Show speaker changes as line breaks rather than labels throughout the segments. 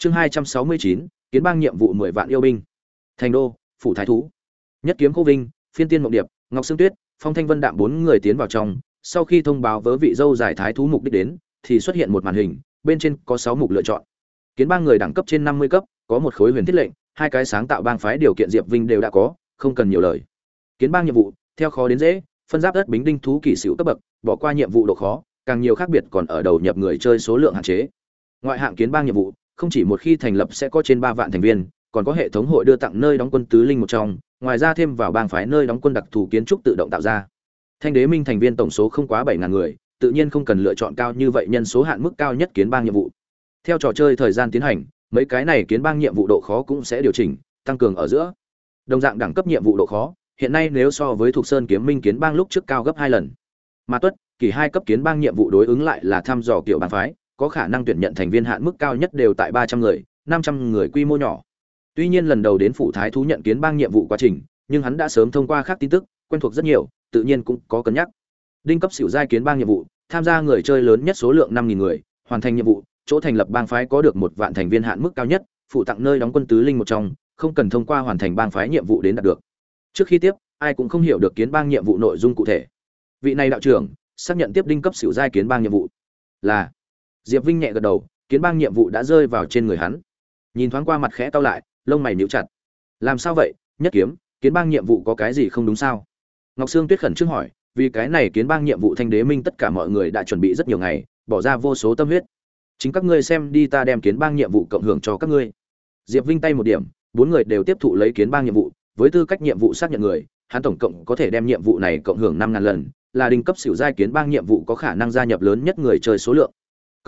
chương hai trăm sáu mươi chín, kiến bang nhiệm vụ mười vạn yêu binh. Thành đô, phủ thái thú. Nhất kiếm cô vinh, phiên tiên mộng điệp, ngọc sương tuyết, phong thanh vân đạm bốn người tiến vào trong. Sau khi thông báo vớ vị dâu giải thái thú mục đích đến, thì xuất hiện một màn hình, bên trên có sáu mục lựa chọn. Kiến bang người đẳng cấp trên năm mươi cấp, có một khối huyền thiết lệnh, hai cái sáng tạo bang phái điều kiện diệp vinh đều đã có, không cần nhiều lời. Kiến bang nhiệm vụ, theo khó đến dễ, phân giáp đất bính đinh thú kỳ sửu cấp bậc, bỏ qua nhiệm vụ độ khó, càng nhiều khác biệt còn ở đầu nhập người chơi số lượng hạn chế. Ngoại hạng kiến bang nhiệm vụ không chỉ một khi thành lập sẽ có trên ba vạn thành viên, còn có hệ thống hội đưa tặng nơi đóng quân tứ linh một trong, ngoài ra thêm vào bang phái nơi đóng quân đặc thù kiến trúc tự động tạo ra. Thanh đế minh thành viên tổng số không quá bảy ngàn người, tự nhiên không cần lựa chọn cao như vậy nhân số hạn mức cao nhất kiến bang nhiệm vụ. Theo trò chơi thời gian tiến hành, mấy cái này kiến bang nhiệm vụ độ khó cũng sẽ điều chỉnh, tăng cường ở giữa. Đồng dạng đẳng cấp nhiệm vụ độ khó, hiện nay nếu so với thuộc sơn kiếm minh kiến bang lúc trước cao gấp hai lần. Mà tuất, kỳ hai cấp kiến bang nhiệm vụ đối ứng lại là thăm dò kiểu bang phái có khả năng tuyển nhận thành viên hạn mức cao nhất đều tại ba trăm người, năm trăm người quy mô nhỏ. Tuy nhiên lần đầu đến phủ thái thú nhận kiến bang nhiệm vụ quá trình, nhưng hắn đã sớm thông qua khác tin tức, quen thuộc rất nhiều, tự nhiên cũng có cân nhắc. Đinh cấp xỉu giai kiến bang nhiệm vụ, tham gia người chơi lớn nhất số lượng năm nghìn người, hoàn thành nhiệm vụ, chỗ thành lập bang phái có được một vạn thành viên hạn mức cao nhất, phụ tặng nơi đóng quân tứ linh một trong, không cần thông qua hoàn thành bang phái nhiệm vụ đến đạt được. Trước khi tiếp, ai cũng không hiểu được kiến bang nhiệm vụ nội dung cụ thể. Vị này đạo trưởng xác nhận tiếp đinh cấp xỉu giai kiến bang nhiệm vụ là diệp vinh nhẹ gật đầu, kiến bang nhiệm vụ đã rơi vào trên người hắn. Nhìn thoáng qua mặt khẽ cau lại, lông mày nhíu chặt. Làm sao vậy, nhất kiếm, kiến bang nhiệm vụ có cái gì không đúng sao? Ngọc sương tuyết khẩn trương hỏi, vì cái này kiến bang nhiệm vụ thanh đế minh tất cả mọi người đã chuẩn bị rất nhiều ngày, bỏ ra vô số tâm huyết. Chính các ngươi xem đi ta đem kiến bang nhiệm vụ cộng hưởng cho các ngươi. Diệp vinh tay một điểm, bốn người đều tiếp thụ lấy kiến bang nhiệm vụ, với tư cách nhiệm vụ xác nhận người, hắn tổng cộng có thể đem nhiệm vụ này cộng hưởng năm ngàn lần, là đinh cấp xỉu giai kiến bang nhiệm vụ có khả năng gia nhập lớn nhất người chơi số lượng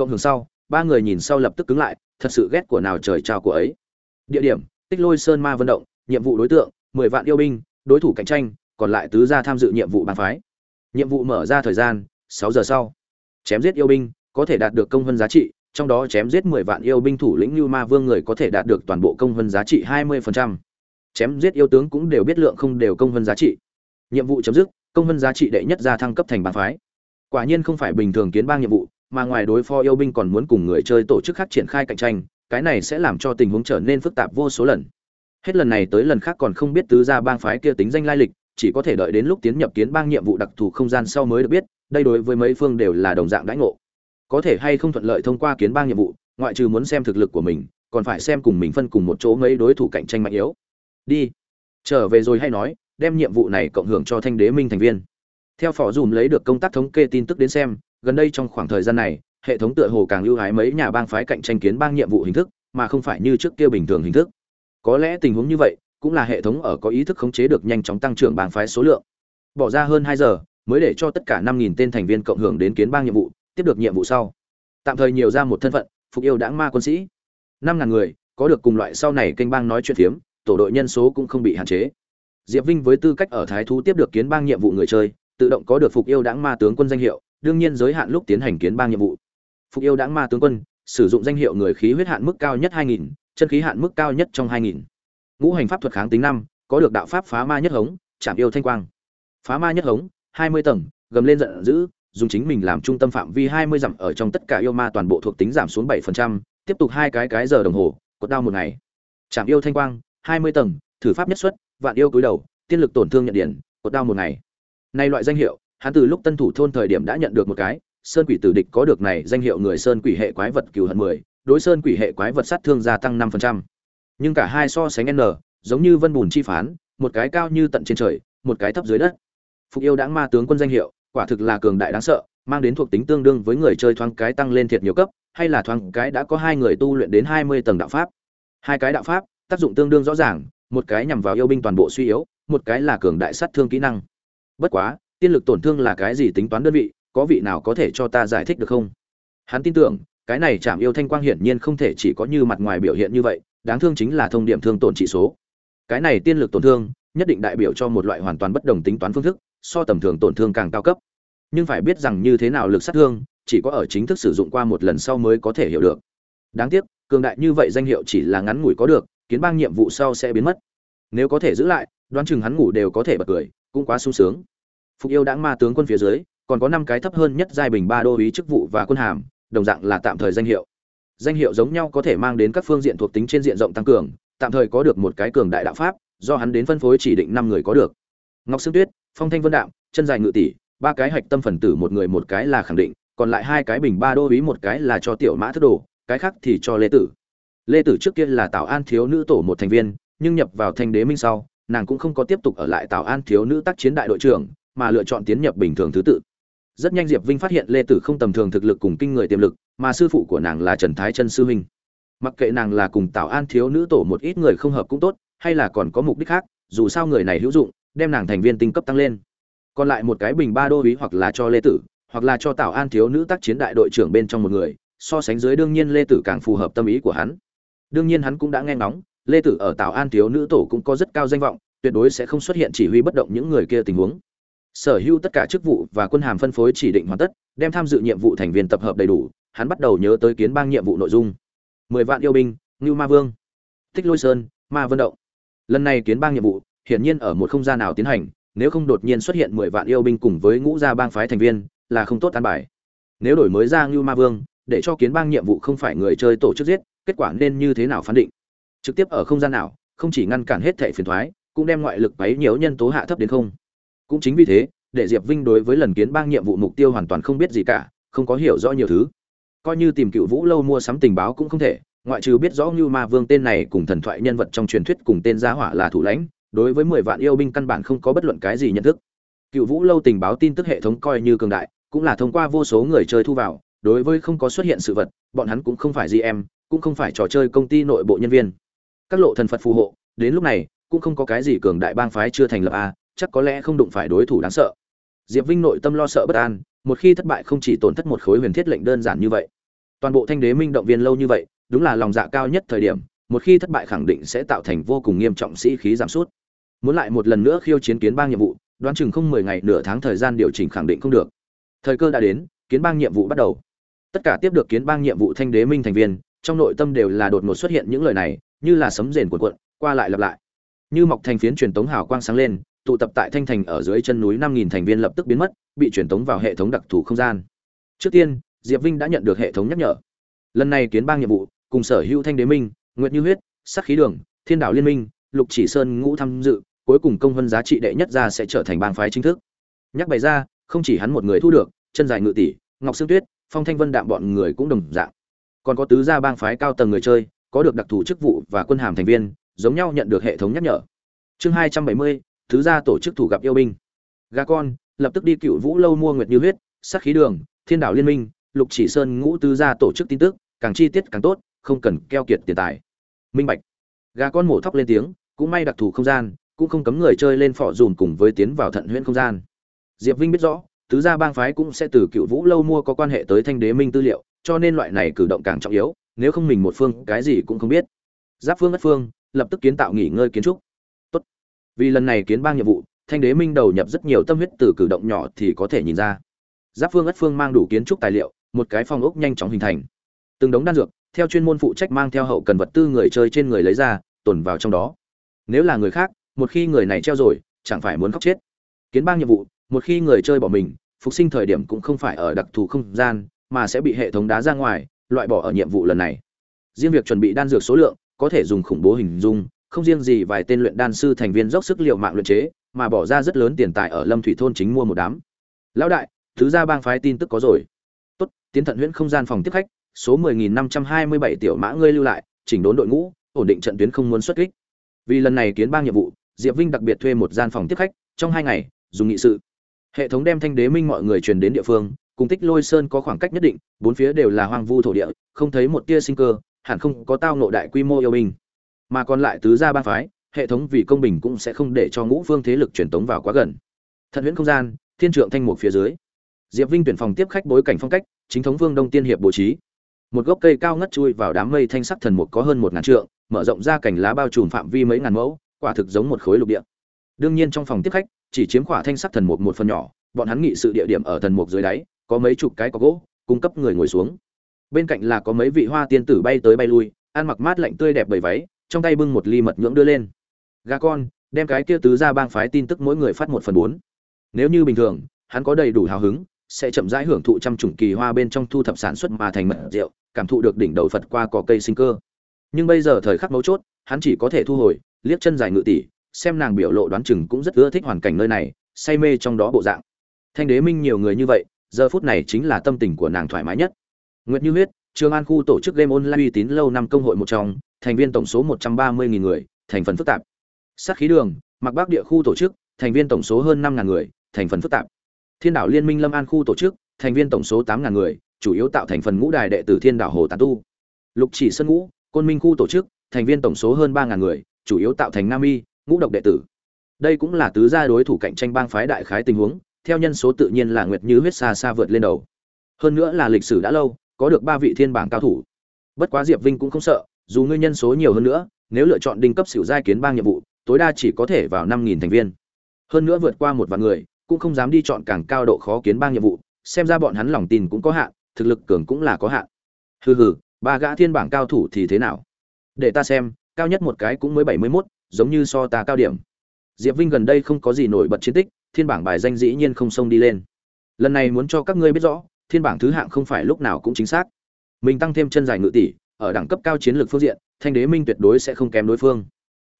cộng hưởng sau, ba người nhìn sau lập tức cứng lại, thật sự ghét của nào trời trao của ấy. Địa điểm, tích lôi sơn ma vận động, nhiệm vụ đối tượng, mười vạn yêu binh, đối thủ cạnh tranh, còn lại tứ gia tham dự nhiệm vụ bàn phái. Nhiệm vụ mở ra thời gian, sáu giờ sau. Chém giết yêu binh, có thể đạt được công vân giá trị, trong đó chém giết mười vạn yêu binh thủ lĩnh lưu ma vương người có thể đạt được toàn bộ công vân giá trị hai mươi phần trăm. Chém giết yêu tướng cũng đều biết lượng không đều công vân giá trị. Nhiệm vụ chấm dứt, công vân giá trị đệ nhất gia thăng cấp thành bàn phái. Quả nhiên không phải bình thường kiến bang nhiệm vụ mà ngoài đối phó yêu binh còn muốn cùng người chơi tổ chức khác triển khai cạnh tranh, cái này sẽ làm cho tình huống trở nên phức tạp vô số lần. Hết lần này tới lần khác còn không biết tứ gia bang phái kia tính danh lai lịch, chỉ có thể đợi đến lúc tiến nhập kiến bang nhiệm vụ đặc thù không gian sau mới được biết, đây đối với mấy phương đều là đồng dạng đãi ngộ. Có thể hay không thuận lợi thông qua kiến bang nhiệm vụ, ngoại trừ muốn xem thực lực của mình, còn phải xem cùng mình phân cùng một chỗ mấy đối thủ cạnh tranh mạnh yếu. Đi. Trở về rồi hay nói, đem nhiệm vụ này cộng hưởng cho thanh đế minh thành viên. Theo phỏ dùm lấy được công tác thống kê tin tức đến xem gần đây trong khoảng thời gian này, hệ thống tựa hồ càng ưu ái mấy nhà bang phái cạnh tranh kiến bang nhiệm vụ hình thức, mà không phải như trước kia bình thường hình thức. Có lẽ tình huống như vậy, cũng là hệ thống ở có ý thức khống chế được nhanh chóng tăng trưởng bang phái số lượng. Bỏ ra hơn hai giờ, mới để cho tất cả năm nghìn tên thành viên cộng hưởng đến kiến bang nhiệm vụ, tiếp được nhiệm vụ sau. Tạm thời nhiều ra một thân phận, phục yêu đãng ma quân sĩ. năm ngàn người, có được cùng loại sau này kênh bang nói chuyện phiếm, tổ đội nhân số cũng không bị hạn chế. Diệp vinh với tư cách ở thái thú tiếp được kiến bang nhiệm vụ người chơi, tự động có được phục yêu đãng ma tướng quân danh hiệu đương nhiên giới hạn lúc tiến hành kiến bang nhiệm vụ. Phục yêu đãng ma tướng quân sử dụng danh hiệu người khí huyết hạn mức cao nhất 2000, chân khí hạn mức cao nhất trong 2000. ngũ hành pháp thuật kháng tính năm có được đạo pháp phá ma nhất hống chạm yêu thanh quang. Phá ma nhất hống 20 tầng gầm lên giận dữ dùng chính mình làm trung tâm phạm vi 20 dặm ở trong tất cả yêu ma toàn bộ thuộc tính giảm xuống 7%, tiếp tục hai cái cái giờ đồng hồ cột đau một ngày. Chạm yêu thanh quang 20 tầng thử pháp nhất xuất vạn yêu cúi đầu tiên lực tổn thương nhận điện cột đau một ngày. Này loại danh hiệu hắn từ lúc tân thủ thôn thời điểm đã nhận được một cái, sơn quỷ tử địch có được này danh hiệu người sơn quỷ hệ quái vật cừu hận mười, đối sơn quỷ hệ quái vật sát thương gia tăng năm phần trăm. Nhưng cả hai so sánh n, giống như vân bùn chi phán, một cái cao như tận trên trời, một cái thấp dưới đất. Phục yêu đáng ma tướng quân danh hiệu, quả thực là cường đại đáng sợ, mang đến thuộc tính tương đương với người chơi thoáng cái tăng lên thiệt nhiều cấp, hay là thoáng cái đã có hai người tu luyện đến hai mươi tầng đạo pháp. Hai cái đạo pháp, tác dụng tương đương rõ ràng, một cái nhằm vào yêu binh toàn bộ suy yếu, một cái là cường đại sát thương kỹ năng. Bất quá tiên lực tổn thương là cái gì tính toán đơn vị, có vị nào có thể cho ta giải thích được không? Hắn tin tưởng, cái này chạm yêu thanh quang hiển nhiên không thể chỉ có như mặt ngoài biểu hiện như vậy, đáng thương chính là thông điểm thương tổn trị số. Cái này tiên lực tổn thương, nhất định đại biểu cho một loại hoàn toàn bất đồng tính toán phương thức, so tầm thường tổn thương càng cao cấp. Nhưng phải biết rằng như thế nào lực sát thương, chỉ có ở chính thức sử dụng qua một lần sau mới có thể hiểu được. Đáng tiếc, cường đại như vậy danh hiệu chỉ là ngắn ngủi có được, kiến bang nhiệm vụ sau sẽ biến mất. Nếu có thể giữ lại, đoán chừng hắn ngủ đều có thể bật cười, cũng quá sung sướng phục yêu đãng ma tướng quân phía dưới, còn có năm cái thấp hơn nhất giai bình ba đô ý chức vụ và quân hàm, đồng dạng là tạm thời danh hiệu. Danh hiệu giống nhau có thể mang đến các phương diện thuộc tính trên diện rộng tăng cường, tạm thời có được một cái cường đại đạo pháp, do hắn đến phân phối chỉ định năm người có được. Ngọc sương tuyết, phong thanh vân đạm chân dài ngự tỷ, ba cái hạch tâm phần tử một người một cái là khẳng định, còn lại hai cái bình ba đô ý một cái là cho tiểu mã thức đồ, cái khác thì cho lê tử. Lê tử trước kia là tào an thiếu nữ tổ một thành viên, nhưng nhập vào thanh đế minh sau, nàng cũng không có tiếp tục ở lại tào an thiếu nữ tác chiến đại đội trưởng mà lựa chọn tiến nhập bình thường thứ tự. Rất nhanh diệp vinh phát hiện lê tử không tầm thường thực lực cùng kinh người tiềm lực, mà sư phụ của nàng là trần thái chân sư huynh. Mặc kệ nàng là cùng tào an thiếu nữ tổ một ít người không hợp cũng tốt, hay là còn có mục đích khác, dù sao người này hữu dụng, đem nàng thành viên tinh cấp tăng lên. Còn lại một cái bình ba đô ý hoặc là cho lê tử, hoặc là cho tào an thiếu nữ tác chiến đại đội trưởng bên trong một người, so sánh dưới đương nhiên lê tử càng phù hợp tâm ý của hắn. Đương nhiên hắn cũng đã nghe ngóng, lê tử ở tào an thiếu nữ tổ cũng có rất cao danh vọng, tuyệt đối sẽ không xuất hiện chỉ huy bất động những người kia tình huống sở hữu tất cả chức vụ và quân hàm phân phối chỉ định hoàn tất, đem tham dự nhiệm vụ thành viên tập hợp đầy đủ, hắn bắt đầu nhớ tới kiến bang nhiệm vụ nội dung. Mười vạn yêu binh, ngưu ma vương, tích lôi sơn, ma vân động. Lần này kiến bang nhiệm vụ, hiển nhiên ở một không gian nào tiến hành, nếu không đột nhiên xuất hiện mười vạn yêu binh cùng với ngũ gia bang phái thành viên, là không tốt an bài. Nếu đổi mới ra ngưu ma vương, để cho kiến bang nhiệm vụ không phải người chơi tổ chức giết, kết quả nên như thế nào phán định? Trực tiếp ở không gian nào, không chỉ ngăn cản hết thẻ phiền thoái, cũng đem ngoại lực bấy nhiều nhân tố hạ thấp đến không cũng chính vì thế, để diệp vinh đối với lần kiến bang nhiệm vụ mục tiêu hoàn toàn không biết gì cả, không có hiểu rõ nhiều thứ. Coi như tìm cựu vũ lâu mua sắm tình báo cũng không thể, ngoại trừ biết rõ như ma vương tên này cùng thần thoại nhân vật trong truyền thuyết cùng tên giá hỏa là thủ lãnh, đối với mười vạn yêu binh căn bản không có bất luận cái gì nhận thức. Cựu vũ lâu tình báo tin tức hệ thống coi như cường đại, cũng là thông qua vô số người chơi thu vào, đối với không có xuất hiện sự vật, bọn hắn cũng không phải gm cũng không phải trò chơi công ty nội bộ nhân viên. Các lộ thần phật phù hộ, đến lúc này, cũng không có cái gì cường đại bang phái chưa thành lập a chắc có lẽ không đụng phải đối thủ đáng sợ. Diệp vinh nội tâm lo sợ bất an, một khi thất bại không chỉ tổn thất một khối huyền thiết lệnh đơn giản như vậy. Toàn bộ thanh đế minh động viên lâu như vậy, đúng là lòng dạ cao nhất thời điểm, một khi thất bại khẳng định sẽ tạo thành vô cùng nghiêm trọng sĩ khí giảm sút. Muốn lại một lần nữa khiêu chiến kiến bang nhiệm vụ, đoán chừng không mười ngày nửa tháng thời gian điều chỉnh khẳng định không được. Thời cơ đã đến, kiến bang nhiệm vụ bắt đầu. Tất cả tiếp được kiến bang nhiệm vụ thanh đế minh thành viên, trong nội tâm đều là đột ngột xuất hiện những lời này, như là sấm rền cuộn cuộn, qua lại lặp lại. Như mọc thành phiến truyền tống hào quang sáng lên tụ tập tại thanh thành ở dưới chân núi năm nghìn thành viên lập tức biến mất, bị truyền tống vào hệ thống đặc thù không gian. Trước tiên, diệp vinh đã nhận được hệ thống nhắc nhở. Lần này kiến bang nhiệm vụ, cùng sở hữu thanh đế minh, nguyệt như huyết, sắc khí đường, thiên đạo liên minh, lục chỉ sơn ngũ tham dự, cuối cùng công vân giá trị đệ nhất ra sẽ trở thành bang phái chính thức. Nhắc bày ra, không chỉ hắn một người thu được, chân dài ngự tỷ, ngọc sương tuyết, phong thanh vân đạm bọn người cũng đồng dạng. Còn có tứ gia bang phái cao tầng người chơi, có được đặc thù chức vụ và quân hàm thành viên, giống nhau nhận được hệ thống nhắc nhở. Chương hai trăm bảy mươi thứ gia tổ chức thủ gặp yêu binh. Gà con, lập tức đi cựu vũ lâu mua nguyệt như huyết sắc khí đường, thiên đảo liên minh, lục chỉ sơn ngũ tứ gia tổ chức tin tức, càng chi tiết càng tốt, không cần keo kiệt tiền tài. Minh bạch. Gà con mổ thóc lên tiếng, cũng may đặc thù không gian, cũng không cấm người chơi lên phỏ dùm cùng với tiến vào thận huyễn không gian. Diệp vinh biết rõ, tứ gia bang phái cũng sẽ từ cựu vũ lâu mua có quan hệ tới thanh đế minh tư liệu, cho nên loại này cử động càng trọng yếu, nếu không mình một phương, cái gì cũng không biết. Giáp phương ất phương, lập tức kiến tạo nghỉ ngơi kiến trúc vì lần này kiến bang nhiệm vụ, thanh đế minh đầu nhập rất nhiều tâm huyết từ cử động nhỏ thì có thể nhìn ra. Giáp phương ất phương mang đủ kiến trúc tài liệu, một cái phòng ốc nhanh chóng hình thành. Từng đống đan dược, theo chuyên môn phụ trách mang theo hậu cần vật tư người chơi trên người lấy ra, tồn vào trong đó. Nếu là người khác, một khi người này treo rồi, chẳng phải muốn khóc chết. Kiến bang nhiệm vụ, một khi người chơi bỏ mình, phục sinh thời điểm cũng không phải ở đặc thù không gian, mà sẽ bị hệ thống đá ra ngoài, loại bỏ ở nhiệm vụ lần này. Riêng việc chuẩn bị đan dược số lượng, có thể dùng khủng bố hình dung không riêng gì vài tên luyện đan sư thành viên dốc sức liệu mạng luyện chế, mà bỏ ra rất lớn tiền tài ở lâm thủy thôn chính mua một đám. Lão đại, thứ gia bang phái tin tức có rồi. Tốt, tiến thận huyễn không gian phòng tiếp khách, số 10.527 tiểu mã ngươi lưu lại, chỉnh đốn đội ngũ, ổn định trận tuyến không muốn xuất kích. Vì lần này kiến bang nhiệm vụ, diệp vinh đặc biệt thuê một gian phòng tiếp khách, trong hai ngày, dùng nghị sự. Hệ thống đem thanh đế minh mọi người truyền đến địa phương, cùng tích lôi sơn có khoảng cách nhất định, bốn phía đều là hoang vu thổ địa, không thấy một tia sinh cơ, hẳn không có tao nộ đại quy mô yêu binh mà còn lại tứ gia ba phái, hệ thống vì công bình cũng sẽ không để cho ngũ phương thế lực truyền tống vào quá gần. Thận huyễn không gian, thiên trượng thanh mục phía dưới. Diệp vinh tuyển phòng tiếp khách bối cảnh phong cách, chính thống vương đông tiên hiệp bố trí. Một gốc cây cao ngất chui vào đám mây thanh sắc thần mục có hơn một ngàn trượng, mở rộng ra cành lá bao trùm phạm vi mấy ngàn mẫu, quả thực giống một khối lục địa. Đương nhiên trong phòng tiếp khách, chỉ chiếm khỏa thanh sắc thần mục một phần nhỏ, bọn hắn nghị sự địa điểm ở thần mục dưới đáy, có mấy chục cái có gỗ, cung cấp người ngồi xuống. Bên cạnh là có mấy vị hoa tiên tử bay tới bay lui, ăn mặc mát lạnh tươi đẹp bầy váy trong tay bưng một ly mật nhưỡng đưa lên. Gà con, đem cái kia tứ ra bang phái tin tức mỗi người phát một phần bốn. Nếu như bình thường, hắn có đầy đủ hào hứng, sẽ chậm rãi hưởng thụ trăm chủng kỳ hoa bên trong thu thập sản xuất mà thành mật rượu, cảm thụ được đỉnh đầu phật qua cỏ cây sinh cơ. Nhưng bây giờ thời khắc mấu chốt, hắn chỉ có thể thu hồi, liếc chân dài ngự tỷ, xem nàng biểu lộ đoán chừng cũng rất ưa thích hoàn cảnh nơi này, say mê trong đó bộ dạng. Thanh đế minh nhiều người như vậy, giờ phút này chính là tâm tình của nàng thoải mái nhất. Nguyệt như huyết, trường an khu tổ chức game online uy tín lâu năm công hội một trong thành viên tổng số một trăm ba mươi nghìn người, thành phần phức tạp. Sát khí đường mặc bắc địa khu tổ chức, thành viên tổng số hơn năm ngàn người, thành phần phức tạp. Thiên đảo liên minh lâm an khu tổ chức, thành viên tổng số tám ngàn người, chủ yếu tạo thành phần ngũ đài đệ tử thiên đảo hồ tán tu. Lục chỉ Sơn ngũ, côn minh khu tổ chức, thành viên tổng số hơn ba ngàn người, chủ yếu tạo thành nam y ngũ độc đệ tử. Đây cũng là tứ gia đối thủ cạnh tranh bang phái đại khái tình huống, theo nhân số tự nhiên là nguyệt như huyết xa xa vượt lên đầu. Hơn nữa là lịch sử đã lâu, có được ba vị thiên bảng cao thủ. Bất quá diệp vinh cũng không sợ dù ngươi nhân số nhiều hơn nữa, nếu lựa chọn đinh cấp xỉu giai kiến bang nhiệm vụ, tối đa chỉ có thể vào năm nghìn thành viên. Hơn nữa vượt qua một vạn người, cũng không dám đi chọn càng cao độ khó kiến bang nhiệm vụ, xem ra bọn hắn lòng tin cũng có hạn, thực lực cường cũng là có hạn. Hừ hừ, ba gã thiên bảng cao thủ thì thế nào? Để ta xem, cao nhất một cái cũng mới bảy mươi mốt, giống như so ta cao điểm. Diệp vinh gần đây không có gì nổi bật chiến tích, thiên bảng bài danh dĩ nhiên không xông đi lên. Lần này muốn cho các ngươi biết rõ, thiên bảng thứ hạng không phải lúc nào cũng chính xác. Mình tăng thêm chân dài ngự tỷ ở đẳng cấp cao chiến lược phương diện, thanh đế minh tuyệt đối sẽ không kém đối phương.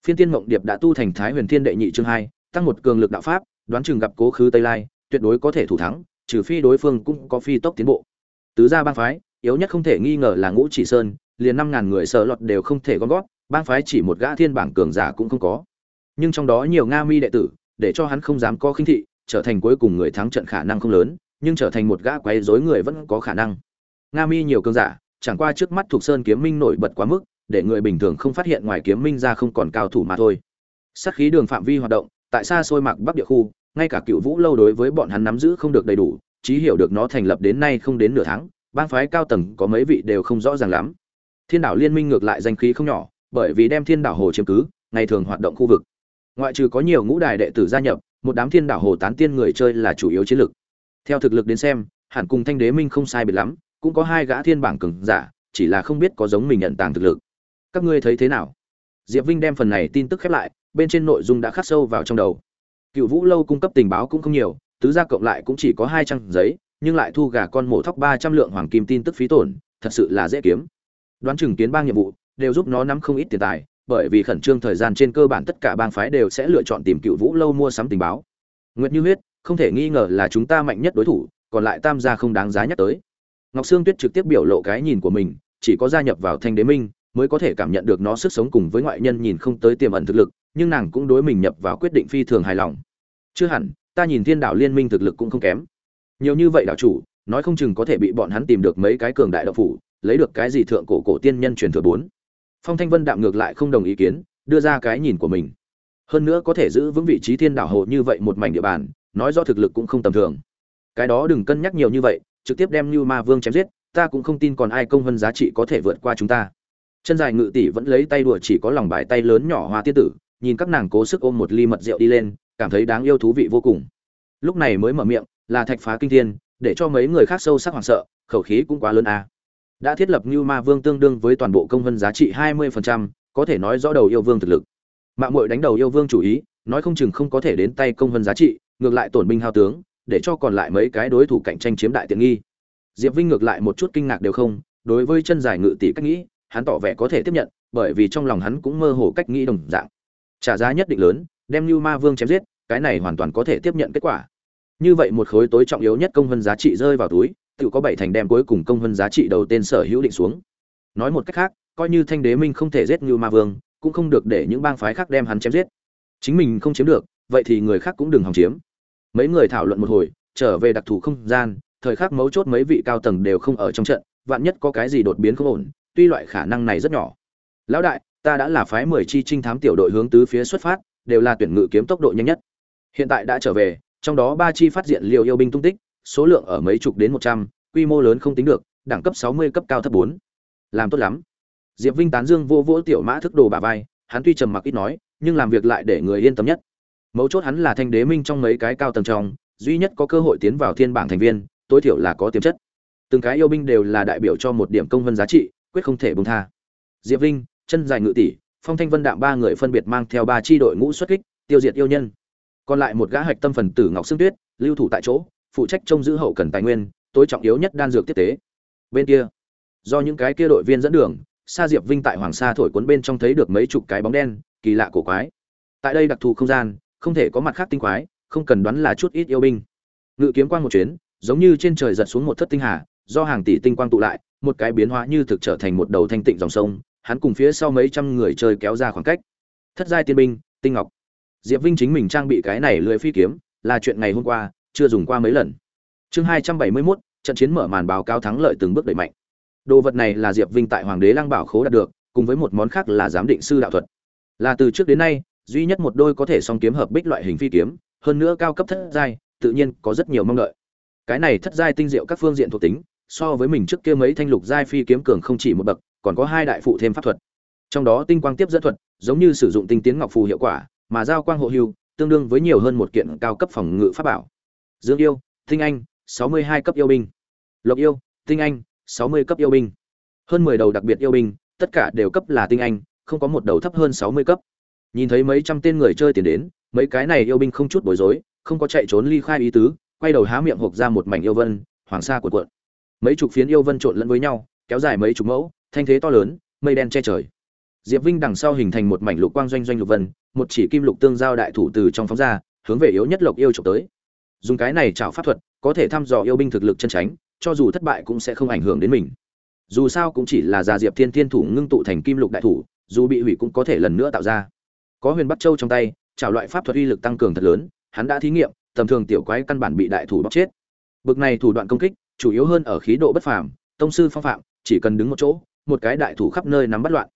Phiên tiên mộng điệp đã tu thành thái huyền thiên đệ nhị chương hai, tăng một cường lực đạo pháp, đoán chừng gặp cố khứ tây lai, tuyệt đối có thể thủ thắng, trừ phi đối phương cũng có phi tốc tiến bộ. Tứ gia bang phái, yếu nhất không thể nghi ngờ là ngũ chỉ sơn, liền năm ngàn người sợ lọt đều không thể gom gót bang phái chỉ một gã thiên bảng cường giả cũng không có. Nhưng trong đó nhiều nga mi đệ tử, để cho hắn không dám có khinh thị, trở thành cuối cùng người thắng trận khả năng không lớn, nhưng trở thành một gã quấy rối người vẫn có khả năng. Nga mi nhiều cường giả chẳng qua trước mắt thuộc sơn kiếm minh nổi bật quá mức, để người bình thường không phát hiện ngoài kiếm minh ra không còn cao thủ mà thôi. Sát khí đường phạm vi hoạt động, tại xa xôi mạc bắc địa khu, ngay cả cựu vũ lâu đối với bọn hắn nắm giữ không được đầy đủ, chí hiểu được nó thành lập đến nay không đến nửa tháng, bang phái cao tầng có mấy vị đều không rõ ràng lắm. Thiên đảo liên minh ngược lại danh khí không nhỏ, bởi vì đem thiên đảo hồ chiếm cứ, ngày thường hoạt động khu vực. Ngoại trừ có nhiều ngũ đài đệ tử gia nhập, một đám thiên đảo hồ tán tiên người chơi là chủ yếu chiến lực theo thực lực đến xem, hẳn cùng thanh đế minh không sai biệt lắm cũng có hai gã thiên bảng cường giả, chỉ là không biết có giống mình nhận tàng thực lực. Các ngươi thấy thế nào? Diệp vinh đem phần này tin tức khép lại, bên trên nội dung đã khắc sâu vào trong đầu. Cựu vũ lâu cung cấp tình báo cũng không nhiều, tứ gia cộng lại cũng chỉ có hai trăm giấy, nhưng lại thu gà con mổ thóc ba trăm lượng hoàng kim tin tức phí tổn, thật sự là dễ kiếm. Đoán chừng kiến bang nhiệm vụ, đều giúp nó nắm không ít tiền tài, bởi vì khẩn trương thời gian trên cơ bản tất cả bang phái đều sẽ lựa chọn tìm cựu vũ lâu mua sắm tình báo. Nguyệt như huyết, không thể nghi ngờ là chúng ta mạnh nhất đối thủ, còn lại tam gia không đáng giá nhắc tới ngọc sương tuyết trực tiếp biểu lộ cái nhìn của mình, chỉ có gia nhập vào thanh đế minh, mới có thể cảm nhận được nó sức sống cùng với ngoại nhân nhìn không tới tiềm ẩn thực lực, nhưng nàng cũng đối mình nhập vào quyết định phi thường hài lòng. Chưa hẳn, ta nhìn thiên đạo liên minh thực lực cũng không kém. Nhiều như vậy đạo chủ, nói không chừng có thể bị bọn hắn tìm được mấy cái cường đại đạo phủ, lấy được cái gì thượng cổ cổ tiên nhân truyền thừa bốn. Phong thanh vân đạm ngược lại không đồng ý kiến, đưa ra cái nhìn của mình. Hơn nữa có thể giữ vững vị trí thiên đạo hồ như vậy một mảnh địa bàn, nói do thực lực cũng không tầm thường. Cái đó đừng cân nhắc nhiều như vậy trực tiếp đem như ma vương chém giết ta cũng không tin còn ai công vân giá trị có thể vượt qua chúng ta. Chân dài ngự tỷ vẫn lấy tay đùa chỉ có lòng bài tay lớn nhỏ hoa tiên tử nhìn các nàng cố sức ôm một ly mật rượu đi lên cảm thấy đáng yêu thú vị vô cùng. Lúc này mới mở miệng là thạch phá kinh thiên để cho mấy người khác sâu sắc hoảng sợ khẩu khí cũng quá lớn à. đã thiết lập như ma vương tương đương với toàn bộ công vân giá trị hai mươi phần trăm, có thể nói rõ đầu yêu vương thực lực. Mạng muội đánh đầu yêu vương chủ ý nói không chừng không có thể đến tay công vân giá trị ngược lại tổn binh hao tướng để cho còn lại mấy cái đối thủ cạnh tranh chiếm đại tiện nghi. Diệp vinh ngược lại một chút kinh ngạc đều không, đối với chân dài ngự tỷ cách nghĩ, hắn tỏ vẻ có thể tiếp nhận, bởi vì trong lòng hắn cũng mơ hồ cách nghĩ đồng dạng. Trả giá nhất định lớn, đem lưu ma vương chém giết, cái này hoàn toàn có thể tiếp nhận kết quả. Như vậy một khối tối trọng yếu nhất công vân giá trị rơi vào túi, tự có bảy thành đem cuối cùng công vân giá trị đầu tên sở hữu định xuống. Nói một cách khác, coi như thanh đế minh không thể giết như ma vương, cũng không được để những bang phái khác đem hắn chém giết. Chính mình không chiếm được, vậy thì người khác cũng đừng hòng chiếm mấy người thảo luận một hồi, trở về đặc thù không gian, thời khắc mấu chốt mấy vị cao tầng đều không ở trong trận, vạn nhất có cái gì đột biến không ổn, tuy loại khả năng này rất nhỏ. Lão đại, ta đã là phái mười chi trinh thám tiểu đội hướng tứ phía xuất phát, đều là tuyển ngự kiếm tốc độ nhanh nhất. Hiện tại đã trở về, trong đó ba chi phát diện liều yêu binh tung tích, số lượng ở mấy chục đến một trăm, quy mô lớn không tính được, đẳng cấp sáu mươi, cấp cao thấp bốn. Làm tốt lắm. Diệp vinh tán dương vô vỗ tiểu mã thức đồ bà vai, hắn tuy trầm mặc ít nói, nhưng làm việc lại để người yên tâm nhất mấu chốt hắn là thanh đế minh trong mấy cái cao tầng trong, duy nhất có cơ hội tiến vào thiên bảng thành viên, tối thiểu là có tiềm chất. Từng cái yêu binh đều là đại biểu cho một điểm công vân giá trị, quyết không thể bông tha. Diệp vinh, chân dài ngự tỷ, phong thanh vân đạm ba người phân biệt mang theo ba chi đội ngũ xuất kích, tiêu diệt yêu nhân. Còn lại một gã hạch tâm phần tử ngọc xương tuyết, lưu thủ tại chỗ, phụ trách trông giữ hậu cần tài nguyên, tối trọng yếu nhất đan dược tiếp tế. Bên kia, do những cái kia đội viên dẫn đường, sa diệp vinh tại hoàng sa thổi cuốn bên trong thấy được mấy chục cái bóng đen, kỳ lạ cổ quái. Tại đây đặc thù không gian không thể có mặt khác tinh quái không cần đoán là chút ít yêu binh. Ngự kiếm quang một chuyến giống như trên trời giật xuống một thất tinh hà do hàng tỷ tinh quang tụ lại một cái biến hóa như thực trở thành một đầu thanh tịnh dòng sông hắn cùng phía sau mấy trăm người chơi kéo ra khoảng cách. Thất giai tiên binh tinh ngọc. Diệp vinh chính mình trang bị cái này lưỡi phi kiếm là chuyện ngày hôm qua chưa dùng qua mấy lần. Chương hai trăm bảy mươi 271, trận chiến mở màn báo cáo thắng lợi từng bước đẩy mạnh. Đồ vật này là diệp vinh tại hoàng đế lăng bảo khố đạt được cùng với một món khác là giám định sư đạo thuật. Là từ trước đến nay duy nhất một đôi có thể song kiếm hợp bích loại hình phi kiếm, hơn nữa cao cấp thất giai, tự nhiên có rất nhiều mong đợi. Cái này thất giai tinh diệu các phương diện thuộc tính, so với mình trước kia mấy thanh lục giai phi kiếm cường không chỉ một bậc, còn có hai đại phụ thêm pháp thuật. Trong đó tinh quang tiếp dẫn thuật, giống như sử dụng tinh tiến ngọc phù hiệu quả, mà giao quang hộ hưu, tương đương với nhiều hơn một kiện cao cấp phòng ngự pháp bảo. Dương yêu, tinh anh, sáu mươi hai cấp yêu binh. Lộc yêu, tinh anh, sáu mươi cấp yêu binh. Hơn mười đầu đặc biệt yêu binh, tất cả đều cấp là tinh anh, không có một đầu thấp hơn sáu mươi cấp nhìn thấy mấy trăm tên người chơi tiền đến, mấy cái này yêu binh không chút bối rối, không có chạy trốn ly khai ý tứ, quay đầu há miệng hộp ra một mảnh yêu vân, hoàng sa cuộn cuộn. Mấy chục phiến yêu vân trộn lẫn với nhau, kéo dài mấy chục mẫu, thanh thế to lớn, mây đen che trời. Diệp vinh đằng sau hình thành một mảnh lục quang doanh doanh lục vân, một chỉ kim lục tương giao đại thủ từ trong phóng ra, hướng về yếu nhất lộc yêu trộm tới. Dùng cái này chảo pháp thuật, có thể thăm dò yêu binh thực lực chân tránh, cho dù thất bại cũng sẽ không ảnh hưởng đến mình. Dù sao cũng chỉ là già diệp thiên thiên thủ ngưng tụ thành kim lục đại thủ, dù bị hủy cũng có thể lần nữa tạo ra có huyền bắt châu trong tay, chảo loại pháp thuật uy lực tăng cường thật lớn, hắn đã thí nghiệm, tầm thường tiểu quái căn bản bị đại thủ bóc chết. Bực này thủ đoạn công kích, chủ yếu hơn ở khí độ bất phàm, tông sư phong phạm, chỉ cần đứng một chỗ, một cái đại thủ khắp nơi nắm bắt loạn.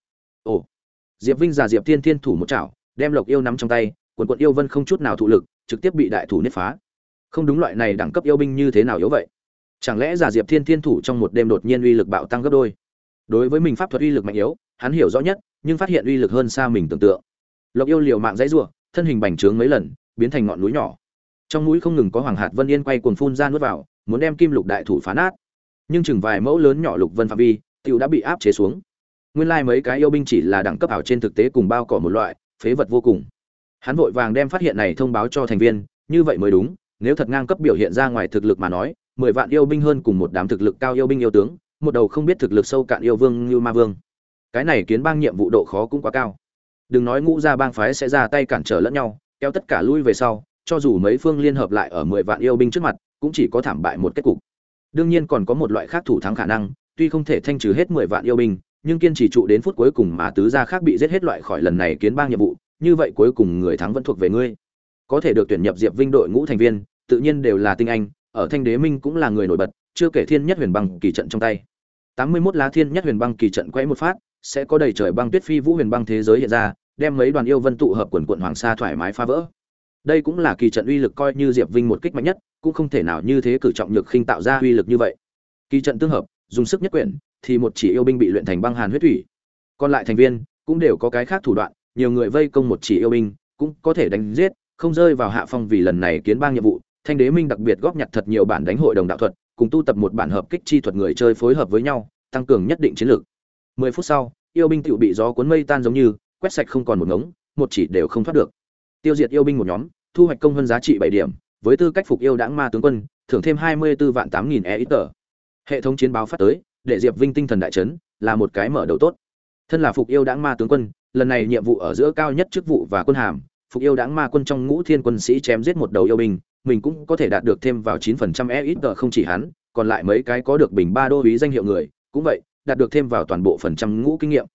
Ồ, diệp vinh giả diệp thiên thiên thủ một chảo, đem lộc yêu nắm trong tay, quần quận yêu vân không chút nào thụ lực, trực tiếp bị đại thủ nứt phá. Không đúng loại này đẳng cấp yêu binh như thế nào yếu vậy? Chẳng lẽ giả diệp thiên thiên thủ trong một đêm đột nhiên uy lực bạo tăng gấp đôi? Đối với mình pháp thuật uy lực mạnh yếu, hắn hiểu rõ nhất, nhưng phát hiện uy lực hơn xa mình tưởng tượng lộc yêu liều mạng dãy rủa, thân hình bành trướng mấy lần, biến thành ngọn núi nhỏ. Trong núi không ngừng có hoàng hạt vân yên quay cuồng phun ra nuốt vào, muốn đem kim lục đại thủ phá nát. Nhưng chừng vài mẫu lớn nhỏ lục vân phạm vi, tiểu đã bị áp chế xuống. Nguyên lai mấy cái yêu binh chỉ là đẳng cấp ảo trên thực tế cùng bao cỏ một loại, phế vật vô cùng. Hắn vội vàng đem phát hiện này thông báo cho thành viên, như vậy mới đúng, nếu thật ngang cấp biểu hiện ra ngoài thực lực mà nói, mười vạn yêu binh hơn cùng một đám thực lực cao yêu binh yêu tướng, một đầu không biết thực lực sâu cạn yêu vương như ma vương. Cái này kiến bang nhiệm vụ độ khó cũng quá cao đừng nói ngũ gia bang phái sẽ ra tay cản trở lẫn nhau, kéo tất cả lui về sau, cho dù mấy phương liên hợp lại ở mười vạn yêu binh trước mặt, cũng chỉ có thảm bại một kết cục. Đương nhiên còn có một loại khác thủ thắng khả năng, tuy không thể thanh trừ hết mười vạn yêu binh, nhưng kiên trì trụ đến phút cuối cùng mà tứ gia khác bị giết hết loại khỏi lần này kiến bang nhiệm vụ, như vậy cuối cùng người thắng vẫn thuộc về ngươi. Có thể được tuyển nhập diệp vinh đội ngũ thành viên, tự nhiên đều là tinh anh, ở thanh đế minh cũng là người nổi bật, chưa kể thiên nhất huyền băng kỳ trận trong tay. Tám mươi 81 lá thiên nhất huyền băng kỳ trận quay một phát sẽ có đầy trời băng tuyết phi vũ huyền băng thế giới hiện ra, đem mấy đoàn yêu vân tụ hợp quần quận hoàng sa thoải mái phá vỡ. Đây cũng là kỳ trận uy lực coi như diệp vinh một kích mạnh nhất, cũng không thể nào như thế cử trọng nhược khinh tạo ra uy lực như vậy. Kỳ trận tương hợp, dùng sức nhất quyển, thì một chỉ yêu binh bị luyện thành băng hàn huyết thủy. Còn lại thành viên, cũng đều có cái khác thủ đoạn, nhiều người vây công một chỉ yêu binh, cũng có thể đánh giết, không rơi vào hạ phong vì lần này kiến bang nhiệm vụ. Thanh đế minh đặc biệt góp nhặt thật nhiều bản đánh hội đồng đạo thuật, cùng tu tập một bản hợp kích chi thuật người chơi phối hợp với nhau, tăng cường nhất định chiến lược mười phút sau, yêu binh tự bị gió cuốn mây tan giống như, quét sạch không còn một ngống, một chỉ đều không thoát được. Tiêu diệt yêu binh một nhóm, thu hoạch công hơn giá trị bảy điểm, với tư cách phục yêu đãng ma tướng quân, thưởng thêm hai mươi 24 vạn tám nghìn e ít tờ hệ thống chiến báo phát tới, để diệp vinh tinh thần đại chấn, là một cái mở đầu tốt. Thân là phục yêu đãng ma tướng quân, lần này nhiệm vụ ở giữa cao nhất chức vụ và quân hàm, phục yêu đãng ma quân trong ngũ thiên quân sĩ chém giết một đầu yêu binh, mình cũng có thể đạt được thêm vào chín phần trăm e ít tờ không chỉ hắn, còn lại mấy cái có được bình ba đô ý danh hiệu người, cũng vậy đạt được thêm vào toàn bộ phần trăm ngũ kinh nghiệm.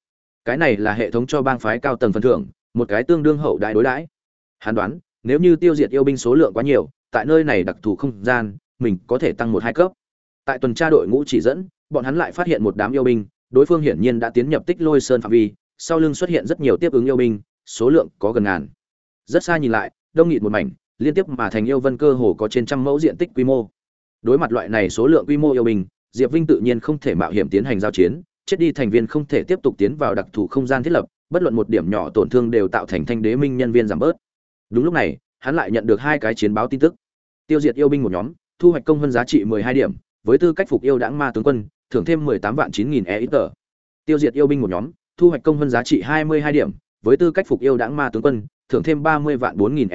Cái này là hệ thống cho bang phái cao tầng phần thưởng, một cái tương đương hậu đại đối đãi. Hắn đoán, nếu như tiêu diệt yêu binh số lượng quá nhiều, tại nơi này đặc thù không gian, mình có thể tăng một hai cấp. Tại tuần tra đội ngũ chỉ dẫn, bọn hắn lại phát hiện một đám yêu binh, đối phương hiển nhiên đã tiến nhập tích lôi sơn phạm vi, sau lưng xuất hiện rất nhiều tiếp ứng yêu binh, số lượng có gần ngàn. Rất xa nhìn lại, đông nghịt một mảnh, liên tiếp mà thành yêu vân cơ hồ có trên trăm mẫu diện tích quy mô. Đối mặt loại này số lượng quy mô yêu binh diệp vinh tự nhiên không thể mạo hiểm tiến hành giao chiến, chết đi thành viên không thể tiếp tục tiến vào đặc thù không gian thiết lập, bất luận một điểm nhỏ tổn thương đều tạo thành thanh đế minh nhân viên giảm bớt. Đúng lúc này, hắn lại nhận được hai cái chiến báo tin tức. Tiêu diệt yêu binh một nhóm, thu hoạch công hơn giá trị mười hai điểm, với tư cách phục yêu đãng ma tướng quân, thưởng thêm mười tám vạn chín nghìn tiêu diệt yêu binh một nhóm, thu hoạch công hơn giá trị hai mươi hai điểm, với tư cách phục yêu đãng ma tướng quân, thưởng thêm ba mươi vạn bốn nghìn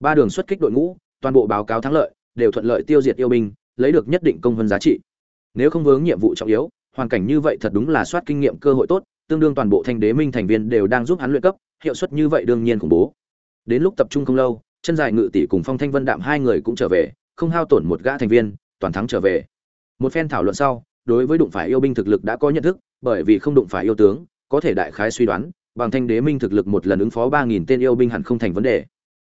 ba đường xuất kích đội ngũ, toàn bộ báo cáo thắng lợi, đều thuận lợi tiêu diệt yêu binh lấy được nhất định công vân giá trị. Nếu không vướng nhiệm vụ trọng yếu, hoàn cảnh như vậy thật đúng là soát kinh nghiệm cơ hội tốt, tương đương toàn bộ thanh đế minh thành viên đều đang giúp hắn luyện cấp, hiệu suất như vậy đương nhiên khủng bố. Đến lúc tập trung không lâu, chân dài ngự tỷ cùng phong thanh vân đạm hai người cũng trở về, không hao tổn một gã thành viên, toàn thắng trở về. Một phen thảo luận sau, đối với đụng phải yêu binh thực lực đã có nhận thức, bởi vì không đụng phải yêu tướng, có thể đại khái suy đoán, bằng thanh đế minh thực lực một lần ứng phó ba nghìn tên yêu binh hẳn không thành vấn đề.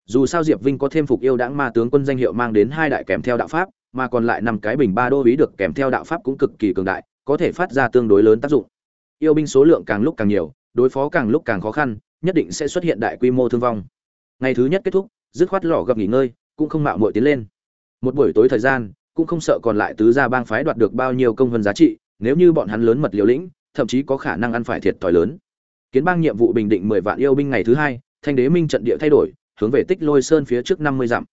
Dù sao diệp vinh có thêm phục yêu đãng ma tướng quân danh hiệu mang đến hai đại kèm theo đạo pháp mà còn lại năm cái bình ba đô ý được kèm theo đạo pháp cũng cực kỳ cường đại, có thể phát ra tương đối lớn tác dụng. Yêu binh số lượng càng lúc càng nhiều, đối phó càng lúc càng khó khăn, nhất định sẽ xuất hiện đại quy mô thương vong. Ngày thứ nhất kết thúc, dứt khoát lò gặp nghỉ ngơi, cũng không mạo muội tiến lên. Một buổi tối thời gian, cũng không sợ còn lại tứ gia bang phái đoạt được bao nhiêu công vân giá trị, nếu như bọn hắn lớn mật liều lĩnh, thậm chí có khả năng ăn phải thiệt thòi lớn. Kiến bang nhiệm vụ bình định mười vạn yêu binh ngày thứ hai, thanh đế minh trận địa thay đổi, hướng về tích lôi sơn phía trước năm mươi dặm.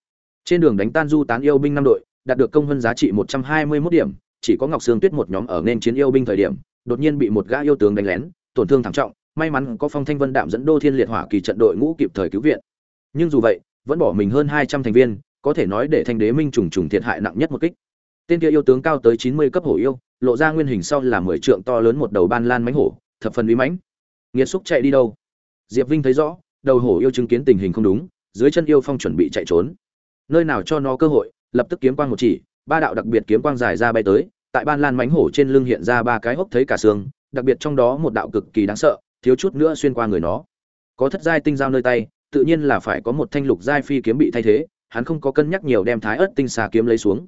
Trên đường đánh tan du tán yêu binh năm đội đạt được công hơn giá trị một trăm hai mươi 121 điểm, chỉ có ngọc sương tuyết một nhóm ở nên chiến yêu binh thời điểm, đột nhiên bị một gã yêu tướng đánh lén, tổn thương thảm trọng, may mắn có phong thanh vân đạm dẫn đô thiên liệt hỏa kỳ trận đội ngũ kịp thời cứu viện. Nhưng dù vậy, vẫn bỏ mình hơn hai trăm thành viên, có thể nói để thanh đế minh trùng trùng thiệt hại nặng nhất một kích. Tên kia yêu tướng cao tới chín mươi cấp hổ yêu, lộ ra nguyên hình sau là mười trượng to lớn một đầu ban lan mãnh hổ, thập phần uy mãnh. Nghiệt xúc chạy đi đâu? Diệp vinh thấy rõ, đầu hổ yêu chứng kiến tình hình không đúng, dưới chân yêu phong chuẩn bị chạy trốn. Nơi nào cho nó cơ hội lập tức kiếm quang một chỉ, ba đạo đặc biệt kiếm quang dài ra bay tới, tại ban lan mánh hổ trên lưng hiện ra ba cái hốc thấy cả xương, đặc biệt trong đó một đạo cực kỳ đáng sợ, thiếu chút nữa xuyên qua người nó. Có thất giai tinh giao nơi tay, tự nhiên là phải có một thanh lục giai phi kiếm bị thay thế, hắn không có cân nhắc nhiều đem thái ớt tinh xà kiếm lấy xuống.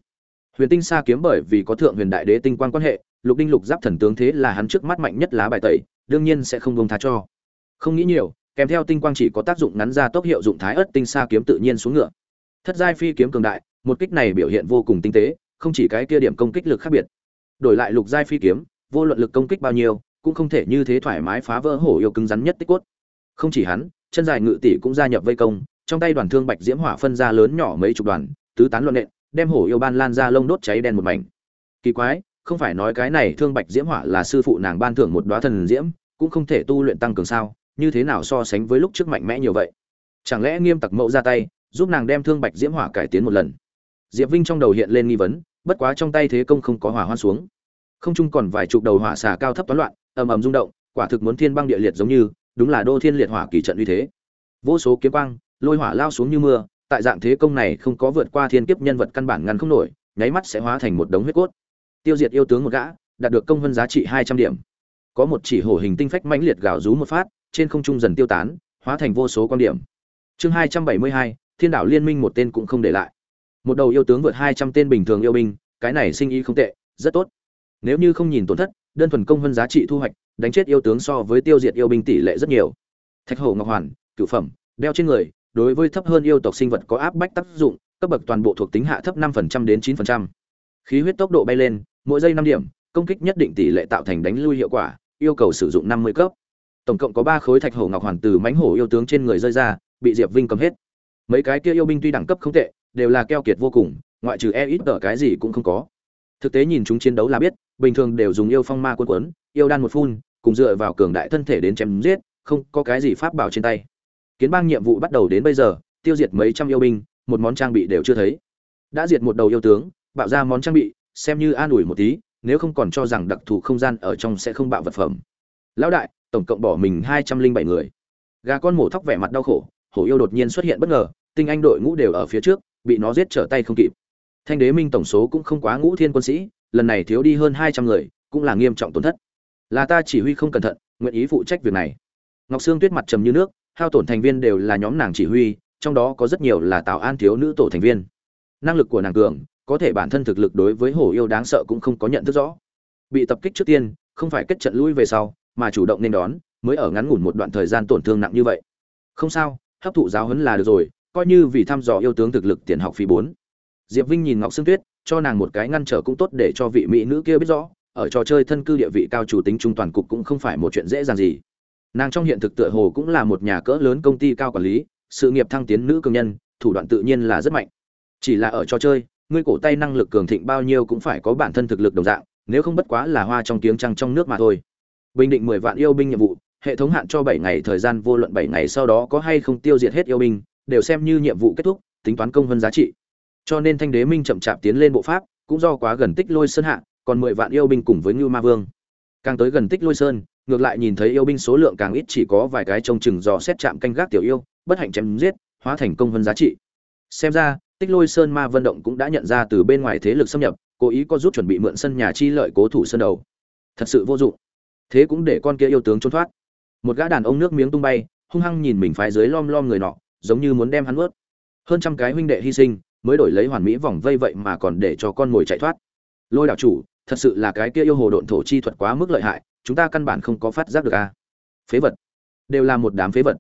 Huyền tinh xa kiếm bởi vì có thượng huyền đại đế tinh quang quan hệ, lục đinh lục giáp thần tướng thế là hắn trước mắt mạnh nhất lá bài tẩy, đương nhiên sẽ không bông tha cho. Không nghĩ nhiều, kèm theo tinh quang chỉ có tác dụng ngắn ra tốc hiệu dụng thái ớt tinh xa kiếm tự nhiên xuống ngựa. Thất giai phi kiếm cường đại một kích này biểu hiện vô cùng tinh tế, không chỉ cái kia điểm công kích lực khác biệt. Đổi lại lục giai phi kiếm, vô luận lực công kích bao nhiêu, cũng không thể như thế thoải mái phá vỡ hổ yêu cứng rắn nhất tích cốt. Không chỉ hắn, chân dài ngự tỷ cũng gia nhập vây công, trong tay đoàn thương bạch diễm hỏa phân ra lớn nhỏ mấy chục đoàn, tứ tán luận nện, đem hổ yêu ban lan ra lông đốt cháy đen một mảnh. Kỳ quái, không phải nói cái này thương bạch diễm hỏa là sư phụ nàng ban thưởng một đóa thần diễm, cũng không thể tu luyện tăng cường sao, như thế nào so sánh với lúc trước mạnh mẽ nhiều vậy? Chẳng lẽ nghiêm tặc mẫu ra tay, giúp nàng đem thương bạch diễm hỏa cải tiến một lần? Diệp vinh trong đầu hiện lên nghi vấn, bất quá trong tay thế công không có hỏa hoan xuống. Không chung còn vài chục đầu hỏa xà cao thấp toán loạn, ầm ầm rung động, quả thực muốn thiên băng địa liệt giống như, đúng là đô thiên liệt hỏa kỳ trận uy thế. Vô số kiếm quang, lôi hỏa lao xuống như mưa, tại dạng thế công này không có vượt qua thiên kiếp nhân vật căn bản ngăn không nổi, nháy mắt sẽ hóa thành một đống huyết cốt. Tiêu diệt yêu tướng một gã, đạt được công vân giá trị hai trăm điểm. Có một chỉ hổ hình tinh phách mãnh liệt gào rú một phát, trên không trung dần tiêu tán, hóa thành vô số quan điểm. Chương hai trăm bảy mươi hai, thiên đảo liên minh một tên cũng không để lại một đầu yêu tướng vượt hai trăm tên bình thường yêu binh cái này sinh ý không tệ rất tốt nếu như không nhìn tổn thất đơn thuần công hơn giá trị thu hoạch đánh chết yêu tướng so với tiêu diệt yêu binh tỷ lệ rất nhiều thạch hổ ngọc hoàn cửu phẩm đeo trên người đối với thấp hơn yêu tộc sinh vật có áp bách tác dụng, cấp bậc toàn bộ thuộc tính hạ thấp 5% đến 9%. Khí huyết tốc độ bay lên, mỗi giây 5 điểm, công kích nhất định tỷ lệ tạo thành đánh lui hiệu quả, yêu cầu sử dụng 50 cấp. Tổng cộng có 3 khối thạch hổ ngọc hoàn từ mãnh hổ yêu tướng trên người rơi ra, bị Diệp Vinh cầm hết. Mấy cái kia yêu binh tuy đẳng cấp không tệ, đều là keo kiệt vô cùng, ngoại trừ e ít ở cái gì cũng không có. Thực tế nhìn chúng chiến đấu là biết, bình thường đều dùng yêu phong ma quân quấn, yêu đan một phun, cùng dựa vào cường đại thân thể đến chém giết, không có cái gì pháp bảo trên tay. Kiến bang nhiệm vụ bắt đầu đến bây giờ tiêu diệt mấy trăm yêu binh một món trang bị đều chưa thấy. Đã diệt một đầu yêu tướng bạo ra món trang bị xem như an ủi một tí nếu không còn cho rằng đặc thù không gian ở trong sẽ không bạo vật phẩm. Lão đại tổng cộng bỏ mình hai trăm linh bảy người. Gà con mổ thóc vẻ mặt đau khổ hổ yêu đột nhiên xuất hiện bất ngờ tinh anh đội ngũ đều ở phía trước bị nó giết trở tay không kịp. Thanh đế minh tổng số cũng không quá ngũ thiên quân sĩ, lần này thiếu đi hơn hai trăm người, cũng là nghiêm trọng tổn thất. Là ta chỉ huy không cẩn thận, nguyện ý phụ trách việc này. Ngọc sương tuyết mặt trầm như nước, hao tổn thành viên đều là nhóm nàng chỉ huy, trong đó có rất nhiều là tào an thiếu nữ tổ thành viên. Năng lực của nàng cường, có thể bản thân thực lực đối với hổ yêu đáng sợ cũng không có nhận thức rõ. Bị tập kích trước tiên, không phải kết trận lui về sau, mà chủ động nên đón, mới ở ngắn ngủn một đoạn thời gian tổn thương nặng như vậy. Không sao, hấp thụ giáo huấn là được rồi coi như vì thăm dò yêu tướng thực lực tiền học phí bốn. Diệp vinh nhìn ngọc sương tuyết, cho nàng một cái ngăn trở cũng tốt để cho vị mỹ nữ kia biết rõ, ở trò chơi thân cư địa vị cao chủ tính trung toàn cục cũng không phải một chuyện dễ dàng gì. Nàng trong hiện thực tựa hồ cũng là một nhà cỡ lớn công ty cao quản lý, sự nghiệp thăng tiến nữ cường nhân, thủ đoạn tự nhiên là rất mạnh. Chỉ là ở trò chơi, ngươi cổ tay năng lực cường thịnh bao nhiêu cũng phải có bản thân thực lực đồng dạng, nếu không bất quá là hoa trong tiếng trăng trong nước mà thôi. Bình định mười vạn yêu binh nhiệm vụ, hệ thống hạn cho bảy ngày, thời gian vô luận bảy ngày sau đó có hay không tiêu diệt hết yêu binh đều xem như nhiệm vụ kết thúc, tính toán công hơn giá trị. Cho nên thanh đế minh chậm chạp tiến lên bộ pháp, cũng do quá gần tích lôi sơn hạ, còn mười vạn yêu binh cùng với ngưu ma vương. Càng tới gần tích lôi sơn, ngược lại nhìn thấy yêu binh số lượng càng ít chỉ có vài cái trông chừng dò xét chạm canh gác tiểu yêu, bất hạnh chém giết, hóa thành công vân giá trị. Xem ra, tích lôi sơn ma vận động cũng đã nhận ra từ bên ngoài thế lực xâm nhập, cố ý có rút chuẩn bị mượn sân nhà chi lợi cố thủ sân đầu. Thật sự vô dụng. Thế cũng để con kia yêu tướng trốn thoát. Một gã đàn ông nước miếng tung bay, hung hăng nhìn mình phái dưới lom lom người nọ giống như muốn đem hắn ướt hơn trăm cái huynh đệ hy sinh, mới đổi lấy hoàn mỹ vòng vây vậy mà còn để cho con ngồi chạy thoát. Lôi đạo chủ, thật sự là cái kia yêu hồ độn thổ chi thuật quá mức lợi hại, chúng ta căn bản không có phát giác được a. Phế vật. Đều là một đám phế vật.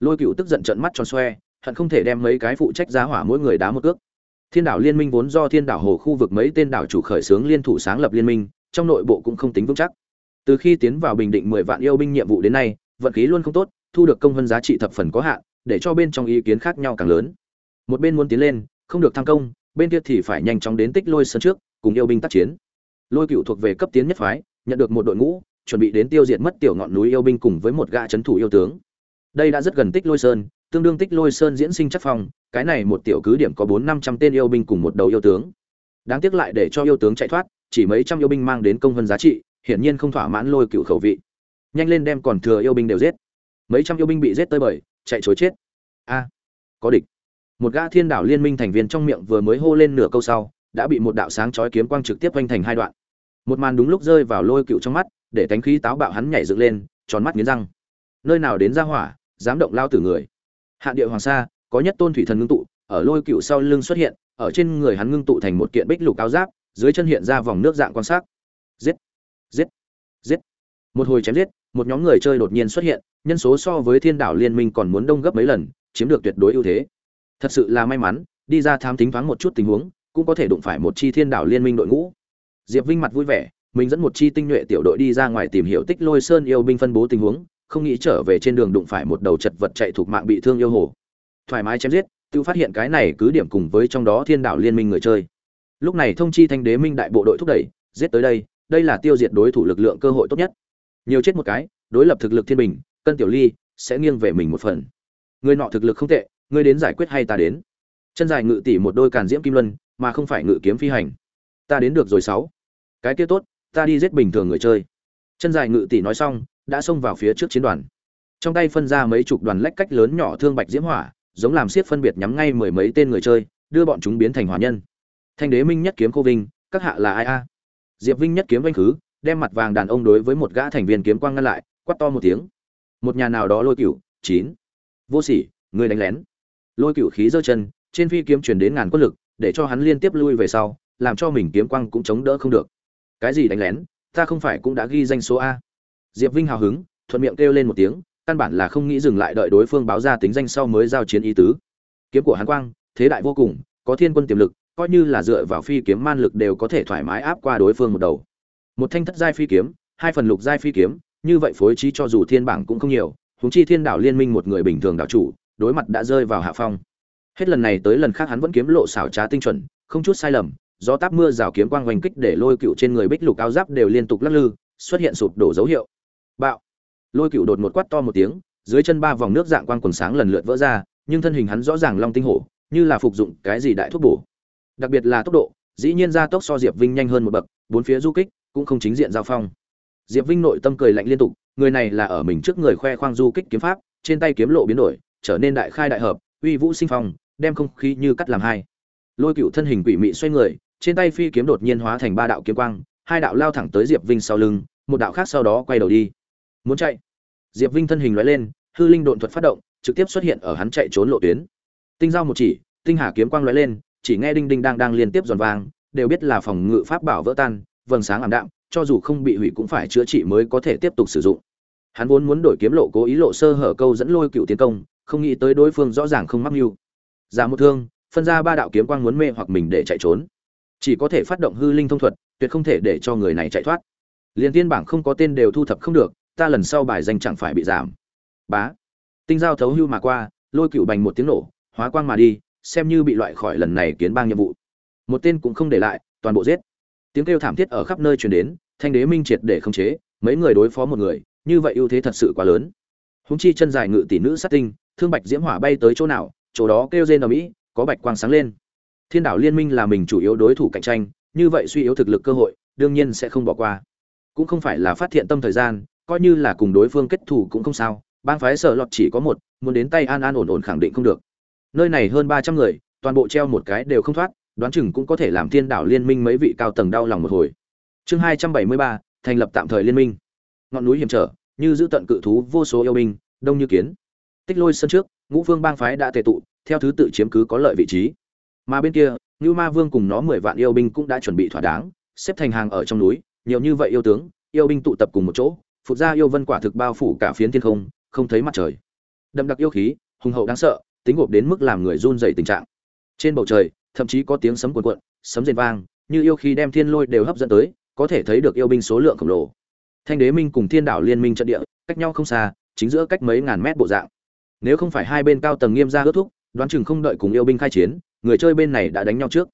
Lôi cựu tức giận trận mắt tròn xoe, hận không thể đem mấy cái phụ trách giá hỏa mỗi người đá một cước. Thiên đảo liên minh vốn do thiên đảo hồ khu vực mấy tên đảo chủ khởi xướng liên thủ sáng lập liên minh, trong nội bộ cũng không tính vững chắc. Từ khi tiến vào bình định mười vạn yêu binh nhiệm vụ đến nay, vận khí luôn không tốt, thu được công vân giá trị thập phần có hạn để cho bên trong ý kiến khác nhau càng lớn. Một bên muốn tiến lên, không được tham công, bên kia thì phải nhanh chóng đến tích lôi sân trước, cùng yêu binh tác chiến. Lôi cựu thuộc về cấp tiến nhất phái, nhận được một đội ngũ, chuẩn bị đến tiêu diệt mất tiểu ngọn núi yêu binh cùng với một gã trấn thủ yêu tướng. Đây đã rất gần tích lôi sơn, tương đương tích lôi sơn diễn sinh chắc phong, cái này một tiểu cứ điểm có bốn năm trăm tên yêu binh cùng một đầu yêu tướng. Đáng tiếc lại để cho yêu tướng chạy thoát, chỉ mấy trăm yêu binh mang đến công vân giá trị, hiển nhiên không thỏa mãn lôi cựu khẩu vị. Nhanh lên đem còn thừa yêu binh đều giết. Mấy trăm yêu binh bị giết tới bời chạy chối chết. A, có địch. Một gã thiên đảo liên minh thành viên trong miệng vừa mới hô lên nửa câu sau, đã bị một đạo sáng chói kiếm quang trực tiếp quanh thành hai đoạn. Một màn đúng lúc rơi vào lôi cựu trong mắt, để cánh khí táo bạo hắn nhảy dựng lên, tròn mắt nghiến răng. Nơi nào đến ra hỏa, dám động lao tử người. Hạ địa hoàng sa, có nhất tôn thủy thần ngưng tụ, ở lôi cựu sau lưng xuất hiện, ở trên người hắn ngưng tụ thành một kiện bích lục áo giáp, dưới chân hiện ra vòng nước dạng quan sát. Giết! Giết! Giết! Một hồi chém giết, một nhóm người chơi đột nhiên xuất hiện nhân số so với thiên đảo liên minh còn muốn đông gấp mấy lần, chiếm được tuyệt đối ưu thế. Thật sự là may mắn, đi ra thám tính thoáng một chút tình huống, cũng có thể đụng phải một chi thiên đảo liên minh đội ngũ. Diệp vinh mặt vui vẻ, mình dẫn một chi tinh nhuệ tiểu đội đi ra ngoài tìm hiểu tích lôi sơn yêu binh phân bố tình huống, không nghĩ trở về trên đường đụng phải một đầu chật vật chạy thuộc mạng bị thương yêu hồ. Thoải mái chém giết, tự phát hiện cái này cứ điểm cùng với trong đó thiên đảo liên minh người chơi. Lúc này thông chi thanh đế minh đại bộ đội thúc đẩy, giết tới đây đây là tiêu diệt đối thủ lực lượng cơ hội tốt nhất. Nhiều chết một cái, đối lập thực lực thiên bình cân tiểu ly, sẽ nghiêng về mình một phần. Người nọ thực lực không tệ, ngươi đến giải quyết hay ta đến? Chân dài ngự tỷ một đôi càn diễm kim luân, mà không phải ngự kiếm phi hành. Ta đến được rồi sáu. Cái kia tốt, ta đi giết bình thường người chơi. Chân dài ngự tỷ nói xong, đã xông vào phía trước chiến đoàn. Trong tay phân ra mấy chục đoàn lách cách lớn nhỏ thương bạch diễm hỏa, giống làm siết phân biệt nhắm ngay mười mấy tên người chơi, đưa bọn chúng biến thành hỏa nhân. Thanh đế minh nhất kiếm cô vinh, các hạ là ai a? Diệp vinh nhất kiếm vanh khứ, đem mặt vàng đàn ông đối với một gã thành viên kiếm quang ngăn lại, quát to một tiếng một nhà nào đó lôi cửu, chín. Vô sỉ, người đánh lén. Lôi cửu khí giơ chân, trên phi kiếm truyền đến ngàn quân lực, để cho hắn liên tiếp lui về sau, làm cho mình kiếm quang cũng chống đỡ không được. Cái gì đánh lén? Ta không phải cũng đã ghi danh số a. Diệp vinh hào hứng, thuận miệng kêu lên một tiếng, căn bản là không nghĩ dừng lại đợi đối phương báo ra tính danh sau mới giao chiến ý tứ. Kiếm của hắn quang, thế đại vô cùng, có thiên quân tiềm lực, coi như là dựa vào phi kiếm man lực đều có thể thoải mái áp qua đối phương một đầu. Một thanh thất giai phi kiếm, hai phần lục giai phi kiếm như vậy phối trí cho dù thiên bảng cũng không nhiều, huống chi thiên đảo liên minh một người bình thường đảo chủ, đối mặt đã rơi vào hạ phong. Hết lần này tới lần khác hắn vẫn kiếm lộ xảo trá tinh chuẩn, không chút sai lầm do táp mưa rào kiếm quang hoành kích để lôi cựu trên người bích lục áo giáp đều liên tục lắc lư, xuất hiện sụp đổ dấu hiệu. Bạo. Lôi cựu đột một quát to một tiếng, dưới chân ba vòng nước dạng quang quần sáng lần lượt vỡ ra, nhưng thân hình hắn rõ ràng long tinh hổ, như là phục dụng cái gì đại thuốc bổ. Đặc biệt là tốc độ, dĩ nhiên ra tốc so diệp vinh nhanh hơn một bậc, bốn phía du kích cũng không chính diện giao phong diệp vinh nội tâm cười lạnh liên tục, người này là ở mình trước người khoe khoang du kích kiếm pháp, trên tay kiếm lộ biến đổi, trở nên đại khai đại hợp, uy vũ sinh phong, đem không khí như cắt làm hai. Lôi cựu thân hình quỷ mị xoay người, trên tay phi kiếm đột nhiên hóa thành ba đạo kiếm quang, hai đạo lao thẳng tới diệp vinh sau lưng, một đạo khác sau đó quay đầu đi. Muốn chạy? Diệp vinh thân hình lóe lên, hư linh độn thuật phát động, trực tiếp xuất hiện ở hắn chạy trốn lộ tuyến. Tinh giao một chỉ, tinh hà kiếm quang lóe lên, chỉ nghe đinh đinh đang đang liên tiếp giòn vang, đều biết là phòng ngự pháp bảo vỡ tan, vầng sáng ảm đạm cho dù không bị hủy cũng phải chữa trị mới có thể tiếp tục sử dụng. Hắn vốn muốn đổi kiếm lộ cố ý lộ sơ hở câu dẫn lôi cựu tiến công, không nghĩ tới đối phương rõ ràng không mắc mưu. Giả một thương, phân ra ba đạo kiếm quang muốn mê hoặc mình để chạy trốn. Chỉ có thể phát động hư linh thông thuật, tuyệt không thể để cho người này chạy thoát. Liền tiên bảng không có tên đều thu thập không được, ta lần sau bài danh chẳng phải bị giảm. Bá. Tinh giao thấu hưu mà qua, lôi cựu bành một tiếng nổ, hóa quang mà đi, xem như bị loại khỏi lần này kiến bang nhiệm vụ. Một tên cũng không để lại, toàn bộ giết tiếng kêu thảm thiết ở khắp nơi truyền đến, thanh đế minh triệt để khống chế, mấy người đối phó một người, như vậy ưu thế thật sự quá lớn. Húng chi chân dài ngự tỷ nữ sát tinh, thương bạch diễm hỏa bay tới chỗ nào, chỗ đó kêu rên ở mỹ có bạch quang sáng lên. Thiên đảo liên minh là mình chủ yếu đối thủ cạnh tranh, như vậy suy yếu thực lực cơ hội, đương nhiên sẽ không bỏ qua. Cũng không phải là phát hiện tâm thời gian, coi như là cùng đối phương kết thù cũng không sao, bang phái sợ lọt chỉ có một, muốn đến tay an an ổn ổn khẳng định không được. Nơi này hơn ba trăm người, toàn bộ treo một cái đều không thoát đoán chừng cũng có thể làm thiên đảo liên minh mấy vị cao tầng đau lòng một hồi. Chương hai trăm bảy mươi ba, thành lập tạm thời liên minh. Ngọn núi hiểm trở, như giữ tận cự thú vô số yêu binh, đông như kiến. Tích lôi sân trước, ngũ vương bang phái đã tệ tụ, theo thứ tự chiếm cứ có lợi vị trí. Mà bên kia như ma vương cùng nó mười vạn yêu binh cũng đã chuẩn bị thỏa đáng, xếp thành hàng ở trong núi, nhiều như vậy yêu tướng, yêu binh tụ tập cùng một chỗ phụ ra yêu vân quả thực bao phủ cả phiến thiên không không thấy mặt trời. Đậm đặc yêu khí, hùng hậu đáng sợ, tính gộp đến mức làm người run dày tình trạng. Trên bầu trời thậm chí có tiếng sấm cuộn cuộn, sấm rền vang, như yêu khí đem thiên lôi đều hấp dẫn tới, có thể thấy được yêu binh số lượng khổng lồ. Thanh đế minh cùng thiên đảo liên minh trận địa, cách nhau không xa, chính giữa cách mấy ngàn mét bộ dạng. Nếu không phải hai bên cao tầng nghiêm ra ước thúc, đoán chừng không đợi cùng yêu binh khai chiến, người chơi bên này đã đánh nhau trước.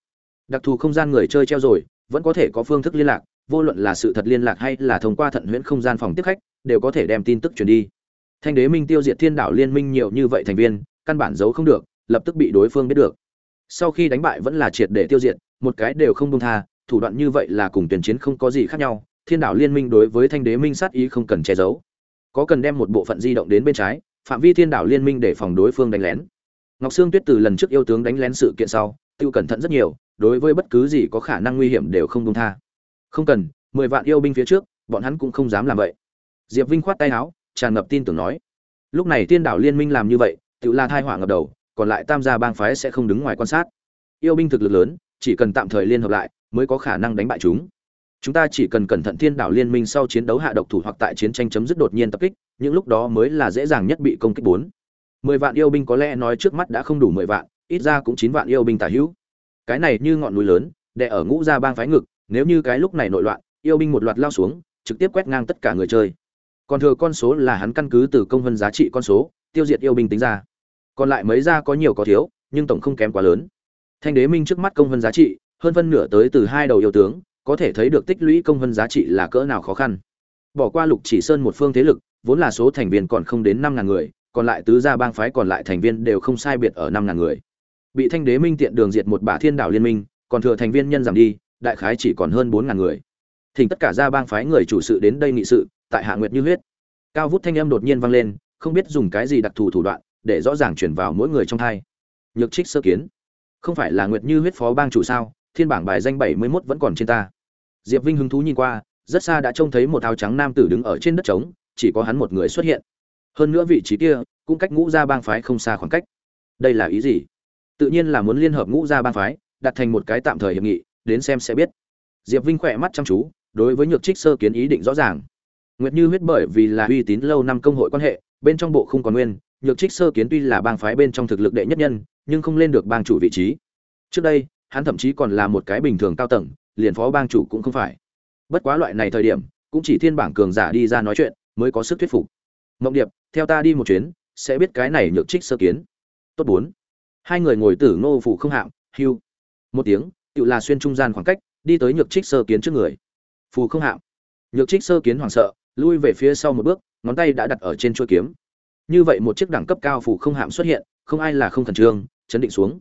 Đặc thù không gian người chơi treo rồi, vẫn có thể có phương thức liên lạc, vô luận là sự thật liên lạc hay là thông qua thận huyễn không gian phòng tiếp khách, đều có thể đem tin tức truyền đi. Thanh đế minh tiêu diệt thiên đảo liên minh nhiều như vậy thành viên, căn bản giấu không được, lập tức bị đối phương biết được sau khi đánh bại vẫn là triệt để tiêu diệt, một cái đều không buông tha, thủ đoạn như vậy là cùng tuyển chiến không có gì khác nhau, thiên đảo liên minh đối với thanh đế minh sát ý không cần che giấu. Có cần đem một bộ phận di động đến bên trái, phạm vi thiên đảo liên minh để phòng đối phương đánh lén. Ngọc sương tuyết từ lần trước yêu tướng đánh lén sự kiện sau, tiêu cẩn thận rất nhiều, đối với bất cứ gì có khả năng nguy hiểm đều không buông tha. Không cần, mười vạn yêu binh phía trước, bọn hắn cũng không dám làm vậy. Diệp vinh khoát tay áo, tràn ngập tin tưởng nói. Lúc này thiên đảo liên minh làm như vậy, tự là thai họa ngập đầu còn lại tam gia bang phái sẽ không đứng ngoài quan sát. Yêu binh thực lực lớn, chỉ cần tạm thời liên hợp lại, mới có khả năng đánh bại chúng. Chúng ta chỉ cần cẩn thận thiên đảo liên minh sau chiến đấu hạ độc thủ hoặc tại chiến tranh chấm dứt đột nhiên tập kích, những lúc đó mới là dễ dàng nhất bị công kích bốn. Mười vạn yêu binh có lẽ nói trước mắt đã không đủ mười vạn, ít ra cũng chín vạn yêu binh tả hữu. Cái này như ngọn núi lớn, đè ở ngũ gia bang phái ngực, nếu như cái lúc này nội loạn, yêu binh một loạt lao xuống, trực tiếp quét ngang tất cả người chơi. Còn thừa con số là hắn căn cứ từ công vân giá trị con số, tiêu diệt yêu binh tính ra còn lại mấy gia có nhiều có thiếu, nhưng tổng không kém quá lớn. Thanh đế minh trước mắt công vân giá trị, hơn phân nửa tới từ hai đầu yêu tướng, có thể thấy được tích lũy công vân giá trị là cỡ nào khó khăn. Bỏ qua lục chỉ sơn một phương thế lực, vốn là số thành viên còn không đến năm ngàn người, còn lại tứ gia bang phái còn lại thành viên đều không sai biệt ở năm ngàn người. Bị thanh đế minh tiện đường diệt một bả thiên đảo liên minh, còn thừa thành viên nhân giảm đi, đại khái chỉ còn hơn bốn ngàn người. Thỉnh tất cả gia bang phái người chủ sự đến đây nghị sự, tại hạ nguyệt như huyết. Cao vút thanh âm đột nhiên vang lên, không biết dùng cái gì đặc thù thủ đoạn để rõ ràng chuyển vào mỗi người trong thai. Nhược trích sơ kiến. Không phải là nguyệt như huyết phó bang chủ sao? Thiên bảng bài danh bảy mươi 71 vẫn còn trên ta. Diệp vinh hứng thú nhìn qua, rất xa đã trông thấy một áo trắng nam tử đứng ở trên đất trống, chỉ có hắn một người xuất hiện. Hơn nữa vị trí kia, cũng cách ngũ gia bang phái không xa khoảng cách. Đây là ý gì? Tự nhiên là muốn liên hợp ngũ gia bang phái, đặt thành một cái tạm thời hiệp nghị, đến xem sẽ biết. Diệp vinh khỏe mắt chăm chú, đối với nhược trích sơ kiến ý định rõ ràng. Nguyệt như huyết bởi vì là uy tín lâu năm công hội quan hệ, bên trong bộ không còn nguyên nhược trích sơ kiến tuy là bang phái bên trong thực lực đệ nhất nhân, nhưng không lên được bang chủ vị trí. Trước đây, hắn thậm chí còn là một cái bình thường cao tầng, liền phó bang chủ cũng không phải. Bất quá loại này thời điểm, cũng chỉ thiên bảng cường giả đi ra nói chuyện, mới có sức thuyết phục. Mộng điệp, theo ta đi một chuyến, sẽ biết cái này nhược trích sơ kiến. Tốt bốn. Hai người ngồi tử ngô phủ không hạng, hưu. Một tiếng, tự là xuyên trung gian khoảng cách, đi tới nhược trích sơ kiến trước người. Phù không hạng. Nhược trích sơ kiến hoảng sợ, lui về phía sau một bước, ngón tay đã đặt ở trên chuôi kiếm như vậy một chiếc đẳng cấp cao phủ không hạm xuất hiện, không ai là không khẩn trương, chấn định xuống.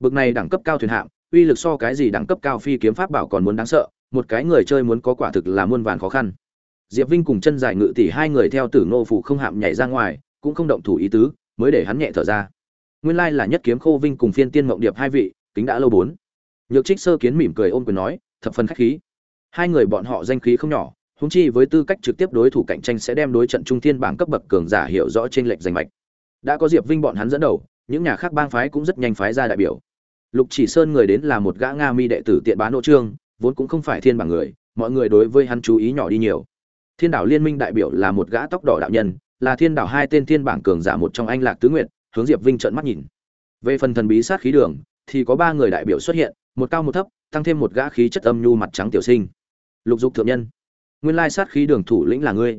Bực này đẳng cấp cao thuyền hạm, uy lực so cái gì đẳng cấp cao phi kiếm pháp bảo còn muốn đáng sợ, một cái người chơi muốn có quả thực là muôn vàn khó khăn. Diệp vinh cùng chân dài ngự tỷ hai người theo tử ngô phủ không hạm nhảy ra ngoài, cũng không động thủ ý tứ, mới để hắn nhẹ thở ra. Nguyên lai là nhất kiếm khô vinh cùng phiên tiên mộng điệp hai vị, kính đã lâu bốn. Nhược trích sơ kiến mỉm cười ôm quyền nói, thập phần khách khí. Hai người bọn họ danh khí không nhỏ húng chi với tư cách trực tiếp đối thủ cạnh tranh sẽ đem đối trận trung thiên bảng cấp bậc cường giả hiểu rõ trên lệch giành mạch. Đã có diệp vinh bọn hắn dẫn đầu, những nhà khác bang phái cũng rất nhanh phái ra đại biểu. Lục chỉ sơn người đến là một gã nga mi đệ tử tiện bán nô trương, vốn cũng không phải thiên bảng người, mọi người đối với hắn chú ý nhỏ đi nhiều. Thiên đảo liên minh đại biểu là một gã tóc đỏ đạo nhân, là thiên đảo hai tên thiên bảng cường giả một trong anh lạc tứ nguyện hướng diệp vinh trợn mắt nhìn. Về phần thần bí sát khí đường, thì có ba người đại biểu xuất hiện, một cao một thấp, tăng thêm một gã khí chất âm nhu mặt trắng tiểu sinh. Lục dục thượng nhân nguyên lai sát khí đường thủ lĩnh là ngươi.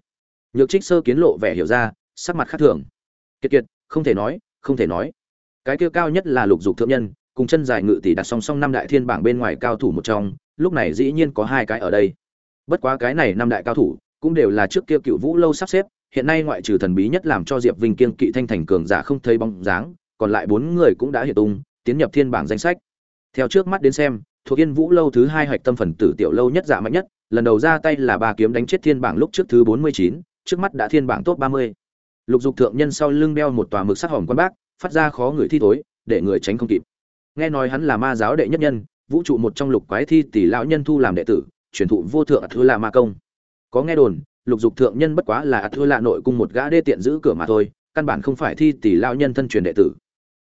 Nhược trích sơ kiến lộ vẻ hiểu ra, sắc mặt khác thường. Kiệt kiệt, không thể nói, không thể nói. Cái kia cao nhất là lục dục thượng nhân, cùng chân dài ngự tỷ đặt song song năm đại thiên bảng bên ngoài cao thủ một trong, lúc này dĩ nhiên có hai cái ở đây. Bất quá cái này năm đại cao thủ, cũng đều là trước kia cựu vũ lâu sắp xếp, hiện nay ngoại trừ thần bí nhất làm cho diệp vinh kiên kỵ thanh thành cường giả không thấy bóng dáng, còn lại bốn người cũng đã hiện tung, tiến nhập thiên bảng danh sách. Theo trước mắt đến xem, thuộc yên vũ lâu thứ hai hạch tâm phần tử tiểu lâu nhất giả mạnh nhất lần đầu ra tay là ba kiếm đánh chết thiên bảng lúc trước thứ bốn mươi chín, trước mắt đã thiên bảng top ba mươi. Lục dục thượng nhân sau lưng đeo một tòa mực sắc hồng quan bác, phát ra khó người thi tối để người tránh không kịp. Nghe nói hắn là ma giáo đệ nhất nhân, vũ trụ một trong lục quái thi tỷ lão nhân thu làm đệ tử, truyền thụ vô thượng thứ là ma công. Có nghe đồn, lục dục thượng nhân bất quá là thư lạ nội cung một gã đê tiện giữ cửa mà thôi, căn bản không phải thi tỷ lão nhân thân truyền đệ tử.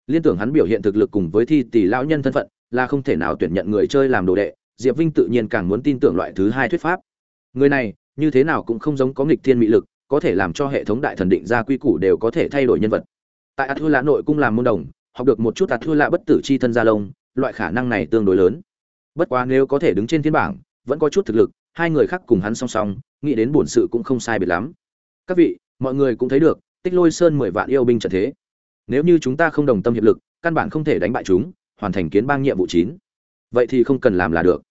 Liên tưởng hắn biểu hiện thực lực cùng với thi tỷ lão nhân thân phận, là không thể nào tuyển nhận người chơi làm đồ đệ diệp vinh tự nhiên càng muốn tin tưởng loại thứ hai thuyết pháp. Người này, như thế nào cũng không giống có nghịch thiên mị lực, có thể làm cho hệ thống đại thần định ra quy củ đều có thể thay đổi nhân vật. Tại ạt thư lạ nội cung làm môn đồng, học được một chút ạt thư lạ bất tử chi thân gia lông, loại khả năng này tương đối lớn. Bất quá nếu có thể đứng trên thiên bảng, vẫn có chút thực lực, hai người khác cùng hắn song song, nghĩ đến bổn sự cũng không sai biệt lắm. Các vị, mọi người cũng thấy được, tích lôi sơn mười vạn yêu binh trận thế. Nếu như chúng ta không đồng tâm hiệp lực, căn bản không thể đánh bại chúng, hoàn thành kiến bang nhiệm vụ chín vậy thì không cần làm là được.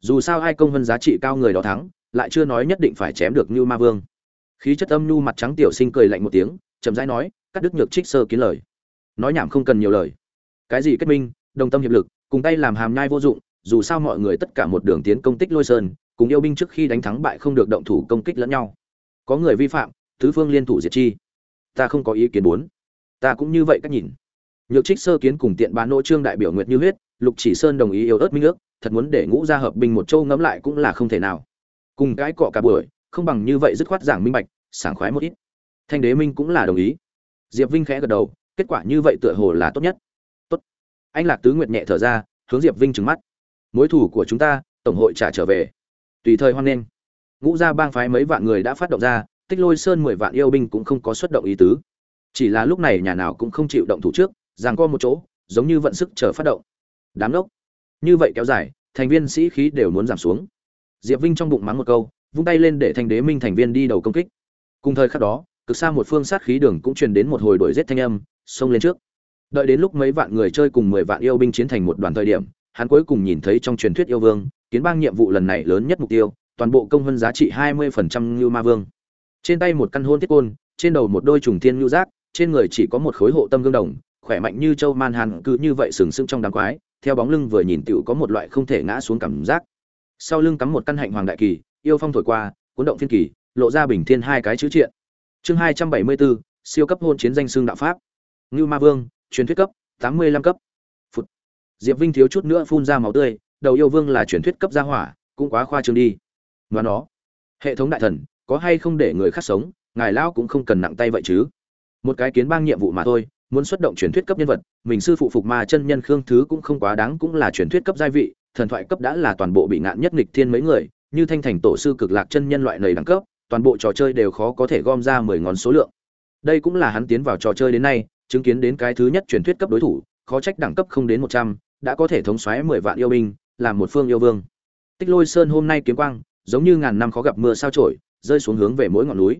Dù sao ai công hơn giá trị cao người đó thắng, lại chưa nói nhất định phải chém được như ma vương. Khí chất âm nhu mặt trắng tiểu sinh cười lạnh một tiếng, chậm rãi nói, cắt đứt nhược trích sơ kiến lời. Nói nhảm không cần nhiều lời. Cái gì kết minh, đồng tâm hiệp lực, cùng tay làm hàm nhai vô dụng, dù sao mọi người tất cả một đường tiến công tích lôi sơn, cùng yêu binh trước khi đánh thắng bại không được động thủ công kích lẫn nhau. Có người vi phạm, tứ phương liên thủ diệt chi. Ta không có ý kiến bốn ta cũng như vậy cách nhìn. Nhược trích sơ kiến cùng tiện bán nỗ trương đại biểu nguyệt như huyết lục chỉ sơn đồng ý yêu ớt minh ước, thật muốn để ngũ Gia hợp binh một châu ngẫm lại cũng là không thể nào. Cùng cái cọ cả buổi, không bằng như vậy dứt khoát giảng minh bạch, sảng khoái một ít. Thanh đế minh cũng là đồng ý. Diệp vinh khẽ gật đầu, kết quả như vậy tựa hồ là tốt nhất. Tốt. Anh lạc tứ nguyệt nhẹ thở ra, hướng diệp vinh trừng mắt. Mối thủ của chúng ta, tổng hội trả trở về. Tùy thời hoan nghênh. Ngũ gia bang phái mấy vạn người đã phát động ra, tích lôi sơn mười vạn yêu binh cũng không có xuất động ý tứ. Chỉ là lúc này nhà nào cũng không chịu động thủ trước, giằng co một chỗ, giống như vận sức chờ phát động đám đốc. Như vậy kéo dài, thành viên sĩ khí đều muốn giảm xuống. Diệp vinh trong bụng mắng một câu, vung tay lên để thanh đế minh thành viên đi đầu công kích. Cùng thời khắc đó, cực xa một phương sát khí đường cũng truyền đến một hồi đổi giết thanh âm, xông lên trước. Đợi đến lúc mấy vạn người chơi cùng mười vạn yêu binh chiến thành một đoàn thời điểm, hắn cuối cùng nhìn thấy trong truyền thuyết yêu vương, kiến bang nhiệm vụ lần này lớn nhất mục tiêu, toàn bộ công hơn giá trị hai mươi phần trăm ngưu ma vương. Trên tay một căn hôn thiết côn, trên đầu một đôi trùng thiên ngưu giác, trên người chỉ có một khối hộ tâm gương đồng, khỏe mạnh như châu man hàn, cứ như vậy sừng sững trong đám quái theo bóng lưng vừa nhìn tựu có một loại không thể ngã xuống cảm giác. Sau lưng cắm một căn hạnh hoàng đại kỳ, yêu phong thổi qua, cuốn động phiên kỳ, lộ ra bình thiên hai cái chữ triện. Chương hai trăm bảy mươi bốn, siêu cấp hôn chiến danh xương đạo pháp. Ngưu ma vương, truyền thuyết cấp, tám mươi lăm cấp. Phụt. diệp vinh thiếu chút nữa phun ra máu tươi, đầu yêu vương là truyền thuyết cấp gia hỏa, cũng quá khoa trương đi. Và nó. Hệ thống đại thần, có hay không để người khác sống, ngài lão cũng không cần nặng tay vậy chứ. Một cái kiến bang nhiệm vụ mà thôi muốn xuất động truyền thuyết cấp nhân vật, mình sư phụ phục ma chân nhân khương thứ cũng không quá đáng cũng là truyền thuyết cấp gia vị, thần thoại cấp đã là toàn bộ bị ngạn nhất nghịch thiên mấy người, như thanh thành tổ sư cực lạc chân nhân loại nầy đẳng cấp, toàn bộ trò chơi đều khó có thể gom ra mười ngón số lượng. Đây cũng là hắn tiến vào trò chơi đến nay, chứng kiến đến cái thứ nhất truyền thuyết cấp đối thủ, khó trách đẳng cấp không đến một trăm, đã có thể thống soái mười vạn yêu binh làm một phương yêu vương. Tích lôi sơn hôm nay kiếm quang, giống như ngàn năm khó gặp mưa sao trổi, rơi xuống hướng về mỗi ngọn núi.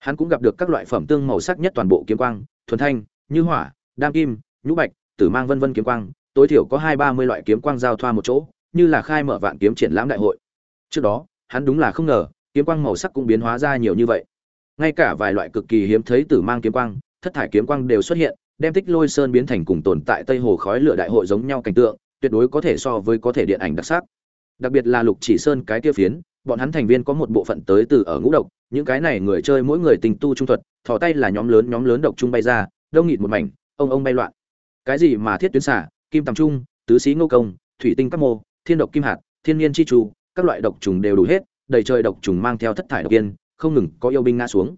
Hắn cũng gặp được các loại phẩm tương màu sắc nhất toàn bộ kiếm quang, thuần thanh như hỏa, đam kim, nhũ bạch, tử mang vân vân kiếm quang, tối thiểu có hai ba mươi loại kiếm quang giao thoa một chỗ, như là khai mở vạn kiếm triển lãm đại hội. Trước đó, hắn đúng là không ngờ, kiếm quang màu sắc cũng biến hóa ra nhiều như vậy. Ngay cả vài loại cực kỳ hiếm thấy tử mang kiếm quang, thất thải kiếm quang đều xuất hiện, đem tích lôi sơn biến thành cùng tồn tại tây hồ khói lửa đại hội giống nhau cảnh tượng, tuyệt đối có thể so với có thể điện ảnh đặc sắc. Đặc biệt là lục chỉ sơn cái tiêu phiến, bọn hắn thành viên có một bộ phận tới từ ở ngũ độc, những cái này người chơi mỗi người tình tu trung thuật, thò tay là nhóm lớn nhóm lớn độc trung bay ra đông nghịt một mảnh, ông ông bay loạn. Cái gì mà thiết tuyến xả kim tầm trung, tứ sĩ ngô công, thủy tinh các mô, thiên độc kim hạt, thiên nhiên chi trù, các loại độc trùng đều đủ hết, đầy trời độc trùng mang theo thất thải độc yên, không ngừng có yêu binh ngã xuống.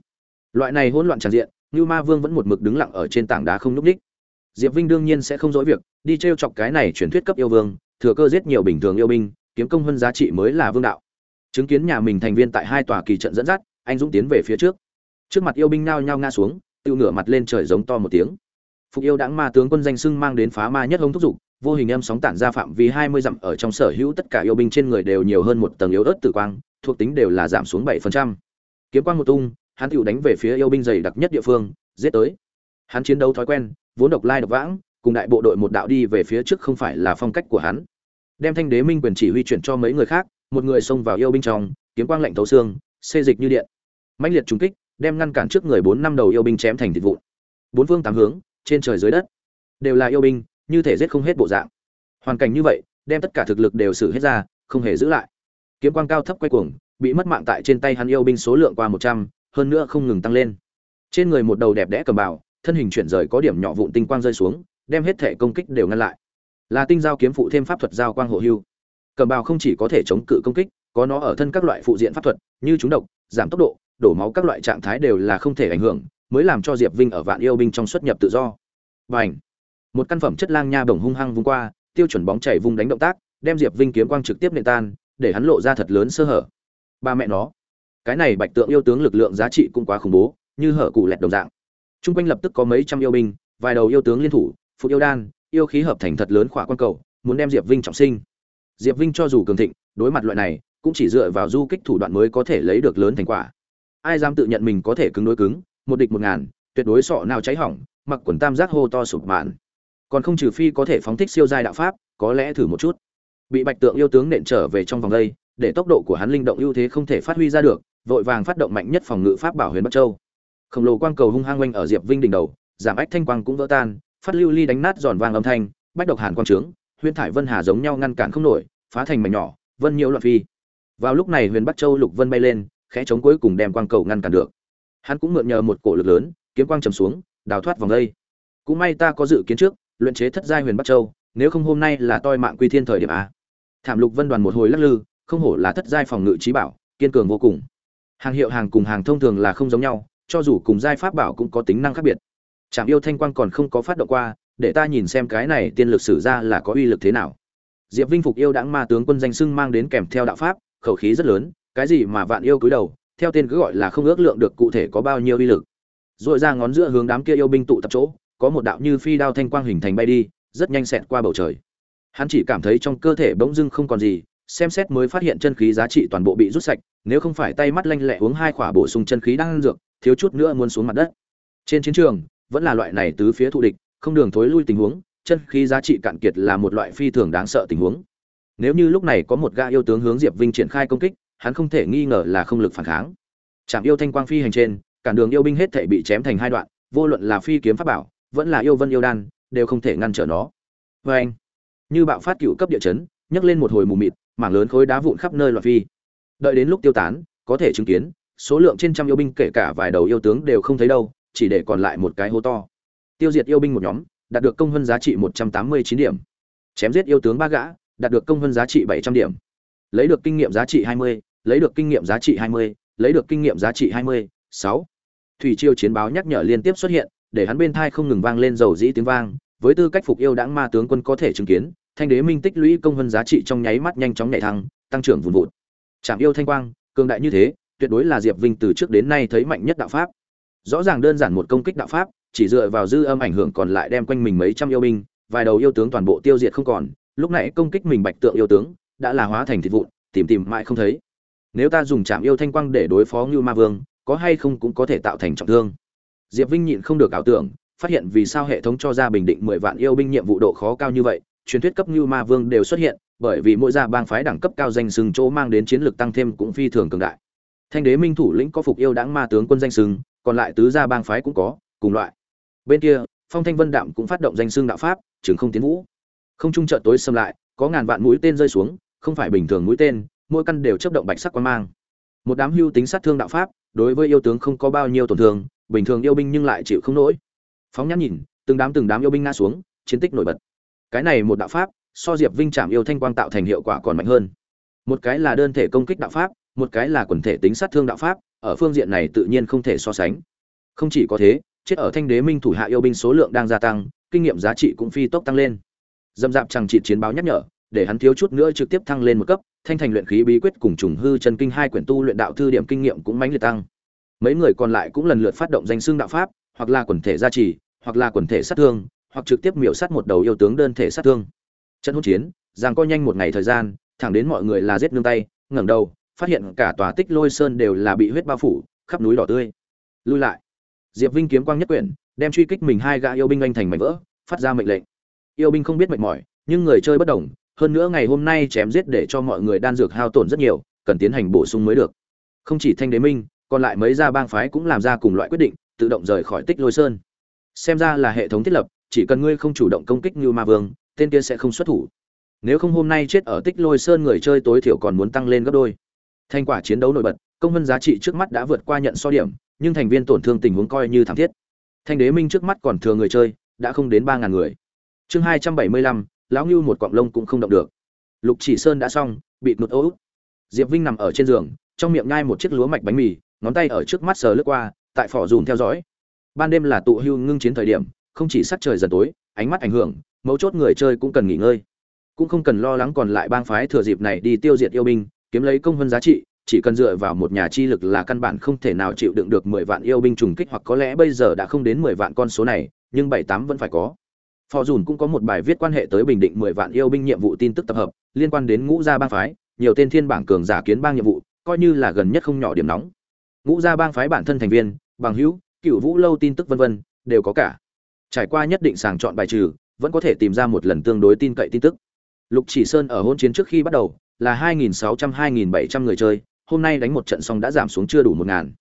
Loại này hỗn loạn tràn diện như ma vương vẫn một mực đứng lặng ở trên tảng đá không núp ních. Diệp vinh đương nhiên sẽ không dối việc, đi t r e o chọc cái này truyền thuyết cấp yêu vương, thừa cơ giết nhiều bình thường yêu binh, kiếm công hơn giá trị mới là vương đạo. Chứng kiến nhà mình thành viên tại hai tòa kỳ trận dẫn dắt, anh dũng tiến về phía trước. Trước mặt yêu binh nao nhao nga xuống Tiêu ngửa mặt lên trời giống to một tiếng. Phục yêu đãng ma tướng quân danh sưng mang đến phá ma nhất hông thúc giục, vô hình em sóng tản ra phạm vi hai mươi dặm, ở trong sở hữu tất cả yêu binh trên người đều nhiều hơn một tầng yếu ớt tử quang, thuộc tính đều là giảm xuống bảy phần trăm. Kiếm quang một tung, hắn tựu đánh về phía yêu binh dày đặc nhất địa phương, giết tới. Hắn chiến đấu thói quen, vốn độc lai độc vãng, cùng đại bộ đội một đạo đi về phía trước không phải là phong cách của hắn. Đem thanh đế minh quyền chỉ huy chuyển cho mấy người khác, một người xông vào yêu binh trong, kiếm quang lạnh thấu xương, xê dịch như điện. Mãnh liệt trúng kích đem ngăn cản trước người bốn năm đầu yêu binh chém thành thịt vụn. Bốn phương tám hướng, trên trời dưới đất, đều là yêu binh, như thể giết không hết bộ dạng. Hoàn cảnh như vậy, đem tất cả thực lực đều sử hết ra, không hề giữ lại. Kiếm quang cao thấp quay cuồng, bị mất mạng tại trên tay hắn yêu binh số lượng qua một trăm, hơn nữa không ngừng tăng lên. Trên người một đầu đẹp đẽ cầm bào, thân hình chuyển rời có điểm nhỏ vụn tinh quang rơi xuống, đem hết thể công kích đều ngăn lại. Là tinh giao kiếm phụ thêm pháp thuật giao quang hộ hưu. Cầm bào không chỉ có thể chống cự công kích, có nó ở thân các loại phụ diện pháp thuật, như trúng độc, giảm tốc độ đổ máu các loại trạng thái đều là không thể ảnh hưởng, mới làm cho diệp vinh ở vạn yêu binh trong xuất nhập tự do. Và ảnh một căn phẩm chất lang nha bổng hung hăng vung qua, tiêu chuẩn bóng chảy vung đánh động tác, đem diệp vinh kiếm quang trực tiếp nệ tan, để hắn lộ ra thật lớn sơ hở. Ba mẹ nó! Cái này bạch tượng yêu tướng lực lượng giá trị cũng quá khủng bố, như hở cụ lẹt đồng dạng. T r u n g quanh lập tức có mấy trăm yêu binh, vài đầu yêu tướng liên thủ, phụ yêu đan, yêu khí hợp thành thật lớn khỏa quan cầu, muốn đem diệp vinh trọng sinh. Diệp vinh cho dù cường thịnh, đối mặt loại này, cũng chỉ dựa vào du kích thủ đoạn mới có thể lấy được lớn thành quả ai dám tự nhận mình có thể cứng đối cứng, một địch một ngàn, tuyệt đối sọ nào cháy hỏng, mặc quần tam giác hô to sụp mạn. Còn không trừ phi có thể phóng thích siêu giai đạo pháp, có lẽ thử một chút. Bị bạch tượng yêu tướng nện trở về trong vòng đây, để tốc độ của hắn linh động ưu thế không thể phát huy ra được, vội vàng phát động mạnh nhất phòng ngự pháp bảo huyền bắc châu. Khổng lồ quang cầu hung hăng quanh ở diệp vinh đỉnh đầu, giảm ách thanh quang cũng vỡ tan, phát lưu ly đánh nát giòn vàng âm thanh, bách độc hàn quang trướng, huyền thải vân hà giống nhau ngăn cản không nổi, phá thành mảnh nhỏ, vân nhiễu loạn phi. Vào lúc này huyền bắc châu lục vân bay lên khẽ chống cuối cùng đem quang cầu ngăn cản được. Hắn cũng mượn nhờ một cổ lực lớn, kiếm quang trầm xuống, đào thoát vòng đây cũng may ta có dự kiến trước, luyện chế thất giai huyền bắc châu, nếu không hôm nay là toi mạng quy thiên thời điểm a. Thảm lục vân đoàn một hồi lắc lư, không hổ là thất giai phòng ngự trí bảo, kiên cường vô cùng. Hàng hiệu hàng cùng hàng thông thường là không giống nhau, cho dù cùng giai pháp bảo cũng có tính năng khác biệt. Trạm yêu thanh quang còn không có phát động qua, để ta nhìn xem cái này tiên lực sử ra là có uy lực thế nào. Diệp vinh phục yêu đãng ma tướng quân danh sưng mang đến kèm theo đạo pháp, khẩu khí rất lớn cái gì mà vạn yêu cúi đầu, theo tên cứ gọi là không ước lượng được cụ thể có bao nhiêu uy lực. Dội ra ngón giữa hướng đám kia yêu binh tụ tập chỗ, có một đạo như phi đao thanh quang hình thành bay đi, rất nhanh xẹt qua bầu trời. Hắn chỉ cảm thấy trong cơ thể bỗng dưng không còn gì, xem xét mới phát hiện chân khí giá trị toàn bộ bị rút sạch, nếu không phải tay mắt lanh lẹ uống hai khỏa bổ sung chân khí đang dược, thiếu chút nữa muốn xuống mặt đất. Trên chiến trường, vẫn là loại này tứ phía thụ địch, không đường thối lui tình huống, chân khí giá trị cạn kiệt là một loại phi thường đáng sợ tình huống. Nếu như lúc này có một gã yêu tướng hướng diệp vinh triển khai công kích hắn không thể nghi ngờ là không lực phản kháng. Trảm yêu thanh quang phi hành trên cản đường yêu binh hết thể bị chém thành hai đoạn, vô luận là phi kiếm pháp bảo, vẫn là yêu vân yêu đan, đều không thể ngăn trở nó. Oeng! anh, như bạo phát cựu cấp địa chấn, nhấc lên một hồi mù mịt, mảng lớn khối đá vụn khắp nơi loạn phi. Đợi đến lúc tiêu tán, có thể chứng kiến, số lượng trên trăm yêu binh kể cả vài đầu yêu tướng đều không thấy đâu, chỉ để còn lại một cái hố to. Tiêu diệt yêu binh một nhóm, đạt được công hơn giá trị một trăm tám mươi chín điểm. Chém giết yêu tướng ba gã, đạt được công hơn giá trị bảy trăm điểm lấy được kinh nghiệm giá trị hai mươi, lấy được kinh nghiệm giá trị hai mươi, lấy được kinh nghiệm giá trị hai mươi, sáu. Thủy triều chiến báo nhắc nhở liên tiếp xuất hiện, để hắn bên thai không ngừng vang lên dầu dĩ tiếng vang, với tư cách phục yêu đãng ma tướng quân có thể chứng kiến, thanh đế minh tích lũy công vân giá trị trong nháy mắt nhanh chóng nhảy thăng, tăng trưởng vùn vụt. Trảm yêu thanh quang, cường đại như thế, tuyệt đối là diệp vinh từ trước đến nay thấy mạnh nhất đạo pháp. Rõ ràng đơn giản một công kích đạo pháp, chỉ dựa vào dư âm ảnh hưởng còn lại đem quanh mình mấy trăm yêu binh, vài đầu yêu tướng toàn bộ tiêu diệt không còn, lúc nãy công kích mình bạch tượng yêu tướng đã là hóa thành thịt vụn, tìm tìm mãi không thấy. Nếu ta dùng chạm yêu thanh quang để đối phó như ma vương, có hay không cũng có thể tạo thành trọng thương. Diệp vinh nhịn không được ảo tưởng, phát hiện vì sao hệ thống cho ra bình định mười vạn yêu binh nhiệm vụ độ khó cao như vậy, truyền thuyết cấp như ma vương đều xuất hiện, bởi vì mỗi gia bang phái đẳng cấp cao danh sừng chỗ mang đến chiến lược tăng thêm cũng phi thường cường đại. Thanh đế minh thủ lĩnh có phục yêu đáng ma tướng quân danh sừng còn lại tứ gia bang phái cũng có, cùng loại. Bên kia, phong thanh vân đạm cũng phát động danh sưng đạo pháp, trường không tiến vũ. Không trung trợ tối xâm lại, có ngàn vạn mũi tên rơi xuống không phải bình thường mũi tên, mỗi căn đều chấp động bạch sắc quan mang. Một đám hưu tính sát thương đạo pháp, đối với yêu tướng không có bao nhiêu tổn thương, bình thường yêu binh nhưng lại chịu không nổi. Phóng nhãn nhìn, từng đám từng đám yêu binh ngã xuống, chiến tích nổi bật. Cái này một đạo pháp, so diệp vinh chạm yêu thanh quang tạo thành hiệu quả còn mạnh hơn. Một cái là đơn thể công kích đạo pháp, một cái là quần thể tính sát thương đạo pháp, ở phương diện này tự nhiên không thể so sánh. Không chỉ có thế, chết ở thanh đế minh thủ hạ yêu binh số lượng đang gia tăng, kinh nghiệm giá trị cũng phi tốc tăng lên. Dâm dạp chẳng trị chiến báo nhắc nhở để hắn thiếu chút nữa trực tiếp thăng lên một cấp, thanh thành luyện khí bí quyết cùng trùng hư chân kinh hai quyển tu luyện đạo thư điểm kinh nghiệm cũng mãnh liệt tăng. Mấy người còn lại cũng lần lượt phát động danh xương đạo pháp, hoặc là quần thể gia trì, hoặc là quần thể sát thương, hoặc trực tiếp miểu sát một đầu yêu tướng đơn thể sát thương. Trận hỗn chiến giằng co nhanh một ngày thời gian, thẳng đến mọi người là giết nương tay, ngẩng đầu, phát hiện cả tòa tích lôi sơn đều là bị huyết bao phủ, khắp núi đỏ tươi. Lui lại. Diệp vinh kiếm quang nhất quyển, đem truy kích mình hai gã yêu binh anh thành mảnh vỡ, phát ra mệnh lệnh. Yêu binh không biết mệt mỏi, nhưng người chơi bất đồng hơn nữa ngày hôm nay chém giết để cho mọi người đan dược hao tổn rất nhiều, cần tiến hành bổ sung mới được. Không chỉ thanh đế minh, còn lại mấy gia bang phái cũng làm ra cùng loại quyết định, tự động rời khỏi tích lôi sơn. Xem ra là hệ thống thiết lập, chỉ cần ngươi không chủ động công kích như ma vương, tên kia sẽ không xuất thủ. Nếu không hôm nay chết ở tích lôi sơn người chơi tối thiểu còn muốn tăng lên gấp đôi. Thành quả chiến đấu nổi bật, công vân giá trị trước mắt đã vượt qua nhận so điểm, nhưng thành viên tổn thương tình huống coi như thảm thiết. Thanh đế minh trước mắt còn thừa người chơi, đã không đến ba ngàn người. Chương hai trăm bảy mươi lăm lão Nưu một quặng lông cũng không động được. Lục chỉ sơn đã xong bị nụt ố diệp vinh nằm ở trên giường, trong miệng nhai một chiếc lúa mạch bánh mì, ngón tay ở trước mắt sờ lướt qua, tại phỏ dùn theo dõi. Ban đêm là tụ hưu ngưng chiến thời điểm, không chỉ sắc trời dần tối, ánh mắt ảnh hưởng, mấu chốt người chơi cũng cần nghỉ ngơi. Cũng không cần lo lắng còn lại bang phái thừa dịp này đi tiêu diệt yêu binh, kiếm lấy công văn giá trị, chỉ cần dựa vào một nhà chi lực là căn bản không thể nào chịu đựng được mười vạn yêu binh trùng kích hoặc có lẽ bây giờ đã không đến mười vạn con số này, nhưng bảy tám vẫn phải có phò dùn cũng có một bài viết quan hệ tới bình định mười vạn yêu binh nhiệm vụ tin tức tập hợp, liên quan đến ngũ gia bang phái, nhiều tên thiên bảng cường giả kiến bang nhiệm vụ, coi như là gần nhất không nhỏ điểm nóng. Ngũ gia bang phái bản thân thành viên, bằng hữu cựu vũ lâu tin tức vân vân, đều có cả. Trải qua nhất định sàng chọn bài trừ, vẫn có thể tìm ra một lần tương đối tin cậy tin tức. Lục chỉ sơn ở hôn chiến trước khi bắt đầu, là 2.600-2.700 người chơi, hôm nay đánh một trận xong đã giảm xuống chưa đủ một ngàn.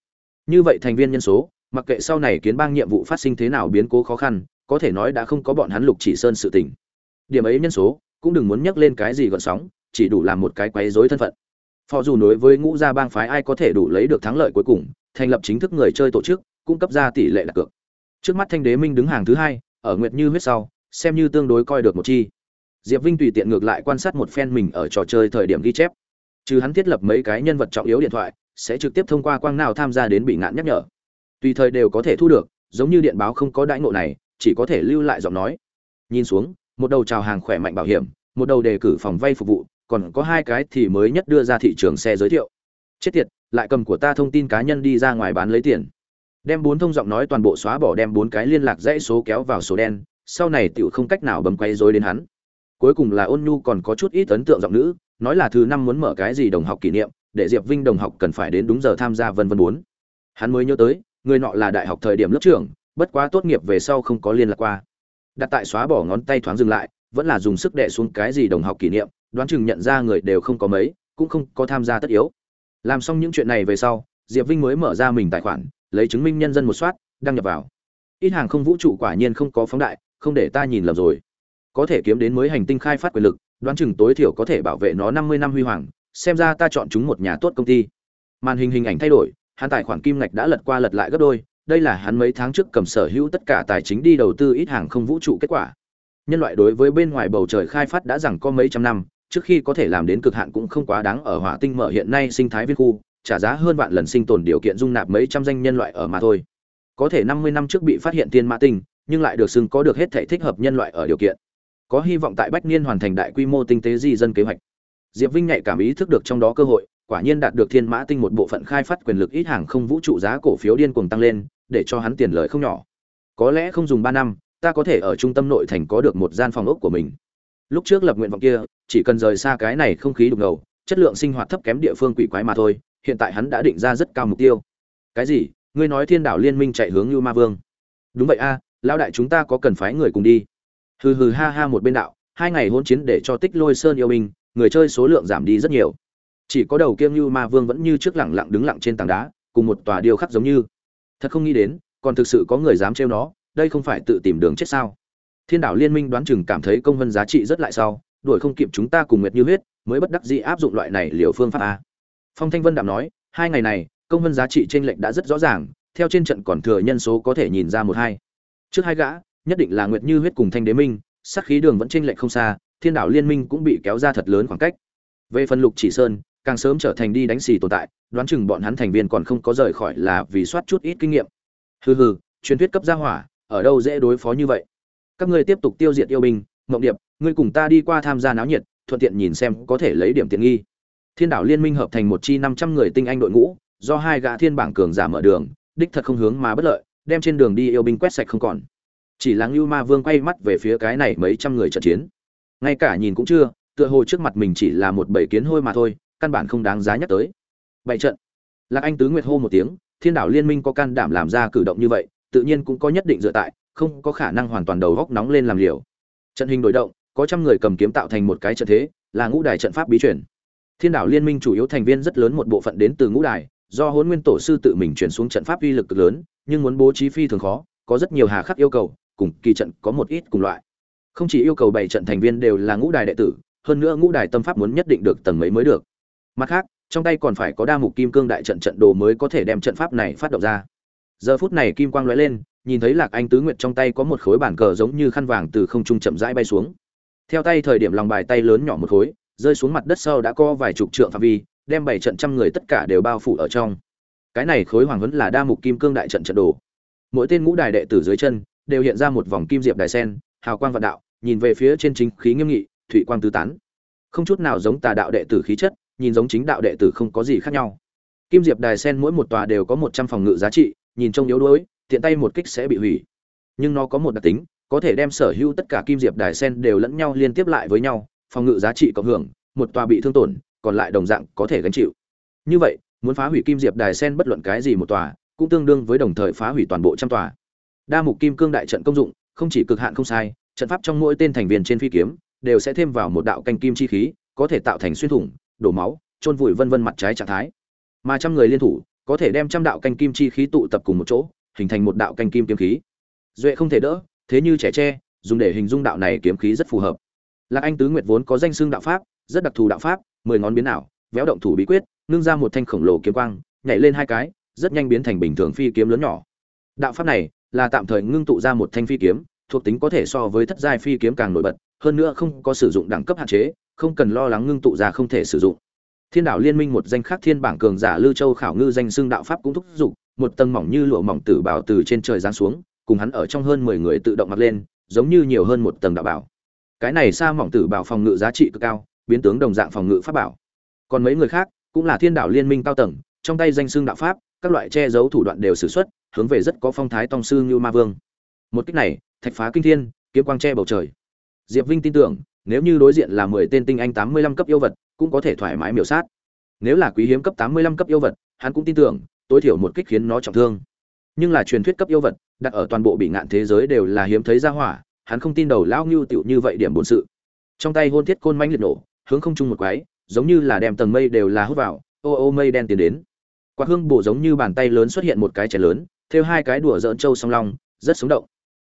Như vậy thành viên nhân số, mặc kệ sau này kiến bang nhiệm vụ phát sinh thế nào biến cố khó khăn có thể nói đã không có bọn hắn lục chỉ sơn sự tình. Điểm ấy nhân số, cũng đừng muốn nhắc lên cái gì gọn sóng, chỉ đủ làm một cái quấy rối thân phận. Phò dù đối với ngũ gia bang phái ai có thể đủ lấy được thắng lợi cuối cùng, thành lập chính thức người chơi tổ chức, cung cấp ra tỷ lệ đặt cược. Trước mắt thanh đế minh đứng hàng thứ hai, ở nguyệt như huyết sau, xem như tương đối coi được một chi. Diệp vinh tùy tiện ngược lại quan sát một phen mình ở trò chơi thời điểm ghi chép. Trừ hắn thiết lập mấy cái nhân vật trọng yếu điện thoại, sẽ trực tiếp thông qua quang nào tham gia đến bị ngạn nhắc nhở. Tùy thời đều có thể thu được, giống như điện báo không có đãi ngộ này chỉ có thể lưu lại giọng nói. Nhìn xuống, một đầu chào hàng khỏe mạnh bảo hiểm, một đầu đề cử phòng vay phục vụ, còn có hai cái thì mới nhất đưa ra thị trường xe giới thiệu. Chết tiệt, lại cầm của ta thông tin cá nhân đi ra ngoài bán lấy tiền. Đem bốn thông giọng nói toàn bộ xóa bỏ đem bốn cái liên lạc dãy số kéo vào số đen, sau này tựu không cách nào bấm quay dối đến hắn. Cuối cùng là ôn nhu còn có chút ít ấn tượng giọng nữ, nói là thứ năm muốn mở cái gì đồng học kỷ niệm, để diệp vinh đồng học cần phải đến đúng giờ tham gia vân vân bốn. Hắn mới nhớ tới, người nọ là đại học thời điểm lớp trưởng bất quá tốt nghiệp về sau không có liên lạc qua. Đặt tại xóa bỏ ngón tay thoáng dừng lại, vẫn là dùng sức đệ xuống cái gì đồng học kỷ niệm, đoán chừng nhận ra người đều không có mấy, cũng không có tham gia tất yếu. Làm xong những chuyện này về sau, diệp vinh mới mở ra mình tài khoản, lấy chứng minh nhân dân một soát, đăng nhập vào. Ít hàng không vũ trụ quả nhiên không có phóng đại, không để ta nhìn lầm rồi. Có thể kiếm đến mới hành tinh khai phát quyền lực, đoán chừng tối thiểu có thể bảo vệ nó năm mươi năm huy hoàng, xem ra ta chọn chúng một nhà tốt công ty. Màn hình hình ảnh thay đổi hạn tài khoản kim ngạch đã lật qua lật lại gấp đôi đây là hắn mấy tháng trước cầm sở hữu tất cả tài chính đi đầu tư ít hàng không vũ trụ kết quả. Nhân loại đối với bên ngoài bầu trời khai phát đã rằng có mấy trăm năm, trước khi có thể làm đến cực hạn cũng không quá đáng ở hỏa tinh mở hiện nay sinh thái viên khu, trả giá hơn vạn lần sinh tồn điều kiện dung nạp mấy trăm danh nhân loại ở mà thôi. Có thể năm mươi năm trước bị phát hiện tiên mã tinh, nhưng lại được xưng có được hết thể thích hợp nhân loại ở điều kiện. Có hy vọng tại bách niên hoàn thành đại quy mô tinh tế di dân kế hoạch. Diệp vinh nhạy cảm ý thức được trong đó cơ hội, quả nhiên đạt được thiên mã tinh một bộ phận khai phát quyền lực ít hàng không vũ trụ giá cổ phiếu điên cuồng tăng lên để cho hắn tiền lợi không nhỏ. Có lẽ không dùng ba năm ta có thể ở trung tâm nội thành có được một gian phòng ốc của mình. Lúc trước lập nguyện vọng kia chỉ cần rời xa cái này không khí đục ngầu chất lượng sinh hoạt thấp kém địa phương quỷ quái mà thôi hiện tại hắn đã định ra rất cao mục tiêu. Cái gì? Ngươi nói thiên đảo liên minh chạy hướng như ma vương. Đúng vậy a à, lão đại chúng ta có cần phái người cùng đi. Hừ hừ ha ha một bên đạo hai ngày hôn chiến để cho tích lôi sơn yêu binh người chơi số lượng giảm đi rất nhiều. Chỉ có đầu kiêm như ma vương vẫn như trước lẳng lặng đứng lặng trên tảng đá cùng một tòa điêu khắc giống như thật không nghĩ đến, còn thực sự có người dám trêu nó, đây không phải tự tìm đường chết sao? Thiên đảo liên minh đoán chừng cảm thấy công vân giá trị rất lại sau, đuổi không kịp chúng ta cùng nguyệt như huyết, mới bất đắc dĩ áp dụng loại này liều phương pháp a. Phong thanh vân đạm nói, hai ngày này, công vân giá trị trên lệnh đã rất rõ ràng, theo trên trận còn thừa nhân số có thể nhìn ra một hai. Trước hai gã, nhất định là nguyệt như huyết cùng thanh đế minh, sát khí đường vẫn trên lệnh không xa, thiên đảo liên minh cũng bị kéo ra thật lớn khoảng cách. Về phần lục chỉ sơn, càng sớm trở thành đi đánh xì tồn tại đoán chừng bọn hắn thành viên còn không có rời khỏi là vì soát chút ít kinh nghiệm. Hừ hừ, truyền thuyết cấp gia hỏa, ở đâu dễ đối phó như vậy? Các ngươi tiếp tục tiêu diệt yêu binh, mộng điệp, ngươi cùng ta đi qua tham gia náo nhiệt, thuận tiện nhìn xem có thể lấy điểm tiện nghi. Thiên đảo liên minh hợp thành một chi năm trăm người tinh anh đội ngũ, do hai gã thiên bảng cường giả mở đường, đích thật không hướng mà bất lợi, đem trên đường đi yêu binh quét sạch không còn. Chỉ là ngưu ma vương quay mắt về phía cái này mấy trăm người trận chiến. Ngay cả nhìn cũng chưa, tựa hồ trước mặt mình chỉ là một bầy kiến hôi mà thôi, căn bản không đáng giá nhắc tới bảy trận. Lạc anh tứ nguyệt hô một tiếng, thiên đảo liên minh có can đảm làm ra cử động như vậy, tự nhiên cũng có nhất định dựa tại, không có khả năng hoàn toàn đầu góc nóng lên làm liều. Trận hình đổi động, có trăm người cầm kiếm tạo thành một cái trận thế, là ngũ đài trận pháp bí truyền. Thiên đảo liên minh chủ yếu thành viên rất lớn một bộ phận đến từ ngũ đài, do huấn nguyên tổ sư tự mình chuyển xuống trận pháp uy lực cực lớn, nhưng muốn bố trí phi thường khó, có rất nhiều hà khắc yêu cầu, cùng kỳ trận có một ít cùng loại. Không chỉ yêu cầu bảy trận thành viên đều là ngũ đài đệ tử, hơn nữa ngũ đài tâm pháp muốn nhất định được tầng mấy mới được. Mặt khác trong tay còn phải có đa mục kim cương đại trận trận đồ mới có thể đem trận pháp này phát động ra. Giờ phút này kim quang lóe lên, nhìn thấy lạc anh tứ nguyệt trong tay có một khối bản cờ giống như khăn vàng từ không trung chậm rãi bay xuống. Theo tay thời điểm lòng bài tay lớn nhỏ một khối, rơi xuống mặt đất sau đã có vài chục trượng phạm vi, đem bảy trận trăm người tất cả đều bao phủ ở trong. Cái này khối hoàng huấn là đa mục kim cương đại trận trận đồ. Mỗi tên ngũ đài đệ tử dưới chân đều hiện ra một vòng kim diệp đài sen, hào quang vạn đạo, nhìn về phía trên chính khí nghiêm nghị, thủy quang tứ tán. Không chút nào giống tà đạo đệ tử khí chất nhìn giống chính đạo đệ tử không có gì khác nhau. Kim diệp đài sen mỗi một tòa đều có một trăm phòng ngự giá trị, nhìn trông yếu đuối, tiện tay một kích sẽ bị hủy. Nhưng nó có một đặc tính, có thể đem sở hữu tất cả kim diệp đài sen đều lẫn nhau liên tiếp lại với nhau, phòng ngự giá trị cộng hưởng, một tòa bị thương tổn, còn lại đồng dạng có thể gánh chịu. Như vậy, muốn phá hủy kim diệp đài sen bất luận cái gì một tòa, cũng tương đương với đồng thời phá hủy toàn bộ trăm tòa. Đa mục kim cương đại trận công dụng, không chỉ cực hạn không sai, trận pháp trong mỗi tên thành viên trên phi kiếm, đều sẽ thêm vào một đạo canh kim chi khí, có thể tạo thành xuyên thủng đổ máu trôn vùi vân vân mặt trái trạng thái. Mà trăm người liên thủ có thể đem trăm đạo canh kim chi khí tụ tập cùng một chỗ, hình thành một đạo canh kim kiếm khí. Duệ không thể đỡ, thế như trẻ tre, dùng để hình dung đạo này kiếm khí rất phù hợp. Lạc anh tứ nguyệt vốn có danh xưng đạo pháp, rất đặc thù đạo pháp, mười ngón biến ảo, véo động thủ bí quyết, nương ra một thanh khổng lồ kiếm quang, nhảy lên hai cái, rất nhanh biến thành bình thường phi kiếm lớn nhỏ. Đạo pháp này là tạm thời ngưng tụ ra một thanh phi kiếm, thuộc tính có thể so với thất giai phi kiếm càng nổi bật, hơn nữa không có sử dụng đẳng cấp hạn chế không cần lo lắng ngưng tụ ra không thể sử dụng. Thiên đạo liên minh một danh khác thiên bảng cường giả lưu châu khảo ngư danh xưng đạo pháp cũng thúc giục, một tầng mỏng như lụa mỏng tử bảo từ trên trời giáng xuống, cùng hắn ở trong hơn mười người tự động mặc lên, giống như nhiều hơn một tầng đạo bảo. Cái này sa mỏng tử bảo phòng ngự giá trị cực cao, biến tướng đồng dạng phòng ngự pháp bảo. Còn mấy người khác, cũng là thiên đạo liên minh cao tầng, trong tay danh xưng đạo pháp, các loại che giấu thủ đoạn đều sử xuất, hướng về rất có phong thái tông sư như ma vương. Một cách này, thạch phá kinh thiên, kiếm quang che bầu trời. Diệp vinh tin tưởng nếu như đối diện là mười tên tinh anh tám mươi lăm cấp yêu vật, cũng có thể thoải mái miểu sát. Nếu là quý hiếm cấp tám mươi lăm cấp yêu vật, hắn cũng tin tưởng, tối thiểu một kích khiến nó trọng thương. Nhưng là truyền thuyết cấp yêu vật, đặt ở toàn bộ bị ngạn thế giới đều là hiếm thấy ra hỏa, hắn không tin đầu lão Nưu tiểu như vậy điểm bổn sự. Trong tay hôn thiết côn mãnh liệt nổ, hướng không trung một quái, giống như là đem tầng mây đều là hút vào, ô ô mây đen tiến đến. Quạt hương bổ giống như bàn tay lớn xuất hiện một cái chén lớn, theo hai cái đùa dỡn châu song long, rất sống động.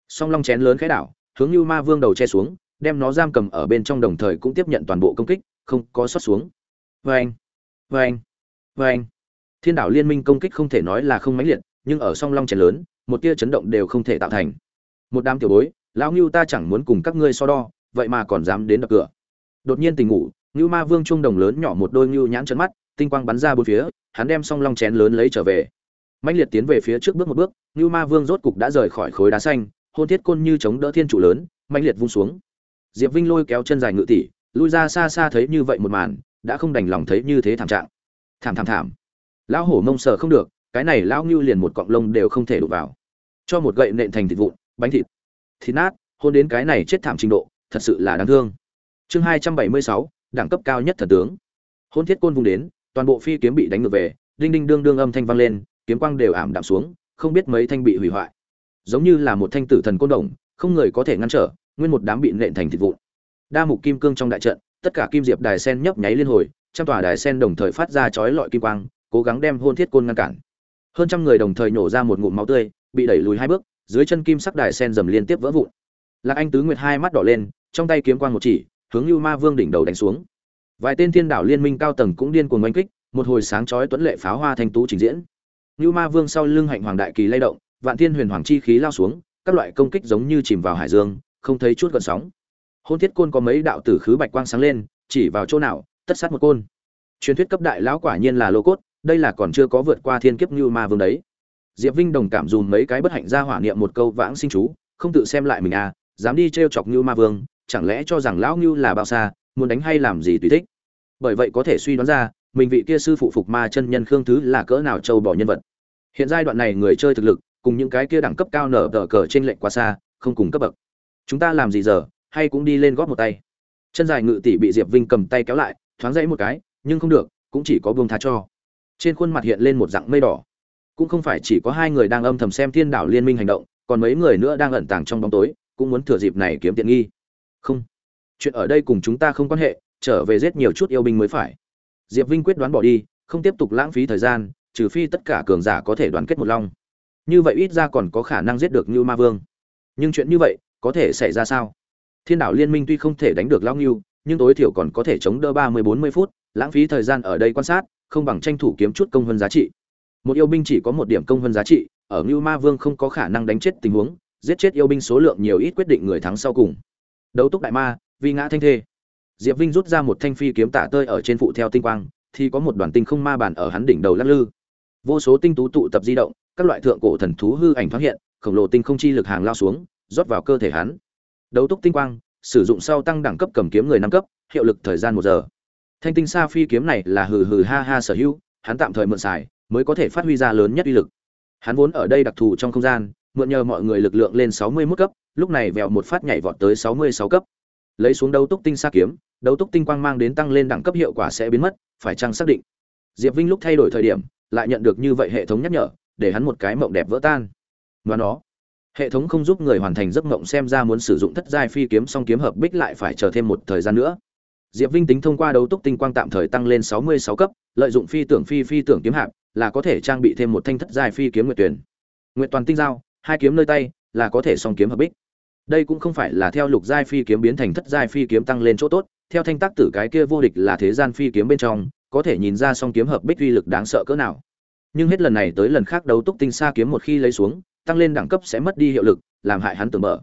Song long chén lớn khẽ đảo, hướng Nưu ma vương đầu che xuống đem nó giam cầm ở bên trong đồng thời cũng tiếp nhận toàn bộ công kích, không có xót xuống. Vê anh vê anh vê anh. Thiên đảo liên minh công kích không thể nói là không mãnh liệt, nhưng ở song long chén lớn, một tia chấn động đều không thể tạo thành. Một đám tiểu bối, lão ngưu ta chẳng muốn cùng các ngươi so đo, vậy mà còn dám đến đập cửa. Đột nhiên tình ngủ, ngưu ma vương trung đồng lớn nhỏ một đôi ngưu nhãn chân mắt, tinh quang bắn ra bốn phía, hắn đem song long chén lớn lấy trở về. Mạnh liệt tiến về phía trước bước một bước, ngưu ma vương rốt cục đã rời khỏi khối đá xanh, hôn thiết côn như chống đỡ thiên trụ lớn mạnh liệt vung xuống diệp vinh lôi kéo chân dài ngự tỷ, lui ra xa xa thấy như vậy một màn, đã không đành lòng thấy như thế thảm trạng. Thảm thảm thảm. Lão hổ mông sờ không được, cái này lão ngưu liền một cọng lông đều không thể đụng vào. Cho một gậy nện thành thịt vụn, bánh thịt thịt nát, hôn đến cái này chết thảm trình độ, thật sự là đáng thương. Chương hai trăm bảy mươi sáu, đẳng cấp cao nhất thần tướng. Hôn thiết côn vùng đến, toàn bộ phi kiếm bị đánh ngược về, đinh đinh đương đương âm thanh vang lên, kiếm quang đều ảm đạm xuống, không biết mấy thanh bị hủy hoại. Giống như là một thanh tử thần côn đồng, không người có thể ngăn trở nguyên một đám bị nện thành thịt vụn. Đa mục kim cương trong đại trận, tất cả kim diệp đài sen nhấp nháy liên hồi, trăm tòa đài sen đồng thời phát ra chói lọi kim quang, cố gắng đem hôn thiết côn ngăn cản. Hơn trăm người đồng thời nổ ra một ngụm máu tươi, bị đẩy lùi hai bước, dưới chân kim sắc đài sen dầm liên tiếp vỡ vụn. Lạc anh tứ nguyệt hai mắt đỏ lên, trong tay kiếm quang một chỉ, hướng lưu ma vương đỉnh đầu đánh xuống. Vài tên thiên đảo liên minh cao tầng cũng điên cuồng oanh kích, một hồi sáng chói tuấn lệ pháo hoa thanh tú trình diễn. Lưu ma vương sau lưng hạnh hoàng đại kỳ lay động, vạn thiên huyền hoàng chi khí lao xuống, các loại công kích giống như chìm vào hải dương không thấy chút gợn sóng. Hôn thiết côn có mấy đạo tử khứ bạch quang sáng lên, chỉ vào chỗ nào, tất sát một côn. Truyền thuyết cấp đại lão quả nhiên là lô cốt, đây là còn chưa có vượt qua thiên kiếp như ma vương đấy. Diệp vinh đồng cảm dùm mấy cái bất hạnh ra hỏa niệm một câu vãng sinh chú, không tự xem lại mình à dám đi trêu chọc như ma vương, chẳng lẽ cho rằng lão Nưu là bao xa, muốn đánh hay làm gì tùy thích? Bởi vậy có thể suy đoán ra, mình vị kia sư phụ phục ma chân nhân khương thứ là cỡ nào trâu bỏ nhân vật. Hiện giai đoạn này người chơi thực lực, cùng những cái kia đẳng cấp cao nở tờ cờ trên lệnh quá xa, không cùng cấp bậc chúng ta làm gì giờ, hay cũng đi lên góp một tay. Chân dài ngự tỷ bị diệp vinh cầm tay kéo lại, thoáng dãy một cái, nhưng không được, cũng chỉ có buông tha cho. Trên khuôn mặt hiện lên một dạng mây đỏ. Cũng không phải chỉ có hai người đang âm thầm xem thiên đảo liên minh hành động, còn mấy người nữa đang ẩn tàng trong bóng tối, cũng muốn thừa dịp này kiếm tiện nghi. Không. Chuyện ở đây cùng chúng ta không quan hệ, trở về giết nhiều chút yêu binh mới phải. Diệp vinh quyết đoán bỏ đi, không tiếp tục lãng phí thời gian, trừ phi tất cả cường giả có thể đoàn kết một long như vậy ít ra còn có khả năng giết được như ma vương. Nhưng chuyện như vậy có thể xảy ra sao thiên đảo liên minh tuy không thể đánh được lao nghiêu nhưng tối thiểu còn có thể chống đỡ ba mươi bốn mươi phút lãng phí thời gian ở đây quan sát không bằng tranh thủ kiếm chút công hơn giá trị một yêu binh chỉ có một điểm công hơn giá trị ở Ngưu Ma Vương không có khả năng đánh chết tình huống, giết chết yêu binh số lượng nhiều ít quyết định người thắng sau cùng. Đấu túc đại ma, vi ngã thanh thê. Diệp Vinh rút ra một thanh phi kiếm tạ tơi ở trên phụ theo tinh quang, thì có một đoàn tinh không ma bản ở hắn đỉnh đầu lắc lư. Vô số tinh tú tụ tập di động, các loại thượng cổ thần thú hư ảnh thoáng hiện, khổng lồ tinh không chi lực hàng lao xuống, rót vào cơ thể hắn. Đấu túc tinh quang, sử dụng sau tăng đẳng cấp cầm kiếm người năm cấp, hiệu lực thời gian một giờ. Thanh tinh sa phi kiếm này là hừ hừ ha ha sở hữu, hắn tạm thời mượn xài, mới có thể phát huy ra lớn nhất uy lực. Hắn vốn ở đây đặc thù trong không gian, mượn nhờ mọi người lực lượng lên 61 cấp, lúc này vèo một phát nhảy vọt tới 66 cấp. Lấy xuống đấu túc tinh sa kiếm, đấu túc tinh quang mang đến tăng lên đẳng cấp hiệu quả sẽ biến mất, phải chăng xác định. Diệp Vinh lúc thay đổi thời điểm, lại nhận được như vậy hệ thống nhắc nhở, để hắn một cái mộng đẹp vỡ tan. Và nó, hệ thống không giúp người hoàn thành giấc mộng xem ra muốn sử dụng thất giai phi kiếm song kiếm hợp bích lại phải chờ thêm một thời gian nữa. Diệp Vinh tính thông qua đấu túc tinh quang tạm thời tăng lên 66 cấp, lợi dụng phi tưởng phi phi tưởng kiếm hạp, là có thể trang bị thêm một thanh thất giai phi kiếm nguyện tuyển. Nguyện toàn tinh giao, hai kiếm nơi tay, là có thể song kiếm hợp bích. Đây cũng không phải là theo lục giai phi kiếm biến thành thất giai phi kiếm tăng lên chỗ tốt, theo thanh tác tử cái kia vô địch là thế gian phi kiếm bên trong, có thể nhìn ra song kiếm hợp bích uy lực đáng sợ cỡ nào. Nhưng hết lần này tới lần khác đấu túc tinh xa kiếm một khi lấy xuống, tăng lên đẳng cấp sẽ mất đi hiệu lực, làm hại hắn tưởng mở.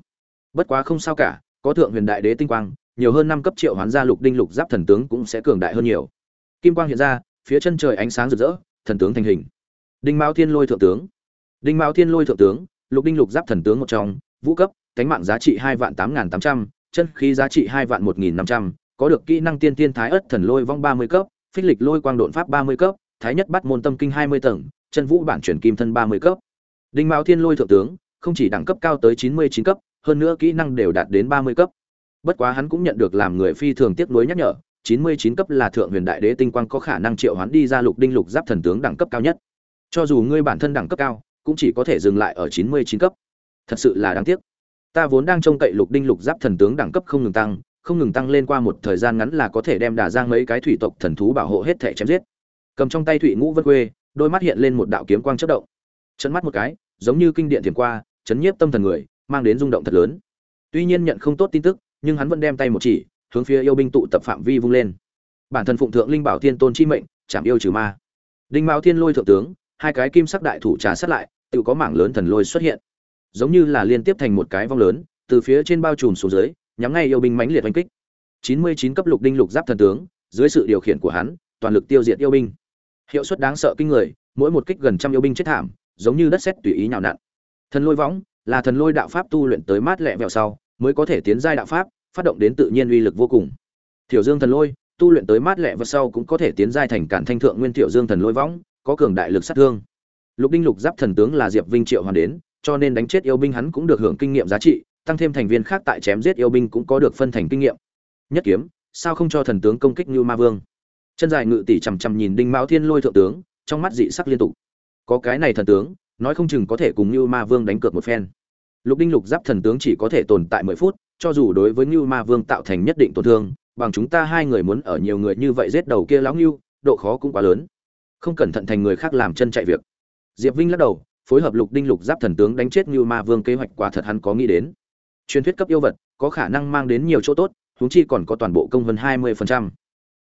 Bất quá không sao cả, có thượng huyền đại đế tinh quang, nhiều hơn năm cấp triệu hoán gia lục đinh lục giáp thần tướng cũng sẽ cường đại hơn nhiều. Kim quang hiện ra, phía chân trời ánh sáng rực rỡ, thần tướng thành hình đinh mao thiên lôi thượng tướng đinh mao thiên lôi thượng tướng lục đinh lục giáp thần tướng một trong vũ cấp cánh mạng giá trị hai vạn tám nghìn tám trăm chân khí giá trị hai vạn một nghìn năm trăm có được kỹ năng tiên tiên thái ất thần lôi vong ba mươi cấp phích lịch lôi quang độn pháp ba mươi cấp thái nhất bắt môn tâm kinh hai mươi tầng chân vũ bản chuyển kim thân ba mươi cấp đinh mao thiên lôi thượng tướng không chỉ đẳng cấp cao tới chín mươi chín cấp hơn nữa kỹ năng đều đạt đến ba mươi cấp bất quá hắn cũng nhận được làm người phi thường tiếc nuối nhắc nhở 99 cấp là thượng huyền đại đế tinh quang có khả năng triệu hoán đi ra lục đinh lục giáp thần tướng đẳng cấp cao nhất. Cho dù ngươi bản thân đẳng cấp cao, cũng chỉ có thể dừng lại ở 99 cấp. Thật sự là đáng tiếc. Ta vốn đang trông cậy lục đinh lục giáp thần tướng đẳng cấp không ngừng tăng, không ngừng tăng lên qua một thời gian ngắn là có thể đem đả giang mấy cái thủy tộc thần thú bảo hộ hết thể chém giết. Cầm trong tay thủy ngũ vân quê, đôi mắt hiện lên một đạo kiếm quang chớp động. Chấn mắt một cái, giống như kinh điện thiểm qua, chấn nhiếp tâm thần người, mang đến rung động thật lớn. Tuy nhiên nhận không tốt tin tức, nhưng hắn vẫn đem tay một chỉ, hướng phía yêu binh tụ tập phạm vi vung lên. Bản thân phụng thượng linh bảo thiên tôn chi mệnh chạm yêu trừ ma. Đinh mao thiên lôi thượng tướng hai cái kim sắc đại thủ trà sát lại tự có mảng lớn thần lôi xuất hiện. Giống như là liên tiếp thành một cái vong lớn từ phía trên bao trùm xuống dưới nhắm ngay yêu binh mãnh liệt oanh kích. 99 cấp lục đinh lục giáp thần tướng dưới sự điều khiển của hắn toàn lực tiêu diệt yêu binh. Hiệu suất đáng sợ kinh người mỗi một kích gần trăm yêu binh chết thảm giống như đất sét tùy ý nhào nặn thần lôi võng là thần lôi đạo pháp tu luyện tới mát lẹ vẹo sau mới có thể tiến giai đạo pháp phát động đến tự nhiên uy lực vô cùng. Tiểu Dương Thần Lôi, tu luyện tới mát lẹ và sau cũng có thể tiến giai thành cản thanh thượng nguyên Tiểu Dương Thần Lôi võng, có cường đại lực sát thương. Lục Đinh Lục Giáp thần tướng là Diệp Vinh triệu hoàn đến, cho nên đánh chết yêu binh hắn cũng được hưởng kinh nghiệm giá trị, tăng thêm thành viên khác tại chém giết yêu binh cũng có được phân thành kinh nghiệm. Nhất kiếm, sao không cho thần tướng công kích như ma vương? Chân dài ngự tỷ chằm chằm nhìn Đinh Mão Thiên Lôi thượng tướng, trong mắt dị sắc liên tục. Có cái này thần tướng, nói không chừng có thể cùng Như Ma Vương đánh cược một phen. Lục Đinh Lục Giáp thần tướng chỉ có thể tồn tại 10 phút, cho dù đối với như Ma Vương tạo thành nhất định tổn thương, bằng chúng ta hai người muốn ở nhiều người như vậy giết đầu kia lão Ngưu, độ khó cũng quá lớn. Không cẩn thận thành người khác làm chân chạy việc. Diệp Vinh lắc đầu, phối hợp Lục Đinh Lục Giáp thần tướng đánh chết như Ma Vương kế hoạch quả thật hắn có nghĩ đến. Truyền thuyết cấp yêu vật, có khả năng mang đến nhiều chỗ tốt, huống chi còn có toàn bộ công hơn 20%.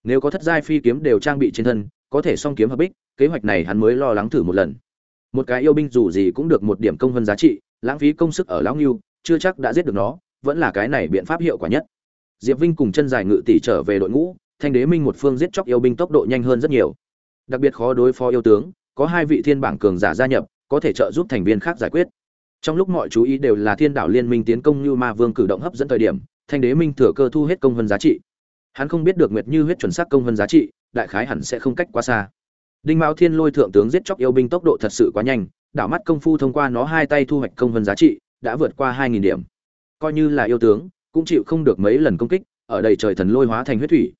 Nếu có thất giai phi kiếm đều trang bị trên thân, có thể song kiếm hợp bích, kế hoạch này hắn mới lo lắng thử một lần. Một cái yêu binh dù gì cũng được một điểm công hơn giá trị, lãng phí công sức ở lão Ngưu, chưa chắc đã giết được nó, vẫn là cái này biện pháp hiệu quả nhất. Diệp vinh cùng chân dài ngự tỷ trở về đội ngũ thanh đế minh một phương giết chóc yêu binh tốc độ nhanh hơn rất nhiều. Đặc biệt khó đối phó yêu tướng có hai vị thiên bảng cường giả gia nhập có thể trợ giúp thành viên khác giải quyết. Trong lúc mọi chú ý đều là thiên đảo liên minh tiến công như ma vương cử động hấp dẫn thời điểm thanh đế minh thừa cơ thu hết công hơn giá trị. Hắn không biết được nguyệt như huyết chuẩn xác công hơn giá trị đại khái hẳn sẽ không cách quá xa. Đinh mão thiên lôi thượng tướng giết chóc yêu binh tốc độ thật sự quá nhanh, đảo mắt công phu thông qua nó hai tay thu hoạch công vân giá trị, đã vượt qua hai nghìn điểm. Coi như là yêu tướng, cũng chịu không được mấy lần công kích, ở đầy trời thần lôi hóa thành huyết thủy.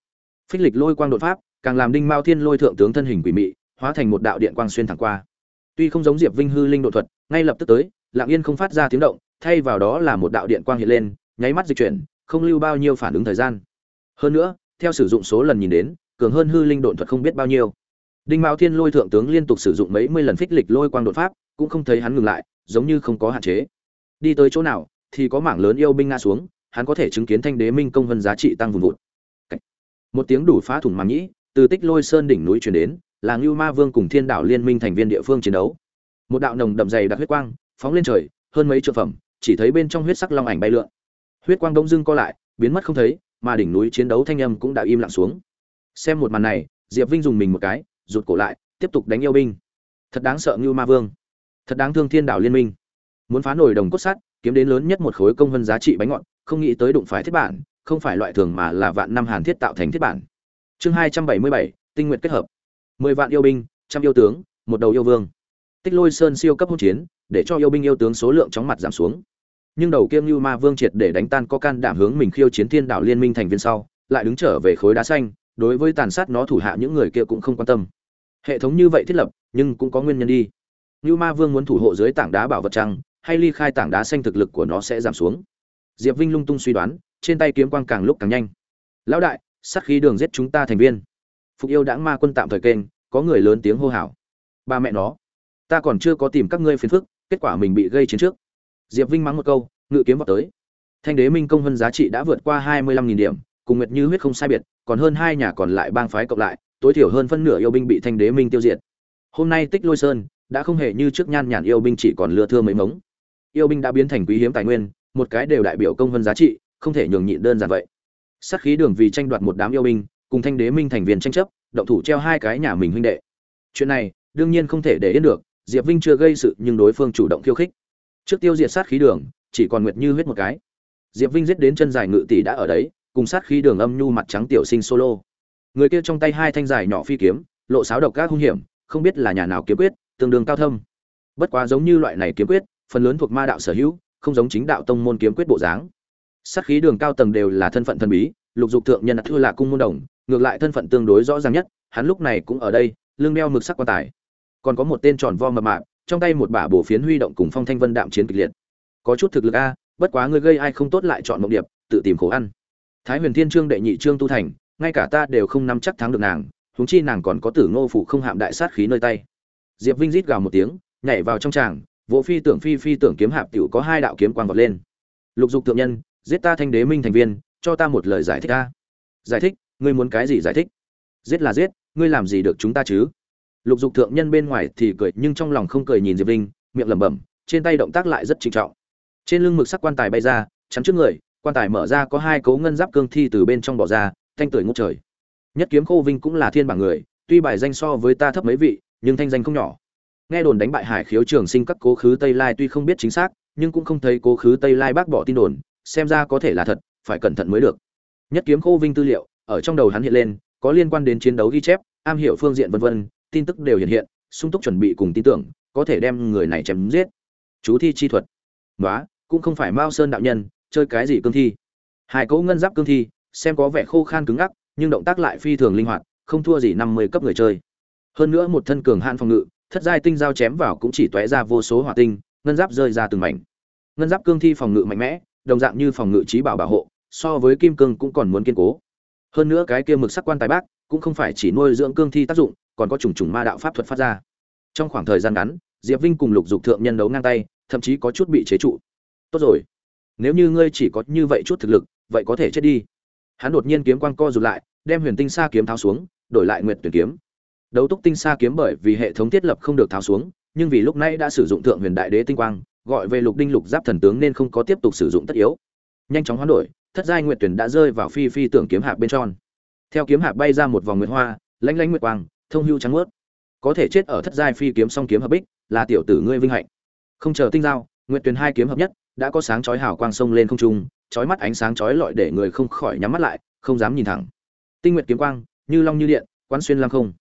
Phích lịch lôi quang đột pháp, càng làm đinh mao thiên lôi thượng tướng thân hình quỷ mị, hóa thành một đạo điện quang xuyên thẳng qua. Tuy không giống diệp vinh hư linh độ thuật, ngay lập tức tới lặng yên không phát ra tiếng động, thay vào đó là một đạo điện quang hiện lên, nháy mắt dịch chuyển, không lưu bao nhiêu phản ứng thời gian. Hơn nữa, theo sử dụng số lần nhìn đến cường hơn hư linh độn thuật không biết bao nhiêu. Đinh mao thiên lôi thượng tướng liên tục sử dụng mấy mươi lần phích lịch lôi quang đột pháp, cũng không thấy hắn ngừng lại, giống như không có hạn chế. Đi tới chỗ nào, thì có mảng lớn yêu binh ngã xuống, hắn có thể chứng kiến thanh đế minh công vân giá trị tăng vùn vụt. Một tiếng đủ phá thủng màng nhĩ, từ tích lôi sơn đỉnh núi truyền đến, là ngưu ma vương cùng thiên đạo liên minh thành viên địa phương chiến đấu. Một đạo nồng đậm dày đặc huyết quang phóng lên trời, hơn mấy trượng phẩm, chỉ thấy bên trong huyết sắc long ảnh bay lượn. Huyết quang đông dương co lại, biến mất không thấy, mà đỉnh núi chiến đấu thanh âm cũng đã im lặng xuống xem một màn này, diệp vinh dùng mình một cái, rụt cổ lại, tiếp tục đánh yêu binh. Thật đáng sợ như ma vương. Thật đáng thương thiên đạo liên minh. Muốn phá nổi đồng cốt sắt, kiếm đến lớn nhất một khối công hơn giá trị bánh ngọt, không nghĩ tới đụng phải thiết bản, không phải loại thường mà là vạn năm hàn thiết tạo thành thiết bản. Chương hai trăm bảy mươi bảy, tinh nguyện kết hợp. Mười vạn yêu binh, trăm yêu tướng, một đầu yêu vương. Tích lôi sơn siêu cấp hỗn chiến, để cho yêu binh yêu tướng số lượng chóng mặt giảm xuống. Nhưng đầu kiêng như ma vương triệt để đánh tan có can đảm hướng mình khiêu chiến thiên đạo liên minh thành viên sau, lại đứng trở về khối đá xanh đối với tàn sát nó thủ hạ những người kia cũng không quan tâm. Hệ thống như vậy thiết lập, nhưng cũng có nguyên nhân đi. Như ma vương muốn thủ hộ dưới tảng đá bảo vật trăng, hay ly khai tảng đá xanh thực lực của nó sẽ giảm xuống. Diệp vinh lung tung suy đoán, trên tay kiếm quang càng lúc càng nhanh. Lão đại, sát khí đường giết chúng ta thành viên. Phục yêu đãng ma quân tạm thời kênh, có người lớn tiếng hô hào. Ba mẹ nó, ta còn chưa có tìm các ngươi phiền phức, kết quả mình bị gây chiến trước. Diệp vinh mắng một câu, ngự kiếm vào tới. Thanh đế minh công hơn giá trị đã vượt qua hai mươi lăm nghìn điểm, cùng nguyệt như huyết không sai biệt còn hơn hai nhà còn lại bang phái cộng lại, tối thiểu hơn phân nửa yêu binh bị thanh đế minh tiêu diệt. Hôm nay tích lôi sơn đã không hề như trước nhan nhản yêu binh chỉ còn lừa thưa mấy mống. Yêu binh đã biến thành quý hiếm tài nguyên, một cái đều đại biểu công vân giá trị, không thể nhường nhịn đơn giản vậy. Sát khí đường vì tranh đoạt một đám yêu binh, cùng thanh đế minh thành viên tranh chấp, động thủ treo hai cái nhà mình huynh đệ. Chuyện này, đương nhiên không thể để yên được, diệp vinh chưa gây sự nhưng đối phương chủ động khiêu khích. Trước tiêu diệt sát khí đường, chỉ còn nguyệt như huyết một cái. Diệp vinh giết đến chân dài ngự tỷ đã ở đấy cùng sát khí đường âm nhu mặt trắng tiểu sinh solo. Người kia trong tay hai thanh dài nhỏ phi kiếm, lộ sáo độc các hung hiểm, không biết là nhà nào kiếm quyết, tương đương cao thâm. Bất quá giống như loại này kiếm quyết, phần lớn thuộc ma đạo sở hữu, không giống chính đạo tông môn kiếm quyết bộ dáng. Sát khí đường cao tầng đều là thân phận thần bí, lục dục thượng nhân thưa là cung môn đồng, ngược lại thân phận tương đối rõ ràng nhất, hắn lúc này cũng ở đây, lưng đeo mực sắc quan tài. Còn có một tên tròn vo mập mạp, trong tay một bả bổ phiến huy động cùng phong thanh vân đạm chiến kịch liệt. Có chút thực lực a, bất quá ngươi gây ai không tốt lại chọn mộng điệp, tự tìm khổ ăn thái huyền thiên trương đệ nhị trương tu thành, ngay cả ta đều không nắm chắc thắng được nàng, huống chi nàng còn có tử ngô phủ không hạm đại sát khí nơi tay. Diệp vinh rít gào một tiếng, nhảy vào trong tràng, vỗ phi tưởng phi phi tưởng kiếm hạp tiểu có hai đạo kiếm quang vọt lên. Lục dục thượng nhân, giết ta thanh đế minh thành viên, cho ta một lời giải thích ta. giải thích, ngươi muốn cái gì giải thích? Giết là giết, ngươi làm gì được chúng ta chứ? Lục dục thượng nhân bên ngoài thì cười, nhưng trong lòng không cười nhìn diệp vinh, miệng lẩm bẩm, trên tay động tác lại rất trịnh trọng. Trên lưng mực sắc quan tài bay ra, chắn trước người quan tài mở ra có hai cấu ngân giáp cương thi từ bên trong bỏ ra, thanh tuổi ngút trời. Nhất kiếm khô vinh cũng là thiên bảng người, tuy bài danh so với ta thấp mấy vị, nhưng thanh danh không nhỏ. Nghe đồn đánh bại hải khiếu trường sinh các cố khứ tây lai tuy không biết chính xác, nhưng cũng không thấy cố khứ tây lai bác bỏ tin đồn, xem ra có thể là thật, phải cẩn thận mới được. Nhất kiếm khô vinh tư liệu, ở trong đầu hắn hiện lên, có liên quan đến chiến đấu ghi chép, am hiểu phương diện vân vân, tin tức đều hiện hiện, sung túc chuẩn bị cùng tin tưởng, có thể đem người này chém giết. Chú thi chi thuật. Đó cũng không phải mao sơn đạo nhân chơi cái gì cương thi? Hai cỗ ngân giáp cương thi, xem có vẻ khô khan cứng ngắc, nhưng động tác lại phi thường linh hoạt, không thua gì năm mươi cấp người chơi. Hơn nữa một thân cường hạn phòng ngự, thất giai tinh dao chém vào cũng chỉ tóe ra vô số hỏa tinh, ngân giáp rơi ra từng mảnh. Ngân giáp cương thi phòng ngự mạnh mẽ, đồng dạng như phòng ngự trí bảo bảo hộ, so với kim cương cũng còn muốn kiên cố. Hơn nữa cái kia mực sắc quan tài bác, cũng không phải chỉ nuôi dưỡng cương thi tác dụng, còn có trùng trùng ma đạo pháp thuật phát ra. Trong khoảng thời gian ngắn, diệp vinh cùng lục dục thượng nhân đấu ngang tay, thậm chí có chút bị chế trụ. Tốt rồi nếu như ngươi chỉ có như vậy chút thực lực, vậy có thể chết đi. Hắn đột nhiên kiếm quang co rụt lại, đem huyền tinh sa kiếm tháo xuống, đổi lại nguyệt tuyển kiếm. Đấu túc tinh sa kiếm bởi vì hệ thống thiết lập không được tháo xuống, nhưng vì lúc nãy đã sử dụng thượng huyền đại đế tinh quang, gọi về lục đinh lục giáp thần tướng nên không có tiếp tục sử dụng tất yếu. Nhanh chóng hoán đổi, thất giai nguyệt tuyển đã rơi vào phi phi tưởng kiếm hạp bên tròn. Theo kiếm hạp bay ra một vòng nguyệt hoa lãnh lãnh nguyệt quang, thông hưu trắng ướt có thể chết ở thất giai phi kiếm song kiếm hợp bích, là tiểu tử ngươi vinh hạnh. Không chờ tinh giao, nguyệt tuyển hai kiếm hợp nhất đã có sáng chói hào quang sông lên không trung, chói mắt ánh sáng chói lọi để người không khỏi nhắm mắt lại, không dám nhìn thẳng. Tinh nguyệt kiếm quang, như long như điện, quán xuyên lăng không.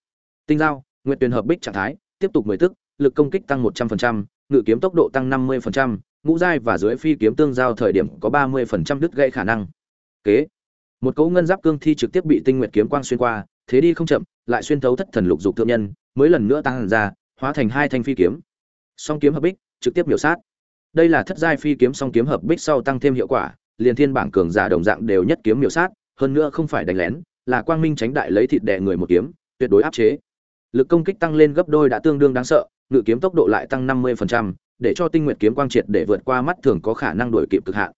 Tinh giao, nguyệt tuyển hợp bích trạng thái, tiếp tục mười tức, lực công kích tăng một trăm phần trăm, ngự kiếm tốc độ tăng năm mươi phần trăm, ngũ giai và dưới phi kiếm tương giao thời điểm có ba mươi phần trăm đứt gãy khả năng. Kế, một cấu ngân giáp cương thi trực tiếp bị tinh nguyệt kiếm quang xuyên qua, thế đi không chậm, lại xuyên thấu thất thần lục dục thượng nhân, mới lần nữa tăng ra, hóa thành hai thanh phi kiếm. Song kiếm hợp bích, trực tiếp biểu sát đây là thất giai phi kiếm song kiếm hợp bích sau tăng thêm hiệu quả liền thiên bảng cường giả đồng dạng đều nhất kiếm miểu sát hơn nữa không phải đánh lén là quang minh tránh đại lấy thịt đè người một kiếm tuyệt đối áp chế. Lực công kích tăng lên gấp đôi đã tương đương đáng sợ ngự kiếm tốc độ lại tăng 50%, để cho tinh nguyệt kiếm quang triệt để vượt qua mắt thường có khả năng đuổi kịp cực hạn.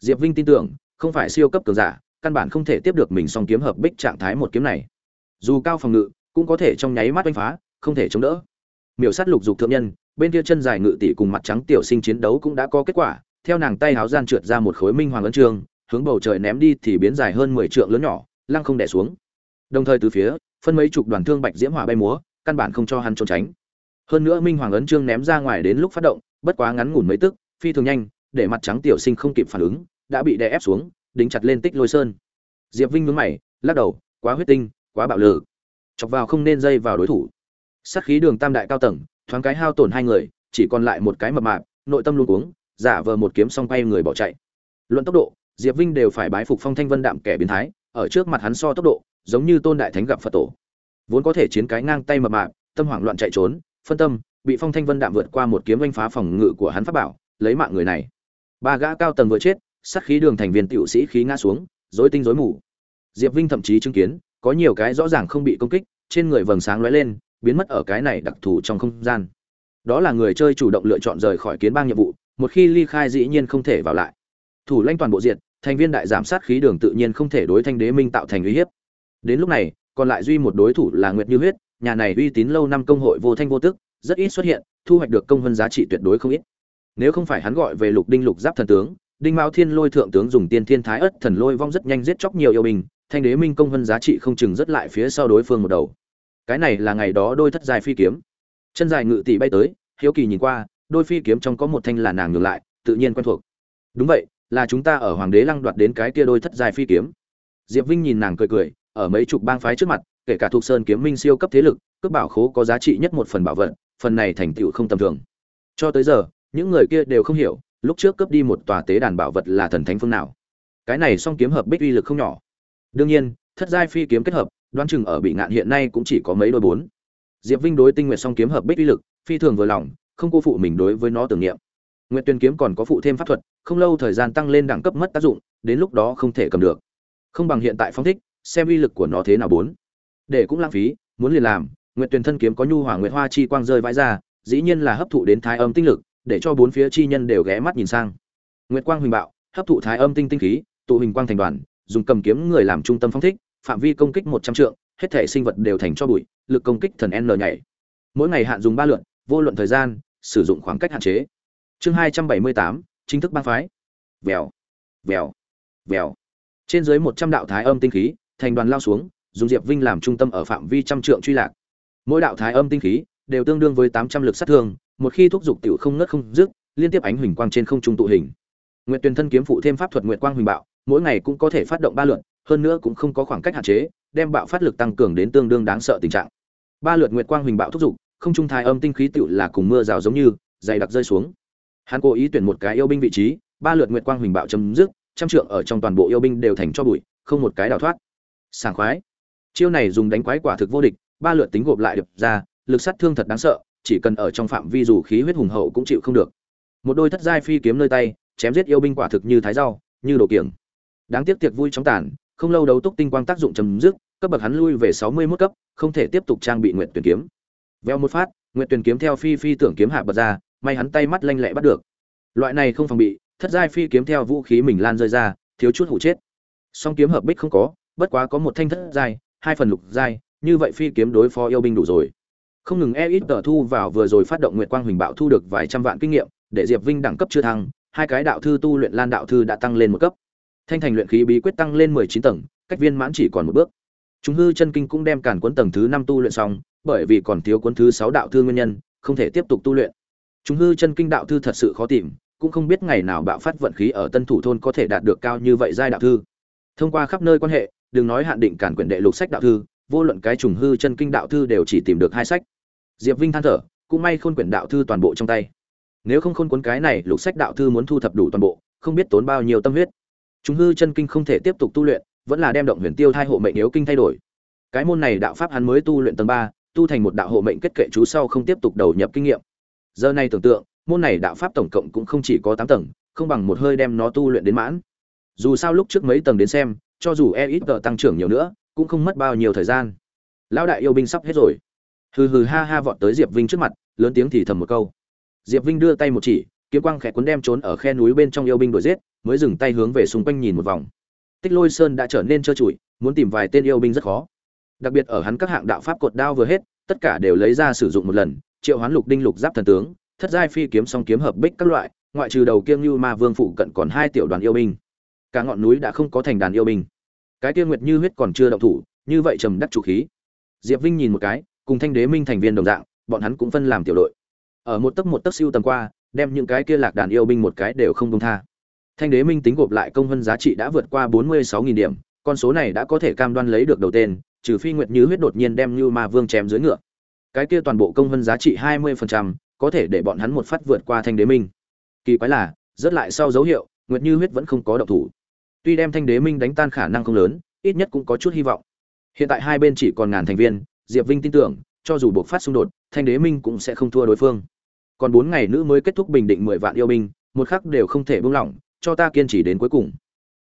Diệp vinh tin tưởng không phải siêu cấp cường giả căn bản không thể tiếp được mình song kiếm hợp bích trạng thái một kiếm này. Dù cao phòng ngự cũng có thể trong nháy mắt đánh phá không thể chống đỡ. Miểu sát lục dục thượng nhân bên kia chân dài ngự tỷ cùng mặt trắng tiểu sinh chiến đấu cũng đã có kết quả, theo nàng tay háo gian trượt ra một khối minh hoàng ấn trường, hướng bầu trời ném đi thì biến dài hơn mười trượng lớn nhỏ, lăng không đè xuống. Đồng thời từ phía, phân mấy chục đoàn thương bạch diễm hỏa bay múa, căn bản không cho hắn trốn tránh. Hơn nữa minh hoàng ấn trương ném ra ngoài đến lúc phát động, bất quá ngắn ngủn mấy tức, phi thường nhanh, để mặt trắng tiểu sinh không kịp phản ứng, đã bị đè ép xuống, đính chặt lên tích lôi sơn. Diệp vinh mướn mày, lắc đầu, quá huyết tinh, quá bạo lử chọc vào không nên dây vào đối thủ. Sát khí đường tam đại cao tầng thoáng cái hao tổn hai người, chỉ còn lại một cái mập mạp, nội tâm luôn uống giả vờ một kiếm xong quay người bỏ chạy. Luận tốc độ, diệp vinh đều phải bái phục phong thanh vân đạm kẻ biến thái, ở trước mặt hắn so tốc độ, giống như tôn đại thánh gặp phật tổ. Vốn có thể chiến cái ngang tay mập mạp, tâm hoảng loạn chạy trốn, phân tâm, bị phong thanh vân đạm vượt qua một kiếm oanh phá phòng ngự của hắn pháp bảo, lấy mạng người này. Ba gã cao tầng vừa chết, sát khí đường thành viên tiểu sĩ khí ngã xuống, rối tinh rối mù. Diệp vinh thậm chí chứng kiến, có nhiều cái rõ ràng không bị công kích, trên người vầng sáng lóe lên biến mất ở cái này đặc thù trong không gian. Đó là người chơi chủ động lựa chọn rời khỏi kiến bang nhiệm vụ, một khi ly khai dĩ nhiên không thể vào lại. Thủ lãnh toàn bộ diện thành viên đại giảm sát khí đường tự nhiên không thể đối thanh đế minh tạo thành uy hiếp. Đến lúc này, còn lại duy một đối thủ là nguyệt như huyết, nhà này uy tín lâu năm công hội vô thanh vô tức, rất ít xuất hiện, thu hoạch được công hơn giá trị tuyệt đối không ít. Nếu không phải hắn gọi về lục đinh lục giáp thần tướng, đinh mao thiên lôi thượng tướng dùng tiên thiên thái ất thần lôi vong rất nhanh giết chóc nhiều yêu binh, thanh đế minh công hơn giá trị không chừng rất lại phía sau đối phương một đầu cái này là ngày đó đôi thất dài phi kiếm. Chân dài ngự tỷ bay tới, hiếu kỳ nhìn qua, đôi phi kiếm trong có một thanh là nàng ngược lại, tự nhiên quen thuộc. Đúng vậy, là chúng ta ở hoàng đế lăng đoạt đến cái kia đôi thất dài phi kiếm. Diệp vinh nhìn nàng cười cười, ở mấy chục bang phái trước mặt, kể cả thuộc sơn kiếm minh siêu cấp thế lực cướp bảo khố có giá trị nhất một phần bảo vật, phần này thành tựu không tầm thường. Cho tới giờ, những người kia đều không hiểu, lúc trước cướp đi một tòa tế đàn bảo vật là thần thánh phương nào. Cái này song kiếm hợp bích uy lực không nhỏ. Đương nhiên, thất giai phi kiếm kết hợp đoán chừng ở bị ngạn hiện nay cũng chỉ có mấy đôi bốn. Diệp vinh đối tinh nguyện song kiếm hợp bích uy lực, phi thường vừa lòng, không cô phụ mình đối với nó tưởng niệm. Nguyện tuyên kiếm còn có phụ thêm pháp thuật, không lâu thời gian tăng lên đẳng cấp mất tác dụng, đến lúc đó không thể cầm được. Không bằng hiện tại phong thích, xem uy lực của nó thế nào bốn. Để cũng lãng phí, muốn liền làm nguyện Tuyên thân kiếm có nhu hỏa nguyệt hoa chi quang rơi vãi ra, dĩ nhiên là hấp thụ đến thái âm tinh lực, để cho bốn phía chi nhân đều ghé mắt nhìn sang. Nguyệt quang huỳnh bạo, hấp thụ thái âm tinh tinh khí, tụ hình quang thành đoàn, dùng cầm kiếm người làm trung tâm phong thích phạm vi công kích một trăm trượng hết thể sinh vật đều thành cho bụi lực công kích thần n nhảy. Mỗi ngày hạn dùng ba lượt, vô luận thời gian sử dụng khoảng cách hạn chế. Chương hai trăm bảy mươi tám chính thức bang phái. Vèo vèo vèo. Trên dưới một trăm đạo thái âm tinh khí thành đoàn lao xuống dùng diệp vinh làm trung tâm ở phạm vi trăm trượng truy lạc. Mỗi đạo thái âm tinh khí đều tương đương với tám trăm lực sát thương một khi thúc dục tiểu không ngớt không dứt liên tiếp ánh huỳnh quang trên không trung tụ hình. Nguyệt Tuyền thân kiếm phụ thêm pháp thuật nguyện quang huỳnh bạo mỗi ngày cũng có thể phát động ba lượt hơn nữa cũng không có khoảng cách hạn chế, đem bạo phát lực tăng cường đến tương đương đáng sợ tình trạng. Ba lượt nguyệt quang huỳnh bạo thúc giục, không trung thái âm tinh khí tựu là cùng mưa rào giống như, dày đặc rơi xuống. Hắn cố ý tuyển một cái yêu binh vị trí, ba lượt nguyệt quang huỳnh bạo chấm dứt, trăm trượng ở trong toàn bộ yêu binh đều thành cho bụi, không một cái đào thoát. Sảng khoái. Chiêu này dùng đánh quái quả thực vô địch, ba lượt tính gộp lại được ra, lực sát thương thật đáng sợ, chỉ cần ở trong phạm vi dù khí huyết hùng hậu cũng chịu không được. Một đôi thất giai phi kiếm nơi tay, chém giết yêu binh quả thực như thái rau, như đồ kiểng. Đáng tiếc tiệc vui chóng tàn không lâu đấu túc tinh quang tác dụng chấm dứt, cấp bậc hắn lui về sáu mươi 61 cấp, không thể tiếp tục trang bị nguyện tuyển kiếm. Veo một phát, nguyện tuyển kiếm theo phi phi tưởng kiếm hạ bật ra, may hắn tay mắt lanh lẹ bắt được. Loại này không phòng bị, thất giai phi kiếm theo vũ khí mình lan rơi ra, thiếu chút hụ chết. Song kiếm hợp bích không có, bất quá có một thanh thất giai, hai phần lục giai, như vậy phi kiếm đối phó yêu binh đủ rồi. Không ngừng e ít tờ thu vào vừa rồi phát động nguyệt quang huỳnh bạo thu được vài trăm vạn kinh nghiệm, để diệp vinh đẳng cấp chưa thăng, hai cái đạo thư tu luyện lan đạo thư đã tăng lên một cấp thanh thành luyện khí bí quyết tăng lên mười chín tầng, cách viên mãn chỉ còn một bước. Chúng hư chân kinh cũng đem cản cuốn tầng thứ năm tu luyện xong, bởi vì còn thiếu cuốn thứ sáu đạo thư nguyên nhân, không thể tiếp tục tu luyện. Chúng hư chân kinh đạo thư thật sự khó tìm, cũng không biết ngày nào bạo phát vận khí ở tân thủ thôn có thể đạt được cao như vậy giai đạo thư. Thông qua khắp nơi quan hệ, đừng nói hạn định cản quyển đệ lục sách đạo thư, vô luận cái trùng hư chân kinh đạo thư đều chỉ tìm được hai sách. Diệp vinh than thở, cũng may khôn quyển đạo thư toàn bộ trong tay. Nếu không khôn cuốn cái này lục sách đạo thư muốn thu thập đủ toàn bộ, không biết tốn bao nhiêu tâm huyết chúng hư chân kinh không thể tiếp tục tu luyện, vẫn là đem động huyền tiêu thai hộ mệnh yếu kinh thay đổi. Cái môn này đạo pháp hắn mới tu luyện tầng ba, tu thành một đạo hộ mệnh kết kệ chú sau không tiếp tục đầu nhập kinh nghiệm. Giờ này tưởng tượng, môn này đạo pháp tổng cộng cũng không chỉ có tám tầng, không bằng một hơi đem nó tu luyện đến mãn. Dù sao lúc trước mấy tầng đến xem, cho dù e ít tăng trưởng nhiều nữa, cũng không mất bao nhiêu thời gian. Lão đại yêu binh sắp hết rồi. Hừ hừ ha ha vọt tới diệp vinh trước mặt, lớn tiếng thì thầm một câu. Diệp vinh đưa tay một chỉ kiếm quang khẽ cuốn đem trốn ở khe núi bên trong yêu binh đuổi giết, mới dừng tay hướng về xung quanh nhìn một vòng. Tích lôi sơn đã trở nên trơ trụi, muốn tìm vài tên yêu binh rất khó. Đặc biệt ở hắn các hạng đạo pháp cột đao vừa hết, tất cả đều lấy ra sử dụng một lần, triệu hoán lục đinh lục giáp thần tướng, thất giai phi kiếm song kiếm hợp bích các loại, ngoại trừ đầu kiêng như ma vương phụ cận còn hai tiểu đoàn yêu binh. Cả ngọn núi đã không có thành đàn yêu binh. Cái kia nguyệt như huyết còn chưa động thủ, như vậy trầm đắc chủ khí. Diệp vinh nhìn một cái, cùng thanh đế minh thành viên đồng dạng, bọn hắn cũng phân làm tiểu đội. Ở một tấc một tấc siêu tầm qua đem những cái kia lạc đàn yêu binh một cái đều không công tha. Thanh đế minh tính gộp lại công vân giá trị đã vượt qua bốn mươi sáu nghìn điểm, con số này đã có thể cam đoan lấy được đầu tên, trừ phi nguyệt như huyết đột nhiên đem như ma vương chém dưới ngựa. Cái kia toàn bộ công vân giá trị hai mươi phần trăm, có thể để bọn hắn một phát vượt qua thanh đế minh. Kỳ quái là, rất lại sau dấu hiệu, nguyệt như huyết vẫn không có động thủ. Tuy đem thanh đế minh đánh tan khả năng không lớn, ít nhất cũng có chút hy vọng. Hiện tại hai bên chỉ còn ngàn thành viên, diệp vinh tin tưởng, cho dù buộc phát xung đột, thanh đế minh cũng sẽ không thua đối phương còn bốn ngày nữa mới kết thúc bình định mười vạn yêu binh, một khắc đều không thể buông lỏng, cho ta kiên trì đến cuối cùng.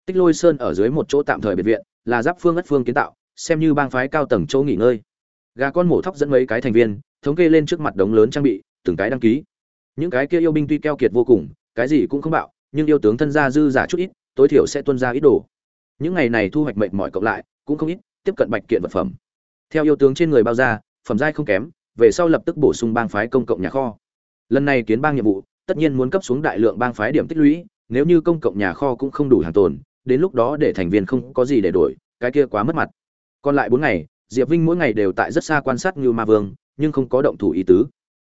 Tích lôi sơn ở dưới một chỗ tạm thời biệt viện, là giáp phương ất phương kiến tạo, xem như bang phái cao tầng chỗ nghỉ ngơi. Gà con mổ thóc dẫn mấy cái thành viên, thống kê lên trước mặt đống lớn trang bị, từng cái đăng ký. Những cái kia yêu binh tuy keo kiệt vô cùng, cái gì cũng không bạo, nhưng yêu tướng thân gia dư giả chút ít, tối thiểu sẽ tuân ra ít đồ. Những ngày này thu hoạch mệt mỏi cộng lại, cũng không ít, tiếp cận bạch kiện vật phẩm. Theo yêu tướng trên người bao ra, phẩm giai không kém, về sau lập tức bổ sung bang phái công cộng nhà kho lần này kiến bang nhiệm vụ, tất nhiên muốn cấp xuống đại lượng bang phái điểm tích lũy, nếu như công cộng nhà kho cũng không đủ hàng tồn, đến lúc đó để thành viên không có gì để đổi, cái kia quá mất mặt. Còn lại bốn ngày, diệp vinh mỗi ngày đều tại rất xa quan sát như ma vương, nhưng không có động thủ ý tứ.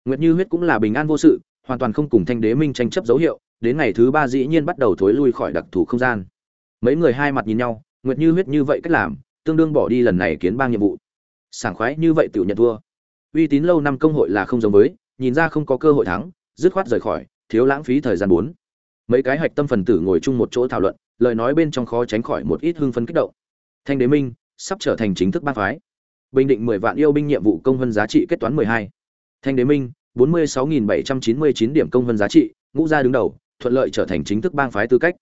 Nguyệt như huyết cũng là bình an vô sự, hoàn toàn không cùng thanh đế minh tranh chấp dấu hiệu, đến ngày thứ ba dĩ nhiên bắt đầu thối lui khỏi đặc thù không gian. Mấy người hai mặt nhìn nhau, nguyệt như huyết như vậy cách làm, tương đương bỏ đi lần này kiến bang nhiệm vụ. Sảng khoái như vậy tự nhận thua. Uy tín lâu năm công hội là không giống với nhìn ra không có cơ hội thắng, dứt khoát rời khỏi, thiếu lãng phí thời gian bốn. Mấy cái hạch tâm phần tử ngồi chung một chỗ thảo luận, lời nói bên trong khó tránh khỏi một ít hưng phấn kích động. Thanh đế minh sắp trở thành chính thức bang phái. Bình định mười vạn yêu binh nhiệm vụ công văn giá trị kết toán mười hai. Thanh đế minh, bốn mươi sáu nghìn bảy trăm chín mươi chín điểm công văn giá trị, ngũ gia đứng đầu, thuận lợi trở thành chính thức bang phái tư cách.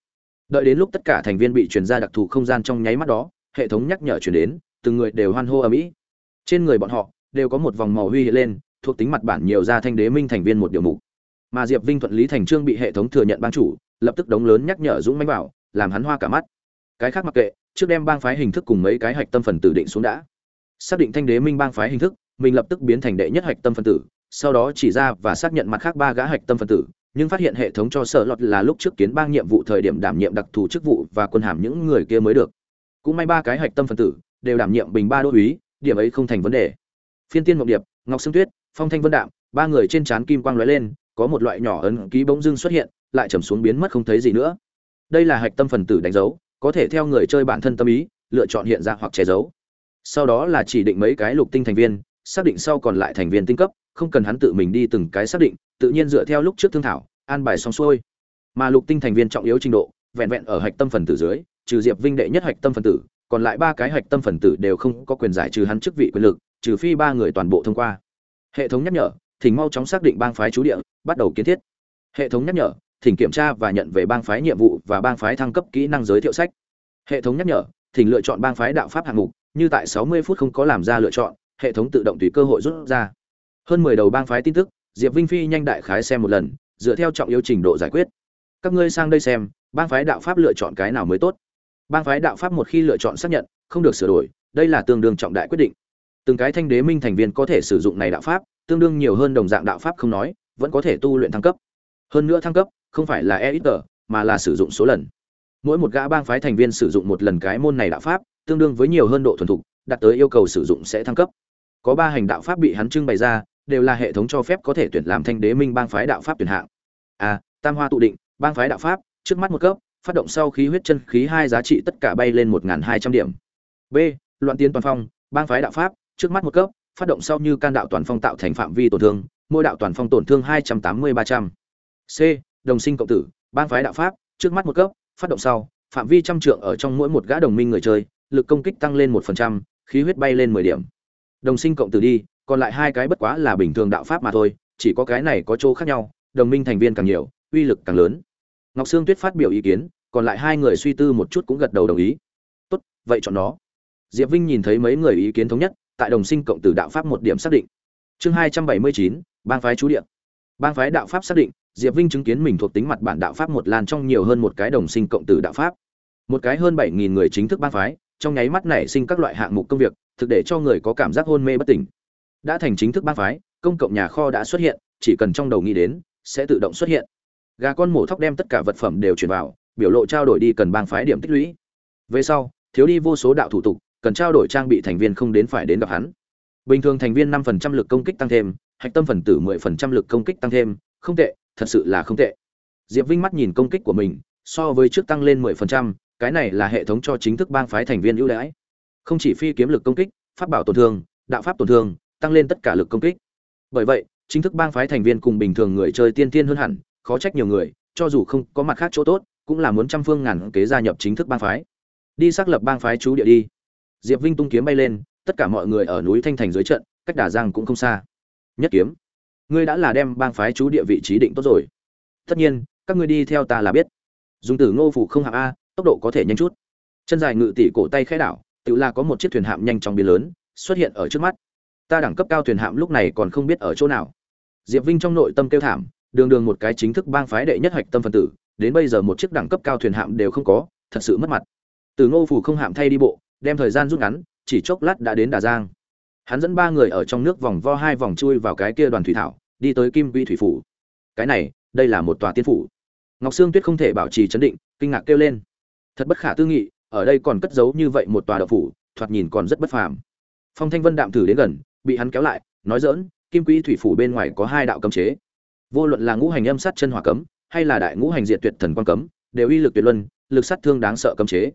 Đợi đến lúc tất cả thành viên bị truyền ra đặc thù không gian trong nháy mắt đó, hệ thống nhắc nhở truyền đến, từng người đều hoan hô ở mỹ trên người bọn họ, đều có một vòng màu huy hiện lên thuộc tính mặt bản nhiều ra thanh đế minh thành viên một điều mục. Mà diệp vinh thuận lý thành trương bị hệ thống thừa nhận ban chủ, lập tức đống lớn nhắc nhở dũng mãnh bảo làm hắn hoa cả mắt. Cái khác mặc kệ, trước đem bang phái hình thức cùng mấy cái hạch tâm phần tử định xuống đã. Xác định thanh đế minh bang phái hình thức, mình lập tức biến thành đệ nhất hạch tâm phần tử, sau đó chỉ ra và xác nhận mặt khác ba gã hạch tâm phần tử, nhưng phát hiện hệ thống cho sợ lọt là lúc trước kiến bang nhiệm vụ thời điểm đảm nhiệm đặc thù chức vụ và quân hàm những người kia mới được. Cũng may ba cái hạch tâm phần tử đều đảm nhiệm bình ba đô uý, điểm ấy không thành vấn đề. Phiên tiên ngọc điệp, ngọc sương tuyết phong thanh vân đạm, ba người trên trán kim quang lóe lên, có một loại nhỏ ấn ký bỗng dưng xuất hiện, lại trầm xuống biến mất không thấy gì nữa. Đây là hạch tâm phần tử đánh dấu, có thể theo người chơi bản thân tâm ý, lựa chọn hiện ra hoặc che giấu. Sau đó là chỉ định mấy cái lục tinh thành viên, xác định sau còn lại thành viên tinh cấp, không cần hắn tự mình đi từng cái xác định, tự nhiên dựa theo lúc trước thương thảo, an bài xong xuôi. Mà lục tinh thành viên trọng yếu trình độ, vẹn vẹn ở hạch tâm phần tử dưới, trừ diệp vinh đệ nhất hạch tâm phần tử, còn lại ba cái hạch tâm phần tử đều không có quyền giải trừ hắn chức vị quyền lực, trừ phi ba người toàn bộ thông qua hệ thống nhắc nhở, thỉnh mau chóng xác định bang phái trú địa, bắt đầu kiến thiết. Hệ thống nhắc nhở, thỉnh kiểm tra và nhận về bang phái nhiệm vụ và bang phái thăng cấp kỹ năng giới thiệu sách. Hệ thống nhắc nhở, thỉnh lựa chọn bang phái đạo pháp hạng mục, như tại 60 phút không có làm ra lựa chọn, hệ thống tự động tùy cơ hội rút ra. Hơn 10 đầu bang phái tin tức, diệp vinh phi nhanh đại khái xem một lần, dựa theo trọng yếu trình độ giải quyết. Các ngươi sang đây xem, bang phái đạo pháp lựa chọn cái nào mới tốt. Bang phái đạo pháp một khi lựa chọn xác nhận, không được sửa đổi, đây là tương đương trọng đại quyết định từng cái thanh đế minh thành viên có thể sử dụng này đạo pháp, tương đương nhiều hơn đồng dạng đạo pháp không nói, vẫn có thể tu luyện thăng cấp. Hơn nữa thăng cấp, không phải là e ít tờ, mà là sử dụng số lần. Mỗi một gã bang phái thành viên sử dụng một lần cái môn này đạo pháp, tương đương với nhiều hơn độ thuần thục, đạt tới yêu cầu sử dụng sẽ thăng cấp. Có ba hành đạo pháp bị hắn trưng bày ra, đều là hệ thống cho phép có thể tuyển làm thanh đế minh bang phái đạo pháp tuyển hạng. A tam hoa tụ định, bang phái đạo pháp, trước mắt một cấp, phát động sau khí huyết chân khí hai giá trị tất cả bay lên một hai trăm điểm. B, loạn tiến toàn phong, bang phái đạo pháp trước mắt một cấp, phát động sau như can đạo toàn phong tạo thành phạm vi tổn thương, mỗi đạo toàn phong tổn thương hai trăm tám mươi ba trăm. C, đồng sinh cộng tử, ban phái đạo pháp, trước mắt một cấp, phát động sau, phạm vi trăm trượng ở trong mỗi một gã đồng minh người chơi, lực công kích tăng lên một phần trăm, khí huyết bay lên mười điểm. Đồng sinh cộng tử đi, còn lại hai cái bất quá là bình thường đạo pháp mà thôi, chỉ có cái này có chỗ khác nhau, đồng minh thành viên càng nhiều, uy lực càng lớn. Ngọc sương tuyết phát biểu ý kiến, còn lại hai người suy tư một chút cũng gật đầu đồng ý. Tốt, vậy chọn nó. Diệp vinh nhìn thấy mấy người ý kiến thống nhất tại đồng sinh cộng tử đạo pháp một điểm xác định. Chương hai trăm bảy mươi chín, bang phái chú điện bang phái đạo pháp xác định, diệp vinh chứng kiến mình thuộc tính mặt bản đạo pháp một lan trong nhiều hơn một cái đồng sinh cộng tử đạo pháp. Một cái hơn bảy nghìn người chính thức bang phái, trong nháy mắt nảy sinh các loại hạng mục công việc, thực để cho người có cảm giác hôn mê bất tỉnh. Đã thành chính thức bang phái, công cộng nhà kho đã xuất hiện, chỉ cần trong đầu nghĩ đến, sẽ tự động xuất hiện. Gà con mổ thóc đem tất cả vật phẩm đều chuyển vào, biểu lộ trao đổi đi cần bang phái điểm tích lũy. Về sau, thiếu đi vô số đạo thủ tục cần trao đổi trang bị thành viên không đến phải đến gặp hắn. Bình thường thành viên năm phần trăm lực công kích tăng thêm, hạch tâm phần tử mười phần trăm lực công kích tăng thêm, không tệ, thật sự là không tệ. Diệp vinh mắt nhìn công kích của mình, so với trước tăng lên mười phần trăm, cái này là hệ thống cho chính thức bang phái thành viên ưu đãi. Không chỉ phi kiếm lực công kích, pháp bảo tổn thương, đạo pháp tổn thương, tăng lên tất cả lực công kích. Bởi vậy, chính thức bang phái thành viên cùng bình thường người chơi tiên tiên hơn hẳn, khó trách nhiều người, cho dù không có mặt khác chỗ tốt, cũng là muốn trăm phương ngàn kế gia nhập chính thức bang phái. Đi xác lập bang phái chú địa đi diệp vinh tung kiếm bay lên, tất cả mọi người ở núi thanh thành dưới trận, cách đà giang cũng không xa. Nhất kiếm. Ngươi đã là đem bang phái chú địa vị trí định tốt rồi. Tất nhiên, các ngươi đi theo ta là biết. Dùng tử ngô phủ không hạng a, tốc độ có thể nhanh chút. Chân dài ngự tỷ cổ tay khẽ đảo, tự là có một chiếc thuyền hạm nhanh chóng biến lớn, xuất hiện ở trước mắt. Ta đẳng cấp cao thuyền hạm lúc này còn không biết ở chỗ nào. Diệp vinh trong nội tâm kêu thảm, đường đường một cái chính thức bang phái đệ nhất hoạch tâm phân tử, đến bây giờ một chiếc đẳng cấp cao thuyền hạm đều không có, thật sự mất mặt. Từ ngô phủ không hạm thay đi bộ đem thời gian rút ngắn, chỉ chốc lát đã đến đà giang. Hắn dẫn ba người ở trong nước vòng vo hai vòng chui vào cái kia đoàn thủy thảo, đi tới kim quy thủy phủ. Cái này, đây là một tòa tiên phủ. Ngọc sương tuyết không thể bảo trì chấn định, kinh ngạc kêu lên. Thật bất khả tư nghị, ở đây còn cất giấu như vậy một tòa đậu phủ, thoạt nhìn còn rất bất phàm. Phong thanh vân đạm thử đến gần, bị hắn kéo lại, nói dỡn kim quỹ thủy phủ bên ngoài có hai đạo cấm chế. Vô luận là ngũ hành âm sát chân hỏa cấm, hay là đại ngũ hành diệt tuyệt thần quan cấm, đều uy lực tuyệt luân, lực sát thương đáng sợ cấm chế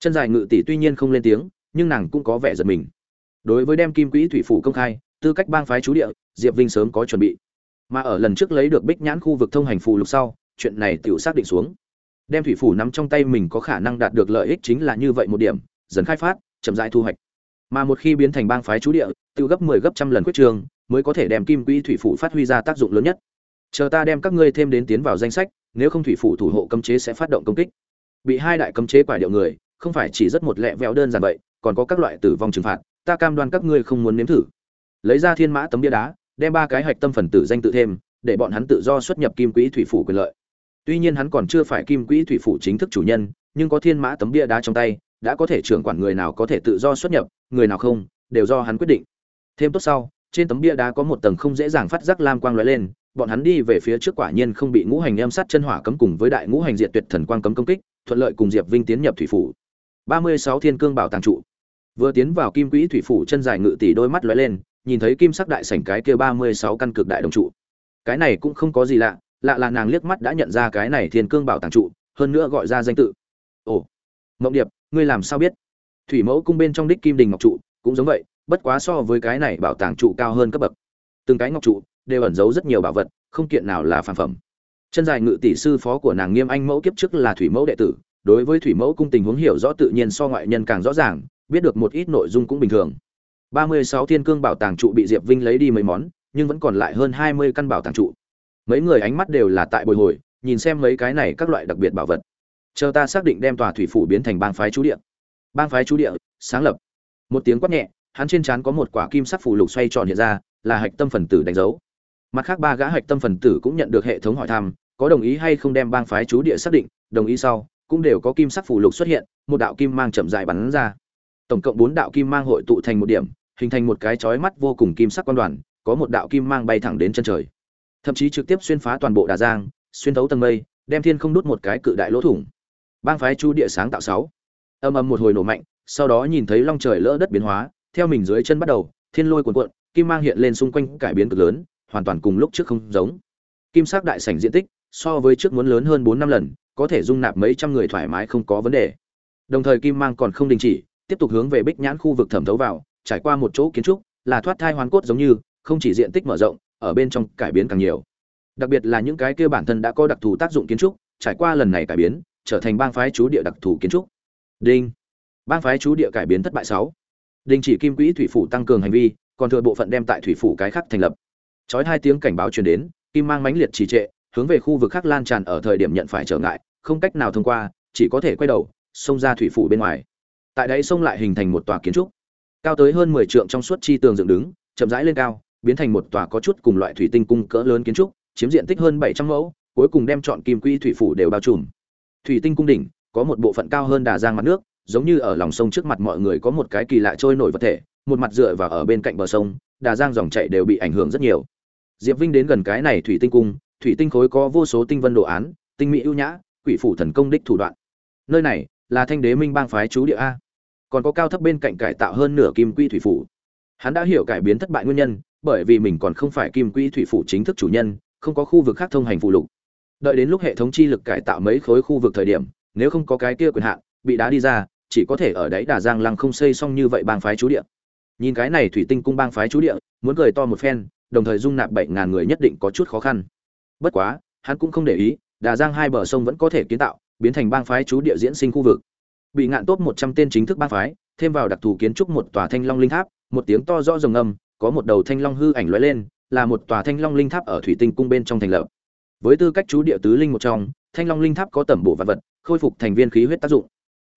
chân dài ngự tỷ tuy nhiên không lên tiếng, nhưng nàng cũng có vẻ giật mình. Đối với đem kim quỹ thủy phủ công khai, tư cách bang phái chú địa, diệp vinh sớm có chuẩn bị. Mà ở lần trước lấy được bích nhãn khu vực thông hành phù lục sau, chuyện này tự xác định xuống. Đem thủy phủ nắm trong tay mình có khả năng đạt được lợi ích chính là như vậy một điểm, dần khai phát, chậm rãi thu hoạch. Mà một khi biến thành bang phái chú địa tự gấp 10 gấp trăm lần quyết trường, mới có thể đem kim quỹ thủy phủ phát huy ra tác dụng lớn nhất. Chờ ta đem các ngươi thêm đến tiến vào danh sách, nếu không thủy phủ thủ hộ cấm chế sẽ phát động công kích. Bị hai đại cấm chế quả điệu người không phải chỉ rất một lẹ vẹo đơn giản vậy, còn có các loại tử vong trừng phạt, ta cam đoan các ngươi không muốn nếm thử. Lấy ra thiên mã tấm bia đá, đem ba cái hạch tâm phần tử danh tự thêm, để bọn hắn tự do xuất nhập kim quỹ thủy phủ quyền lợi. Tuy nhiên hắn còn chưa phải kim quỹ thủy phủ chính thức chủ nhân, nhưng có thiên mã tấm bia đá trong tay, đã có thể trưởng quản người nào có thể tự do xuất nhập, người nào không, đều do hắn quyết định. Thêm tốt sau, trên tấm bia đá có một tầng không dễ dàng phát giác lam quang lóe lên, bọn hắn đi về phía trước quả nhiên không bị ngũ hành em sát chân hỏa cấm cùng với đại ngũ hành diệt tuyệt thần quang cấm công kích, thuận lợi cùng diệp vinh tiến nhập thủy phủ ba mươi sáu thiên cương bảo tàng trụ. Vừa tiến vào kim quỹ thủy phủ chân dài ngự tỷ đôi mắt lóe lên, nhìn thấy kim sắc đại sảnh cái kia ba mươi sáu căn cực đại đồng trụ. Cái này cũng không có gì lạ lạ là nàng liếc mắt đã nhận ra cái này thiên cương bảo tàng trụ, hơn nữa gọi ra danh tự. Ồ, mộng điệp, ngươi làm sao biết? Thủy mẫu cung bên trong đích kim đình ngọc trụ, cũng giống vậy, bất quá so với cái này bảo tàng trụ cao hơn cấp bậc. Từng cái ngọc trụ đều ẩn giấu rất nhiều bảo vật, không kiện nào là phản phẩm. Chân dài ngự tỷ sư phó của nàng nghiêm anh mẫu kiếp trước là thủy mẫu đệ tử đối với thủy mẫu cung tình huống hiểu rõ tự nhiên so ngoại nhân càng rõ ràng, biết được một ít nội dung cũng bình thường. Ba mươi sáu thiên cương bảo tàng trụ bị diệp vinh lấy đi mấy món, nhưng vẫn còn lại hơn hai mươi căn bảo tàng trụ. Mấy người ánh mắt đều là tại bồi hồi, nhìn xem mấy cái này các loại đặc biệt bảo vật. Chờ ta xác định đem tòa thủy phủ biến thành bang phái chú địa. Bang phái chú địa, sáng lập. Một tiếng quát nhẹ, hắn trên trán có một quả kim sắc phủ lục xoay tròn hiện ra, là hạch tâm phần tử đánh dấu. Mặt khác ba gã hạch tâm phần tử cũng nhận được hệ thống hỏi thăm, có đồng ý hay không đem bang phái chú địa xác định, đồng ý sau cũng đều có kim sắc phù lục xuất hiện, một đạo kim mang chậm rãi bắn ra. Tổng cộng bốn đạo kim mang hội tụ thành một điểm, hình thành một cái chói mắt vô cùng kim sắc quan đoàn, có một đạo kim mang bay thẳng đến chân trời. Thậm chí trực tiếp xuyên phá toàn bộ đà giang, xuyên thấu tầng mây, đem thiên không đút một cái cự đại lỗ thủng. Bang phái chu địa sáng tạo sáu. Âm âm một hồi nổ mạnh, sau đó nhìn thấy long trời lỡ đất biến hóa, theo mình dưới chân bắt đầu, thiên lôi cuồn cuộn, kim mang hiện lên xung quanh cải biến cực lớn, hoàn toàn cùng lúc trước không giống. Kim sắc đại sảnh diện tích, so với trước muốn lớn hơn bốn năm lần có thể dung nạp mấy trăm người thoải mái không có vấn đề. Đồng thời kim mang còn không đình chỉ, tiếp tục hướng về bích nhãn khu vực thẩm thấu vào, trải qua một chỗ kiến trúc, là thoát thai hoàn cốt giống như, không chỉ diện tích mở rộng, ở bên trong cải biến càng nhiều. Đặc biệt là những cái kia bản thân đã có đặc thù tác dụng kiến trúc, trải qua lần này cải biến, trở thành bang phái chú địa đặc thù kiến trúc. Đinh. Bang phái chú địa cải biến thất bại sáu. Đình chỉ kim quỹ thủy phủ tăng cường hành vi, còn thừa bộ phận đem tại thủy phủ cái khác thành lập. Chói hai tiếng cảnh báo truyền đến, kim mang mãnh liệt trì trệ, hướng về khu vực khác lan tràn ở thời điểm nhận phải trở ngại không cách nào thông qua, chỉ có thể quay đầu, xông ra thủy phủ bên ngoài. Tại đấy sông lại hình thành một tòa kiến trúc. Cao tới hơn mười trượng trong suốt chi tường dựng đứng, chậm rãi lên cao, biến thành một tòa có chút cùng loại thủy tinh cung cỡ lớn kiến trúc, chiếm diện tích hơn bảy trăm mẫu, cuối cùng đem chọn kim quỹ thủy phủ đều bao trùm. Thủy tinh cung đỉnh, có một bộ phận cao hơn đà giang mặt nước, giống như ở lòng sông trước mặt mọi người có một cái kỳ lạ trôi nổi vật thể, một mặt dựa vào ở bên cạnh bờ sông, đà giang dòng chảy đều bị ảnh hưởng rất nhiều. Diệp vinh đến gần cái này thủy tinh cung, thủy tinh khối có vô số tinh vân đồ án, tinh mỹ ưu nhã quỷ phủ thần công đích thủ đoạn. Nơi này là thanh đế minh bang phái chú địa a. Còn có cao thấp bên cạnh cải tạo hơn nửa kim quy thủy phủ. Hắn đã hiểu cải biến thất bại nguyên nhân, bởi vì mình còn không phải kim quy thủy phủ chính thức chủ nhân, không có khu vực khác thông hành phụ lục. Đợi đến lúc hệ thống chi lực cải tạo mấy khối khu vực thời điểm, nếu không có cái kia quyền hạn, bị đá đi ra, chỉ có thể ở đấy đà giang lăng không xây xong như vậy bang phái chú địa. Nhìn cái này thủy tinh cung bang phái chú địa, muốn cười to một phen, đồng thời dung nạp bảy ngàn người nhất định có chút khó khăn. Bất quá, hắn cũng không để ý đà giang hai bờ sông vẫn có thể kiến tạo, biến thành bang phái chú địa diễn sinh khu vực. Bị ngạn tốt một trăm tên chính thức bang phái, thêm vào đặc thù kiến trúc một tòa thanh long linh tháp, một tiếng to rõ rồng âm có một đầu thanh long hư ảnh lóe lên, là một tòa thanh long linh tháp ở thủy tinh cung bên trong thành lập. Với tư cách chú địa tứ linh một trong, thanh long linh tháp có tẩm bổ vật vật, khôi phục thành viên khí huyết tác dụng.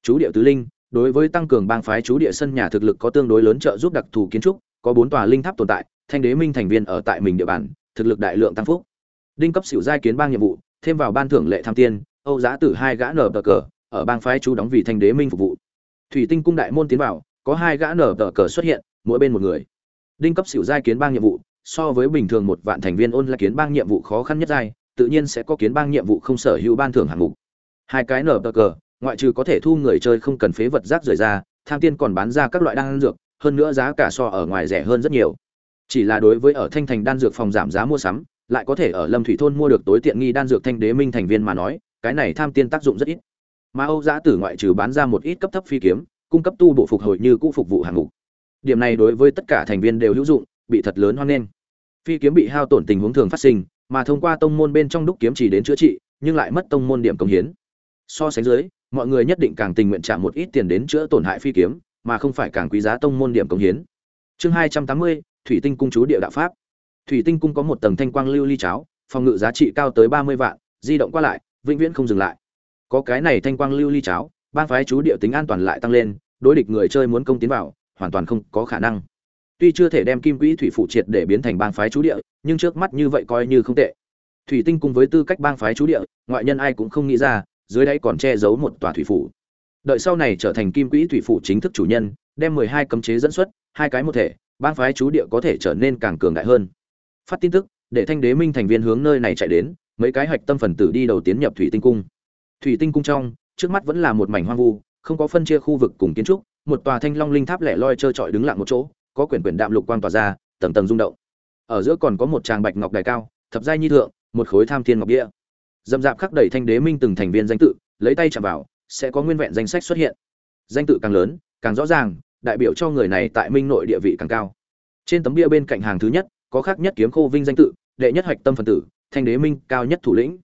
Chú địa tứ linh, đối với tăng cường bang phái chú địa sân nhà thực lực có tương đối lớn trợ giúp đặc thù kiến trúc, có bốn tòa linh tháp tồn tại, thanh đế minh thành viên ở tại mình địa bàn, thực lực đại lượng tăng phúc. Đinh cấp xỉu giai kiến bang nhiệm vụ thêm vào ban thưởng lệ tham tiên, âu giá tử hai gã nở tờ cờ, ở bang phái chú đóng vì thanh đế minh phục vụ. Thủy tinh cung đại môn tiến vào, có hai gã nở tờ cờ xuất hiện, mỗi bên một người. Đinh cấp xỉu giai kiến bang nhiệm vụ, so với bình thường một vạn thành viên ôn là kiến bang nhiệm vụ khó khăn nhất giai, tự nhiên sẽ có kiến bang nhiệm vụ không sở hữu ban thưởng hạng mục. Hai cái nở tờ cờ, ngoại trừ có thể thu người chơi không cần phế vật rác rời ra, tham tiên còn bán ra các loại đan dược, hơn nữa giá cả so ở ngoài rẻ hơn rất nhiều. Chỉ là đối với ở thanh thành đan dược phòng giảm giá mua sắm lại có thể ở lâm thủy thôn mua được tối tiện nghi đan dược thanh đế minh thành viên mà nói, cái này tham tiên tác dụng rất ít. Mà âu giã tử ngoại trừ bán ra một ít cấp thấp phi kiếm, cung cấp tu bộ phục hồi như cũ phục vụ hàng ngũ điểm này đối với tất cả thành viên đều hữu dụng, bị thật lớn hoan nghênh. Phi kiếm bị hao tổn tình huống thường phát sinh, mà thông qua tông môn bên trong đúc kiếm chỉ đến chữa trị, nhưng lại mất tông môn điểm công hiến. So sánh dưới, mọi người nhất định càng tình nguyện trả một ít tiền đến chữa tổn hại phi kiếm, mà không phải càng quý giá tông môn điểm công hiến. Chương hai trăm tám mươi, thủy tinh cung chú địa đạo pháp thủy tinh cung có một tầng thanh quang lưu ly cháo, phòng ngự giá trị cao tới ba mươi vạn, di động qua lại, vĩnh viễn không dừng lại. Có cái này thanh quang lưu ly cháo, bang phái chú địa tính an toàn lại tăng lên, đối địch người chơi muốn công tiến vào, hoàn toàn không có khả năng. Tuy chưa thể đem kim quỹ thủy phụ triệt để biến thành bang phái chú địa, nhưng trước mắt như vậy coi như không tệ. Thủy tinh cung với tư cách bang phái chú địa, ngoại nhân ai cũng không nghĩ ra, dưới đáy còn che giấu một tòa thủy phủ. Đợi sau này trở thành kim quỹ thủy phủ chính thức chủ nhân, đem mười hai cấm chế dẫn xuất, hai cái một thể, bang phái chú địa có thể trở nên càng cường đại hơn phát tin tức, để thanh đế minh thành viên hướng nơi này chạy đến, mấy cái hạch tâm phần tử đi đầu tiến nhập thủy tinh cung. Thủy tinh cung trong, trước mắt vẫn là một mảnh hoang vu, không có phân chia khu vực cùng kiến trúc, một tòa thanh long linh tháp lẻ loi trơ trọi đứng lặng một chỗ, có quyển quyển đạm lục quan tỏa ra, tầng tầng rung động. Ở giữa còn có một tràng bạch ngọc đài cao, thập giai nhi thượng, một khối tham thiên ngọc địa. Dầm dạp khắc đẩy thanh đế minh từng thành viên danh tự, lấy tay chạm vào, sẽ có nguyên vẹn danh sách xuất hiện. Danh tự càng lớn, càng rõ ràng, đại biểu cho người này tại minh nội địa vị càng cao. Trên tấm bia bên cạnh hàng thứ nhất có khác nhất kiếm khô vinh danh tự, đệ nhất hoạch tâm phần tử, thanh đế minh, cao nhất thủ lĩnh.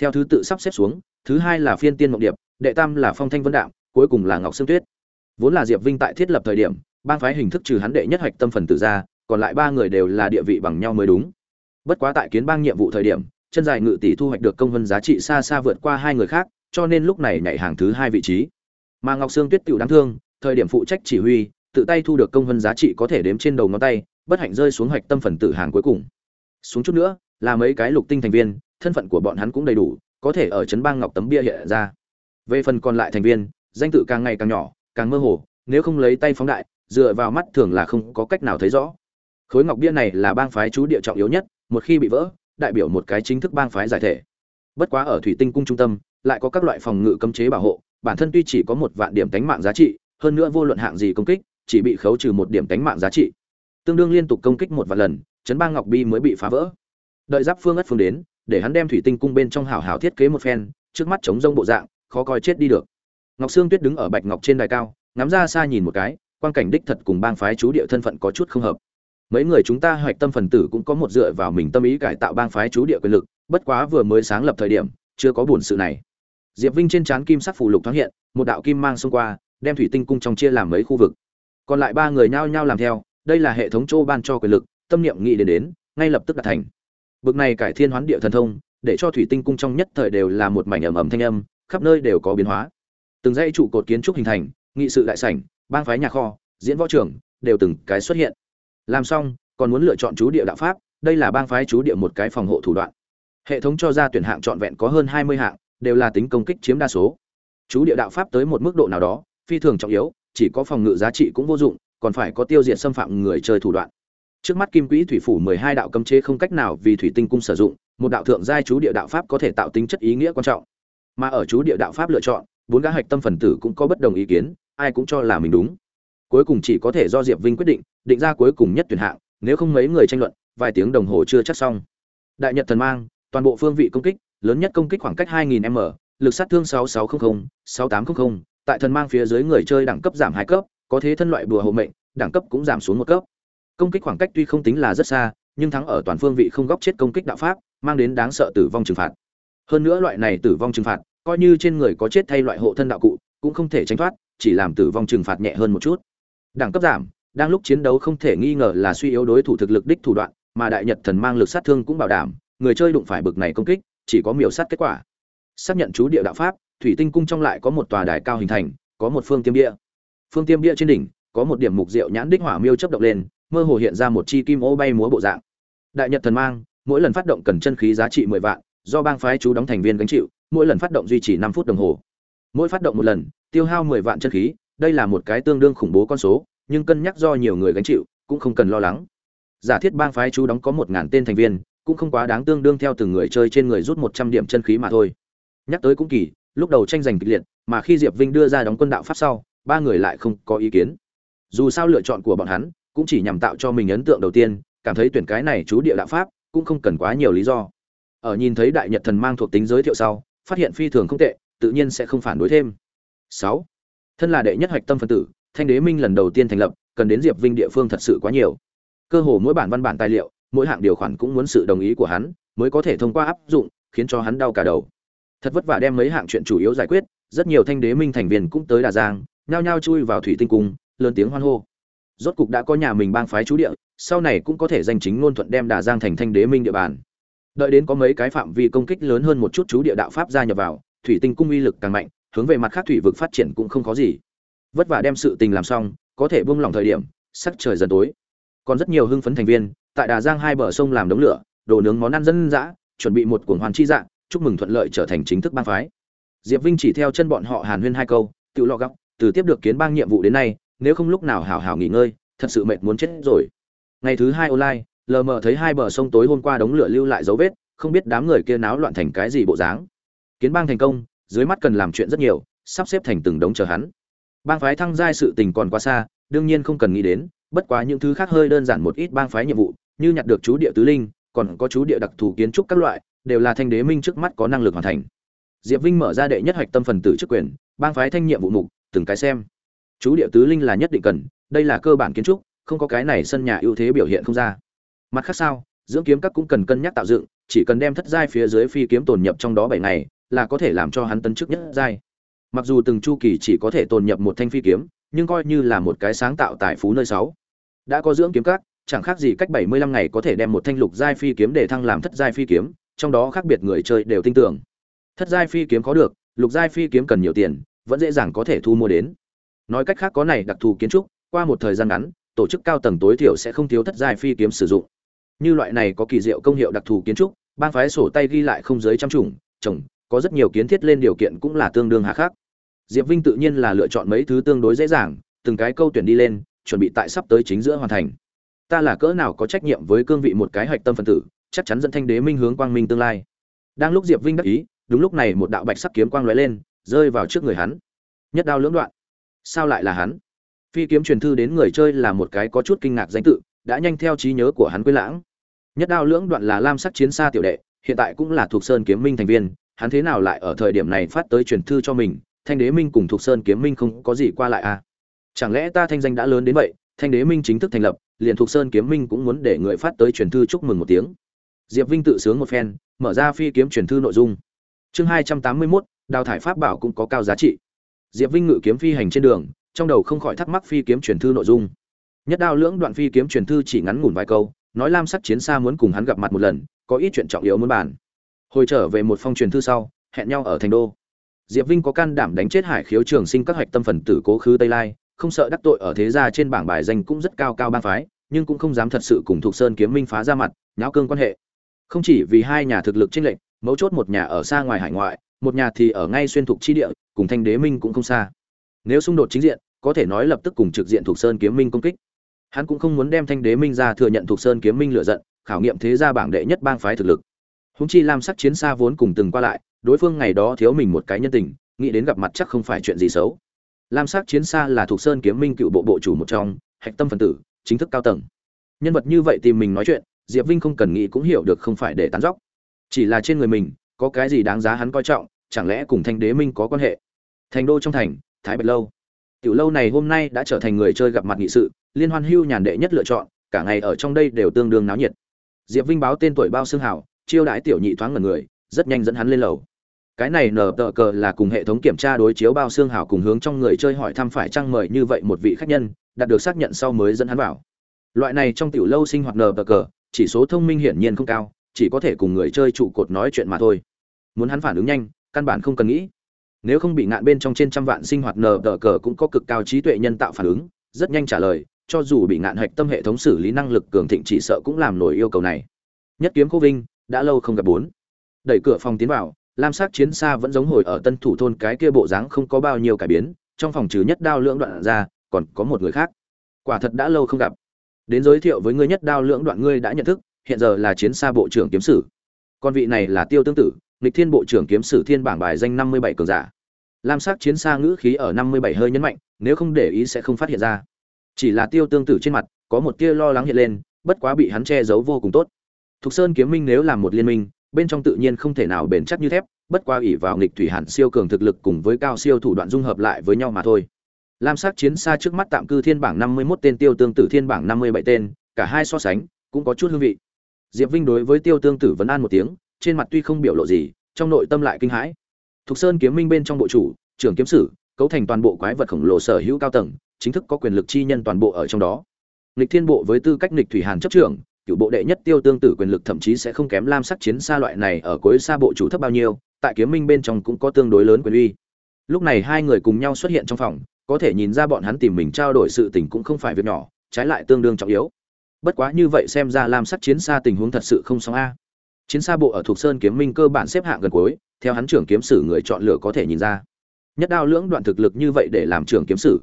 Theo thứ tự sắp xếp xuống, thứ hai là phiên tiên mộng điệp, đệ tam là phong thanh vân đạm, cuối cùng là ngọc sương tuyết. Vốn là diệp vinh tại thiết lập thời điểm, bang phái hình thức trừ hắn đệ nhất hoạch tâm phần tử ra, còn lại ba người đều là địa vị bằng nhau mới đúng. Bất quá tại kiến bang nhiệm vụ thời điểm, chân dài ngự tỷ thu hoạch được công vân giá trị xa xa vượt qua hai người khác, cho nên lúc này nhảy hàng thứ hai vị trí. Mà ngọc sương tuyết tiểu đáng thương, thời điểm phụ trách chỉ huy, tự tay thu được công vân giá trị có thể đếm trên đầu ngón tay bất hạnh rơi xuống hoạch tâm phần tử hàng cuối cùng. Xuống chút nữa, là mấy cái lục tinh thành viên, thân phận của bọn hắn cũng đầy đủ, có thể ở chấn bang ngọc tấm bia hiện ra. Về phần còn lại thành viên, danh tự càng ngày càng nhỏ, càng mơ hồ, nếu không lấy tay phóng đại, dựa vào mắt thường là không có cách nào thấy rõ. Khối ngọc bia này là bang phái chú địa trọng yếu nhất, một khi bị vỡ, đại biểu một cái chính thức bang phái giải thể. Bất quá ở thủy tinh cung trung tâm, lại có các loại phòng ngự cấm chế bảo hộ, bản thân tuy chỉ có một vạn điểm tánh mạng giá trị, hơn nữa vô luận hạng gì công kích, chỉ bị khấu trừ một điểm tánh mạng giá trị tương đương liên tục công kích một vài lần, chấn bang ngọc bi mới bị phá vỡ. Đợi giáp phương ất phương đến, để hắn đem thủy tinh cung bên trong hảo hảo thiết kế một phen, trước mắt chống rông bộ dạng, khó coi chết đi được. Ngọc sương tuyết đứng ở bạch ngọc trên đài cao, ngắm ra xa nhìn một cái quan cảnh đích thật cùng bang phái chú địa thân phận có chút không hợp. Mấy người chúng ta hoạch tâm phần tử cũng có một dựa vào mình tâm ý cải tạo bang phái chú địa quyền lực, bất quá vừa mới sáng lập thời điểm, chưa có buồn sự này. Diệp vinh trên trán kim sắc phù lục thoáng hiện, một đạo kim mang xông qua, đem thủy tinh cung trong chia làm mấy khu vực. Còn lại ba người nhao nhao làm theo đây là hệ thống châu ban cho quyền lực tâm niệm nghĩ đến đến ngay lập tức đạt thành. Bực này cải thiên hoán địa thần thông để cho thủy tinh cung trong nhất thời đều là một mảnh ẩm ẩm thanh âm khắp nơi đều có biến hóa. Từng dãy trụ cột kiến trúc hình thành nghị sự đại sảnh bang phái nhà kho diễn võ trưởng, đều từng cái xuất hiện. Làm xong còn muốn lựa chọn chú địa đạo pháp đây là bang phái chú địa một cái phòng hộ thủ đoạn. Hệ thống cho ra tuyển hạng trọn vẹn có hơn hai mươi hạng đều là tính công kích chiếm đa số. Chú địa đạo pháp tới một mức độ nào đó phi thường trọng yếu chỉ có phòng ngự giá trị cũng vô dụng còn phải có tiêu diệt xâm phạm người chơi thủ đoạn. Trước mắt kim quỹ thủy phủ mười hai đạo cấm chế không cách nào vì thủy tinh cung sử dụng một đạo thượng giai chú địa đạo pháp có thể tạo tính chất ý nghĩa quan trọng. Mà ở chú địa đạo pháp lựa chọn bốn gã hạch tâm phần tử cũng có bất đồng ý kiến ai cũng cho là mình đúng. Cuối cùng chỉ có thể do diệp vinh quyết định định ra cuối cùng nhất tuyển hạng nếu không mấy người tranh luận vài tiếng đồng hồ chưa chắc xong. Đại nhật thần mang toàn bộ phương vị công kích lớn nhất công kích khoảng cách 2000 m lực sát thương 6600, 6800, tại thần mang phía dưới người chơi đẳng cấp giảm hai cấp có thế thân loại bùa hộ mệnh, đẳng cấp cũng giảm xuống một cấp. Công kích khoảng cách tuy không tính là rất xa, nhưng thắng ở toàn phương vị không góc chết công kích đạo pháp, mang đến đáng sợ tử vong trừng phạt. Hơn nữa loại này tử vong trừng phạt, coi như trên người có chết thay loại hộ thân đạo cụ, cũng không thể tránh thoát, chỉ làm tử vong trừng phạt nhẹ hơn một chút. Đẳng cấp giảm, đang lúc chiến đấu không thể nghi ngờ là suy yếu đối thủ thực lực đích thủ đoạn, mà đại nhật thần mang lực sát thương cũng bảo đảm, người chơi đụng phải bực này công kích, chỉ có miểu sát kết quả. Xác nhận chú địa đạo pháp, thủy tinh cung trong lại có một tòa đài cao hình thành, có một phương tiêm địa phương tiêm bia trên đỉnh, có một điểm mục rượu nhãn đích hỏa miêu chấp động lên, mơ hồ hiện ra một chi kim ô bay múa bộ dạng. Đại nhật thần mang, mỗi lần phát động cần chân khí giá trị mười vạn, do bang phái chú đóng thành viên gánh chịu, mỗi lần phát động duy trì năm phút đồng hồ. Mỗi phát động một lần, tiêu hao mười vạn chân khí, đây là một cái tương đương khủng bố con số, nhưng cân nhắc do nhiều người gánh chịu, cũng không cần lo lắng. Giả thiết bang phái chú đóng có một ngàn tên thành viên, cũng không quá đáng tương đương theo từng người chơi trên người rút một trăm điểm chân khí mà thôi. Nhắc tới cũng kỳ, lúc đầu tranh giành kịch liệt, mà khi diệp vinh đưa ra đóng quân đạo pháp sau ba người lại không có ý kiến. Dù sao lựa chọn của bọn hắn cũng chỉ nhằm tạo cho mình ấn tượng đầu tiên, cảm thấy tuyển cái này chú địa đạo pháp cũng không cần quá nhiều lý do. Ở nhìn thấy đại nhật thần mang thuộc tính giới thiệu sau, phát hiện phi thường không tệ, tự nhiên sẽ không phản đối thêm. Sáu, thân là đệ nhất hoạch tâm phân tử, thanh đế minh lần đầu tiên thành lập, cần đến diệp vinh địa phương thật sự quá nhiều. Cơ hồ mỗi bản văn bản tài liệu, mỗi hạng điều khoản cũng muốn sự đồng ý của hắn, mới có thể thông qua áp dụng, khiến cho hắn đau cả đầu. Thật vất vả đem mấy hạng chuyện chủ yếu giải quyết, rất nhiều thanh đế minh thành viên cũng tới đà giang nhao nhao chui vào thủy tinh cung, lớn tiếng hoan hô. Rốt cục đã có nhà mình bang phái chú địa, sau này cũng có thể danh chính ngôn thuận đem đà giang thành thanh đế minh địa bàn. Đợi đến có mấy cái phạm vi công kích lớn hơn một chút chú địa đạo pháp gia nhập vào, thủy tinh cung uy lực càng mạnh, hướng về mặt khác thủy vực phát triển cũng không có gì. Vất vả đem sự tình làm xong, có thể buông lỏng thời điểm, sắc trời dần tối. Còn rất nhiều hưng phấn thành viên, tại đà giang hai bờ sông làm đống lửa, đồ nướng món ăn dân dã, chuẩn bị một cuồng hoàn chi dạng chúc mừng thuận lợi trở thành chính thức bang phái. Diệp vinh chỉ theo chân bọn họ hàn huyên hai câu tự lo góc từ tiếp được kiến bang nhiệm vụ đến nay, nếu không lúc nào hảo hảo nghỉ ngơi, thật sự mệt muốn chết rồi. Ngày thứ hai online lờ mờ thấy hai bờ sông tối hôm qua đống lửa lưu lại dấu vết, không biết đám người kia náo loạn thành cái gì bộ dáng. Kiến bang thành công, dưới mắt cần làm chuyện rất nhiều, sắp xếp thành từng đống chờ hắn. Bang phái thăng giai sự tình còn quá xa, đương nhiên không cần nghĩ đến, bất quá những thứ khác hơi đơn giản một ít bang phái nhiệm vụ, như nhặt được chú địa tứ linh, còn có chú địa đặc thù kiến trúc các loại, đều là thanh đế minh trước mắt có năng lực hoàn thành. Diệp vinh mở ra đệ nhất hoạch tâm phần tử chức quyền, bang phái thanh nhiệm vụ mục từng cái xem. Chú địa tứ linh là nhất định cần, đây là cơ bản kiến trúc, không có cái này sân nhà ưu thế biểu hiện không ra. Mặt khác sao, dưỡng kiếm các cũng cần cân nhắc tạo dựng, chỉ cần đem thất giai phía dưới phi kiếm tồn nhập trong đó bảy ngày, là có thể làm cho hắn tấn chức nhất giai. Mặc dù từng chu kỳ chỉ có thể tồn nhập một thanh phi kiếm, nhưng coi như là một cái sáng tạo tài phú nơi sáu. Đã có dưỡng kiếm các, chẳng khác gì cách 75 ngày có thể đem một thanh lục giai phi kiếm để thăng làm thất giai phi kiếm, trong đó khác biệt người chơi đều tin tưởng. Thất giai phi kiếm có được, lục giai phi kiếm cần nhiều tiền vẫn dễ dàng có thể thu mua đến. Nói cách khác có này đặc thù kiến trúc, qua một thời gian ngắn, tổ chức cao tầng tối thiểu sẽ không thiếu thất giai phi kiếm sử dụng. Như loại này có kỳ diệu công hiệu đặc thù kiến trúc, bang phái sổ tay ghi lại không giới trăm chủng trồng có rất nhiều kiến thiết lên điều kiện cũng là tương đương hạ khắc. Diệp vinh tự nhiên là lựa chọn mấy thứ tương đối dễ dàng, từng cái câu tuyển đi lên, chuẩn bị tại sắp tới chính giữa hoàn thành. Ta là cỡ nào có trách nhiệm với cương vị một cái hạch tâm phân tử, chắc chắn dẫn thanh đế minh hướng quang minh tương lai. Đang lúc diệp vinh đắc ý, đúng lúc này một đạo bạch sắc kiếm quang lóe lên rơi vào trước người hắn. Nhất đao lưỡng đoạn. Sao lại là hắn? Phi kiếm truyền thư đến người chơi là một cái có chút kinh ngạc danh tự, đã nhanh theo trí nhớ của hắn quên lãng. Nhất đao lưỡng đoạn là lam sắc chiến xa tiểu đệ, hiện tại cũng là thuộc sơn kiếm minh thành viên, hắn thế nào lại ở thời điểm này phát tới truyền thư cho mình, thanh đế minh cùng thuộc sơn kiếm minh không có gì qua lại à? Chẳng lẽ ta thanh danh đã lớn đến vậy, thanh đế minh chính thức thành lập, liền thuộc sơn kiếm minh cũng muốn để người phát tới truyền thư chúc mừng một tiếng. Diệp vinh tự sướng một phen, mở ra phi kiếm truyền thư nội dung. Chương hai trăm tám mươi mốt đào thải pháp bảo cũng có cao giá trị. Diệp vinh ngự kiếm phi hành trên đường, trong đầu không khỏi thắc mắc phi kiếm truyền thư nội dung. Nhất đao lưỡng đoạn phi kiếm truyền thư chỉ ngắn ngủn vài câu, nói lam sắc chiến xa muốn cùng hắn gặp mặt một lần, có ít chuyện trọng yếu muốn bàn. Hồi trở về một phong truyền thư sau, hẹn nhau ở thành đô. Diệp vinh có can đảm đánh chết hải khiếu trường sinh các hạch tâm phần tử cố khứ tây lai, không sợ đắc tội ở thế gia trên bảng bài danh cũng rất cao cao bang phái, nhưng cũng không dám thật sự cùng thuộc sơn kiếm minh phá ra mặt, nháo cương quan hệ. Không chỉ vì hai nhà thực lực chênh lệch, mấu chốt một nhà ở xa ngoài hải ngoại một nhà thì ở ngay xuyên thuộc chi địa, cùng thanh đế minh cũng không xa. Nếu xung đột chính diện, có thể nói lập tức cùng trực diện thuộc sơn kiếm minh công kích. Hắn cũng không muốn đem thanh đế minh ra thừa nhận thuộc sơn kiếm minh lửa giận, khảo nghiệm thế gia bảng đệ nhất bang phái thực lực. Húng chi lam sắc chiến xa vốn cùng từng qua lại, đối phương ngày đó thiếu mình một cái nhân tình, nghĩ đến gặp mặt chắc không phải chuyện gì xấu. Lam sắc chiến xa là thuộc sơn kiếm minh cựu bộ bộ chủ một trong, hạch tâm phần tử, chính thức cao tầng. Nhân vật như vậy tìm mình nói chuyện, diệp vinh không cần nghĩ cũng hiểu được không phải để tán dóc. Chỉ là trên người mình có cái gì đáng giá hắn coi trọng, chẳng lẽ cùng thanh đế minh có quan hệ? Thành đô trong thành, thái bạch lâu. Tiểu lâu này hôm nay đã trở thành người chơi gặp mặt nghị sự, liên hoan hưu nhàn đệ nhất lựa chọn, cả ngày ở trong đây đều tương đương náo nhiệt. Diệp vinh báo tên tuổi bao xương hảo, chiêu đãi tiểu nhị thoáng ngần người, rất nhanh dẫn hắn lên lầu. Cái này nở tờ cờ là cùng hệ thống kiểm tra đối chiếu bao xương hảo cùng hướng trong người chơi hỏi thăm phải trăng mời như vậy một vị khách nhân, đạt được xác nhận sau mới dẫn hắn vào. Loại này trong tiểu lâu sinh hoạt nở tờ cờ, chỉ số thông minh hiển nhiên không cao chỉ có thể cùng người chơi trụ cột nói chuyện mà thôi. Muốn hắn phản ứng nhanh, căn bản không cần nghĩ. Nếu không bị ngạn bên trong trên trăm vạn sinh hoạt nờ đờ cờ cũng có cực cao trí tuệ nhân tạo phản ứng, rất nhanh trả lời, cho dù bị ngạn hạch tâm hệ thống xử lý năng lực cường thịnh chỉ sợ cũng làm nổi yêu cầu này. Nhất kiếm cô vinh, đã lâu không gặp bốn. Đẩy cửa phòng tiến vào, lam sắc chiến xa vẫn giống hồi ở tân thủ thôn cái kia bộ dáng không có bao nhiêu cải biến, trong phòng trừ nhất đao lưỡng đoạn ra, còn có một người khác. Quả thật đã lâu không gặp. Đến giới thiệu với ngươi nhất đao lưỡng đoạn ngươi đã nhận thức hiện giờ là chiến xa bộ trưởng kiếm sử. Con vị này là tiêu tương tử, nghịch thiên bộ trưởng kiếm sử thiên bảng bài danh năm mươi bảy cường giả. Lam sắc chiến xa ngữ khí ở năm mươi bảy hơi nhấn mạnh nếu không để ý sẽ không phát hiện ra. Chỉ là tiêu tương tử trên mặt có một tia lo lắng hiện lên bất quá bị hắn che giấu vô cùng tốt. Thục sơn kiếm minh nếu làm một liên minh bên trong tự nhiên không thể nào bền chắc như thép bất qua ỷ vào nghịch thủy hàn siêu cường thực lực cùng với cao siêu thủ đoạn dung hợp lại với nhau mà thôi. Lam sắc chiến xa trước mắt tạm cư thiên bảng năm mươi 51 tên tiêu tương tử thiên bảng năm mươi bảy tên cả hai so sánh cũng có chút hương vị diệp vinh đối với tiêu tương tử vấn an một tiếng, trên mặt tuy không biểu lộ gì, trong nội tâm lại kinh hãi. Thục sơn kiếm minh bên trong bộ chủ, trưởng kiếm sử, cấu thành toàn bộ quái vật khổng lồ sở hữu cao tầng, chính thức có quyền lực chi nhân toàn bộ ở trong đó. Lịch thiên bộ với tư cách nghịch thủy hàn chấp trưởng, cựu bộ đệ nhất tiêu tương tử quyền lực thậm chí sẽ không kém lam sắc chiến xa loại này ở cuối xa bộ chủ thấp bao nhiêu, tại kiếm minh bên trong cũng có tương đối lớn quyền uy. Lúc này hai người cùng nhau xuất hiện trong phòng, có thể nhìn ra bọn hắn tìm mình trao đổi sự tình cũng không phải việc nhỏ, trái lại tương đương trọng yếu bất quá như vậy xem ra lam sắc chiến xa tình huống thật sự không xong a. Chiến xa bộ ở thuộc sơn kiếm minh cơ bản xếp hạng gần cuối, theo hắn trưởng kiếm sử người chọn lựa có thể nhìn ra. Nhất đao lưỡng đoạn thực lực như vậy để làm trưởng kiếm sử.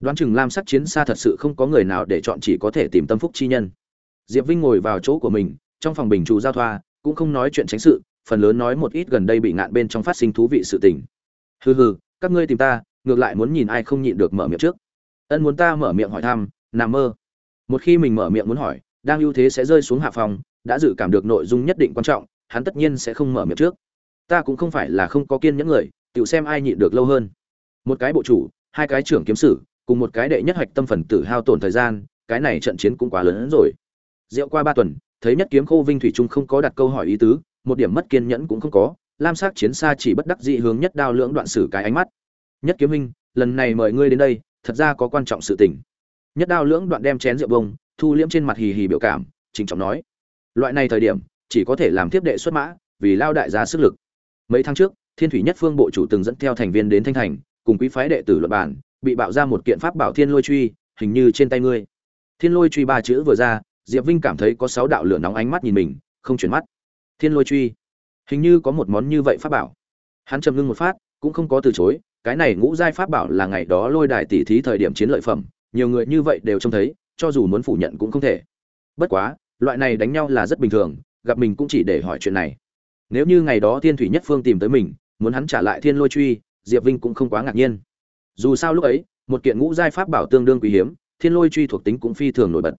Đoán chừng lam sắc chiến xa thật sự không có người nào để chọn chỉ có thể tìm tâm phúc chi nhân. Diệp vinh ngồi vào chỗ của mình, trong phòng bình trụ giao thoa, cũng không nói chuyện tránh sự, phần lớn nói một ít gần đây bị ngạn bên trong phát sinh thú vị sự tình. Hừ hừ, các ngươi tìm ta, ngược lại muốn nhìn ai không nhịn được mở miệng trước. Ân muốn ta mở miệng hỏi thăm nằm mơ một khi mình mở miệng muốn hỏi, đang ưu thế sẽ rơi xuống hạ phòng, đã dự cảm được nội dung nhất định quan trọng, hắn tất nhiên sẽ không mở miệng trước. Ta cũng không phải là không có kiên nhẫn người tự xem ai nhịn được lâu hơn. Một cái bộ chủ, hai cái trưởng kiếm sử, cùng một cái đệ nhất hoạch tâm phần tử hao tổn thời gian, cái này trận chiến cũng quá lớn hơn rồi. Rượu qua ba tuần, thấy nhất kiếm khô vinh thủy trung không có đặt câu hỏi ý tứ, một điểm mất kiên nhẫn cũng không có, lam sắc chiến xa chỉ bất đắc dị hướng nhất đao lưỡng đoạn sử cái ánh mắt. Nhất kiếm minh lần này mời ngươi đến đây, thật ra có quan trọng sự tình nhất đao lưỡng đoạn đem chén rượu bông, thu liễm trên mặt hì hì biểu cảm chính trọng nói, loại này thời điểm, chỉ có thể làm tiếp đệ xuất mã, vì lao đại gia sức lực. Mấy tháng trước, thiên thủy nhất phương bộ chủ từng dẫn theo thành viên đến thanh thành, cùng quý phái đệ tử luật bản bị bạo ra một kiện pháp bảo thiên lôi truy, hình như trên tay ngươi. Thiên lôi truy ba chữ vừa ra, diệp vinh cảm thấy có sáu đạo lửa nóng ánh mắt nhìn mình, không chuyển mắt. Thiên lôi truy, hình như có một món như vậy pháp bảo. Hắn trầm ngưng một phát, cũng không có từ chối, cái này ngũ giai pháp bảo là ngày đó lôi đài tỉ thí thời điểm chiến lợi phẩm nhiều người như vậy đều trông thấy, cho dù muốn phủ nhận cũng không thể. Bất quá, loại này đánh nhau là rất bình thường, gặp mình cũng chỉ để hỏi chuyện này. Nếu như ngày đó thiên thủy nhất phương tìm tới mình, muốn hắn trả lại thiên lôi truy, diệp vinh cũng không quá ngạc nhiên. Dù sao lúc ấy, một kiện ngũ giai pháp bảo tương đương quý hiếm, thiên lôi truy thuộc tính cũng phi thường nổi bật.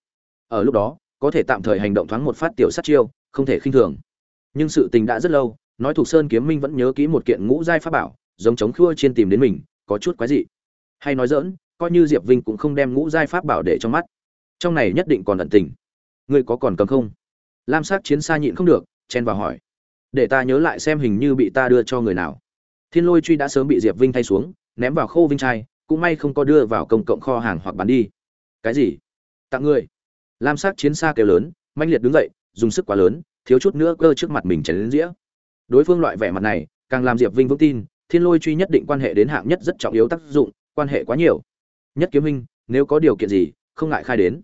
Ở lúc đó, có thể tạm thời hành động thoáng một phát tiểu sát chiêu, không thể khinh thường. Nhưng sự tình đã rất lâu, nói thuộc sơn kiếm minh vẫn nhớ kỹ một kiện ngũ giai pháp bảo, giống chống khua trên tìm đến mình, có chút quái dị. Hay nói dỡn coi như diệp vinh cũng không đem ngũ giai pháp bảo để trong mắt. Trong này nhất định còn ẩn tình. Ngươi có còn cầm không? Lam sắc chiến xa nhịn không được, chen vào hỏi. Để ta nhớ lại xem hình như bị ta đưa cho người nào. Thiên lôi truy đã sớm bị diệp vinh thay xuống, ném vào khô vinh trai cũng may không có đưa vào công cộng kho hàng hoặc bán đi. Cái gì? Tặng ngươi. Lam sắc chiến xa kêu lớn manh liệt đứng dậy, dùng sức quá lớn, thiếu chút nữa cơ trước mặt mình chảy đến dĩa. Đối phương loại vẻ mặt này, càng làm diệp vinh vững tin, thiên lôi truy nhất định quan hệ đến hạng nhất rất trọng yếu tác dụng, quan hệ quá nhiều nhất kiếm minh, nếu có điều kiện gì, không ngại khai đến.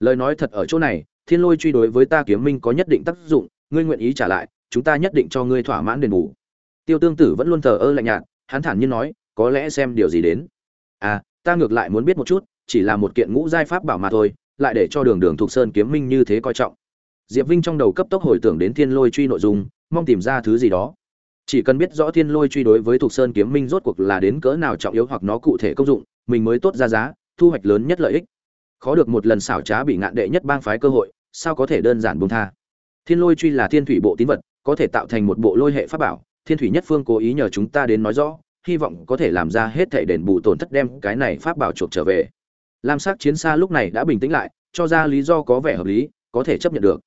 Lời nói thật ở chỗ này, thiên lôi truy đối với ta kiếm minh có nhất định tác dụng, ngươi nguyện ý trả lại, chúng ta nhất định cho ngươi thỏa mãn đền bù. Tiêu tương tử vẫn luôn thờ ơ lạnh nhạt, hắn thản nhiên nói, có lẽ xem điều gì đến. À ta ngược lại muốn biết một chút, chỉ là một kiện ngũ giai pháp bảo mà thôi, lại để cho đường đường thuộc sơn kiếm minh như thế coi trọng. Diệp vinh trong đầu cấp tốc hồi tưởng đến thiên lôi truy nội dung, mong tìm ra thứ gì đó. Chỉ cần biết rõ thiên lôi truy đối với thuộc sơn kiếm minh rốt cuộc là đến cỡ nào trọng yếu hoặc nó cụ thể công dụng mình mới tốt ra giá, thu hoạch lớn nhất lợi ích. Khó được một lần xảo trá bị ngạn đệ nhất bang phái cơ hội, sao có thể đơn giản buông tha? Thiên lôi truy là thiên thủy bộ tín vật, có thể tạo thành một bộ lôi hệ pháp bảo, thiên thủy nhất phương cố ý nhờ chúng ta đến nói rõ, hy vọng có thể làm ra hết thể đền bù tổn thất đem cái này pháp bảo chuộc trở về. Lam sắc chiến xa lúc này đã bình tĩnh lại, cho ra lý do có vẻ hợp lý, có thể chấp nhận được.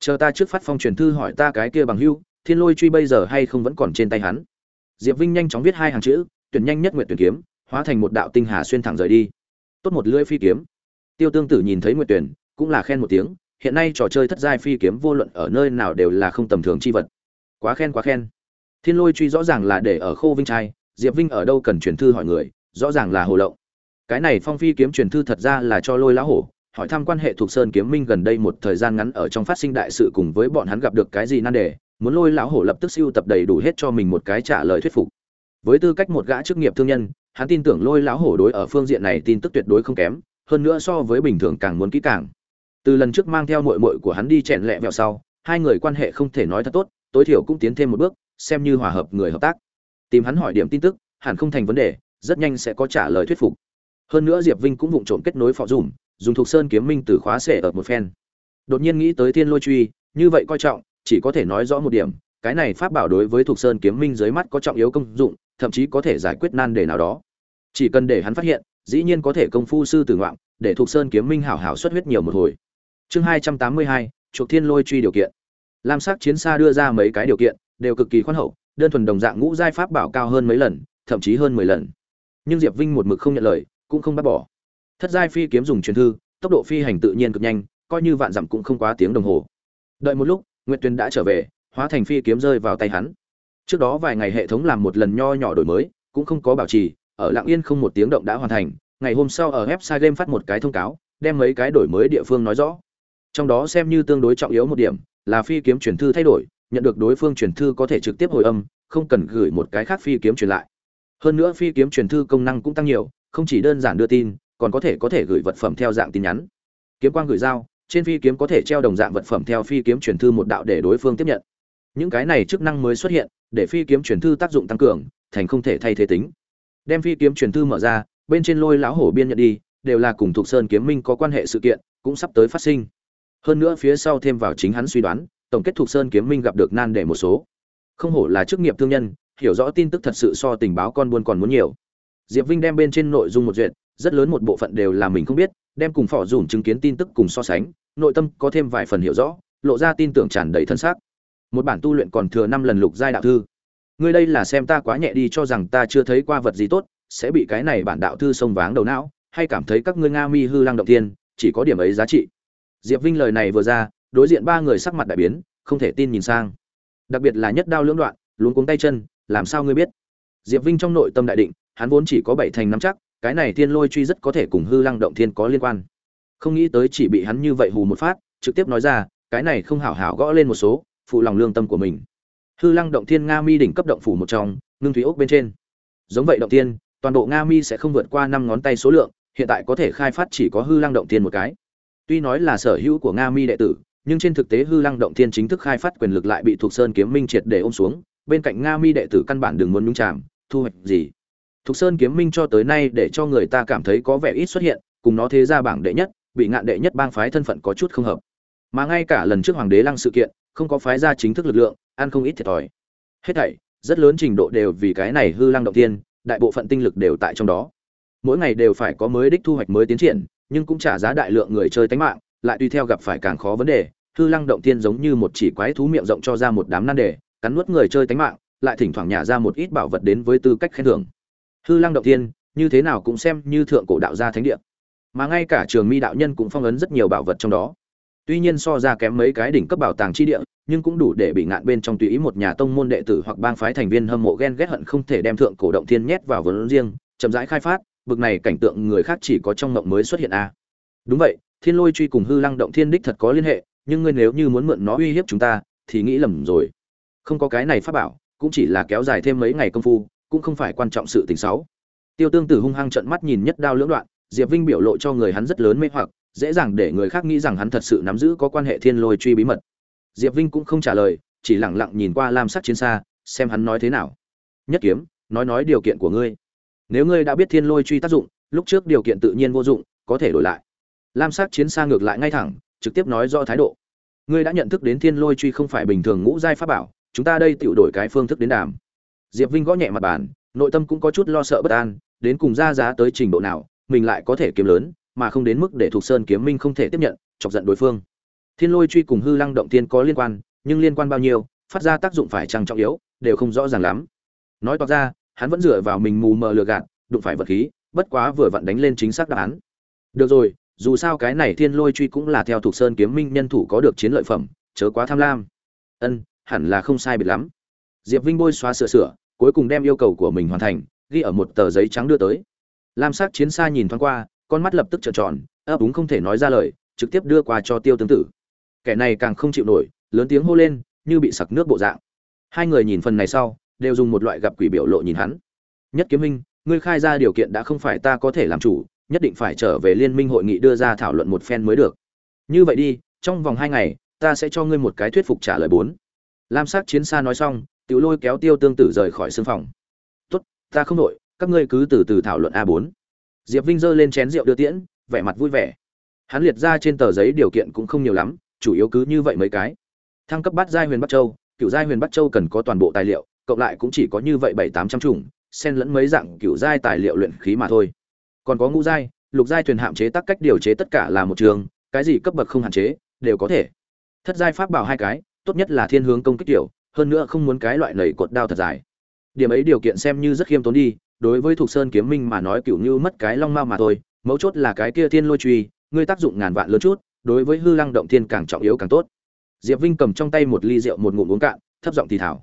Chờ ta trước phát phong truyền thư hỏi ta cái kia bằng hưu, thiên lôi truy bây giờ hay không vẫn còn trên tay hắn? Diệp vinh nhanh chóng viết hai hàng chữ, tuyển nhanh nhất nguyện tuyển kiếm hóa thành một đạo tinh hà xuyên thẳng rời đi. Tốt một lưỡi phi kiếm. Tiêu tương tử nhìn thấy Nguyệt tuyển cũng là khen một tiếng, hiện nay trò chơi thất giai phi kiếm vô luận ở nơi nào đều là không tầm thường chi vật. Quá khen quá khen. Thiên lôi truy rõ ràng là để ở khô vinh trai, diệp vinh ở đâu cần truyền thư hỏi người, rõ ràng là hồ lộng. Cái này phong phi kiếm truyền thư thật ra là cho lôi lão hổ, hỏi thăm quan hệ thuộc sơn kiếm minh gần đây một thời gian ngắn ở trong phát sinh đại sự cùng với bọn hắn gặp được cái gì nan đề, muốn lôi lão hổ lập tức siêu tập đầy đủ hết cho mình một cái trả lời thuyết phục. Với tư cách một gã chức nghiệp thương nhân hắn tin tưởng lôi lão hổ đối ở phương diện này tin tức tuyệt đối không kém, hơn nữa so với bình thường càng muốn kỹ càng. Từ lần trước mang theo muội muội của hắn đi chèn lẹ vẹo sau, hai người quan hệ không thể nói thật tốt, tối thiểu cũng tiến thêm một bước, xem như hòa hợp người hợp tác. Tìm hắn hỏi điểm tin tức, hẳn không thành vấn đề, rất nhanh sẽ có trả lời thuyết phục. Hơn nữa diệp vinh cũng vụng trộm kết nối phò dùm, dùng thuộc sơn kiếm minh từ khóa sệ ở một phen. Đột nhiên nghĩ tới thiên lôi truy, như vậy coi trọng, chỉ có thể nói rõ một điểm, cái này pháp bảo đối với thuộc sơn kiếm minh dưới mắt có trọng yếu công dụng, thậm chí có thể giải quyết nan đề nào đó chỉ cần để hắn phát hiện, dĩ nhiên có thể công phu sư tử ngoạm để thuộc sơn kiếm minh hảo hảo xuất huyết nhiều một hồi. Chương hai trăm tám mươi hai, chuộc thiên lôi truy điều kiện. Lam sắc chiến xa đưa ra mấy cái điều kiện, đều cực kỳ khoan hậu, đơn thuần đồng dạng ngũ giai pháp bảo cao hơn mấy lần, thậm chí hơn mười lần. Nhưng diệp vinh một mực không nhận lời, cũng không bác bỏ. Thất giai phi kiếm dùng truyền thư, tốc độ phi hành tự nhiên cực nhanh, coi như vạn dặm cũng không quá tiếng đồng hồ. Đợi một lúc, nguyệt tuyền đã trở về, hóa thành phi kiếm rơi vào tay hắn. Trước đó vài ngày hệ thống làm một lần nho nhỏ đổi mới, cũng không có bảo trì ở lạng yên không một tiếng động đã hoàn thành, ngày hôm sau ở website game phát một cái thông cáo, đem mấy cái đổi mới địa phương nói rõ. Trong đó xem như tương đối trọng yếu một điểm là phi kiếm truyền thư thay đổi, nhận được đối phương truyền thư có thể trực tiếp hồi âm, không cần gửi một cái khác phi kiếm truyền lại. Hơn nữa phi kiếm truyền thư công năng cũng tăng nhiều, không chỉ đơn giản đưa tin, còn có thể có thể gửi vật phẩm theo dạng tin nhắn. Kiếm quang gửi giao, trên phi kiếm có thể treo đồng dạng vật phẩm theo phi kiếm truyền thư một đạo để đối phương tiếp nhận. Những cái này chức năng mới xuất hiện, để phi kiếm truyền thư tác dụng tăng cường, thành không thể thay thế tính đem phi kiếm truyền thư mở ra, bên trên lôi lão hổ biên nhận đi, đều là cùng thuộc sơn kiếm minh có quan hệ sự kiện, cũng sắp tới phát sinh. Hơn nữa phía sau thêm vào chính hắn suy đoán, tổng kết thuộc sơn kiếm minh gặp được nan để một số. Không hổ là chức nghiệp thương nhân, hiểu rõ tin tức thật sự so tình báo con buôn còn muốn nhiều. Diệp vinh đem bên trên nội dung một duyệt, rất lớn một bộ phận đều là mình không biết, đem cùng phỏ dùm chứng kiến tin tức cùng so sánh, nội tâm có thêm vài phần hiểu rõ, lộ ra tin tưởng tràn đầy thân xác. Một bản tu luyện còn thừa năm lần lục giai đạo thư ngươi đây là xem ta quá nhẹ đi cho rằng ta chưa thấy qua vật gì tốt, sẽ bị cái này bản đạo thư sông váng đầu não, hay cảm thấy các ngươi nga mi hư lăng động tiên chỉ có điểm ấy giá trị. Diệp vinh lời này vừa ra, đối diện ba người sắc mặt đại biến, không thể tin nhìn sang. Đặc biệt là nhất đao lưỡng đoạn, luống cuống tay chân, làm sao ngươi biết? Diệp vinh trong nội tâm đại định, hắn vốn chỉ có bảy thành nắm chắc, cái này thiên lôi truy rất có thể cùng hư lăng động thiên có liên quan. Không nghĩ tới chỉ bị hắn như vậy hù một phát, trực tiếp nói ra, cái này không hảo hảo gõ lên một số, phụ lòng lương tâm của mình hư lăng động thiên nga mi đỉnh cấp động phủ một trong ngưng thủy ốc bên trên. Giống vậy động tiên toàn bộ nga mi sẽ không vượt qua năm ngón tay số lượng hiện tại có thể khai phát chỉ có hư lăng động thiên một cái. Tuy nói là sở hữu của nga mi đệ tử nhưng trên thực tế hư lăng động thiên chính thức khai phát quyền lực lại bị thuộc sơn kiếm minh triệt để ôm xuống bên cạnh nga mi đệ tử căn bản đừng muốn nhúng chạm thu hoạch gì. Thục Sơn Kiếm Minh cho tới nay để cho người ta cảm thấy có vẻ ít xuất hiện, cùng nó thế ra bảng đệ nhất, bị ngạn đệ nhất bang phái thân phận có chút không hợp. Mà ngay cả lần trước Hoàng đế Lăng sự kiện, không có phái ra chính thức lực lượng, ăn không ít thiệt thòi. Hết thảy, rất lớn trình độ đều vì cái này hư lăng động tiên, đại bộ phận tinh lực đều tại trong đó. Mỗi ngày đều phải có mới đích thu hoạch mới tiến triển, nhưng cũng trả giá đại lượng người chơi tánh mạng, lại tùy theo gặp phải càng khó vấn đề. Hư lăng động tiên giống như một chỉ quái thú miệng rộng cho ra một đám nan đề, cắn nuốt người chơi tánh mạng, lại thỉnh thoảng nhả ra một ít bảo vật đến với tư cách khen thưởng hư lăng động tiên như thế nào cũng xem như thượng cổ đạo gia thánh địa mà ngay cả trường mi đạo nhân cũng phong ấn rất nhiều bảo vật trong đó tuy nhiên so ra kém mấy cái đỉnh cấp bảo tàng chi địa, nhưng cũng đủ để bị ngạn bên trong tùy ý một nhà tông môn đệ tử hoặc bang phái thành viên hâm mộ ghen ghét hận không thể đem thượng cổ động thiên nhét vào vốn riêng, chậm rãi khai phát, bực này cảnh tượng người khác chỉ có trong mộng mới xuất hiện a à. đúng vậy, thiên lôi truy cùng hư lăng động thiên đích thật có liên hệ, nhưng ngươi nếu như muốn mượn nó uy hiếp chúng ta, thì nghĩ lầm rồi không có cái này pháp bảo, cũng chỉ là kéo dài thêm mấy ngày công phu, cũng không phải quan trọng sự tình xấu tiêu tương tử hung hăng trận mắt nhìn nhất đao lưỡng đoạn, diệp vinh biểu lộ cho người hắn rất lớn mê hoặc dễ dàng để người khác nghĩ rằng hắn thật sự nắm giữ có quan hệ thiên lôi truy bí mật. Diệp vinh cũng không trả lời, chỉ lẳng lặng nhìn qua lam sắc chiến xa, xem hắn nói thế nào. Nhất kiếm, nói nói điều kiện của ngươi. Nếu ngươi đã biết thiên lôi truy tác dụng, lúc trước điều kiện tự nhiên vô dụng, có thể đổi lại. Lam sắc chiến xa ngược lại ngay thẳng, trực tiếp nói rõ thái độ. Ngươi đã nhận thức đến thiên lôi truy không phải bình thường ngũ giai pháp bảo, chúng ta đây tự đổi cái phương thức đến đàm. Diệp vinh gõ nhẹ mặt bàn, nội tâm cũng có chút lo sợ bất an, đến cùng ra giá tới trình độ nào, mình lại có thể kiếm lớn mà không đến mức để thuộc sơn kiếm minh không thể tiếp nhận, chọc giận đối phương. Thiên lôi truy cùng hư lăng động tiên có liên quan, nhưng liên quan bao nhiêu, phát ra tác dụng phải chăng trọng yếu, đều không rõ ràng lắm. Nói toạc ra, hắn vẫn dựa vào mình mù mờ lừa gạt, đụng phải vật khí, bất quá vừa vặn đánh lên chính xác đáp án. Được rồi, dù sao cái này thiên lôi truy cũng là theo thuộc sơn kiếm minh nhân thủ có được chiến lợi phẩm, chớ quá tham lam. Ân, hẳn là không sai biệt lắm. Diệp vinh bôi xóa sửa sửa, cuối cùng đem yêu cầu của mình hoàn thành, ghi ở một tờ giấy trắng đưa tới. Lam sắc chiến xa nhìn thoáng qua con mắt lập tức trợn tròn ấp úng không thể nói ra lời trực tiếp đưa qua cho tiêu tương tử. Kẻ này càng không chịu nổi lớn tiếng hô lên như bị sặc nước bộ dạng. Hai người nhìn phần này sau đều dùng một loại gặp quỷ biểu lộ nhìn hắn. Nhất kiếm minh ngươi khai ra điều kiện đã không phải ta có thể làm chủ nhất định phải trở về liên minh hội nghị đưa ra thảo luận một phen mới được. Như vậy đi trong vòng hai ngày ta sẽ cho ngươi một cái thuyết phục trả lời bốn. Lam sắc chiến xa nói xong tiểu lôi kéo tiêu tương tử rời khỏi sương phòng. Tốt ta không đổi, các ngươi cứ từ từ thảo luận a bốn diệp vinh giơ lên chén rượu đưa tiễn vẻ mặt vui vẻ. Hắn liệt ra trên tờ giấy điều kiện cũng không nhiều lắm chủ yếu cứ như vậy mấy cái. Thăng cấp bát giai huyền bắc châu cựu giai huyền bắc châu cần có toàn bộ tài liệu cộng lại cũng chỉ có như vậy bảy tám trăm chủng xen lẫn mấy dạng cựu giai tài liệu luyện khí mà thôi. Còn có ngũ giai lục giai thuyền hạm chế tác cách điều chế tất cả là một trường cái gì cấp bậc không hạn chế đều có thể. Thất giai pháp bảo hai cái tốt nhất là thiên hướng công kích tiểu, hơn nữa không muốn cái loại lầy cột đao thật dài. Điểm ấy điều kiện xem như rất khiêm tốn đi đối với thuộc sơn kiếm minh mà nói cựu như mất cái long mao mà thôi, mấu chốt là cái kia thiên lôi truy, ngươi tác dụng ngàn vạn lớn chút, đối với hư lăng động thiên càng trọng yếu càng tốt. Diệp vinh cầm trong tay một ly rượu một ngụm uống cạn, thấp giọng thì thảo.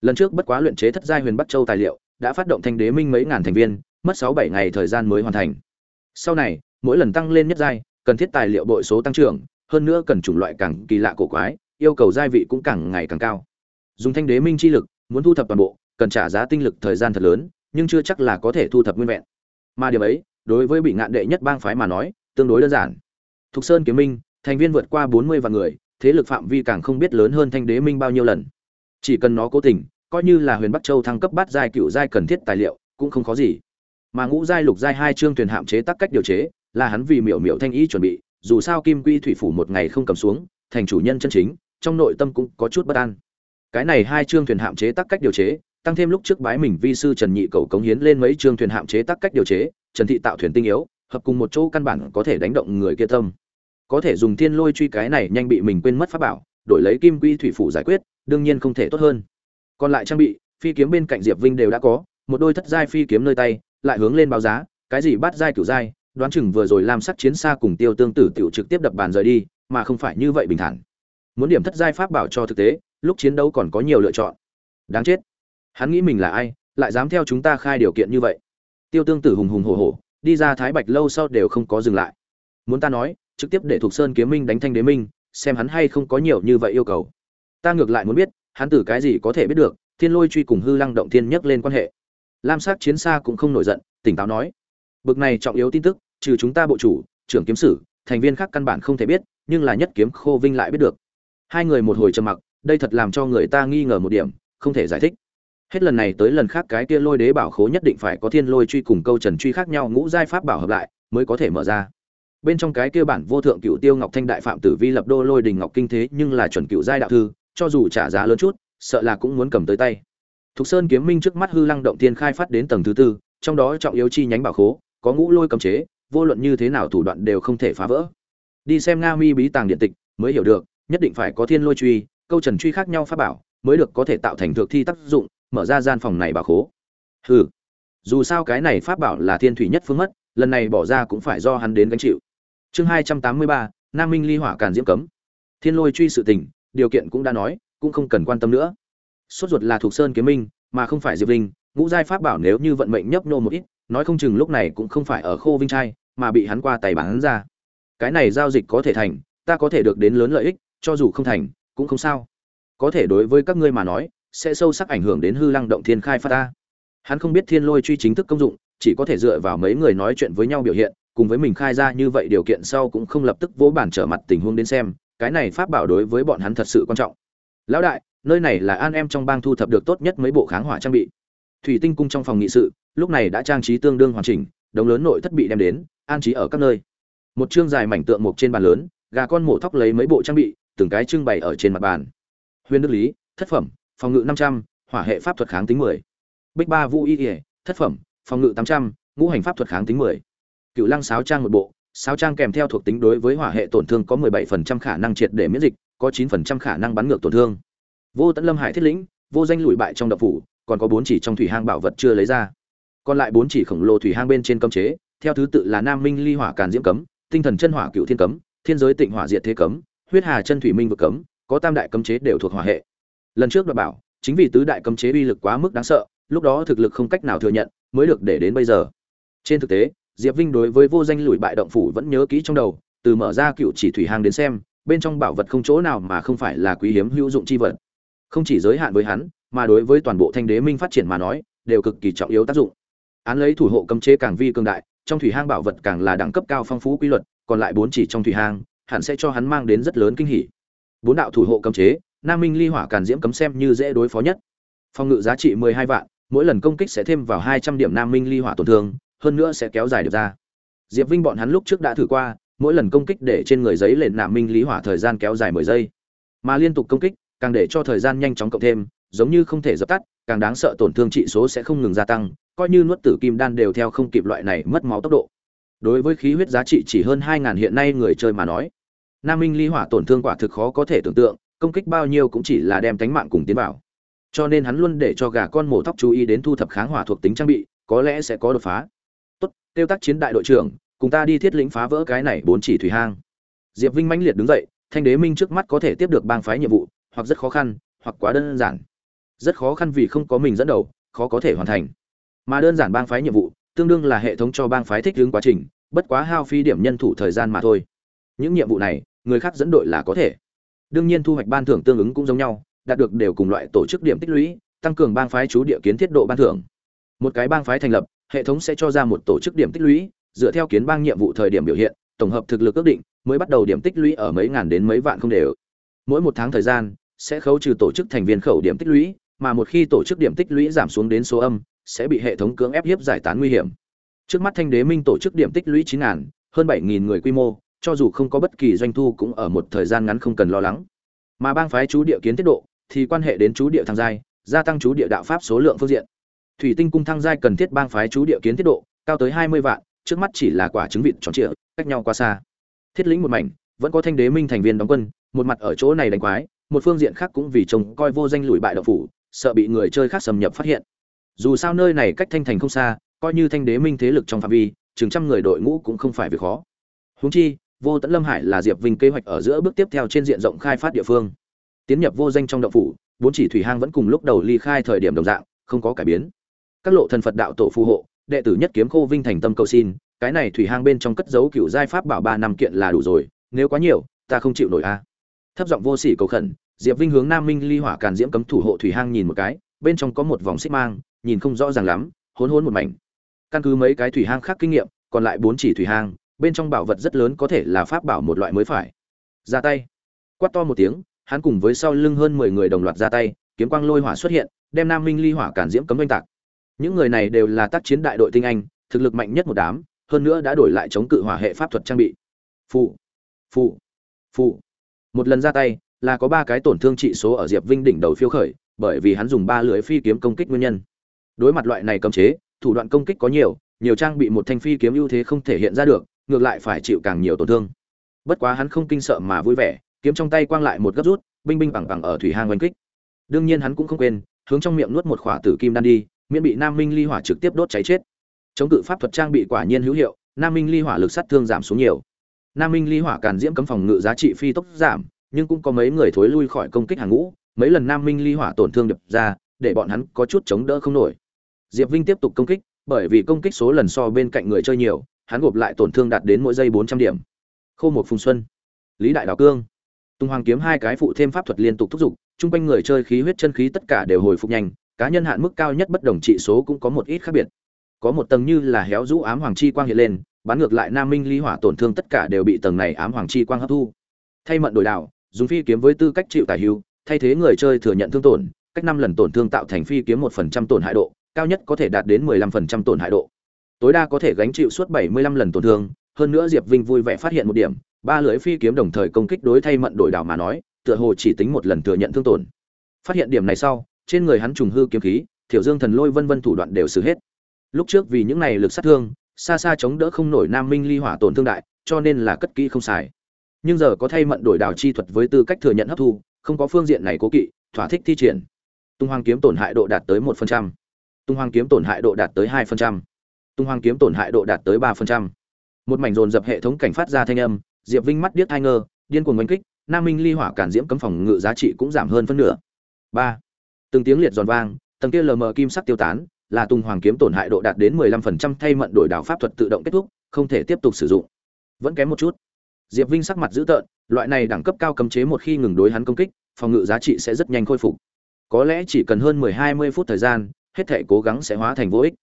Lần trước bất quá luyện chế thất giai huyền bắc châu tài liệu, đã phát động thanh đế minh mấy ngàn thành viên, mất sáu bảy ngày thời gian mới hoàn thành. Sau này, mỗi lần tăng lên nhất giai, cần thiết tài liệu bội số tăng trưởng, hơn nữa cần chủng loại càng kỳ lạ cổ quái, yêu cầu giai vị cũng càng ngày càng cao. Dùng thanh đế minh chi lực, muốn thu thập toàn bộ, cần trả giá tinh lực thời gian thật lớn nhưng chưa chắc là có thể thu thập nguyên vẹn. Mà điều ấy, đối với bị ngạn đệ nhất bang phái mà nói, tương đối đơn giản. Thục sơn kiếm minh, thành viên vượt qua bốn mươi vạn người, thế lực phạm vi càng không biết lớn hơn thanh đế minh bao nhiêu lần. Chỉ cần nó cố tình, coi như là huyền bắc châu thăng cấp bát giai cựu giai cần thiết tài liệu, cũng không có gì. Mà ngũ giai lục giai hai chương thuyền hạm chế tác cách điều chế, là hắn vì miểu miểu thanh ý chuẩn bị, dù sao kim quy thủy phủ một ngày không cầm xuống, thành chủ nhân chân chính, trong nội tâm cũng có chút bất an. Cái này hai chương thuyền hạm chế tác cách điều chế tăng thêm lúc trước bái mình vi sư trần nhị cầu cống hiến lên mấy chương thuyền hạm chế tác cách điều chế, trần thị tạo thuyền tinh yếu, hợp cùng một chỗ căn bản có thể đánh động người kia tâm. Có thể dùng thiên lôi truy cái này nhanh bị mình quên mất pháp bảo, đổi lấy kim quy thủy phủ giải quyết, đương nhiên không thể tốt hơn. Còn lại trang bị, phi kiếm bên cạnh diệp vinh đều đã có, một đôi thất giai phi kiếm nơi tay, lại hướng lên báo giá, cái gì bắt giai, cửu giai, đoán chừng vừa rồi làm sắc chiến xa cùng tiêu tương tử tiểu trực tiếp đập bàn rời đi, mà không phải như vậy bình thản. Muốn điểm thất giai pháp bảo cho thực tế, lúc chiến đấu còn có nhiều lựa chọn. Đáng chết hắn nghĩ mình là ai, lại dám theo chúng ta khai điều kiện như vậy. Tiêu tương tử hùng hùng hổ hổ, đi ra thái bạch lâu sau đều không có dừng lại. Muốn ta nói, trực tiếp để thuộc sơn kiếm minh đánh thanh đế minh, xem hắn hay không có nhiều như vậy yêu cầu. Ta ngược lại muốn biết, hắn tử cái gì có thể biết được, thiên lôi truy cùng hư lăng động thiên nhấc lên quan hệ. Lam sắc chiến xa cũng không nổi giận, tỉnh táo nói. Bực này trọng yếu tin tức, trừ chúng ta bộ chủ, trưởng kiếm sử, thành viên khác căn bản không thể biết, nhưng là nhất kiếm khô vinh lại biết được. Hai người một hồi trầm mặc, đây thật làm cho người ta nghi ngờ một điểm, không thể giải thích hết lần này tới lần khác cái kia lôi đế bảo khố nhất định phải có thiên lôi truy cùng câu trần truy khác nhau, ngũ giai pháp bảo hợp lại, mới có thể mở ra. Bên trong cái kia bản vô thượng cựu tiêu ngọc thanh đại phạm tử vi lập đô lôi đình ngọc kinh thế, nhưng là chuẩn cựu giai đạo thư, cho dù trả giá lớn chút, sợ là cũng muốn cầm tới tay. Thục sơn kiếm minh trước mắt hư lăng động tiên khai phát đến tầng thứ tư, trong đó trọng yếu chi nhánh bảo khố, có ngũ lôi cầm chế, vô luận như thế nào thủ đoạn đều không thể phá vỡ. Đi xem nga mi bí tàng điện tịch, mới hiểu được, nhất định phải có thiên lôi truy, câu trần truy khác nhau pháp bảo, mới được có thể tạo thành thượng thi tác dụng mở ra gian phòng này bảo khố. Hừ, dù sao cái này pháp bảo là thiên thủy nhất phương mất, lần này bỏ ra cũng phải do hắn đến gánh chịu. Chương hai trăm tám mươi ba, nam minh ly hỏa càn diễm cấm. Thiên lôi truy sự tình, điều kiện cũng đã nói, cũng không cần quan tâm nữa. Sốt ruột là thuộc sơn kiếm minh, mà không phải diệp linh, ngũ giai pháp bảo nếu như vận mệnh nhấp nô một ít, nói không chừng lúc này cũng không phải ở khô vinh trai, mà bị hắn qua tay bán ra. Cái này giao dịch có thể thành, ta có thể được đến lớn lợi ích, cho dù không thành, cũng không sao. Có thể đối với các ngươi mà nói sẽ sâu sắc ảnh hưởng đến hư lăng động thiên khai phát ta. Hắn không biết thiên lôi truy chính thức công dụng, chỉ có thể dựa vào mấy người nói chuyện với nhau biểu hiện, cùng với mình khai ra như vậy điều kiện sau cũng không lập tức vỗ bản trở mặt tình huống đến xem, cái này pháp bảo đối với bọn hắn thật sự quan trọng. Lão đại, nơi này là an em trong bang thu thập được tốt nhất mấy bộ kháng hỏa trang bị. Thủy tinh cung trong phòng nghị sự, lúc này đã trang trí tương đương hoàn chỉnh, đống lớn nội thất bị đem đến, an trí ở các nơi. Một chương dài mảnh tượng mộc trên bàn lớn, gà con mổ thóc lấy mấy bộ trang bị, từng cái trưng bày ở trên mặt bàn. Huyền đức lý, thất phẩm phòng ngự năm trăm, hỏa hệ pháp thuật kháng tính mười. Bích ba vũ y ỉa thất phẩm, phòng ngự tám trăm, ngũ hành pháp thuật kháng tính mười. Cựu lăng sáo trang một bộ, sáo trang kèm theo thuộc tính đối với hỏa hệ tổn thương có mười bảy phần trăm khả năng triệt để miễn dịch, có chín phần trăm khả năng bắn ngược tổn thương. Vô tận lâm hải thiết lĩnh, vô danh lùi bại trong đập phủ, còn có bốn chỉ trong thủy hang bảo vật chưa lấy ra. Còn lại bốn chỉ khổng lồ thủy hang bên trên cấm chế, theo thứ tự là nam minh ly hỏa càn diễm cấm, tinh thần chân hỏa cựu thiên cấm, thiên giới tịnh hỏa diệt thế cấm, huyết hà chân thủy minh vực cấm, có tam đại cấm chế đều thuộc hỏa hệ lần trước đoạt bảo, chính vì tứ đại cấm chế uy lực quá mức đáng sợ, lúc đó thực lực không cách nào thừa nhận, mới được để đến bây giờ. Trên thực tế, diệp vinh đối với vô danh lùi bại động phủ vẫn nhớ kỹ trong đầu, từ mở ra cựu chỉ thủy hang đến xem, bên trong bảo vật không chỗ nào mà không phải là quý hiếm hữu dụng chi vật. Không chỉ giới hạn với hắn, mà đối với toàn bộ thanh đế minh phát triển mà nói, đều cực kỳ trọng yếu tác dụng. Án lấy thủ hộ cấm chế càng vi cường đại, trong thủy hang bảo vật càng là đẳng cấp cao phong phú quy luật, còn lại bốn chỉ trong thủy hang, hẳn sẽ cho hắn mang đến rất lớn kinh hỉ. Bốn đạo thủ hộ cấm chế nam minh ly hỏa càn diễm cấm xem như dễ đối phó nhất. Phòng ngự giá trị mười hai vạn, mỗi lần công kích sẽ thêm vào hai trăm điểm nam minh ly hỏa tổn thương, hơn nữa sẽ kéo dài được ra. Diệp vinh bọn hắn lúc trước đã thử qua, mỗi lần công kích để trên người giấy lên nam minh ly hỏa thời gian kéo dài mười giây. Mà liên tục công kích, càng để cho thời gian nhanh chóng cộng thêm, giống như không thể dập tắt, càng đáng sợ tổn thương trị số sẽ không ngừng gia tăng, coi như nuốt tử kim đan đều theo không kịp loại này mất máu tốc độ. Đối với khí huyết giá trị chỉ hơn hai ngàn hiện nay người chơi mà nói, nam minh ly hỏa tổn thương quả thực khó có thể tưởng tượng công kích bao nhiêu cũng chỉ là đem tánh mạng cùng tiến vào. Cho nên hắn luôn để cho gà con mổ tóc chú ý đến thu thập kháng hỏa thuộc tính trang bị, có lẽ sẽ có đột phá. Tốt, tiêu tác chiến đại đội trưởng, cùng ta đi thiết lĩnh phá vỡ cái này bốn chỉ thủy hang. Diệp vinh mãnh liệt đứng dậy, thanh đế minh trước mắt có thể tiếp được bang phái nhiệm vụ, hoặc rất khó khăn, hoặc quá đơn giản. Rất khó khăn vì không có mình dẫn đầu, khó có thể hoàn thành. Mà đơn giản bang phái nhiệm vụ, tương đương là hệ thống cho bang phái thích ứng quá trình, bất quá hao phí điểm nhân thủ thời gian mà thôi. Những nhiệm vụ này, người khác dẫn đội là có thể đương nhiên thu hoạch ban thưởng tương ứng cũng giống nhau, đạt được đều cùng loại tổ chức điểm tích lũy, tăng cường bang phái chú địa kiến thiết độ ban thưởng. Một cái bang phái thành lập, hệ thống sẽ cho ra một tổ chức điểm tích lũy, dựa theo kiến bang nhiệm vụ thời điểm biểu hiện, tổng hợp thực lực ước định, mới bắt đầu điểm tích lũy ở mấy ngàn đến mấy vạn không đều. Mỗi một tháng thời gian, sẽ khấu trừ tổ chức thành viên khẩu điểm tích lũy, mà một khi tổ chức điểm tích lũy giảm xuống đến số âm, sẽ bị hệ thống cưỡng ép hiếp giải tán nguy hiểm. Trước mắt thanh đế minh tổ chức điểm tích lũy chín ngàn, hơn bảy nghìn người quy mô cho dù không có bất kỳ doanh thu cũng ở một thời gian ngắn không cần lo lắng. Mà bang phái chú địa kiến tiết độ, thì quan hệ đến chú địa thăng giai, gia tăng chú địa đạo pháp số lượng phương diện. Thủy tinh cung thăng giai cần thiết bang phái chú địa kiến tiết độ, cao tới hai mươi vạn, trước mắt chỉ là quả trứng vịt tròn trịa, cách nhau quá xa. Thiết lĩnh một mảnh, vẫn có thanh đế minh thành viên đóng quân, một mặt ở chỗ này đánh quái, một phương diện khác cũng vì trông coi vô danh lùi bại đạo phủ, sợ bị người chơi khác xâm nhập phát hiện. Dù sao nơi này cách thanh thành không xa, coi như thanh đế minh thế lực trong phạm vi, chừng trăm người đội ngũ cũng không phải việc khó. Huống chi vô tận lâm hải là diệp vinh kế hoạch ở giữa bước tiếp theo trên diện rộng khai phát địa phương. Tiến nhập vô danh trong động phủ, bốn chỉ thủy hang vẫn cùng lúc đầu ly khai thời điểm đồng dạng, không có cải biến. Các lộ thần phật đạo tổ phù hộ, đệ tử nhất kiếm khô vinh thành tâm cầu xin, cái này thủy hang bên trong cất giấu cựu giai pháp bảo ba năm kiện là đủ rồi, nếu quá nhiều, ta không chịu nổi a. Thấp giọng vô sỉ cầu khẩn, diệp vinh hướng nam minh ly hỏa càn diễm cấm thủ hộ thủy hang nhìn một cái, bên trong có một vòng xích mang, nhìn không rõ ràng lắm, hỗn hỗn một mảnh. Căn cứ mấy cái thủy hang khác kinh nghiệm, còn lại bốn chỉ thủy hang bên trong bảo vật rất lớn có thể là pháp bảo một loại mới phải. Ra tay. Quát to một tiếng, hắn cùng với sau lưng hơn mười người đồng loạt ra tay, kiếm quang lôi hỏa xuất hiện, đem nam minh ly hỏa cản diễm cấm oanh tạc. Những người này đều là tác chiến đại đội tinh anh, thực lực mạnh nhất một đám, hơn nữa đã đổi lại chống cự hỏa hệ pháp thuật trang bị. Phụ phụ phụ một lần ra tay, là có ba cái tổn thương trị số ở diệp vinh đỉnh đầu phiêu khởi, bởi vì hắn dùng ba lưỡi phi kiếm công kích nguyên nhân. Đối mặt loại này cấm chế, thủ đoạn công kích có nhiều nhiều trang bị một thanh phi kiếm ưu thế không thể hiện ra được ngược lại phải chịu càng nhiều tổn thương. Bất quá hắn không kinh sợ mà vui vẻ, kiếm trong tay quang lại một gấp rút, binh binh bằng bằng ở thủy hang oanh kích. Đương nhiên hắn cũng không quên, hướng trong miệng nuốt một khỏa tử kim đan đi, miễn bị nam minh ly hỏa trực tiếp đốt cháy chết. Chống cự pháp thuật trang bị quả nhiên hữu hiệu, nam minh ly hỏa lực sát thương giảm xuống nhiều. Nam minh ly hỏa càn diễm cấm phòng ngự giá trị phi tốc giảm, nhưng cũng có mấy người thối lui khỏi công kích hàng ngũ, mấy lần nam minh ly hỏa tổn thương đập ra, để bọn hắn có chút chống đỡ không nổi. Diệp vinh tiếp tục công kích, bởi vì công kích số lần so bên cạnh người chơi nhiều hắn gộp lại tổn thương đạt đến mỗi giây bốn trăm điểm. Khâu một phùng xuân. Lý đại đào cương. Tung hoàng kiếm hai cái phụ thêm pháp thuật liên tục thúc giục trung quanh người chơi khí huyết chân khí tất cả đều hồi phục nhanh, cá nhân hạn mức cao nhất bất đồng trị số cũng có một ít khác biệt. Có một tầng như là héo rũ ám hoàng chi quang hiện lên, bán ngược lại nam minh ly hỏa tổn thương tất cả đều bị tầng này ám hoàng chi quang hấp thu. Thay mận đổi đạo, dùng phi kiếm với tư cách chịu tài hưu thay thế người chơi thừa nhận thương tổn, cách năm lần tổn thương tạo thành phi kiếm một phần trăm tổn hại độ, cao nhất có thể đạt đến mười lăm phần trăm tổn hại độ tối đa có thể gánh chịu suốt bảy mươi lăm lần tổn thương, hơn nữa diệp vinh vui vẻ phát hiện một điểm, ba lưỡi phi kiếm đồng thời công kích đối thay mận đổi đảo mà nói, tựa hồ chỉ tính một lần thừa nhận thương tổn. Phát hiện điểm này sau, trên người hắn trùng hư kiếm khí, thiểu dương thần lôi vân vân thủ đoạn đều xử hết. Lúc trước vì những này lực sát thương, xa xa chống đỡ không nổi nam minh ly hỏa tổn thương đại, cho nên là cất kỹ không xài. Nhưng giờ có thay mận đổi đảo chi thuật với tư cách thừa nhận hấp thu, không có phương diện này cố kỵ, thỏa thích thi triển. Tung hoàng kiếm tổn hại độ đạt tới một phần trăm. Tung hoàng kiếm tổn hại độ đạt tới hai phần trăm tung hoàng kiếm tổn hại độ đạt tới ba phần trăm. Một mảnh dồn dập hệ thống cảnh phát ra thanh âm, diệp vinh mắt điếc thai ngơ, điên cuồng oanh kích, nam minh ly hỏa cản diễm cấm phòng ngự giá trị cũng giảm hơn phân nửa. Ba, từng tiếng liệt giòn vang, tầng kia lờ mờ kim sắc tiêu tán, là tung hoàng kiếm tổn hại độ đạt đến mười lăm phần trăm thay mận đổi đảo pháp thuật tự động kết thúc, không thể tiếp tục sử dụng. Vẫn kém một chút. Diệp vinh sắc mặt dữ tợn, loại này đẳng cấp cao cấm chế một khi ngừng đối hắn công kích, phòng ngự giá trị sẽ rất nhanh khôi phục. Có lẽ chỉ cần hơn mười hai mươi phút thời gian, hết thể cố gắng sẽ hóa thành vô ích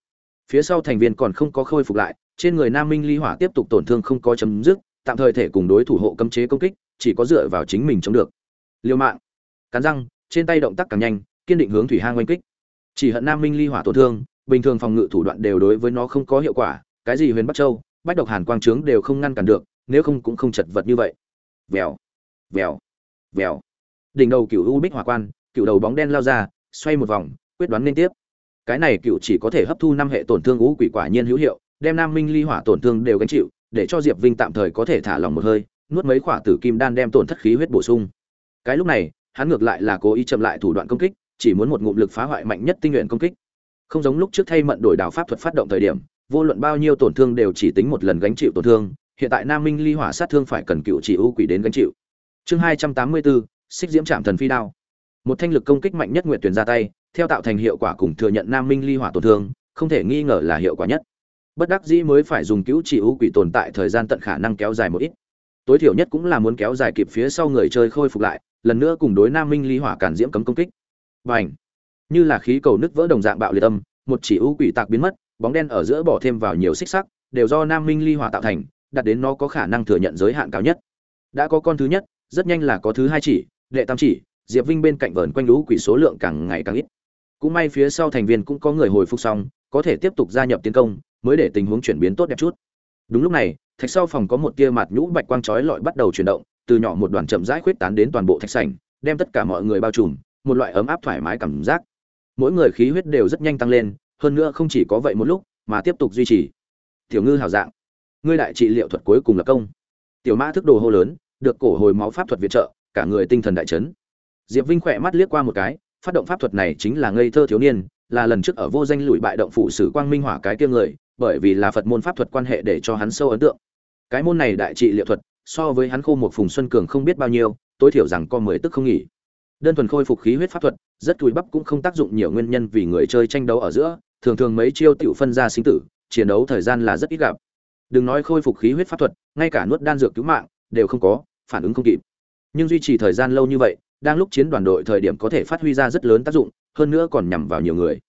phía sau thành viên còn không có khôi phục lại, trên người nam minh ly hỏa tiếp tục tổn thương không có chấm dứt, tạm thời thể cùng đối thủ hộ cấm chế công kích, chỉ có dựa vào chính mình chống được. Liêu mạng. Cắn răng, trên tay động tác càng nhanh, kiên định hướng thủy hang oanh kích. Chỉ hận nam minh ly hỏa tổn thương, bình thường phòng ngự thủ đoạn đều đối với nó không có hiệu quả, cái gì huyền bắc châu, bách độc hàn quang trướng đều không ngăn cản được, nếu không cũng không chật vật như vậy. Vèo vèo vèo. Đỉnh đầu cựu u bích hỏa quan cựu đầu bóng đen lao ra, xoay một vòng, quyết đoán liên tiếp cái này cựu chỉ có thể hấp thu năm hệ tổn thương u quỷ quả nhiên hữu hiệu, đem nam minh ly hỏa tổn thương đều gánh chịu, để cho diệp vinh tạm thời có thể thả lòng một hơi, nuốt mấy khỏa tử kim đan đem tổn thất khí huyết bổ sung. Cái lúc này, hắn ngược lại là cố ý chậm lại thủ đoạn công kích, chỉ muốn một ngụm lực phá hoại mạnh nhất tinh luyện công kích. Không giống lúc trước thay mận đổi đạo pháp thuật phát động thời điểm, vô luận bao nhiêu tổn thương đều chỉ tính một lần gánh chịu tổn thương, hiện tại nam minh ly hỏa sát thương phải cần cựu chỉ ưu quỷ đến gánh chịu. Chương hai trăm tám mươi bốn, xích diễm trạm thần phi đao. Một thanh lực công kích mạnh nhất nguyện tuyển ra tay theo tạo thành hiệu quả cùng thừa nhận nam minh ly hỏa tổn thương, không thể nghi ngờ là hiệu quả nhất. Bất đắc dĩ mới phải dùng cứu chỉ ưu quỷ tồn tại thời gian tận khả năng kéo dài một ít. Tối thiểu nhất cũng là muốn kéo dài kịp phía sau người chơi khôi phục lại, lần nữa cùng đối nam minh ly hỏa cản diễm cấm công kích. Và ảnh như là khí cầu nứt vỡ đồng dạng bạo liệt âm, một chỉ ưu quỷ tạc biến mất, bóng đen ở giữa bỏ thêm vào nhiều xích sắc, đều do nam minh ly hỏa tạo thành đặt đến nó có khả năng thừa nhận giới hạn cao nhất. Đã có con thứ nhất, rất nhanh là có thứ hai chỉ, đệ tam chỉ, diệp vinh bên cạnh vờn quanh lũ quỷ số lượng càng ngày càng ít cũng may phía sau thành viên cũng có người hồi phục xong, có thể tiếp tục gia nhập tiến công, mới để tình huống chuyển biến tốt đẹp chút. Đúng lúc này, thạch sau phòng có một tia mặt nhũ bạch quang chói lọi bắt đầu chuyển động, từ nhỏ một đoàn chậm rãi khuyết tán đến toàn bộ thạch sảnh, đem tất cả mọi người bao trùm, một loại ấm áp thoải mái cảm giác. Mỗi người khí huyết đều rất nhanh tăng lên, hơn nữa không chỉ có vậy một lúc, mà tiếp tục duy trì. Tiểu ngư hào dạng. Ngươi đại trị liệu thuật cuối cùng là công. Tiểu mã thức đồ hô lớn, được cổ hồi máu pháp thuật viện trợ, cả người tinh thần đại chấn. Diệp vinh khỏe mắt liếc qua một cái phát động pháp thuật này chính là ngây thơ thiếu niên, là lần trước ở vô danh lùi bại động phụ sử quang minh hỏa cái kia người, bởi vì là phật môn pháp thuật quan hệ để cho hắn sâu ấn tượng. Cái môn này đại trị liệu thuật, so với hắn khô một phùng xuân cường không biết bao nhiêu, tối thiểu rằng có mười tức không nghỉ. Đơn thuần khôi phục khí huyết pháp thuật, rất cùi bắp cũng không tác dụng nhiều nguyên nhân vì người chơi tranh đấu ở giữa, thường thường mấy chiêu tiểu phân ra sinh tử, chiến đấu thời gian là rất ít gặp. Đừng nói khôi phục khí huyết pháp thuật, ngay cả nuốt đan dược cứu mạng, đều không có, phản ứng không kịp. Nhưng duy trì thời gian lâu như vậy đang lúc chiến đoàn đội thời điểm có thể phát huy ra rất lớn tác dụng, hơn nữa còn nhằm vào nhiều người.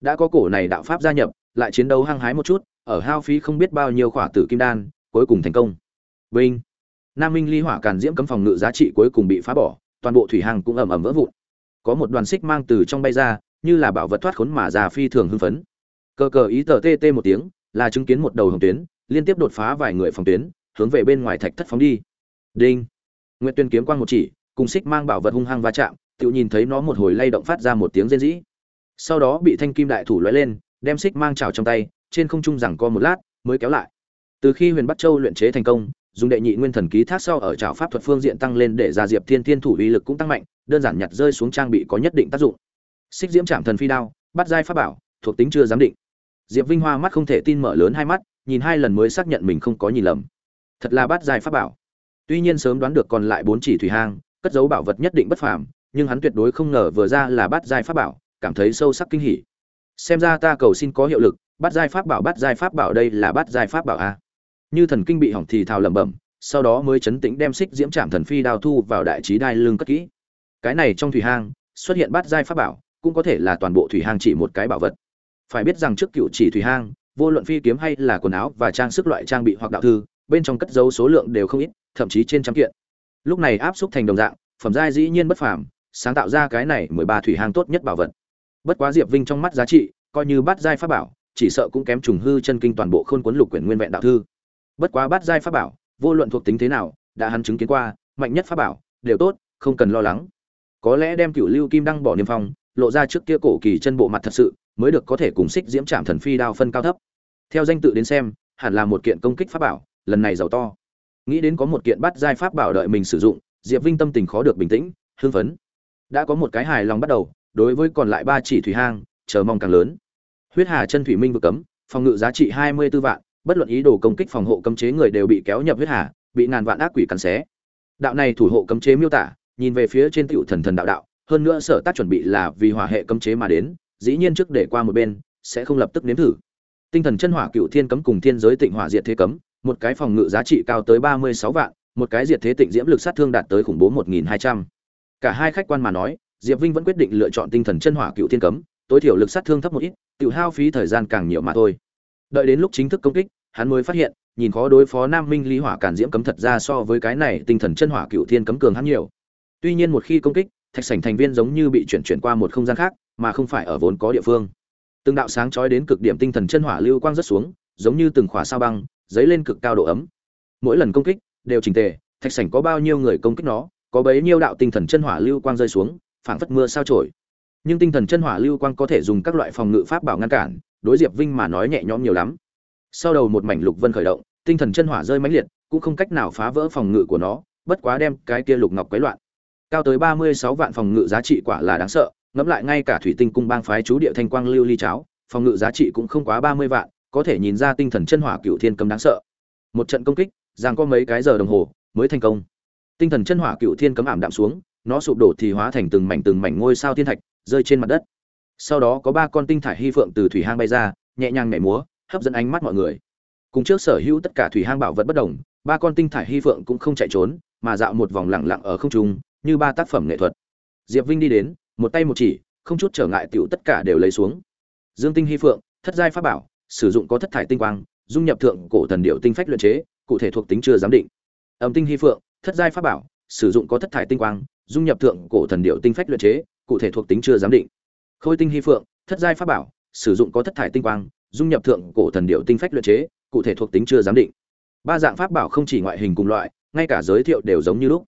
Đã có cổ này đạo pháp gia nhập, lại chiến đấu hăng hái một chút, ở hao phí không biết bao nhiêu khỏa tử kim đan, cuối cùng thành công. Vinh. Nam minh ly hỏa càn diễm cấm phòng ngự giá trị cuối cùng bị phá bỏ, toàn bộ thủy hàng cũng ầm ầm vỡ vụn. Có một đoàn xích mang từ trong bay ra, như là bảo vật thoát khốn mà già phi thường hưng phấn. Cờ cờ ý tờ tê tê một tiếng, là chứng kiến một đầu hồng tuyến, liên tiếp đột phá vài người phòng tuyến, hướng về bên ngoài thạch thất phóng đi. Đinh. Nguyệt tuyên kiếm quang một chỉ cùng xích mang bảo vật hung hăng va chạm tự nhìn thấy nó một hồi lay động phát ra một tiếng rên rỉ. Sau đó bị thanh kim đại thủ lóe lên, đem xích mang trào trong tay, trên không trung rằng co một lát, mới kéo lại. Từ khi huyền bắc châu luyện chế thành công, dùng đệ nhị nguyên thần ký thác sau ở trào pháp thuật phương diện tăng lên để ra diệp thiên thiên thủ uy lực cũng tăng mạnh, đơn giản nhặt rơi xuống trang bị có nhất định tác dụng. Xích diễm chạm thần phi đao, bắt giai pháp bảo, thuộc tính chưa giám định. Diệp vinh hoa mắt không thể tin mở lớn hai mắt, nhìn hai lần mới xác nhận mình không có nhìn lầm. Thật là bắt giai pháp bảo. Tuy nhiên sớm đoán được còn lại bốn chỉ thủy hang cất giấu bảo vật nhất định bất phàm, nhưng hắn tuyệt đối không ngờ vừa ra là bắt giai pháp bảo, cảm thấy sâu sắc kinh hỉ. Xem ra ta cầu xin có hiệu lực, bắt giai pháp bảo, bắt giai pháp bảo đây là bắt giai pháp bảo a. Như thần kinh bị hỏng thì thào lẩm bẩm, sau đó mới chấn tĩnh đem xích diễm trảm thần phi đao thu vào đại trí đai lưng cất kỹ. Cái này trong thủy hang, xuất hiện bát giai pháp bảo, cũng có thể là toàn bộ thủy hang chỉ một cái bảo vật. Phải biết rằng trước cựu chỉ thủy hang, vô luận phi kiếm hay là quần áo và trang sức loại trang bị hoặc đạo thư, bên trong cất dấu số lượng đều không ít, thậm chí trên trăm kiện lúc này áp xúc thành đồng dạng, phẩm giai dĩ nhiên bất phàm, sáng tạo ra cái này mười ba thủy hang tốt nhất bảo vật. Bất quá diệp vinh trong mắt giá trị, coi như bát giai pháp bảo, chỉ sợ cũng kém trùng hư chân kinh toàn bộ khôn cuốn lục quyển nguyên vẹn đạo thư. Bất quá bát giai pháp bảo, vô luận thuộc tính thế nào, đã hắn chứng kiến qua, mạnh nhất pháp bảo, đều tốt, không cần lo lắng. Có lẽ đem cựu lưu kim đăng bỏ niêm phong, lộ ra trước kia cổ kỳ chân bộ mặt thật sự, mới được có thể cùng xích diễm trạm thần phi đao phân cao thấp. Theo danh tự đến xem, hẳn là một kiện công kích pháp bảo, lần này giàu to nghĩ đến có một kiện bắt giai pháp bảo đợi mình sử dụng, diệp vinh tâm tình khó được bình tĩnh, hưng phấn. Đã có một cái hài lòng bắt đầu, đối với còn lại ba chỉ thủy hang, chờ mong càng lớn. Huyết hà chân thủy minh vừa cấm, phòng ngự giá trị hai mươi 24 vạn, bất luận ý đồ công kích phòng hộ cấm chế người đều bị kéo nhập huyết hà, bị ngàn vạn ác quỷ cắn xé. Đạo này thủ hộ cấm chế miêu tả, nhìn về phía trên tiểu thần thần đạo đạo, hơn nữa sở tác chuẩn bị là vì hỏa hệ cấm chế mà đến, dĩ nhiên trước để qua một bên, sẽ không lập tức nếm thử. Tinh thần chân hỏa cựu thiên cấm cùng thiên giới tịnh hỏa diệt thế cấm một cái phòng ngự giá trị cao tới ba mươi sáu vạn, một cái diệt thế tịnh diễm lực sát thương đạt tới khủng bố một nghìn hai trăm. Cả hai khách quan mà nói, diệp vinh vẫn quyết định lựa chọn tinh thần chân hỏa cựu thiên cấm, tối thiểu lực sát thương thấp một ít tiểu hao phí thời gian càng nhiều mà thôi. Đợi đến lúc chính thức công kích, hắn mới phát hiện, nhìn khó đối phó nam minh lý hỏa cản diễm cấm thật ra so với cái này tinh thần chân hỏa cựu thiên cấm cường hắn nhiều. Tuy nhiên một khi công kích, thạch sảnh thành viên giống như bị chuyển chuyển qua một không gian khác, mà không phải ở vốn có địa phương. Từng đạo sáng chói đến cực điểm tinh thần chân hỏa lưu quang rất xuống, giống như từng khỏa sao băng dấy lên cực cao độ ấm. Mỗi lần công kích đều chỉnh tề, thạch sảnh có bao nhiêu người công kích nó, có bấy nhiêu đạo tinh thần chân hỏa lưu quang rơi xuống, phảng phất mưa sao trổi. Nhưng tinh thần chân hỏa lưu quang có thể dùng các loại phòng ngự pháp bảo ngăn cản, đối diệp vinh mà nói nhẹ nhõm nhiều lắm. Sau đầu một mảnh lục vân khởi động, tinh thần chân hỏa rơi mãnh liệt, cũng không cách nào phá vỡ phòng ngự của nó, bất quá đem cái kia lục ngọc quấy loạn. Cao tới ba mươi sáu vạn phòng ngự giá trị quả là đáng sợ, ngẫm lại ngay cả thủy tinh cung bang phái chú địa thanh quang lưu ly cháo, phòng ngự giá trị cũng không quá ba mươi vạn có thể nhìn ra tinh thần chân hỏa cựu thiên cấm đáng sợ. Một trận công kích, giang có mấy cái giờ đồng hồ mới thành công. Tinh thần chân hỏa cựu thiên cấm ảm đạm xuống, nó sụp đổ thì hóa thành từng mảnh từng mảnh ngôi sao thiên thạch, rơi trên mặt đất. Sau đó có ba con tinh thải hy phượng từ thủy hang bay ra, nhẹ nhàng nhảy múa, hấp dẫn ánh mắt mọi người. Cùng trước sở hữu tất cả thủy hang bảo vật bất đồng, ba con tinh thải hy phượng cũng không chạy trốn, mà dạo một vòng lẳng lặng ở không trung, như ba tác phẩm nghệ thuật. Diệp vinh đi đến, một tay một chỉ, không chút trở ngại tiểu tất cả đều lấy xuống. Dương tinh hy phượng, thất giai pháp bảo sử dụng có thất thải tinh quang, dung nhập thượng cổ thần điệu tinh phách luyện chế, cụ thể thuộc tính chưa giám định. Âm tinh hy phượng, thất giai pháp bảo, sử dụng có thất thải tinh quang, dung nhập thượng cổ thần điệu tinh phách luyện chế, cụ thể thuộc tính chưa giám định. Khôi tinh hy phượng, thất giai pháp bảo, sử dụng có thất thải tinh quang, dung nhập thượng cổ thần điệu tinh phách luyện chế, cụ thể thuộc tính chưa giám định. Ba dạng pháp bảo không chỉ ngoại hình cùng loại, ngay cả giới thiệu đều giống như lúc.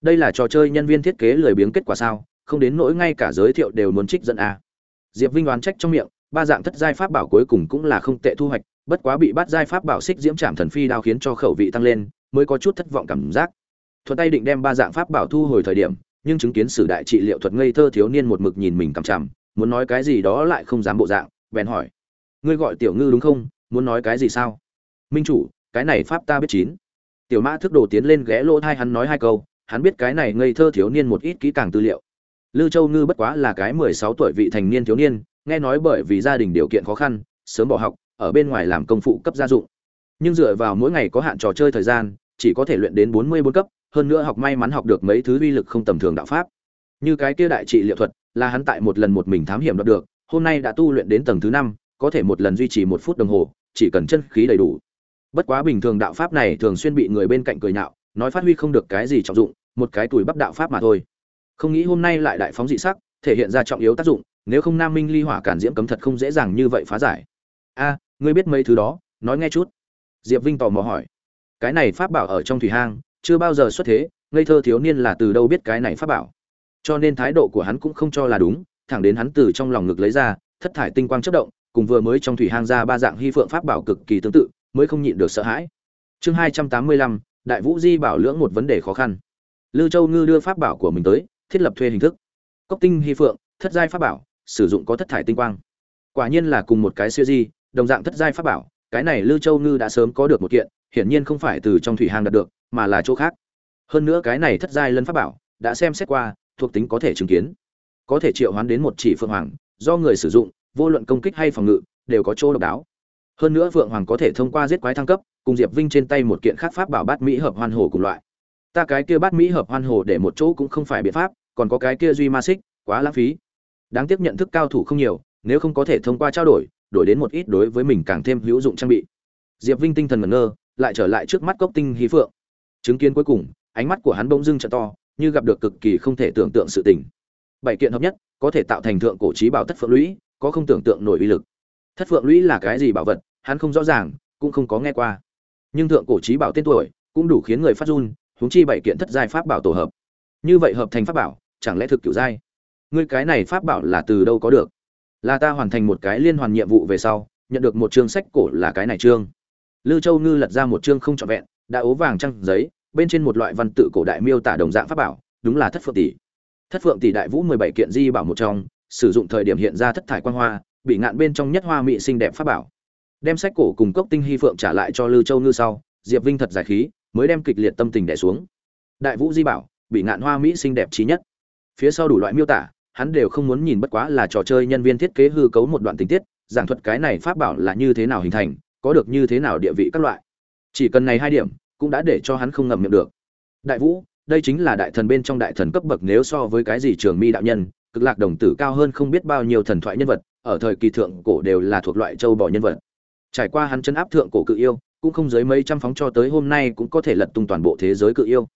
Đây là trò chơi nhân viên thiết kế lười biếng kết quả sao, không đến nỗi ngay cả giới thiệu đều muốn trích dẫn a. Diệp vinh oán trách trong miệng ba dạng thất giai pháp bảo cuối cùng cũng là không tệ thu hoạch bất quá bị bắt giai pháp bảo xích diễm trảm thần phi đao khiến cho khẩu vị tăng lên mới có chút thất vọng cảm giác. Thuận tay định đem ba dạng pháp bảo thu hồi thời điểm nhưng chứng kiến sử đại trị liệu thuật ngây thơ thiếu niên một mực nhìn mình cằm chằm muốn nói cái gì đó lại không dám bộ dạng bèn hỏi. Ngươi gọi tiểu ngư đúng không? Muốn nói cái gì sao? Minh chủ cái này pháp ta biết chín. Tiểu mã thức đồ tiến lên ghé lỗ thai hắn nói hai câu hắn biết cái này ngây thơ thiếu niên một ít kỹ càng tư liệu. Lưu Châu Ngư bất quá là cái 16 tuổi vị thành niên thiếu niên, nghe nói bởi vì gia đình điều kiện khó khăn, sớm bỏ học, ở bên ngoài làm công phụ cấp gia dụng. Nhưng dựa vào mỗi ngày có hạn trò chơi thời gian, chỉ có thể luyện đến 44 cấp, hơn nữa học may mắn học được mấy thứ uy lực không tầm thường đạo pháp. Như cái kia đại trị liệu thuật, là hắn tại một lần một mình thám hiểm đoạt được, hôm nay đã tu luyện đến tầng thứ năm, có thể một lần duy trì một phút đồng hồ, chỉ cần chân khí đầy đủ. Bất quá bình thường đạo pháp này thường xuyên bị người bên cạnh cười nhạo, nói phát huy không được cái gì trọng dụng, một cái tuổi bắp đạo pháp mà thôi không nghĩ hôm nay lại đại phóng dị sắc thể hiện ra trọng yếu tác dụng nếu không nam minh ly hỏa cản diễm cấm thật không dễ dàng như vậy phá giải. A, ngươi biết mấy thứ đó? Nói nghe chút. Diệp vinh tò mò hỏi. Cái này pháp bảo ở trong thủy hang, chưa bao giờ xuất thế, ngây thơ thiếu niên là từ đâu biết cái này pháp bảo? Cho nên thái độ của hắn cũng không cho là đúng, thẳng đến hắn từ trong lòng ngực lấy ra, thất thải tinh quang chất động, cùng vừa mới trong thủy hang ra ba dạng hy phượng pháp bảo cực kỳ tương tự, mới không nhịn được sợ hãi. Chương hai trăm tám mươi lăm, đại vũ di bảo lưỡng một vấn đề khó khăn. Lư châu ngư đưa pháp bảo của mình tới, thiết lập thuê hình thức. Cốc tinh hy phượng, thất giai pháp bảo sử dụng có thất thải tinh quang. Quả nhiên là cùng một cái siêu di, đồng dạng thất giai pháp bảo, cái này lưu châu ngư đã sớm có được một kiện, hiển nhiên không phải từ trong thủy hang đạt được, mà là chỗ khác. Hơn nữa cái này thất giai lân pháp bảo, đã xem xét qua, thuộc tính có thể chứng kiến. Có thể triệu hoán đến một chỉ phượng hoàng, do người sử dụng, vô luận công kích hay phòng ngự, đều có chỗ độc đáo. Hơn nữa phượng hoàng có thể thông qua giết quái thăng cấp, cùng diệp vinh trên tay một kiện khác pháp bảo bát mỹ hợp hoan hổ cùng loại. Ta cái kia bát mỹ hợp hoan hồ để một chỗ cũng không phải biện pháp, còn có cái kia duy ma xích, quá lãng phí đáng tiếc nhận thức cao thủ không nhiều, nếu không có thể thông qua trao đổi đổi đến một ít đối với mình càng thêm hữu dụng trang bị. Diệp vinh tinh thần ngẩn ngơ, lại trở lại trước mắt cốc tinh hí phượng. Chứng kiến cuối cùng, ánh mắt của hắn bỗng dưng t to, như gặp được cực kỳ không thể tưởng tượng sự tình. Bảy kiện hợp nhất, có thể tạo thành thượng cổ trí bảo thất phượng lũy, có không tưởng tượng nổi uy lực. Thất phượng lũy là cái gì bảo vật, hắn không rõ ràng, cũng không có nghe qua. Nhưng thượng cổ trí bảo tên tuổi, cũng đủ khiến người phát run, huống chi bảy kiện thất giai pháp bảo tổ hợp. Như vậy hợp thành pháp bảo, chẳng lẽ thực kiểu giai? Ngươi cái này pháp bảo là từ đâu có được? Là ta hoàn thành một cái liên hoàn nhiệm vụ về sau, nhận được một chương sách cổ là cái này chương. Lư châu ngư lật ra một chương không trọn vẹn, đã ố vàng trăng giấy, bên trên một loại văn tự cổ đại miêu tả đồng dạng pháp bảo, đúng là thất phượng tỷ. Thất phượng tỷ đại vũ mười bảy kiện di bảo một trong, sử dụng thời điểm hiện ra thất thải quan hoa, bị ngạn bên trong nhất hoa mỹ xinh đẹp pháp bảo. Đem sách cổ cùng cốc tinh hy phượng trả lại cho lư châu ngư sau, diệp vinh thật giải khí, mới đem kịch liệt tâm tình đẻ xuống. Đại vũ di bảo, bị ngạn hoa mỹ xinh đẹp trí nhất. Phía sau đủ loại miêu tả hắn đều không muốn nhìn bất quá là trò chơi nhân viên thiết kế hư cấu một đoạn tình tiết, giảng thuật cái này pháp bảo là như thế nào hình thành, có được như thế nào địa vị các loại. Chỉ cần này hai điểm, cũng đã để cho hắn không ngậm miệng được. Đại vũ, đây chính là đại thần bên trong đại thần cấp bậc nếu so với cái gì trường mi đạo nhân, cực lạc đồng tử cao hơn không biết bao nhiêu thần thoại nhân vật, ở thời kỳ thượng cổ đều là thuộc loại châu bò nhân vật. Trải qua hắn chân áp thượng cổ cự yêu, cũng không dưới mấy trăm phóng cho tới hôm nay cũng có thể lật tung toàn bộ thế giới cự yêu.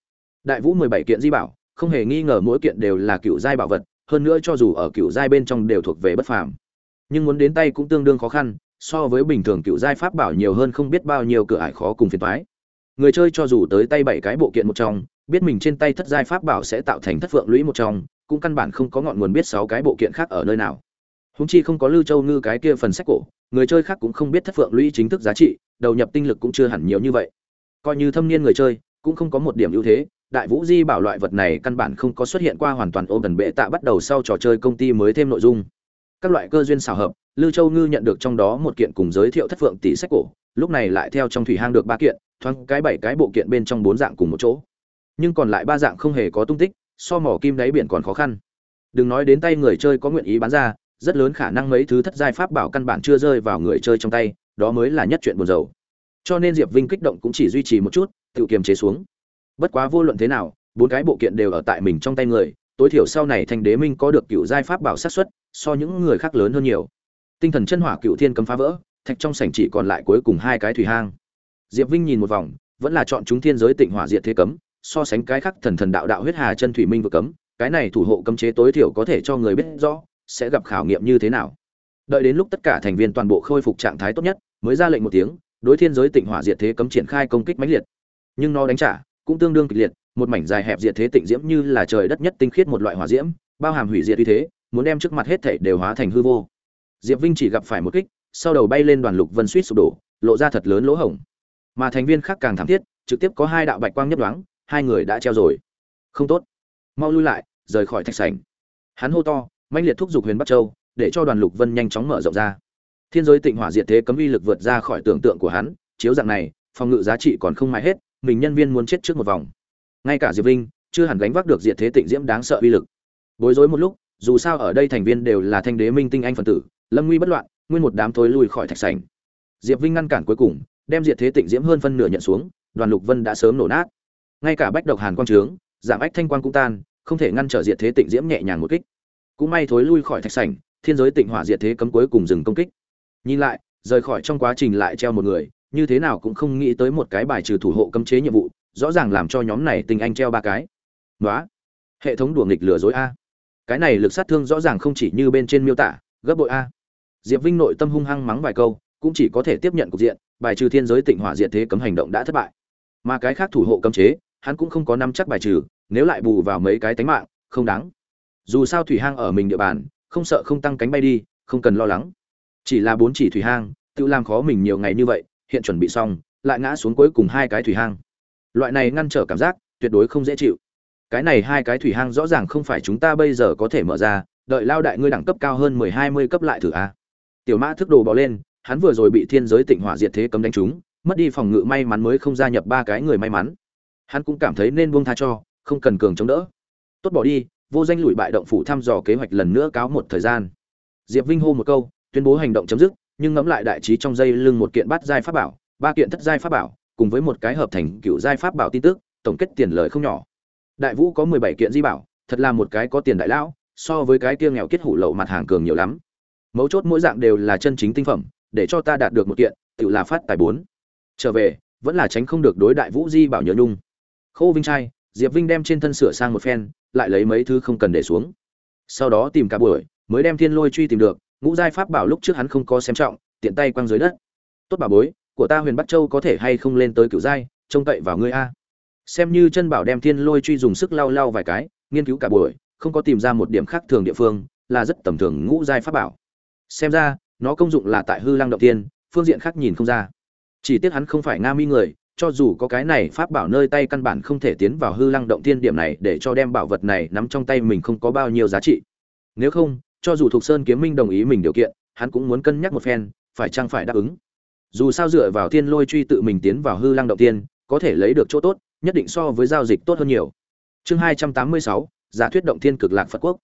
Đại vũ mười bảy kiện di bảo, không hề nghi ngờ mỗi kiện đều là cựu giai bảo vật hơn nữa cho dù ở cựu giai bên trong đều thuộc về bất phàm. Nhưng muốn đến tay cũng tương đương khó khăn, so với bình thường cựu giai pháp bảo nhiều hơn không biết bao nhiêu cửa ải khó cùng phiền toái. Người chơi cho dù tới tay bảy cái bộ kiện một trong, biết mình trên tay thất giai pháp bảo sẽ tạo thành thất phượng lũy một trong, cũng căn bản không có ngọn nguồn biết sáu cái bộ kiện khác ở nơi nào. Húng chi không có lưu châu ngư cái kia phần sách cổ, người chơi khác cũng không biết thất phượng lũy chính thức giá trị, đầu nhập tinh lực cũng chưa hẳn nhiều như vậy. Coi như thâm niên người chơi, cũng không có một điểm ưu thế đại vũ di bảo loại vật này căn bản không có xuất hiện qua hoàn toàn ô gần bệ tạ bắt đầu sau trò chơi công ty mới thêm nội dung. Các loại cơ duyên xảo hợp, lưu châu ngư nhận được trong đó một kiện cùng giới thiệu thất phượng tỷ sách cổ, lúc này lại theo trong thủy hang được ba kiện, thoáng cái bảy cái bộ kiện bên trong bốn dạng cùng một chỗ. Nhưng còn lại ba dạng không hề có tung tích, so mỏ kim đáy biển còn khó khăn. Đừng nói đến tay người chơi có nguyện ý bán ra, rất lớn khả năng mấy thứ thất giai pháp bảo căn bản chưa rơi vào người chơi trong tay, đó mới là nhất chuyện buồn rầu. Cho nên diệp vinh kích động cũng chỉ duy trì một chút, tự kiềm chế xuống bất quá vô luận thế nào, bốn cái bộ kiện đều ở tại mình trong tay người, tối thiểu sau này thành đế minh có được cựu giai pháp bảo sát xuất so những người khác lớn hơn nhiều. Tinh thần chân hỏa cựu thiên cấm phá vỡ, thạch trong sảnh chỉ còn lại cuối cùng hai cái thủy hang. Diệp vinh nhìn một vòng, vẫn là chọn chúng thiên giới tịnh hỏa diệt thế cấm, so sánh cái khác thần thần đạo đạo huyết hà chân thủy minh vừa cấm, cái này thủ hộ cấm chế tối thiểu có thể cho người biết rõ, sẽ gặp khảo nghiệm như thế nào. Đợi đến lúc tất cả thành viên toàn bộ khôi phục trạng thái tốt nhất, mới ra lệnh một tiếng, đối thiên giới tịnh hỏa diệt thế cấm triển khai công kích mãnh liệt. Nhưng nó đánh trả cũng tương đương kịch liệt, một mảnh dài hẹp diệt thế tịnh diễm như là trời đất nhất tinh khiết một loại hỏa diễm, bao hàm hủy diệt uy thế, muốn đem trước mặt hết thảy đều hóa thành hư vô. Diệp vinh chỉ gặp phải một kích, sau đầu bay lên đoàn lục vân suýt sụp đổ, lộ ra thật lớn lỗ hổng. Mà thành viên khác càng thảm thiết, trực tiếp có hai đạo bạch quang nhất đoáng hai người đã treo rồi. Không tốt. Mau lui lại, rời khỏi thạch sảnh. Hắn hô to, mãnh liệt thúc giục huyền bắc châu, để cho đoàn lục vân nhanh chóng mở rộng ra. Thiên giới tịnh hỏa diệt thế cấm uy lực vượt ra khỏi tưởng tượng của hắn, chiếu dạng này, phòng ngự giá trị còn không mãi hết mình nhân viên muốn chết trước một vòng. Ngay cả diệp linh chưa hẳn gánh vác được diệt thế tịnh diễm đáng sợ uy lực. Bối rối một lúc, dù sao ở đây thành viên đều là thanh đế minh tinh anh phần tử, lâm nguy bất loạn, nguyên một đám thối lui khỏi thạch sảnh. Diệp vinh ngăn cản cuối cùng, đem diệt thế tịnh diễm hơn phân nửa nhận xuống, đoàn lục vân đã sớm nổ nát. Ngay cả bách độc hàn quang trướng, giảm ách thanh quang cũng tan, không thể ngăn trở diệt thế tịnh diễm nhẹ nhàng một kích. Cũng may thối lui khỏi thạch sảnh, thiên giới tịnh hỏa diệt thế cấm cuối cùng dừng công kích. Nhìn lại, rời khỏi trong quá trình lại treo một người như thế nào cũng không nghĩ tới một cái bài trừ thủ hộ cấm chế nhiệm vụ, rõ ràng làm cho nhóm này tình anh treo ba cái. Nói hệ thống đùa nghịch lừa dối a. Cái này lực sát thương rõ ràng không chỉ như bên trên miêu tả, gấp bội a. Diệp vinh nội tâm hung hăng mắng vài câu, cũng chỉ có thể tiếp nhận cục diện, bài trừ thiên giới tịnh hỏa diệt thế cấm hành động đã thất bại. Mà cái khác thủ hộ cấm chế, hắn cũng không có nắm chắc bài trừ, nếu lại bù vào mấy cái tánh mạng, không đáng. Dù sao thủy hang ở mình địa bàn, không sợ không tăng cánh bay đi, không cần lo lắng. Chỉ là bốn chỉ thủy hang, tự làm khó mình nhiều ngày như vậy hiện chuẩn bị xong, lại ngã xuống cuối cùng hai cái thủy hang. Loại này ngăn trở cảm giác, tuyệt đối không dễ chịu. Cái này hai cái thủy hang rõ ràng không phải chúng ta bây giờ có thể mở ra, đợi lao đại ngươi đẳng cấp cao hơn mười hai mươi cấp lại thử a. Tiểu mã thức đồ bỏ lên, hắn vừa rồi bị thiên giới tịnh hỏa diệt thế cấm đánh trúng, mất đi phòng ngự may mắn mới không gia nhập ba cái người may mắn. Hắn cũng cảm thấy nên buông tha cho, không cần cường chống đỡ. Tốt bỏ đi, vô danh lùi bại động phủ thăm dò kế hoạch lần nữa cáo một thời gian. Diệp vinh hô một câu, tuyên bố hành động chấm dứt nhưng ngẫm lại đại trí trong dây lưng một kiện bắt giai pháp bảo, ba kiện thất giai pháp bảo, cùng với một cái hợp thành cựu giai pháp bảo tin tức, tổng kết tiền lời không nhỏ. Đại vũ có mười bảy kiện di bảo, thật là một cái có tiền đại lão, so với cái kia nghèo kết hủ lậu mặt hàng cường nhiều lắm. Mấu chốt mỗi dạng đều là chân chính tinh phẩm, để cho ta đạt được một kiện, tự là phát tài bốn. Trở về, vẫn là tránh không được đối đại vũ di bảo nhớ nhung. Khô vinh trai diệp vinh đem trên thân sửa sang một phen, lại lấy mấy thứ không cần để xuống. Sau đó tìm cả buổi, mới đem thiên lôi truy tìm được ngũ giai pháp bảo lúc trước hắn không có xem trọng, tiện tay quăng dưới đất. Tốt bà bối, của ta huyền bắc châu có thể hay không lên tới cựu giai, trông cậy vào ngươi a. Xem như chân bảo đem thiên lôi truy dùng sức lau lau vài cái, nghiên cứu cả buổi, không có tìm ra một điểm khác thường địa phương, là rất tầm thường ngũ giai pháp bảo. Xem ra, nó công dụng là tại hư lăng động tiên, phương diện khác nhìn không ra. Chỉ tiếc hắn không phải nga mi người, cho dù có cái này pháp bảo nơi tay căn bản không thể tiến vào hư lăng động tiên điểm này để cho đem bảo vật này nắm trong tay mình không có bao nhiêu giá trị. Nếu không cho dù thuộc sơn kiếm minh đồng ý mình điều kiện, hắn cũng muốn cân nhắc một phen, phải chăng phải đáp ứng. Dù sao dựa vào thiên lôi truy tự mình tiến vào hư lăng động tiên, có thể lấy được chỗ tốt, nhất định so với giao dịch tốt hơn nhiều. Chương hai trăm tám mươi sáu, giả thuyết động thiên cực lạc phật quốc.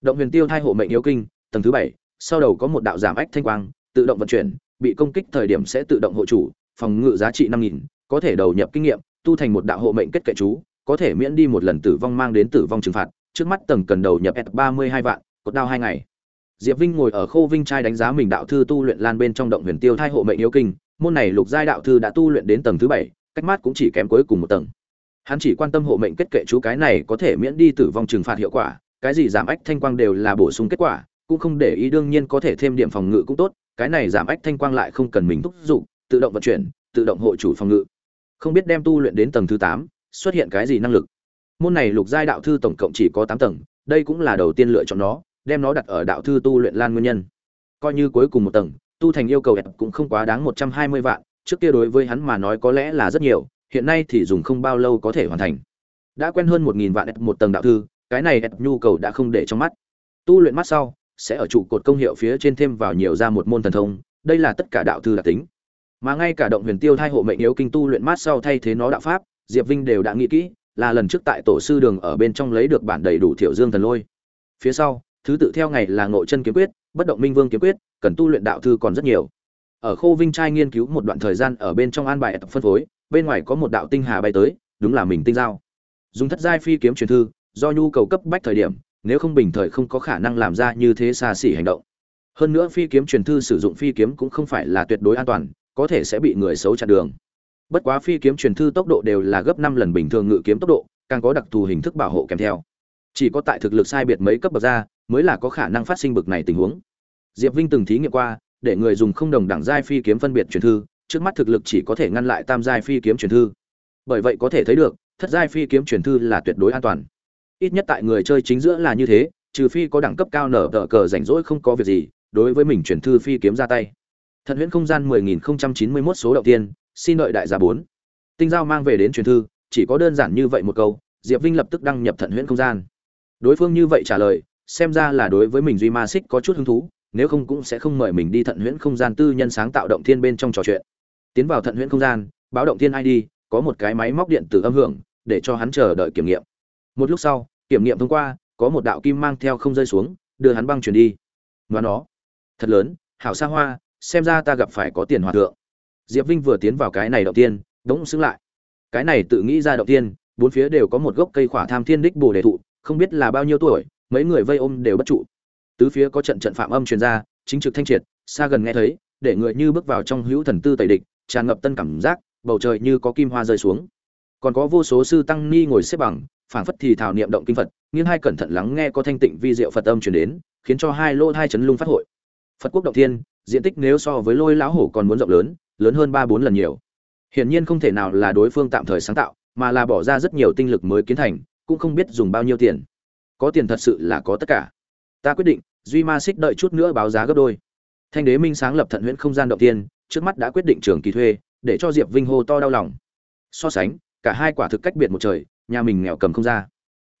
Động huyền tiêu thai hộ mệnh yếu kinh, tầng thứ bảy, sau đầu có một đạo giảm ách thanh quang, tự động vận chuyển, bị công kích thời điểm sẽ tự động hộ chủ, phòng ngự giá trị năm nghìn, có thể đầu nhập kinh nghiệm, tu thành một đạo hộ mệnh kết kệ chú, có thể miễn đi một lần tử vong mang đến tử vong trừng phạt, trước mắt tầng cần đầu nhập ba mươi hai vạn cột đao hai ngày. Diệp vinh ngồi ở khô vinh trai đánh giá mình đạo thư tu luyện lan bên trong động huyền tiêu thai hộ mệnh yếu kinh, môn này lục giai đạo thư đã tu luyện đến tầng thứ bảy, cách mát cũng chỉ kém cuối cùng một tầng. Hắn chỉ quan tâm hộ mệnh kết kệ chú cái này có thể miễn đi tử vong trừng phạt hiệu quả, cái gì giảm ách thanh quang đều là bổ sung kết quả, cũng không để ý đương nhiên có thể thêm điểm phòng ngự cũng tốt, cái này giảm ách thanh quang lại không cần mình thúc giục, tự động vận chuyển, tự động hộ chủ phòng ngự. Không biết đem tu luyện đến tầng thứ tám, xuất hiện cái gì năng lực. Môn này lục giai đạo thư tổng cộng chỉ có tám tầng, đây cũng là đầu tiên lựa chọn nó đem nó đặt ở đạo thư tu luyện lan nguyên nhân. Coi như cuối cùng một tầng, tu thành yêu cầu đẹp cũng không quá đáng một trăm hai mươi vạn, trước kia đối với hắn mà nói có lẽ là rất nhiều, hiện nay thì dùng không bao lâu có thể hoàn thành. Đã quen hơn một nghìn vạn một tầng đạo thư, cái này nhu cầu đã không để trong mắt. Tu luyện mắt sau, sẽ ở trụ cột công hiệu phía trên thêm vào nhiều ra một môn thần thông, đây là tất cả đạo thư đặc tính. Mà ngay cả động huyền tiêu thai hộ mệnh yếu kinh tu luyện mát sau thay thế nó đạo pháp, diệp vinh đều đã nghĩ kỹ, là lần trước tại tổ sư đường ở bên trong lấy được bản đầy đủ thiểu dương thần lôi. Phía sau thứ tự theo ngày là ngộ chân kiếm quyết, bất động minh vương kiếm quyết, cần tu luyện đạo thư còn rất nhiều. Ở khô vinh trai nghiên cứu một đoạn thời gian ở bên trong an bài tập phân phối, bên ngoài có một đạo tinh hà bay tới, đúng là mình tinh giao. Dùng thất giai phi kiếm truyền thư, do nhu cầu cấp bách thời điểm, nếu không bình thời không có khả năng làm ra như thế xa xỉ hành động. Hơn nữa phi kiếm truyền thư sử dụng phi kiếm cũng không phải là tuyệt đối an toàn, có thể sẽ bị người xấu chặn đường. Bất quá phi kiếm truyền thư tốc độ đều là gấp năm lần bình thường ngự kiếm tốc độ, càng có đặc thù hình thức bảo hộ kèm theo. Chỉ có tại thực lực sai biệt mấy cấp bậc ra mới là có khả năng phát sinh bực này tình huống. Diệp vinh từng thí nghiệm qua, để người dùng không đồng đẳng giai phi kiếm phân biệt truyền thư, trước mắt thực lực chỉ có thể ngăn lại tam giai phi kiếm truyền thư. Bởi vậy có thể thấy được, thất giai phi kiếm truyền thư là tuyệt đối an toàn. Ít nhất tại người chơi chính giữa là như thế, trừ phi có đẳng cấp cao nở tờ cờ rảnh rỗi không có việc gì, đối với mình truyền thư phi kiếm ra tay. Thần huyễn không gian 10.091 số đầu tiên, xin đợi đại gia bốn. Tinh giao mang về đến truyền thư, chỉ có đơn giản như vậy một câu, diệp vinh lập tức đăng nhập thận huyễn không gian. Đối phương như vậy trả lời xem ra là đối với mình duy ma xích có chút hứng thú, nếu không cũng sẽ không mời mình đi thận huyễn không gian tư nhân sáng tạo động thiên bên trong trò chuyện. Tiến vào thận huyễn không gian, báo động thiên id có một cái máy móc điện tử âm hưởng, để cho hắn chờ đợi kiểm nghiệm. Một lúc sau, kiểm nghiệm thông qua, có một đạo kim mang theo không rơi xuống, đưa hắn băng chuyển đi. Nói nó. Thật lớn, hảo xa hoa, xem ra ta gặp phải có tiền hòa thượng. Diệp vinh vừa tiến vào cái này động tiên đống xứng lại. Cái này tự nghĩ ra động tiên bốn phía đều có một gốc cây khỏa tham thiên đích bồ đề thụ, không biết là bao nhiêu tuổi mấy người vây ôm đều bất trụ. Tứ phía có trận trận phạm âm truyền ra, chính trực thanh triệt, xa gần nghe thấy, để người như bước vào trong hữu thần tư tẩy địch, tràn ngập tân cảm giác, bầu trời như có kim hoa rơi xuống. Còn có vô số sư tăng ni ngồi xếp bằng, phảng phất thì thảo niệm động kinh phật, nghiêng hai cẩn thận lắng nghe có thanh tịnh vi diệu phật âm truyền đến, khiến cho hai lô hai chấn lung phát hội. Phật quốc động thiên, diện tích nếu so với lôi lão hổ còn muốn rộng lớn lớn hơn ba bốn lần nhiều. Hiển nhiên không thể nào là đối phương tạm thời sáng tạo, mà là bỏ ra rất nhiều tinh lực mới kiến thành, cũng không biết dùng bao nhiêu tiền có tiền thật sự là có tất cả. Ta quyết định, duy ma xích đợi chút nữa báo giá gấp đôi. Thanh đế minh sáng lập thận huyễn không gian động tiên, trước mắt đã quyết định trường kỳ thuê, để cho diệp vinh hô to đau lòng. So sánh, cả hai quả thực cách biệt một trời, nhà mình nghèo cầm không ra.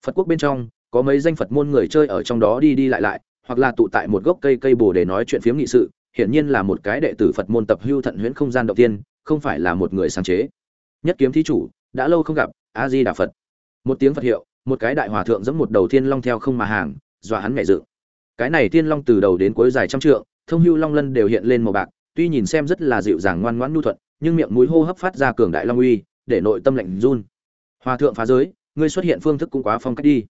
Phật quốc bên trong, có mấy danh phật môn người chơi ở trong đó đi đi lại lại, hoặc là tụ tại một gốc cây cây bồ để nói chuyện phiếm nghị sự, hiển nhiên là một cái đệ tử phật môn tập hưu thận huyễn không gian động tiên, không phải là một người sáng chế. Nhất kiếm thí chủ, đã lâu không gặp, a di đà phật. Một tiếng phật hiệu một cái đại hòa thượng giống một đầu thiên long theo không mà hàng, dọa hắn mẹ dự. Cái này thiên long từ đầu đến cuối dài trăm trượng, thông hưu long lân đều hiện lên màu bạc, tuy nhìn xem rất là dịu dàng ngoan ngoãn nhu thuận, nhưng miệng mũi hô hấp phát ra cường đại long uy, để nội tâm lạnh run. Hòa thượng phá giới, ngươi xuất hiện phương thức cũng quá phong cách đi.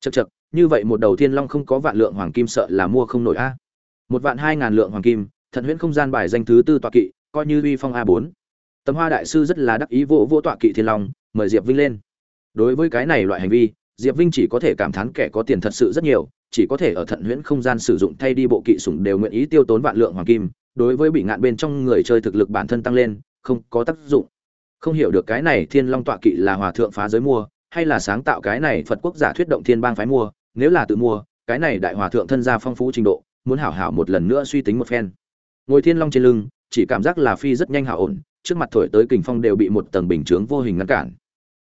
Chật chật như vậy một đầu thiên long không có vạn lượng hoàng kim sợ là mua không nổi a. Một vạn hai ngàn lượng hoàng kim, thận huyễn không gian bài danh thứ tư tọa kỵ, coi như uy phong a bốn. Tấm hoa đại sư rất là đắc ý vỗ vỗ tọa kỵ thiên long, mời diệp vinh lên. Đối với cái này loại hành vi diệp vinh chỉ có thể cảm thán kẻ có tiền thật sự rất nhiều, chỉ có thể ở thận huyễn không gian sử dụng thay đi bộ kỵ sủng đều nguyện ý tiêu tốn vạn lượng hoàng kim, đối với bị ngạn bên trong người chơi thực lực bản thân tăng lên, không có tác dụng. Không hiểu được cái này thiên long tọa kỵ là hòa thượng phá giới mua, hay là sáng tạo cái này phật quốc giả thuyết động thiên bang phái mua, nếu là tự mua, cái này đại hòa thượng thân gia phong phú trình độ, muốn hảo hảo một lần nữa suy tính một phen. Ngồi thiên long trên lưng, chỉ cảm giác là phi rất nhanh hảo ổn, trước mặt thổi tới kình phong đều bị một tầng bình chướng vô hình ngăn cản.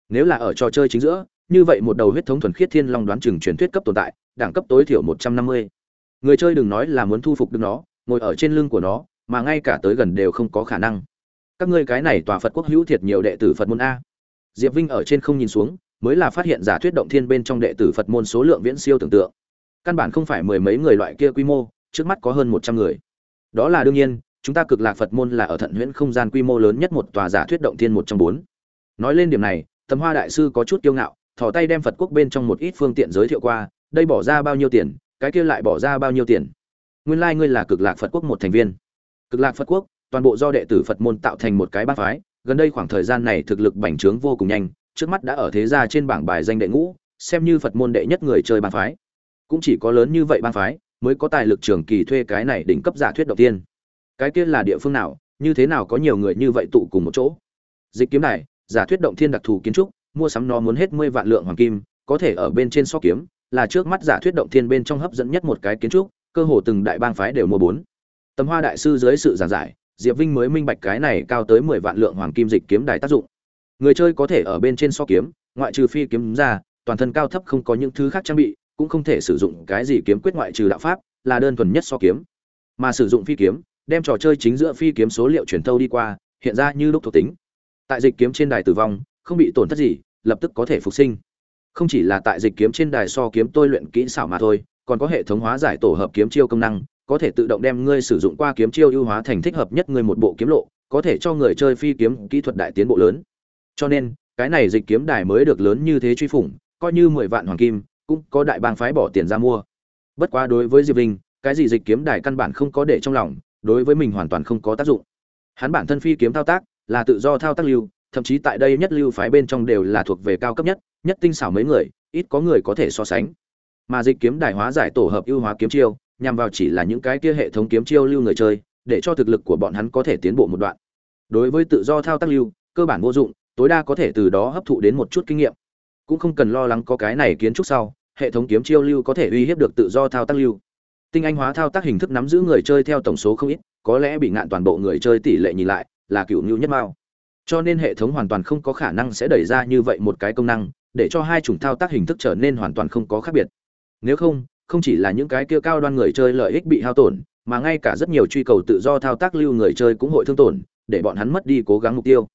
Nếu là ở trò chơi chính giữa như vậy một đầu huyết thống thuần khiết thiên long đoán chừng truyền thuyết cấp tồn tại, đẳng cấp tối thiểu một trăm năm mươi. Người chơi đừng nói là muốn thu phục được nó, ngồi ở trên lưng của nó, mà ngay cả tới gần đều không có khả năng. Các ngươi cái này tòa phật quốc hữu thiệt nhiều đệ tử phật môn a. Diệp vinh ở trên không nhìn xuống, mới là phát hiện giả thuyết động thiên bên trong đệ tử phật môn số lượng viễn siêu tưởng tượng. Căn bản không phải mười mấy người loại kia quy mô, trước mắt có hơn một trăm người. Đó là đương nhiên, chúng ta cực lạc phật môn là ở thận huyễn không gian quy mô lớn nhất một tòa giả thuyết động thiên một trong bốn. Nói lên điểm này, tầm hoa đại sư có chút kiêu ngạo thò tay đem phật quốc bên trong một ít phương tiện giới thiệu qua, đây bỏ ra bao nhiêu tiền, cái kia lại bỏ ra bao nhiêu tiền? Nguyên lai、like、ngươi là cực lạc phật quốc một thành viên. Cực lạc phật quốc, toàn bộ do đệ tử phật môn tạo thành một cái bát phái, gần đây khoảng thời gian này thực lực bành trướng vô cùng nhanh, trước mắt đã ở thế gia trên bảng bài danh đệ ngũ, xem như phật môn đệ nhất người chơi bang phái. Cũng chỉ có lớn như vậy bang phái, mới có tài lực trường kỳ thuê cái này đỉnh cấp giả thuyết đầu tiên. Cái kia là địa phương nào, như thế nào có nhiều người như vậy tụ cùng một chỗ? Dịch kiếm này giả thuyết động thiên đặc thù kiến trúc mua sắm nó muốn hết mươi vạn lượng hoàng kim, có thể ở bên trên so kiếm, là trước mắt giả thuyết động thiên bên trong hấp dẫn nhất một cái kiến trúc, cơ hồ từng đại bang phái đều mua bốn. Tấm hoa đại sư dưới sự giảng giải, diệp vinh mới minh bạch cái này cao tới mười vạn lượng hoàng kim dịch kiếm đài tác dụng. Người chơi có thể ở bên trên so kiếm, ngoại trừ phi kiếm ra, toàn thân cao thấp không có những thứ khác trang bị, cũng không thể sử dụng cái gì kiếm quyết ngoại trừ đạo pháp, là đơn thuần nhất so kiếm. Mà sử dụng phi kiếm, đem trò chơi chính giữa phi kiếm số liệu truyền thâu đi qua, hiện ra như lúc thuộc tính. Tại dịch kiếm trên đài tử vong không bị tổn thất gì, lập tức có thể phục sinh. Không chỉ là tại dịch kiếm trên đài so kiếm tôi luyện kỹ xảo mà thôi, còn có hệ thống hóa giải tổ hợp kiếm chiêu công năng, có thể tự động đem ngươi sử dụng qua kiếm chiêu ưu hóa thành thích hợp nhất ngươi một bộ kiếm lộ, có thể cho người chơi phi kiếm kỹ thuật đại tiến bộ lớn. Cho nên, cái này dịch kiếm đài mới được lớn như thế truy phủng, coi như mười vạn hoàng kim, cũng có đại bang phái bỏ tiền ra mua. Bất quá đối với diệp linh, cái gì dịch kiếm đài căn bản không có để trong lòng, đối với mình hoàn toàn không có tác dụng. Hắn bản thân phi kiếm thao tác, là tự do thao tác lưu thậm chí tại đây nhất lưu phái bên trong đều là thuộc về cao cấp nhất nhất tinh xảo mấy người, ít có người có thể so sánh. Mà dịch kiếm đại hóa giải tổ hợp ưu hóa kiếm chiêu, nhằm vào chỉ là những cái kia hệ thống kiếm chiêu lưu người chơi, để cho thực lực của bọn hắn có thể tiến bộ một đoạn. Đối với tự do thao tác lưu, cơ bản vô dụng, tối đa có thể từ đó hấp thụ đến một chút kinh nghiệm. Cũng không cần lo lắng có cái này kiến trúc sau, hệ thống kiếm chiêu lưu có thể uy hiếp được tự do thao tác lưu. Tinh anh hóa thao tác hình thức nắm giữ người chơi theo tổng số không ít, có lẽ bị ngạn toàn bộ người chơi tỷ lệ nhìn lại là cựu nhu nhất mao cho nên hệ thống hoàn toàn không có khả năng sẽ đẩy ra như vậy một cái công năng, để cho hai chủng thao tác hình thức trở nên hoàn toàn không có khác biệt. Nếu không không chỉ là những cái kia cao đoan người chơi lợi ích bị hao tổn, mà ngay cả rất nhiều truy cầu tự do thao tác lưu người chơi cũng hội thương tổn, để bọn hắn mất đi cố gắng mục tiêu.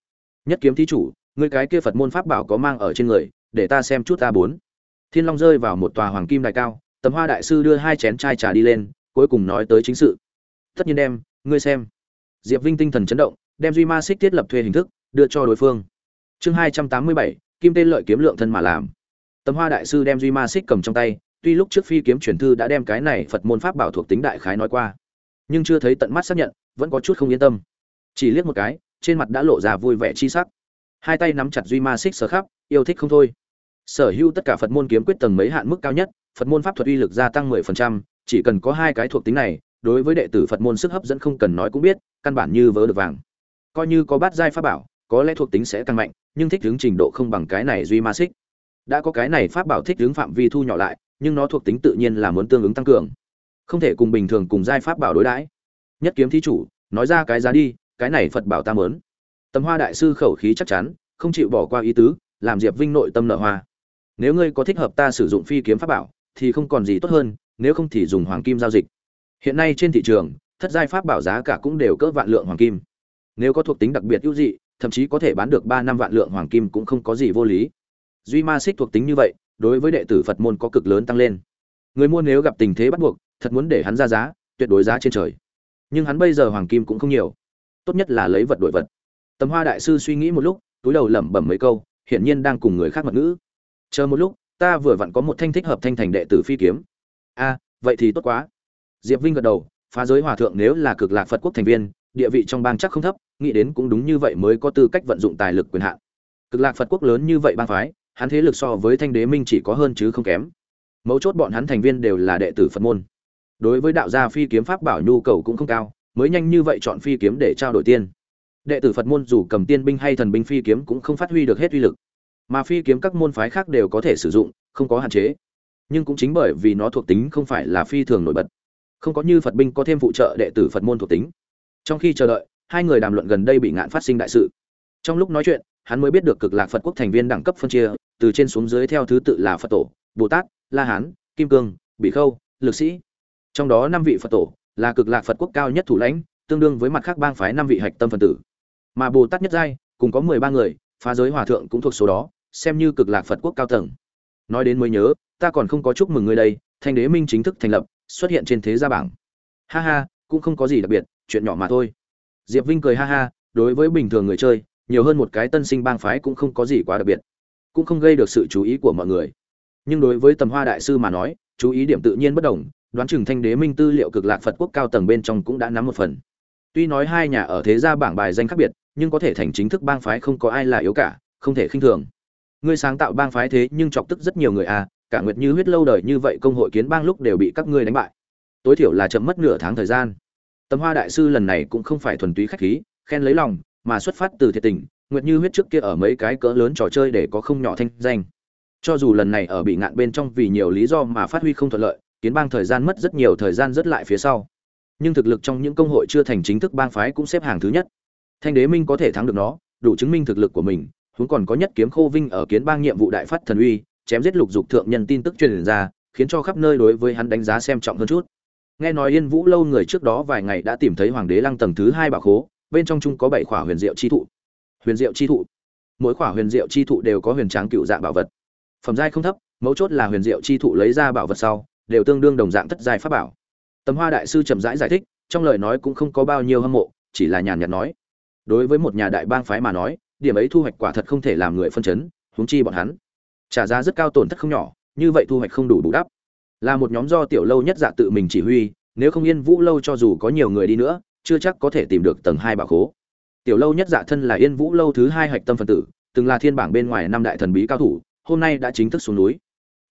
Nhất kiếm thí chủ người cái kia phật môn pháp bảo có mang ở trên người, để ta xem chút ta bốn. Thiên long rơi vào một tòa hoàng kim đài cao tấm hoa đại sư đưa hai chén chai trà đi lên, cuối cùng nói tới chính sự. Tất nhiên đem, ngươi xem. Diệp vinh tinh thần chấn động, đem duy ma xích thiết lập thuê hình thức đưa cho đối phương. Chương hai trăm tám mươi bảy kim tên lợi kiếm lượng thân mà làm. Tấm hoa đại sư đem duy ma xích cầm trong tay tuy lúc trước phi kiếm truyền thư đã đem cái này phật môn pháp bảo thuộc tính đại khái nói qua nhưng chưa thấy tận mắt xác nhận vẫn có chút không yên tâm. Chỉ liếc một cái trên mặt đã lộ ra vui vẻ chi sắc. Hai tay nắm chặt duy ma xích sở khắp yêu thích không thôi. Sở hữu tất cả phật môn kiếm quyết tầng mấy hạn mức cao nhất phật môn pháp thuật uy lực gia tăng 10%, chỉ cần có hai cái thuộc tính này đối với đệ tử phật môn sức hấp dẫn không cần nói cũng biết căn bản như vớ được vàng. Coi như có bát giai pháp bảo có lẽ thuộc tính sẽ tăng mạnh, nhưng thích ứng trình độ không bằng cái này duy ma xích. Đã có cái này pháp bảo thích ứng phạm vi thu nhỏ lại, nhưng nó thuộc tính tự nhiên là muốn tương ứng tăng cường. Không thể cùng bình thường cùng giai pháp bảo đối đãi. Nhất kiếm thí chủ, nói ra cái giá đi, cái này phật bảo ta mớn tầm hoa đại sư khẩu khí chắc chắn, không chịu bỏ qua ý tứ, làm diệp vinh nội tâm nợ hoa. Nếu ngươi có thích hợp ta sử dụng phi kiếm pháp bảo, thì không còn gì tốt hơn, nếu không thì dùng hoàng kim giao dịch. Hiện nay trên thị trường, thất giai pháp bảo giá cả cũng đều cỡ vạn lượng hoàng kim. Nếu có thuộc tính đặc biệt ưu dị thậm chí có thể bán được ba năm vạn lượng hoàng kim cũng không có gì vô lý. Duy ma xích thuộc tính như vậy, đối với đệ tử phật môn có cực lớn tăng lên. Người mua nếu gặp tình thế bắt buộc, thật muốn để hắn ra giá, tuyệt đối giá trên trời. Nhưng hắn bây giờ hoàng kim cũng không nhiều. Tốt nhất là lấy vật đổi vật. Tầm hoa đại sư suy nghĩ một lúc, túi đầu lẩm bẩm mấy câu, hiển nhiên đang cùng người khác mật ngữ. Chờ một lúc, ta vừa vặn có một thanh thích hợp thanh thành đệ tử phi kiếm. A, vậy thì tốt quá. Diệp vinh gật đầu, phá giới hòa thượng nếu là cực lạc phật quốc thành viên, địa vị trong bang chắc không thấp nghĩ đến cũng đúng như vậy mới có tư cách vận dụng tài lực quyền hạn. Cực lạc phật quốc lớn như vậy bang phái, hắn thế lực so với thanh đế minh chỉ có hơn chứ không kém. Mấu chốt bọn hắn thành viên đều là đệ tử phật môn. Đối với đạo gia phi kiếm pháp bảo nhu cầu cũng không cao, mới nhanh như vậy chọn phi kiếm để trao đổi tiên. Đệ tử phật môn dù cầm tiên binh hay thần binh phi kiếm cũng không phát huy được hết uy lực. Mà phi kiếm các môn phái khác đều có thể sử dụng, không có hạn chế. Nhưng cũng chính bởi vì nó thuộc tính không phải là phi thường nổi bật. Không có như phật binh có thêm phụ trợ đệ tử phật môn thuộc tính. Trong khi chờ đợi hai người đàm luận gần đây bị ngạn phát sinh đại sự. Trong lúc nói chuyện, hắn mới biết được cực lạc phật quốc thành viên đẳng cấp phân chia, từ trên xuống dưới theo thứ tự là phật tổ, bồ tát, la hán, kim cương bị khâu, lực sĩ. Trong đó năm vị phật tổ là cực lạc phật quốc cao nhất thủ lãnh, tương đương với mặt khác bang phái năm vị hạch tâm phần tử. Mà bồ tát nhất giai, cùng có mười ba người, phá giới hòa thượng cũng thuộc số đó, xem như cực lạc phật quốc cao tầng. Nói đến mới nhớ, ta còn không có chúc mừng ngươi đây, thanh đế minh chính thức thành lập, xuất hiện trên thế gia bảng. Ha ha, cũng không có gì đặc biệt, chuyện nhỏ mà thôi diệp vinh cười ha ha, đối với bình thường người chơi, nhiều hơn một cái tân sinh bang phái cũng không có gì quá đặc biệt, cũng không gây được sự chú ý của mọi người. Nhưng đối với tầm hoa đại sư mà nói, chú ý điểm tự nhiên bất đồng, đoán chừng thanh đế minh tư liệu cực lạc phật quốc cao tầng bên trong cũng đã nắm một phần. Tuy nói hai nhà ở thế gia bảng bài danh khác biệt, nhưng có thể thành chính thức bang phái không có ai là yếu cả, không thể khinh thường. Ngươi sáng tạo bang phái thế nhưng chọc tức rất nhiều người à cả nguyệt như huyết lâu đời như vậy công hội kiến bang lúc đều bị các ngươi đánh bại. Tối thiểu là chậm mất nửa tháng thời gian tầm hoa đại sư lần này cũng không phải thuần túy khách khí, khen lấy lòng, mà xuất phát từ thiệt tình, nguyệt như huyết trước kia ở mấy cái cỡ lớn trò chơi để có không nhỏ thanh danh. Cho dù lần này ở bị ngạn bên trong vì nhiều lý do mà phát huy không thuận lợi, kiến bang thời gian mất rất nhiều thời gian rất lại phía sau. Nhưng thực lực trong những công hội chưa thành chính thức bang phái cũng xếp hàng thứ nhất. Thanh đế minh có thể thắng được nó, đủ chứng minh thực lực của mình, huống còn có nhất kiếm khô vinh ở kiến bang nhiệm vụ đại phát thần uy, chém giết lục dục thượng nhân tin tức truyền ra, khiến cho khắp nơi đối với hắn đánh giá xem trọng hơn chút nghe nói yên vũ lâu người trước đó vài ngày đã tìm thấy hoàng đế lăng tầng thứ hai bảo khố bên trong chung có bảy khỏa huyền diệu chi thụ. Huyền diệu chi thụ. Mỗi khỏa huyền diệu chi thụ đều có huyền tráng cựu dạng bảo vật. Phẩm giai không thấp mấu chốt là huyền diệu chi thụ lấy ra bảo vật sau đều tương đương đồng dạng thất giai pháp bảo. Tầm hoa đại sư chậm rãi giải, giải thích trong lời nói cũng không có bao nhiêu hâm mộ chỉ là nhàn nhạt nói. Đối với một nhà đại bang phái mà nói điểm ấy thu hoạch quả thật không thể làm người phân chấn huống chi bọn hắn. Trả giá rất cao tổn thất không nhỏ như vậy thu hoạch không đủ bù đắp là một nhóm do tiểu lâu nhất dạ tự mình chỉ huy, nếu không yên vũ lâu cho dù có nhiều người đi nữa, chưa chắc có thể tìm được tầng hai bảo khố. Tiểu lâu nhất dạ thân là yên vũ lâu thứ hai hạch tâm phân tử, từng là thiên bảng bên ngoài năm đại thần bí cao thủ, hôm nay đã chính thức xuống núi.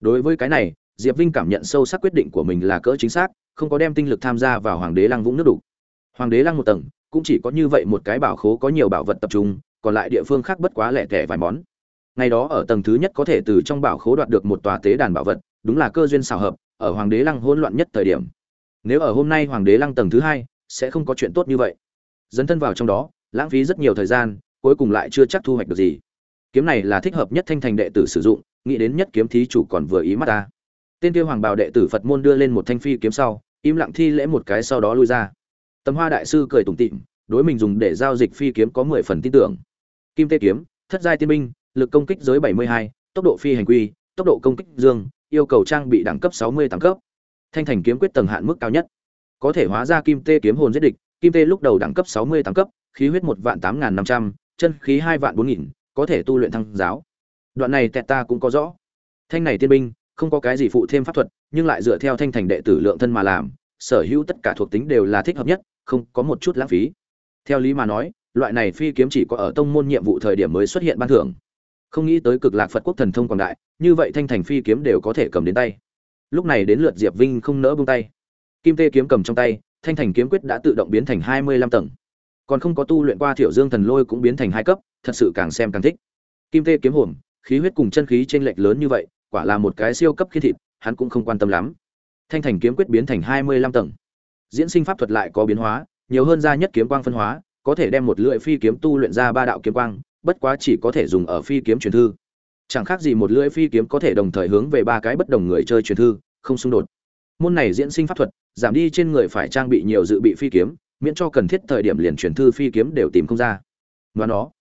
Đối với cái này, diệp vinh cảm nhận sâu sắc quyết định của mình là cỡ chính xác, không có đem tinh lực tham gia vào hoàng đế lăng vũng nước đục. Hoàng đế lăng một tầng, cũng chỉ có như vậy một cái bảo khố có nhiều bảo vật tập trung, còn lại địa phương khác bất quá lẻ tẻ vài món. Ngày đó ở tầng thứ nhất có thể từ trong bảo khố đoạt được một tòa tế đàn bảo vật, đúng là cơ duyên xào hợp ở hoàng đế lăng hỗn loạn nhất thời điểm. Nếu ở hôm nay hoàng đế lăng tầng thứ hai sẽ không có chuyện tốt như vậy. Dấn thân vào trong đó lãng phí rất nhiều thời gian cuối cùng lại chưa chắc thu hoạch được gì. Kiếm này là thích hợp nhất thanh thành đệ tử sử dụng nghĩ đến nhất kiếm thí chủ còn vừa ý mắt ta. Tên kia hoàng bào đệ tử phật môn đưa lên một thanh phi kiếm sau im lặng thi lễ một cái sau đó lui ra. Tầm hoa đại sư cười tủm tỉm đối mình dùng để giao dịch phi kiếm có mười phần tin tưởng. Kim tê kiếm thất giai tiên binh lực công kích giới 72, tốc độ phi hành quy tốc độ công kích dương yêu cầu trang bị đẳng cấp 60 tăng cấp. Thanh thành kiếm quyết tầng hạn mức cao nhất. Có thể hóa ra kim tê kiếm hồn giết địch, kim tê lúc đầu đẳng cấp 60 tăng cấp, khí huyết một vạn tám năm trăm, chân khí hai vạn bốn nghìn, có thể tu luyện thăng giáo. Đoạn này tẹt ta cũng có rõ. Thanh này tiên binh, không có cái gì phụ thêm pháp thuật, nhưng lại dựa theo thanh thành đệ tử lượng thân mà làm, sở hữu tất cả thuộc tính đều là thích hợp nhất, không có một chút lãng phí. Theo lý mà nói, loại này phi kiếm chỉ có ở tông môn nhiệm vụ thời điểm mới xuất hiện ban thưởng không nghĩ tới cực lạc phật quốc thần thông quảng đại, như vậy thanh thành phi kiếm đều có thể cầm đến tay. Lúc này đến lượt diệp vinh không nỡ buông tay. Kim tê kiếm cầm trong tay, thanh thành kiếm quyết đã tự động biến thành hai mươi lăm tầng. Còn không có tu luyện qua thiểu dương thần lôi cũng biến thành hai cấp, thật sự càng xem càng thích. Kim tê kiếm hồn, khí huyết cùng chân khí t r ê n lệch lớn như vậy, quả là một cái siêu cấp khí thịt, hắn cũng không quan tâm lắm. Thanh thành kiếm quyết biến thành hai mươi lăm tầng. Diễn sinh pháp thuật lại có biến hóa, nhiều hơn ra nhất kiếm quang phân hóa, có thể đem một lưỡi phi kiếm tu luyện ra ba đạo kiếm quang bất quá chỉ có thể dùng ở phi kiếm truyền thư. Chẳng khác gì một lưỡi phi kiếm có thể đồng thời hướng về ba cái bất đồng người chơi truyền thư, không xung đột. Môn này diễn sinh pháp thuật, giảm đi trên người phải trang bị nhiều dự bị phi kiếm, miễn cho cần thiết thời điểm liền truyền thư phi kiếm đều tìm không ra. Và nó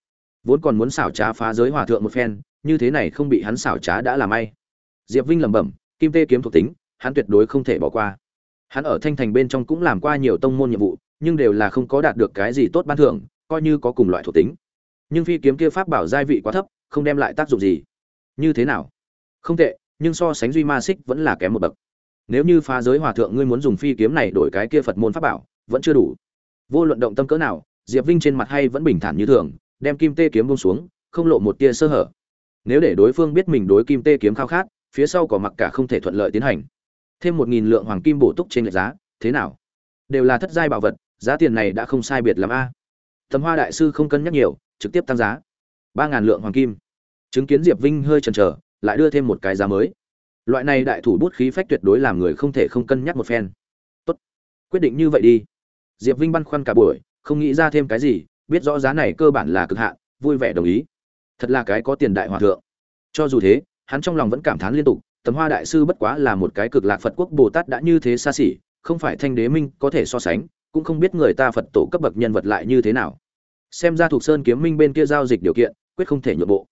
vốn còn muốn xảo trá phá giới hòa thượng một phen, như thế này không bị hắn xảo trá đã là may. Diệp vinh lẩm bẩm, kim tê kiếm thuộc tính, hắn tuyệt đối không thể bỏ qua. Hắn ở thanh thành bên trong cũng làm qua nhiều tông môn nhiệm vụ, nhưng đều là không có đạt được cái gì tốt ban thưởng, coi như có cùng loại thuộc tính nhưng phi kiếm kia pháp bảo giai vị quá thấp, không đem lại tác dụng gì. Như thế nào? Không tệ, nhưng so sánh duy ma xích vẫn là kém một bậc. Nếu như phá giới hòa thượng ngươi muốn dùng phi kiếm này đổi cái kia phật môn pháp bảo, vẫn chưa đủ. Vô luận động tâm cỡ nào, diệp vinh trên mặt hay vẫn bình thản như thường, đem kim tê kiếm bông xuống, không lộ một tia sơ hở. Nếu để đối phương biết mình đối kim tê kiếm khao khát, phía sau có mặc cả không thể thuận lợi tiến hành. Thêm một nghìn lượng hoàng kim bổ túc trên lệch giá, thế nào? Đều là thất giai bảo vật, giá tiền này đã không sai biệt lắm a. Tầm hoa đại sư không cân nhắc nhiều trực tiếp tăng giá. Ba ngàn lượng hoàng kim. Chứng kiến diệp vinh hơi chần chờ, lại đưa thêm một cái giá mới. Loại này đại thủ bút khí phách tuyệt đối làm người không thể không cân nhắc một phen. Tốt. Quyết định như vậy đi. Diệp vinh băn khoăn cả buổi, không nghĩ ra thêm cái gì, biết rõ giá này cơ bản là cực hạn, vui vẻ đồng ý. Thật là cái có tiền đại hòa thượng. Cho dù thế, hắn trong lòng vẫn cảm thán liên tục tấm hoa đại sư bất quá là một cái cực lạc phật quốc bồ tát đã như thế xa xỉ, không phải thanh đế minh có thể so sánh, cũng không biết người ta phật tổ cấp bậc nhân vật lại như thế nào xem ra thuộc sơn kiếm minh bên kia giao dịch điều kiện, quyết không thể nhượng bộ.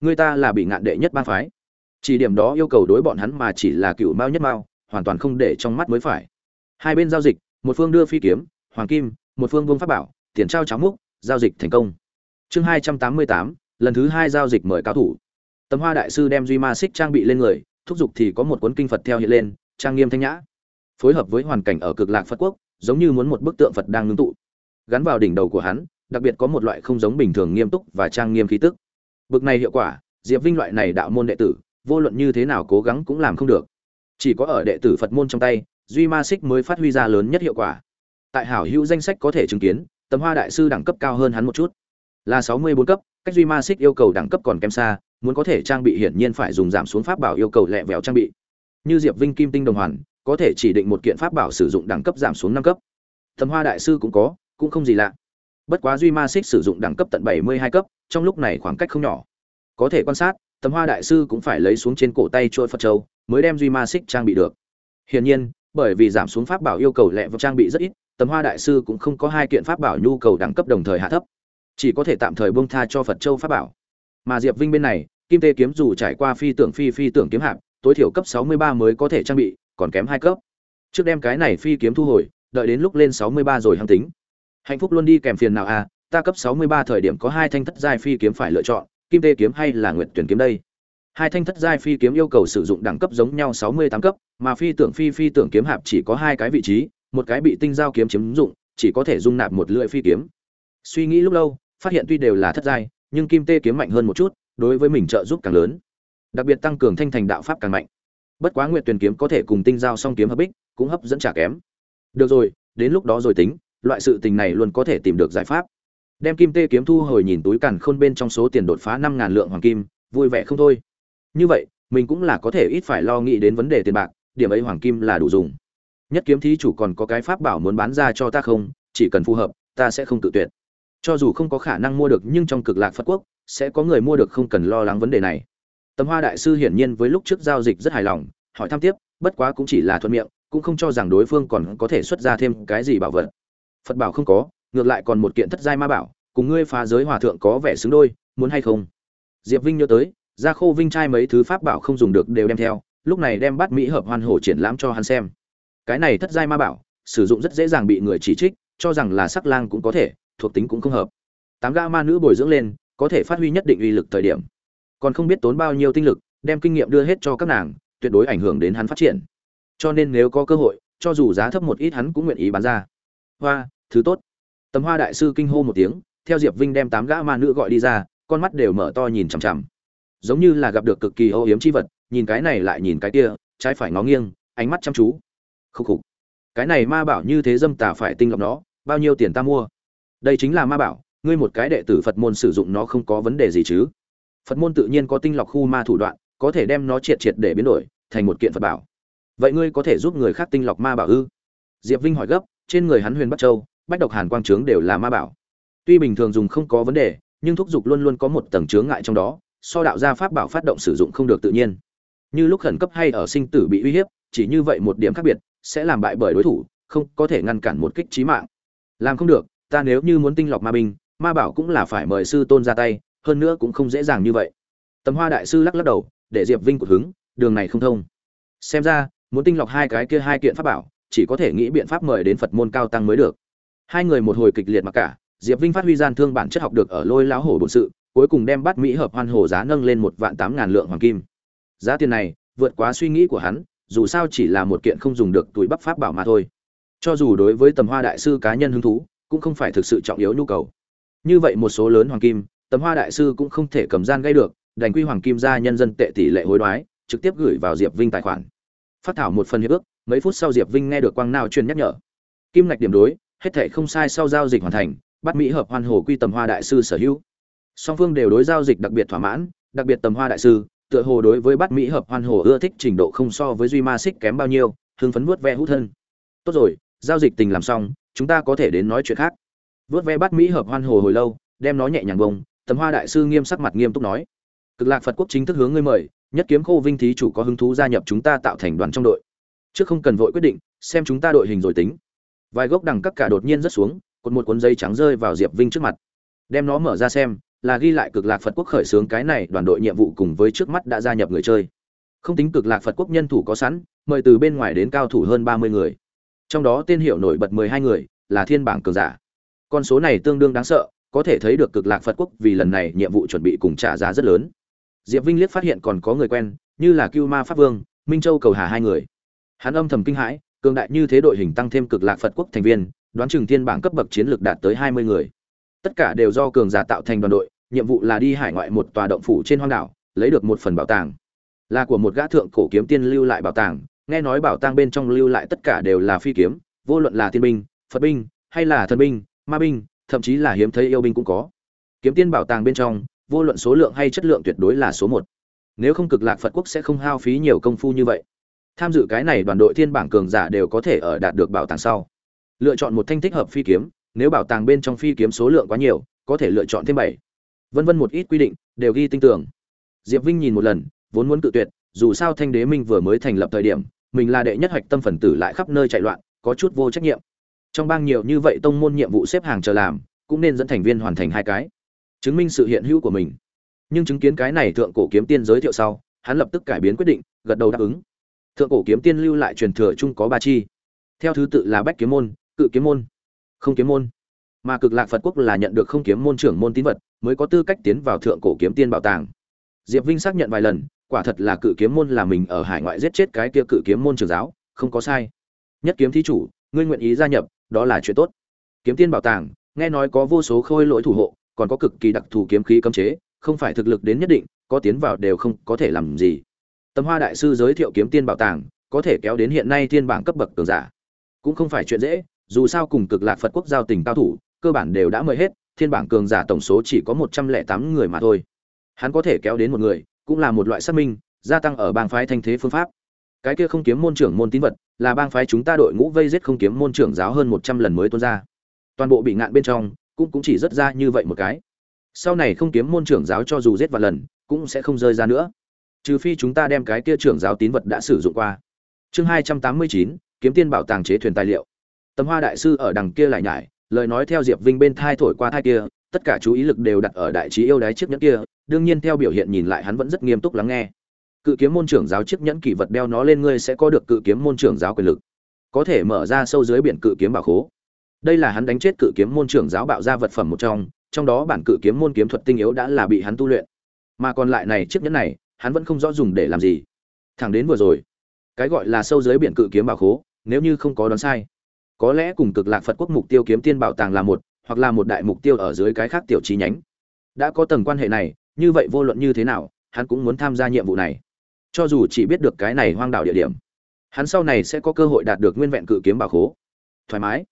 Người ta là bị ngạn đệ nhất ba phái. Chỉ điểm đó yêu cầu đối bọn hắn mà chỉ là cựu mao nhất mao, hoàn toàn không để trong mắt mới phải. Hai bên giao dịch, một phương đưa phi kiếm, hoàng kim, một phương vương pháp bảo, tiền trao cháo múc, giao dịch thành công. Chương hai trăm tám mươi tám, lần thứ hai giao dịch mời cao thủ. Tấm hoa đại sư đem duy ma xích trang bị lên người, thúc giục thì có một cuốn kinh phật theo hiện lên, trang nghiêm thanh nhã. Phối hợp với hoàn cảnh ở cực lạc phật quốc, giống như muốn một bức tượng phật đang ngưng tụ. Gắn vào đỉnh đầu của hắn đặc biệt có một loại không giống bình thường nghiêm túc và trang nghiêm khí tức. Bực này hiệu quả, diệp vinh loại này đạo môn đệ tử, vô luận như thế nào cố gắng cũng làm không được. Chỉ có ở đệ tử phật môn trong tay, duy ma xích mới phát huy ra lớn nhất hiệu quả. Tại hảo hữu danh sách có thể chứng kiến, Tầm hoa đại sư đẳng cấp cao hơn hắn một chút. Là sáu mươi bốn cấp, cách duy ma xích yêu cầu đẳng cấp còn kém xa, muốn có thể trang bị hiển nhiên phải dùng giảm xuống pháp bảo yêu cầu lẹ vẹo trang bị. Như diệp vinh kim tinh đồng hoàn, có thể chỉ định một kiện pháp bảo sử dụng đẳng cấp giảm xuống năm cấp. Tầm hoa đại sư cũng có, cũng không gì lạ bất quá duy ma xích sử dụng đẳng cấp tận bảy mươi hai cấp, trong lúc này khoảng cách không nhỏ. Có thể quan sát tấm hoa đại sư cũng phải lấy xuống trên cổ tay chuỗi phật châu, mới đem duy ma xích trang bị được. Hiển nhiên, bởi vì giảm xuống pháp bảo yêu cầu lẹ vật trang bị rất ít tấm hoa đại sư cũng không có hai kiện pháp bảo nhu cầu đẳng cấp đồng thời hạ thấp. Chỉ có thể tạm thời buông tha cho phật châu pháp bảo. Mà diệp vinh bên này, kim tê kiếm dù trải qua phi tưởng phi phi tưởng kiếm hạp, tối thiểu cấp sáu mươi ba mới có thể trang bị, còn kém hai cấp. Trước đem cái này phi kiếm thu hồi, đợi đến lúc lên sáu mươi ba rồi hăng tính hạnh phúc luôn đi kèm phiền nào à ta cấp sáu mươi ba thời điểm có hai thanh thất giai phi kiếm phải lựa chọn, kim tê kiếm hay là nguyệt tuyển kiếm đây? Hai thanh thất giai phi kiếm yêu cầu sử dụng đẳng cấp giống nhau sáu mươi tám cấp, mà phi tưởng phi phi tưởng kiếm hạp chỉ có hai cái vị trí, một cái bị tinh giao kiếm chiếm dụng, chỉ có thể dung nạp một lưỡi phi kiếm. Suy nghĩ lúc lâu, phát hiện tuy đều là thất giai, nhưng kim tê kiếm mạnh hơn một chút, đối với mình trợ giúp càng lớn. Đặc biệt tăng cường thanh thành đạo pháp càng mạnh. Bất quá nguyện tuyển kiếm có thể cùng tinh giao song kiếm hợp bích, cũng hấp dẫn trả kém. Được rồi, đến lúc đó rồi tính loại sự tình này luôn có thể tìm được giải pháp. Đem kim tê kiếm thu hồi nhìn túi càn khôn bên trong số tiền đột phá năm ngàn lượng hoàng kim, vui vẻ không thôi. Như vậy, mình cũng là có thể ít phải lo nghĩ đến vấn đề tiền bạc, điểm ấy hoàng kim là đủ dùng. Nhất kiếm thí chủ còn có cái pháp bảo muốn bán ra cho ta không? Chỉ cần phù hợp, ta sẽ không tự tuyệt. Cho dù không có khả năng mua được, nhưng trong cực lạc phật quốc, sẽ có người mua được không cần lo lắng vấn đề này. Tấm hoa đại sư hiển nhiên với lúc trước giao dịch rất hài lòng, hỏi thăm tiếp, bất quá cũng chỉ là thuận miệng, cũng không cho rằng đối phương còn có thể xuất ra thêm cái gì bảo vật phật bảo không có, ngược lại còn một kiện thất giai ma bảo, cùng ngươi phá giới hòa thượng có vẻ xứng đôi, muốn hay không? Diệp vinh nhớ tới ra khô vinh trai mấy thứ pháp bảo không dùng được đều đem theo, lúc này đem bắt mỹ hợp hoan hổ triển lãm cho hắn xem. Cái này thất giai ma bảo, sử dụng rất dễ dàng bị người chỉ trích, cho rằng là sắc lang cũng có thể, thuộc tính cũng không hợp. Tám ga ma nữ bồi dưỡng lên, có thể phát huy nhất định uy lực thời điểm. Còn không biết tốn bao nhiêu tinh lực, đem kinh nghiệm đưa hết cho các nàng, tuyệt đối ảnh hưởng đến hắn phát triển. Cho nên nếu có cơ hội, cho dù giá thấp một ít hắn cũng nguyện ý bán ra. Hoa thứ tốt. Tấm hoa đại sư kinh hô một tiếng, theo diệp vinh đem tám gã ma nữ gọi đi ra, con mắt đều mở to nhìn chằm chằm. Giống như là gặp được cực kỳ âu yếm chi vật, nhìn cái này lại nhìn cái kia, trái phải ngó nghiêng, ánh mắt chăm chú. Khúc khục. Cái này ma bảo như thế dâm tà phải tinh lọc nó, bao nhiêu tiền ta mua? Đây chính là ma bảo, ngươi một cái đệ tử phật môn sử dụng nó không có vấn đề gì chứ? Phật môn tự nhiên có tinh lọc khu ma thủ đoạn, có thể đem nó triệt triệt để biến đổi, thành một kiện phật bảo. Vậy ngươi có thể giúp người khác tinh lọc ma bảo ư? Diệp vinh hỏi gấp, trên người hắn huyền bắc châu bách độc hàn quang trướng đều là ma bảo. Tuy bình thường dùng không có vấn đề, nhưng thúc giục luôn luôn có một tầng chướng ngại trong đó, so đạo gia pháp bảo phát động sử dụng không được tự nhiên. Như lúc khẩn cấp hay ở sinh tử bị uy hiếp, chỉ như vậy một điểm khác biệt, sẽ làm bại bởi đối thủ, không có thể ngăn cản một kích trí mạng. Làm không được, ta nếu như muốn tinh lọc ma binh, ma bảo cũng là phải mời sư tôn ra tay, hơn nữa cũng không dễ dàng như vậy. Tầm hoa đại sư lắc lắc đầu, để diệp vinh cụt hứng, đường này không thông. Xem ra, muốn tinh lọc hai cái kia hai kiện pháp bảo, chỉ có thể nghĩ biện pháp mời đến phật môn cao tăng mới được hai người một hồi kịch liệt mặc cả, diệp vinh phát huy gian thương bản chất học được ở lôi lão hổ bổn sự, cuối cùng đem bắt mỹ hợp hoan hổ giá nâng lên một vạn tám ngàn lượng hoàng kim. Giá tiền này, vượt quá suy nghĩ của hắn, dù sao chỉ là một kiện không dùng được túi bắp pháp bảo mà thôi. Cho dù đối với tầm hoa đại sư cá nhân hứng thú, cũng không phải thực sự trọng yếu nhu cầu. Như vậy một số lớn hoàng kim, tầm hoa đại sư cũng không thể cầm gian gây được, đành quy hoàng kim ra nhân dân tệ tỷ lệ hối đoái, trực tiếp gửi vào diệp vinh tài khoản. Phát thảo một phần hiệp ước, mấy phút sau diệp vinh nghe được quang nao truyền nhắc nhở. Kim ngạch điểm đối hết thảy không sai sau giao dịch hoàn thành, bắt mỹ hợp hoan hồ quy tầm hoa đại sư sở hữu. Song phương đều đối giao dịch đặc biệt thỏa mãn, đặc biệt tầm hoa đại sư, tựa hồ đối với bắt mỹ hợp hoan hồ ưa thích trình độ không so với duy ma xích kém bao nhiêu, hưng phấn vuốt ve hút thân. Tốt rồi, giao dịch tình làm xong, chúng ta có thể đến nói chuyện khác. Vuốt ve bắt mỹ hợp hoan hồ hồi lâu, đem nó nhẹ nhàng bông, tầm hoa đại sư nghiêm sắc mặt nghiêm túc nói, cực lạc phật quốc chính thức hướng ngươi mời, nhất kiếm khô vinh thí chủ có hứng thú gia nhập chúng ta tạo thành đoàn trong đội. Trước không cần vội quyết định, xem chúng ta đội hình rồi tính vài gốc đằng các cả đột nhiên rất xuống, cột một cuốn giấy trắng rơi vào diệp vinh trước mặt. Đem nó mở ra xem, là ghi lại cực lạc phật quốc khởi xướng cái này đoàn đội nhiệm vụ cùng với trước mắt đã gia nhập người chơi. Không tính cực lạc phật quốc nhân thủ có sẵn, mời từ bên ngoài đến cao thủ hơn ba mươi người. Trong đó tên hiệu nổi bật mười hai người, là thiên bảng cường giả. Con số này tương đương đáng sợ, có thể thấy được cực lạc phật quốc vì lần này nhiệm vụ chuẩn bị cùng trả giá rất lớn. Diệp vinh liếc phát hiện còn có người quen, như là cưu ma pháp vương, minh châu cầu hà hai người. Hắn âm thầm kinh hãi cường đại như thế đội hình tăng thêm cực lạc phật quốc thành viên, đoán chừng thiên bảng cấp bậc chiến lược đạt tới hai mươi người. Tất cả đều do cường giả tạo thành đoàn đội, nhiệm vụ là đi hải ngoại một tòa động phủ trên hoang đảo, lấy được một phần bảo tàng. Là của một gã thượng cổ kiếm tiên lưu lại bảo tàng, nghe nói bảo tàng bên trong lưu lại tất cả đều là phi kiếm, vô luận là thiên binh, phật binh, hay là thần binh, ma binh, thậm chí là hiếm thấy yêu binh cũng có. Kiếm tiên bảo tàng bên trong, vô luận số lượng hay chất lượng tuyệt đối là số một. Nếu không cực lạc phật quốc sẽ không hao phí nhiều công phu như vậy tham dự cái này đoàn đội thiên bảng cường giả đều có thể ở đạt được bảo tàng sau. Lựa chọn một thanh thích hợp phi kiếm, nếu bảo tàng bên trong phi kiếm số lượng quá nhiều, có thể lựa chọn thêm bảy. Vân vân một ít quy định, đều ghi tinh tưởng diệp vinh nhìn một lần, vốn muốn tự tuyệt, dù sao thanh đế minh vừa mới thành lập thời điểm, mình là đệ nhất hạch tâm phần tử lại khắp nơi chạy loạn, có chút vô trách nhiệm. Trong bang nhiều như vậy tông môn nhiệm vụ xếp hàng chờ làm, cũng nên dẫn thành viên hoàn thành hai cái. Chứng minh sự hiện hữu của mình. Nhưng chứng kiến cái này thượng cổ kiếm tiên giới thiệu sau, hắn lập tức cải biến quyết định, gật đầu đáp ứng thượng cổ kiếm tiên lưu lại truyền thừa chung có ba chi. Theo thứ tự là bách kiếm môn, cự kiếm môn, không kiếm môn. Mà cực lạc phật quốc là nhận được không kiếm môn trưởng môn tín vật, mới có tư cách tiến vào thượng cổ kiếm tiên bảo tàng. Diệp vinh xác nhận vài lần, quả thật là cự kiếm môn là mình ở hải ngoại giết chết cái kia cự kiếm môn trường giáo, không có sai. Nhất kiếm thí chủ, ngươi nguyện ý gia nhập, đó là chuyện tốt. Kiếm tiên bảo tàng, nghe nói có vô số khôi lỗi thủ hộ, còn có cực kỳ đặc thù kiếm khí cấm chế, không phải thực lực đến nhất định, có tiến vào đều không có thể làm gì. Tầm Hoa đại sư giới thiệu kiếm tiên bảo tàng, có thể kéo đến hiện nay thiên bảng cấp bậc cường giả. Cũng không phải chuyện dễ, dù sao cùng Cực Lạc Phật quốc giao tình cao thủ, cơ bản đều đã mời hết, thiên bảng cường giả tổng số chỉ có một trăm lẻ tám người mà thôi. Hắn có thể kéo đến một người, cũng là một loại xác minh, gia tăng ở bang phái thanh thế phương pháp. Cái kia không kiếm môn trưởng môn tín vật, là bang phái chúng ta đội ngũ vây giết không kiếm môn trưởng giáo hơn một trăm lần mới tuôn ra. Toàn bộ bị ngạn bên trong, cũng cũng chỉ rất ra như vậy một cái. Sau này không kiếm môn trưởng giáo cho dù giết vài lần, cũng sẽ không rơi ra nữa trừ phi chúng ta đem cái kia trưởng giáo tín vật đã sử dụng qua. Chương hai trăm tám mươi chín, kiếm tiên bảo tàng chế thuyền tài liệu. Tấm hoa đại sư ở đằng kia lại nhải, lời nói theo diệp vinh bên thai thổi qua thai kia, tất cả chú ý lực đều đặt ở đại trí yêu đái chiếc nhẫn kia, đương nhiên theo biểu hiện nhìn lại hắn vẫn rất nghiêm túc lắng nghe. Cự kiếm môn trưởng giáo chiếc nhẫn kỷ vật đeo nó lên ngươi sẽ có được cự kiếm môn trưởng giáo quyền lực. Có thể mở ra sâu dưới biển cự kiếm bảo khố. Đây là hắn đánh chết cự kiếm môn trưởng giáo bạo ra vật phẩm một trong trong đó bản cự kiếm môn kiếm thuật tinh yếu đã là bị hắn tu luyện. Mà còn lại này chiếc nhẫn này hắn vẫn không rõ dùng để làm gì. Thẳng đến vừa rồi, cái gọi là sâu dưới biển cự kiếm bảo khố, nếu như không có đoán sai, có lẽ cùng cực lạc phật quốc mục tiêu kiếm tiên bảo tàng là một, hoặc là một đại mục tiêu ở dưới cái khác tiểu chi nhánh. Đã có tầng quan hệ này, như vậy vô luận như thế nào, hắn cũng muốn tham gia nhiệm vụ này. Cho dù chỉ biết được cái này hoang đảo địa điểm, hắn sau này sẽ có cơ hội đạt được nguyên vẹn cự kiếm bảo khố. Thoải mái.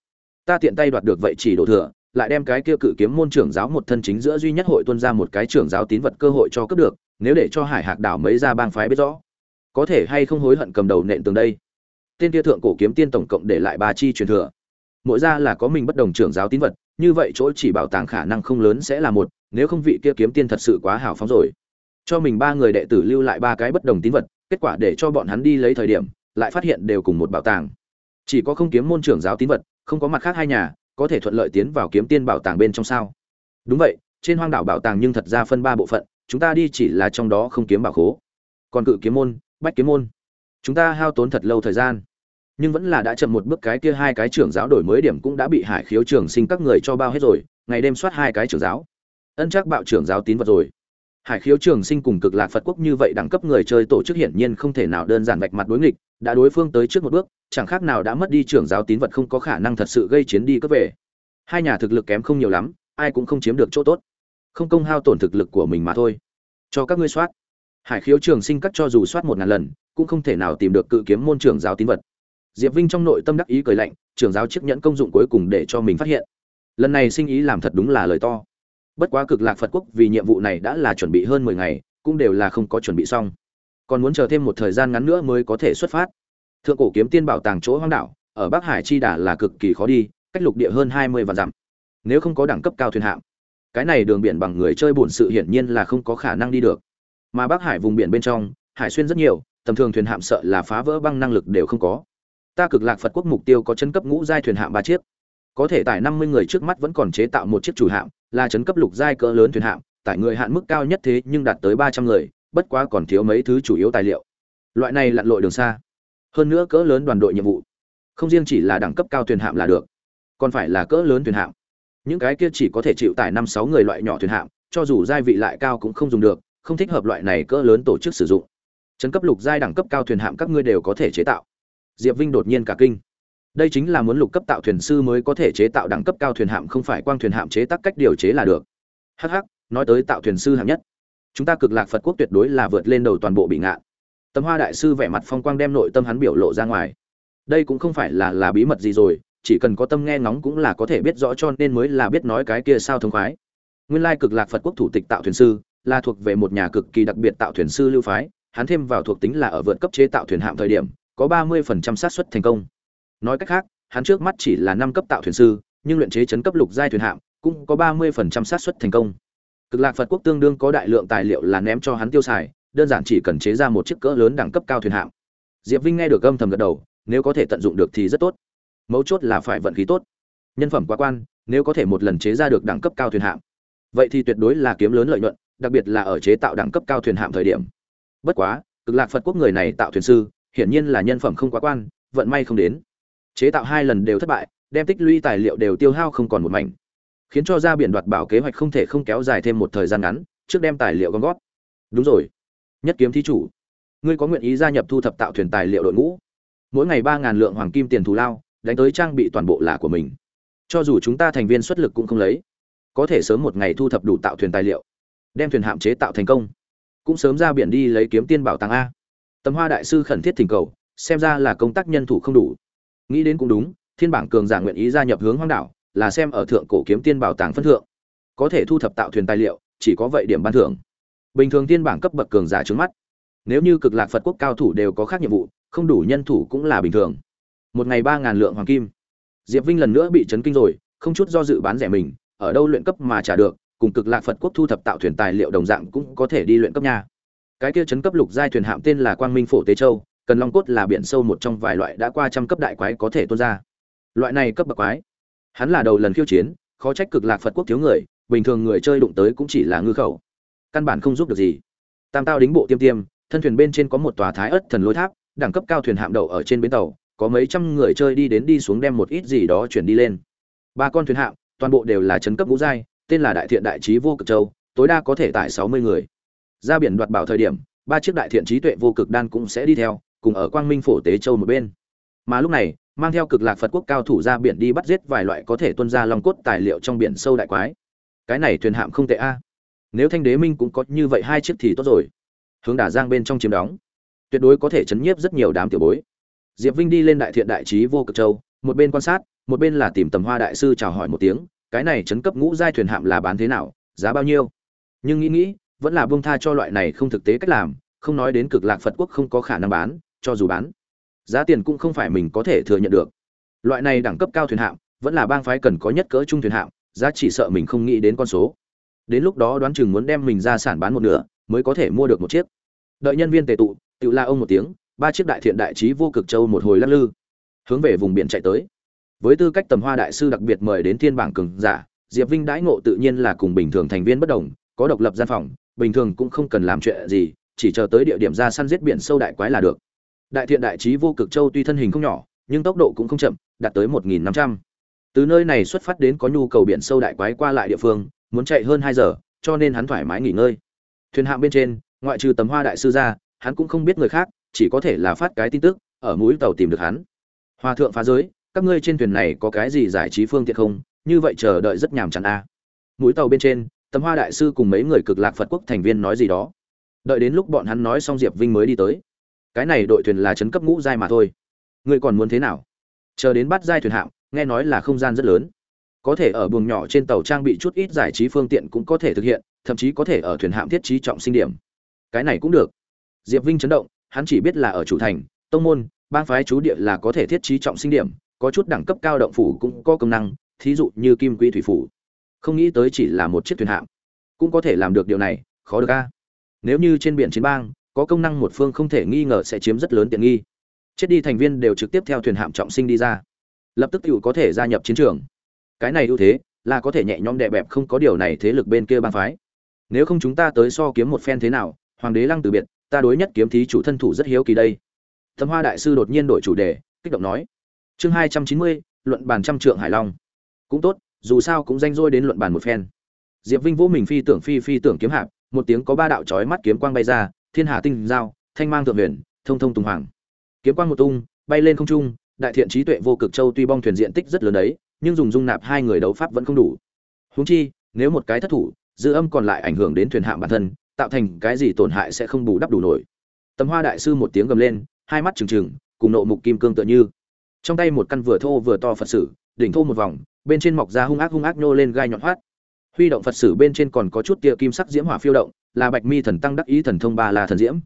Ta tiện tay đoạt được vậy chỉ đổ thừa, lại đem cái kia cự kiếm môn trưởng giáo một thân chính giữa duy nhất hội tuân ra một cái trưởng giáo tín vật cơ hội cho cướp được nếu để cho hải hạc đảo mấy ra bang phái biết rõ, có thể hay không hối hận cầm đầu nện tường đây? Tên kia thượng cổ kiếm tiên tổng cộng để lại ba chi truyền thừa. Mỗi ra là có mình bất đồng trưởng giáo tín vật, như vậy chỗ chỉ bảo tàng khả năng không lớn sẽ là một, nếu không vị kia kiếm tiên thật sự quá hào phóng rồi. Cho mình ba người đệ tử lưu lại ba cái bất đồng tín vật, kết quả để cho bọn hắn đi lấy thời điểm, lại phát hiện đều cùng một bảo tàng. Chỉ có không kiếm môn trưởng giáo tín vật, không có mặt khác hai nhà, có thể thuận lợi tiến vào kiếm tiên bảo tàng bên trong sao? Đúng vậy, trên hoang đảo bảo tàng nhưng thật ra phân ba bộ phận chúng ta đi chỉ là trong đó không kiếm bảo khố. Còn cự kiếm môn, bách kiếm môn. Chúng ta hao tốn thật lâu thời gian. Nhưng vẫn là đã chậm một bước cái kia hai cái trưởng giáo đổi mới điểm cũng đã bị hải khiếu trường sinh các người cho bao hết rồi, ngày đêm soát hai cái trưởng giáo. Ân chắc bạo trưởng giáo tín vật rồi. Hải khiếu trường sinh cùng cực lạc phật quốc như vậy đẳng cấp người chơi tổ chức hiển nhiên không thể nào đơn giản vạch mặt đối nghịch, đã đối phương tới trước một bước, chẳng khác nào đã mất đi trưởng giáo tín vật không có khả năng thật sự gây chiến đi cướp về. Hai nhà thực lực kém không nhiều lắm, ai cũng không chiếm được chỗ tốt không công hao tổn thực lực của mình mà thôi. Cho các ngươi soát. Hải khiếu trường sinh cắt cho dù soát một ngàn lần, cũng không thể nào tìm được cự kiếm môn trưởng giáo tín vật. Diệp vinh trong nội tâm đắc ý cười lạnh, trưởng giáo chiếc nhẫn công dụng cuối cùng để cho mình phát hiện. Lần này sinh ý làm thật đúng là lời to. Bất quá cực lạc phật quốc vì nhiệm vụ này đã là chuẩn bị hơn mười ngày, cũng đều là không có chuẩn bị xong. Còn muốn chờ thêm một thời gian ngắn nữa mới có thể xuất phát. Thượng cổ kiếm tiên bảo tàng chỗ hoang đảo, ở bắc hải chi đà là cực kỳ khó đi, cách lục địa hơn hai mươi vạn dặm. Nếu không có đẳng cấp cao thuyền hạng cái này đường biển bằng người chơi bổn sự hiển nhiên là không có khả năng đi được. Mà bắc hải vùng biển bên trong, hải xuyên rất nhiều, tầm thường thuyền hạm sợ là phá vỡ băng năng lực đều không có. Ta cực lạc phật quốc mục tiêu có chấn cấp ngũ giai thuyền hạm ba chiếc. Có thể tải năm mươi người trước mắt vẫn còn chế tạo một chiếc chủ hạm, là chấn cấp lục giai cỡ lớn thuyền hạm, tải người hạn mức cao nhất thế nhưng đạt tới ba trăm người, bất quá còn thiếu mấy thứ chủ yếu tài liệu. Loại này lặn lội đường xa. Hơn nữa cỡ lớn đoàn đội nhiệm vụ. Không riêng chỉ là đẳng cấp cao thuyền hạm là được, còn phải là cỡ lớn thuyền hạm những cái kia chỉ có thể chịu tải năm sáu người loại nhỏ thuyền hạm, cho dù giai vị lại cao cũng không dùng được, không thích hợp loại này cỡ lớn tổ chức sử dụng. Trấn cấp lục giai đẳng cấp cao thuyền hạm các ngươi đều có thể chế tạo. Diệp vinh đột nhiên cả kinh. Đây chính là muốn lục cấp tạo thuyền sư mới có thể chế tạo đẳng cấp cao thuyền hạm, không phải quang thuyền hạm chế tác cách điều chế là được. Hh nói tới tạo thuyền sư hạng nhất. Chúng ta cực lạc phật quốc tuyệt đối là vượt lên đầu toàn bộ bị ngạn. Tấm hoa đại sư vẻ mặt phong quang đem nội tâm hắn biểu lộ ra ngoài. Đây cũng không phải là là bí mật gì rồi chỉ cần có tâm nghe ngóng cũng là có thể biết rõ cho nên mới là biết nói cái kia sao thông khoái. Nguyên lai cực lạc phật quốc thủ tịch tạo thuyền sư, là thuộc về một nhà cực kỳ đặc biệt tạo thuyền sư lưu phái, hắn thêm vào thuộc tính là ở vượt cấp chế tạo thuyền hạm thời điểm, có ba mươi phần trăm xác suất thành công. Nói cách khác, hắn trước mắt chỉ là năm cấp tạo thuyền sư, nhưng luyện chế chấn cấp lục giai thuyền hạm, cũng có ba mươi phần trăm xác suất thành công. Cực lạc phật quốc tương đương có đại lượng tài liệu là ném cho hắn tiêu xài, đơn giản chỉ cần chế ra một chiếc cỡ lớn đẳng cấp cao thuyền hạm. Diệp vinh nghe được âm thầm gật đầu, nếu có thể tận dụng được thì rất tốt mấu chốt là phải vận khí tốt. Nhân phẩm quá quan, nếu có thể một lần chế ra được đẳng cấp cao thuyền hạm. Vậy thì tuyệt đối là kiếm lớn lợi nhuận, đặc biệt là ở chế tạo đẳng cấp cao thuyền hạm thời điểm. Bất quá, cực lạc phật quốc người này tạo thuyền sư, hiển nhiên là nhân phẩm không quá quan, vận may không đến. Chế tạo hai lần đều thất bại, đem tích lũy tài liệu đều tiêu hao không còn một mảnh. Khiến cho ra biển đoạt bảo kế hoạch không thể không kéo dài thêm một thời gian ngắn, trước đem tài liệu gom góp. đúng rồi. Nhất kiếm thí chủ. Ngươi có nguyện ý gia nhập thu thập tạo thuyền tài liệu đội ngũ? Mỗi ngày ba ngàn lượng hoàng kim tiền thù lao đánh tới trang bị toàn bộ là của mình. Cho dù chúng ta thành viên xuất lực cũng không lấy. Có thể sớm một ngày thu thập đủ tạo thuyền tài liệu, đem thuyền hạm chế tạo thành công. Cũng sớm ra biển đi lấy kiếm tiên bảo tàng a. Tầm hoa đại sư khẩn thiết thỉnh cầu, xem ra là công tác nhân thủ không đủ. Nghĩ đến cũng đúng, thiên bảng cường giả nguyện ý gia nhập hướng hoang đảo, là xem ở thượng cổ kiếm tiên bảo tàng phân thượng. Có thể thu thập tạo thuyền tài liệu, chỉ có vậy điểm ban thưởng. Bình thường tiên bảng cấp bậc cường giả trước mắt. Nếu như cực lạc phật quốc cao thủ đều có khác nhiệm vụ, không đủ nhân thủ cũng là bình thường một ngày ba ngàn lượng hoàng kim. Diệp vinh lần nữa bị chấn kinh rồi, không chút do dự bán rẻ mình, ở đâu luyện cấp mà trả được, cùng cực lạc phật quốc thu thập tạo thuyền tài liệu đồng dạng cũng có thể đi luyện cấp nha. Cái kia chấn cấp lục giai thuyền hạm tên là quang minh phổ tế châu, cần long cốt là biển sâu một trong vài loại đã qua trăm cấp đại quái có thể tuôn ra. Loại này cấp bậc quái, hắn là đầu lần khiêu chiến, khó trách cực lạc phật quốc thiếu người, bình thường người chơi đụng tới cũng chỉ là ngư khẩu. Căn bản không giúp được gì. Tam tao đính bộ tiêm tiêm, thân thuyền bên trên có một tòa thái ất thần lối tháp, đẳng cấp cao thuyền hạm đậu ở trên bến tàu có mấy trăm người chơi đi đến đi xuống đem một ít gì đó chuyển đi lên. Ba con thuyền hạm toàn bộ đều là chấn cấp ngũ giai, tên là đại thiện đại trí vô cực châu, tối đa có thể tải sáu mươi người. Ra biển đoạt bảo thời điểm, ba chiếc đại thiện trí tuệ vô cực đan cũng sẽ đi theo, cùng ở quang minh phổ tế châu một bên. Mà lúc này, mang theo cực lạc phật quốc cao thủ ra biển đi bắt giết vài loại có thể tuân ra long cốt tài liệu trong biển sâu đại quái. Cái này thuyền hạm không tệ a. Nếu thanh đế minh cũng có như vậy hai chiếc thì tốt rồi. Hướng đả giang bên trong chiếm đóng. Tuyệt đối có thể chấn nhiếp rất nhiều đám tiểu bối diệp vinh đi lên đại thiện đại trí vô cực châu, một bên quan sát, một bên là tìm tầm hoa đại sư chào hỏi một tiếng, cái này chấn cấp ngũ giai thuyền hạm là bán thế nào, giá bao nhiêu? Nhưng nghĩ nghĩ, vẫn là buông tha cho loại này không thực tế cách làm, không nói đến cực lạc phật quốc không có khả năng bán, cho dù bán, giá tiền cũng không phải mình có thể thừa nhận được. Loại này đẳng cấp cao thuyền hạm, vẫn là bang phái cần có nhất cỡ trung thuyền hạm, giá chỉ sợ mình không nghĩ đến con số. Đến lúc đó đoán chừng muốn đem mình ra sản bán một nửa, mới có thể mua được một chiếc. Đợi nhân viên tề tụ, tự la ông một tiếng ba chiếc đại thiện đại trí vô cực châu một hồi lắc lư, hướng về vùng biển chạy tới. Với tư cách tầm hoa đại sư đặc biệt mời đến thiên bảng cường giả, diệp vinh đãi ngộ tự nhiên là cùng bình thường thành viên bất đồng, có độc lập gian phòng, bình thường cũng không cần làm chuyện gì, chỉ chờ tới địa điểm ra săn giết biển sâu đại quái là được. Đại thiện đại trí vô cực châu tuy thân hình không nhỏ, nhưng tốc độ cũng không chậm, đạt tới một nghìn năm trăm. Từ nơi này xuất phát đến có nhu cầu biển sâu đại quái qua lại địa phương, muốn chạy hơn hai giờ, cho nên hắn thoải mái nghỉ ngơi. Thuyền hạm bên trên, ngoại trừ tấm hoa đại sư ra, hắn cũng không biết người khác chỉ có thể là phát cái tin tức ở mũi tàu tìm được hắn. Hòa thượng phá giới các ngươi trên thuyền này có cái gì giải trí phương tiện không? Như vậy chờ đợi rất nhàm chán a. À. mũi tàu bên trên tấm hoa đại sư cùng mấy người cực lạc phật quốc thành viên nói gì đó. Đợi đến lúc bọn hắn nói xong diệp vinh mới đi tới. Cái này đội thuyền là chấn cấp ngũ giai mà thôi. Ngươi còn muốn thế nào? Chờ đến bắt giai thuyền hạng, nghe nói là không gian rất lớn. Có thể ở buồng nhỏ trên tàu trang bị chút ít giải trí phương tiện cũng có thể thực hiện thậm chí có thể ở thuyền hạm thiết trí trọng sinh điểm. Cái này cũng được. Diệp vinh chấn động hắn chỉ biết là ở chủ thành, tông môn, bang phái chú địa là có thể thiết trí trọng sinh điểm, có chút đẳng cấp cao động phủ cũng có công năng, thí dụ như kim quy thủy phủ. Không nghĩ tới chỉ là một chiếc thuyền hạm cũng có thể làm được điều này, khó được a. Nếu như trên biển chiến bang, có công năng một phương không thể nghi ngờ sẽ chiếm rất lớn tiện nghi. Chết đi thành viên đều trực tiếp theo thuyền hạm trọng sinh đi ra. Lập tức tự có thể gia nhập chiến trường. Cái này ưu thế, là có thể nhẹ nhõm đè bẹp không có điều này thế lực bên kia bang phái. Nếu không chúng ta tới so kiếm một phen thế nào, hoàng đế lăng từ biệt ta đối nhất kiếm thí chủ thân thủ rất hiếu kỳ đây. Thâm hoa đại sư đột nhiên đổi chủ đề, kích động nói. Chương hai trăm chín mươi, luận bàn trăm trượng hải long. Cũng tốt, dù sao cũng danh dôi đến luận bàn một phen. Diệp vinh vũ mình phi tưởng phi phi tưởng kiếm hạp, một tiếng có ba đạo chói mắt kiếm quang bay ra, thiên hà tinh giao, thanh mang thượng huyền, thông thông tùng hoàng. Kiếm quang một tung, bay lên không trung, đại thiện trí tuệ vô cực châu tuy bong thuyền diện tích rất lớn đấy, nhưng dùng dung nạp hai người đấu pháp vẫn không đủ. Huống chi, nếu một cái thất thủ, dư âm còn lại ảnh hưởng đến thuyền hạm bản thân tạo thành cái gì tổn hại sẽ không bù đắp đủ nổi. Tầm hoa đại sư một tiếng gầm lên, hai mắt trừng trừng, cùng nộ mục kim cương tựa như. Trong tay một căn vừa thô vừa to phật sử, đỉnh thô một vòng, bên trên mọc ra hung ác hung ác nhô lên gai nhọn hoắt. Huy động phật sử bên trên còn có chút tia kim sắc diễm hỏa phiêu động, là bạch mi thần tăng đắc ý thần thông ba là thần diễm.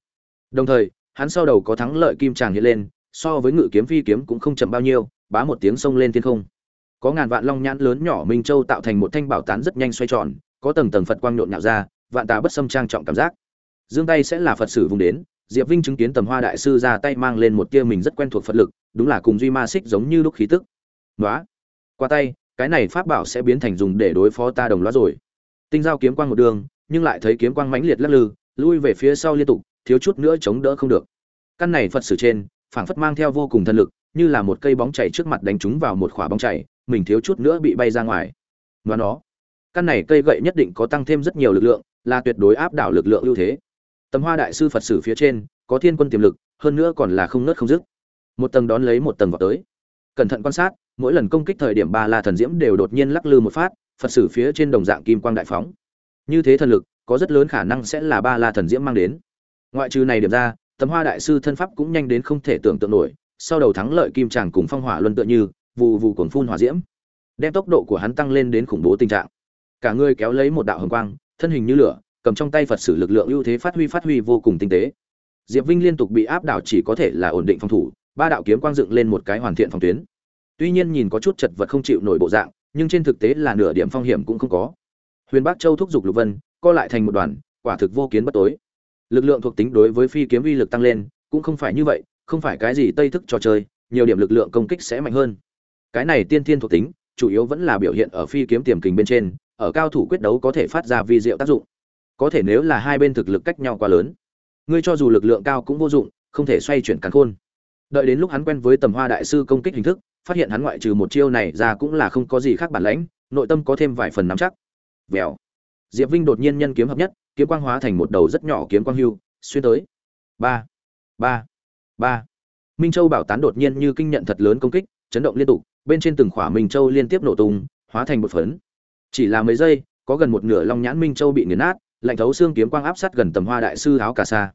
Đồng thời, hắn sau đầu có thắng lợi kim tràng hiện lên, so với ngự kiếm phi kiếm cũng không chậm bao nhiêu, bá một tiếng sông lên thiên không. Có ngàn vạn long nhãn lớn nhỏ minh châu tạo thành một thanh bảo tán rất nhanh xoay tròn, có tầng tầng phật quang nhộn nhạo ra vạn tà bất xâm trang trọng cảm giác. Dương tay sẽ là phật sử vùng đến, diệp vinh chứng kiến tầm hoa đại sư ra tay mang lên một tia mình rất quen thuộc phật lực, đúng là cùng duy ma xích giống như lúc khí tức. Nói qua tay, cái này pháp bảo sẽ biến thành dùng để đối phó ta đồng loạt rồi. Tinh giao kiếm quang một đường, nhưng lại thấy kiếm quang mãnh liệt lắc lư, lui về phía sau liên tục, thiếu chút nữa chống đỡ không được. Căn này phật sử trên, phảng phất mang theo vô cùng thân lực, như là một cây bóng chảy trước mặt đánh trúng vào một khỏa bóng chảy, mình thiếu chút nữa bị bay ra ngoài. Và nó. Căn này cây gậy nhất định có tăng thêm rất nhiều lực lượng là tuyệt đối áp đảo lực lượng ưu thế. Tầm hoa đại sư phật sử phía trên, có thiên quân tiềm lực, hơn nữa còn là không nớt không dứt. Một tầng đón lấy một tầng vào tới. Cẩn thận quan sát, mỗi lần công kích thời điểm ba la thần diễm đều đột nhiên lắc lư một phát, phật sử phía trên đồng dạng kim quang đại phóng. Như thế thần lực, có rất lớn khả năng sẽ là ba la thần diễm mang đến. Ngoại trừ này điểm ra tấm hoa đại sư thân pháp cũng nhanh đến không thể tưởng tượng nổi, sau đầu thắng lợi kim tràng cùng phong hỏa luân tựa như vụ vụ cuồng phun hỏa diễm, đem tốc độ của hắn tăng lên đến khủng bố tình trạng. Cả người kéo lấy một đạo hồng quang thân hình như lửa, cầm trong tay phật sử lực lượng ưu thế phát huy phát huy vô cùng tinh tế. Diệp vinh liên tục bị áp đảo chỉ có thể là ổn định phòng thủ, ba đạo kiếm quang dựng lên một cái hoàn thiện phòng tuyến. Tuy nhiên nhìn có chút chật vật không chịu nổi bộ dạng, nhưng trên thực tế là nửa điểm phong hiểm cũng không có. Huyền bắc châu thúc giục lục vân, co lại thành một đoàn, quả thực vô kiến bất tối. Lực lượng thuộc tính đối với phi kiếm uy lực tăng lên, cũng không phải như vậy, không phải cái gì tây thức trò chơi, nhiều điểm lực lượng công kích sẽ mạnh hơn. Cái này tiên thiên thuộc tính, chủ yếu vẫn là biểu hiện ở phi kiếm tiềm kình bên trên ở cao thủ quyết đấu có thể phát ra vi diệu tác dụng. Có thể nếu là hai bên thực lực cách nhau quá lớn, ngươi cho dù lực lượng cao cũng vô dụng, không thể xoay chuyển cắn khôn. Đợi đến lúc hắn quen với tầm hoa đại sư công kích hình thức, phát hiện hắn ngoại trừ một chiêu này ra cũng là không có gì khác bản lãnh, nội tâm có thêm vài phần nắm chắc. Vèo. Diệp vinh đột nhiên nhân kiếm hợp nhất, kiếm quang hóa thành một đầu rất nhỏ kiếm quang hưu, xuyên tới. Ba. Ba. Ba. Minh châu bảo tán đột nhiên như kinh nhận thật lớn công kích, chấn động liên tục, bên trên từng khỏa minh châu liên tiếp nổ tung, hóa thành một phấn chỉ là mấy giây, có gần một nửa long nhãn minh châu bị nghiền nát, lạnh thấu xương kiếm quang áp sát gần tầm hoa đại sư áo cà sa.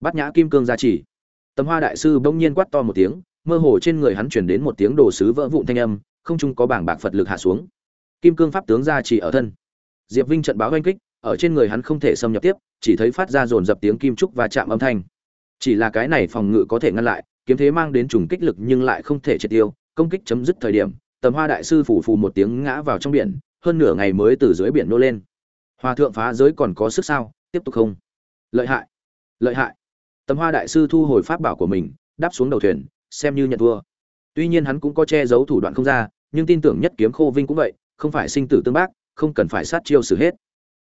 Bát nhã kim cương gia chỉ. tầm hoa đại sư bỗng nhiên quát to một tiếng, mơ hồ trên người hắn chuyển đến một tiếng đồ sứ vỡ vụn thanh âm, không chung có bảng bạc phật lực hạ xuống. Kim cương pháp tướng gia chỉ ở thân. Diệp vinh trận báo oanh kích, ở trên người hắn không thể xâm nhập tiếp, chỉ thấy phát ra dồn dập tiếng kim trúc và chạm âm thanh. Chỉ là cái này phòng ngự có thể ngăn lại, kiếm thế mang đến trùng kích lực nhưng lại không thể triệt tiêu, công kích chấm dứt thời điểm, tầm hoa đại sư phủ phù một tiếng ngã vào trong biển hơn nửa ngày mới từ dưới biển nô lên. Hòa thượng phá giới còn có sức sao? Tiếp tục không? Lợi hại. Lợi hại. Tầm hoa đại sư thu hồi pháp bảo của mình, đáp xuống đầu thuyền, xem như nhận thua. Tuy nhiên hắn cũng có che giấu thủ đoạn không ra, nhưng tin tưởng nhất kiếm khô vinh cũng vậy, không phải sinh tử tương bác, không cần phải sát chiêu xử hết.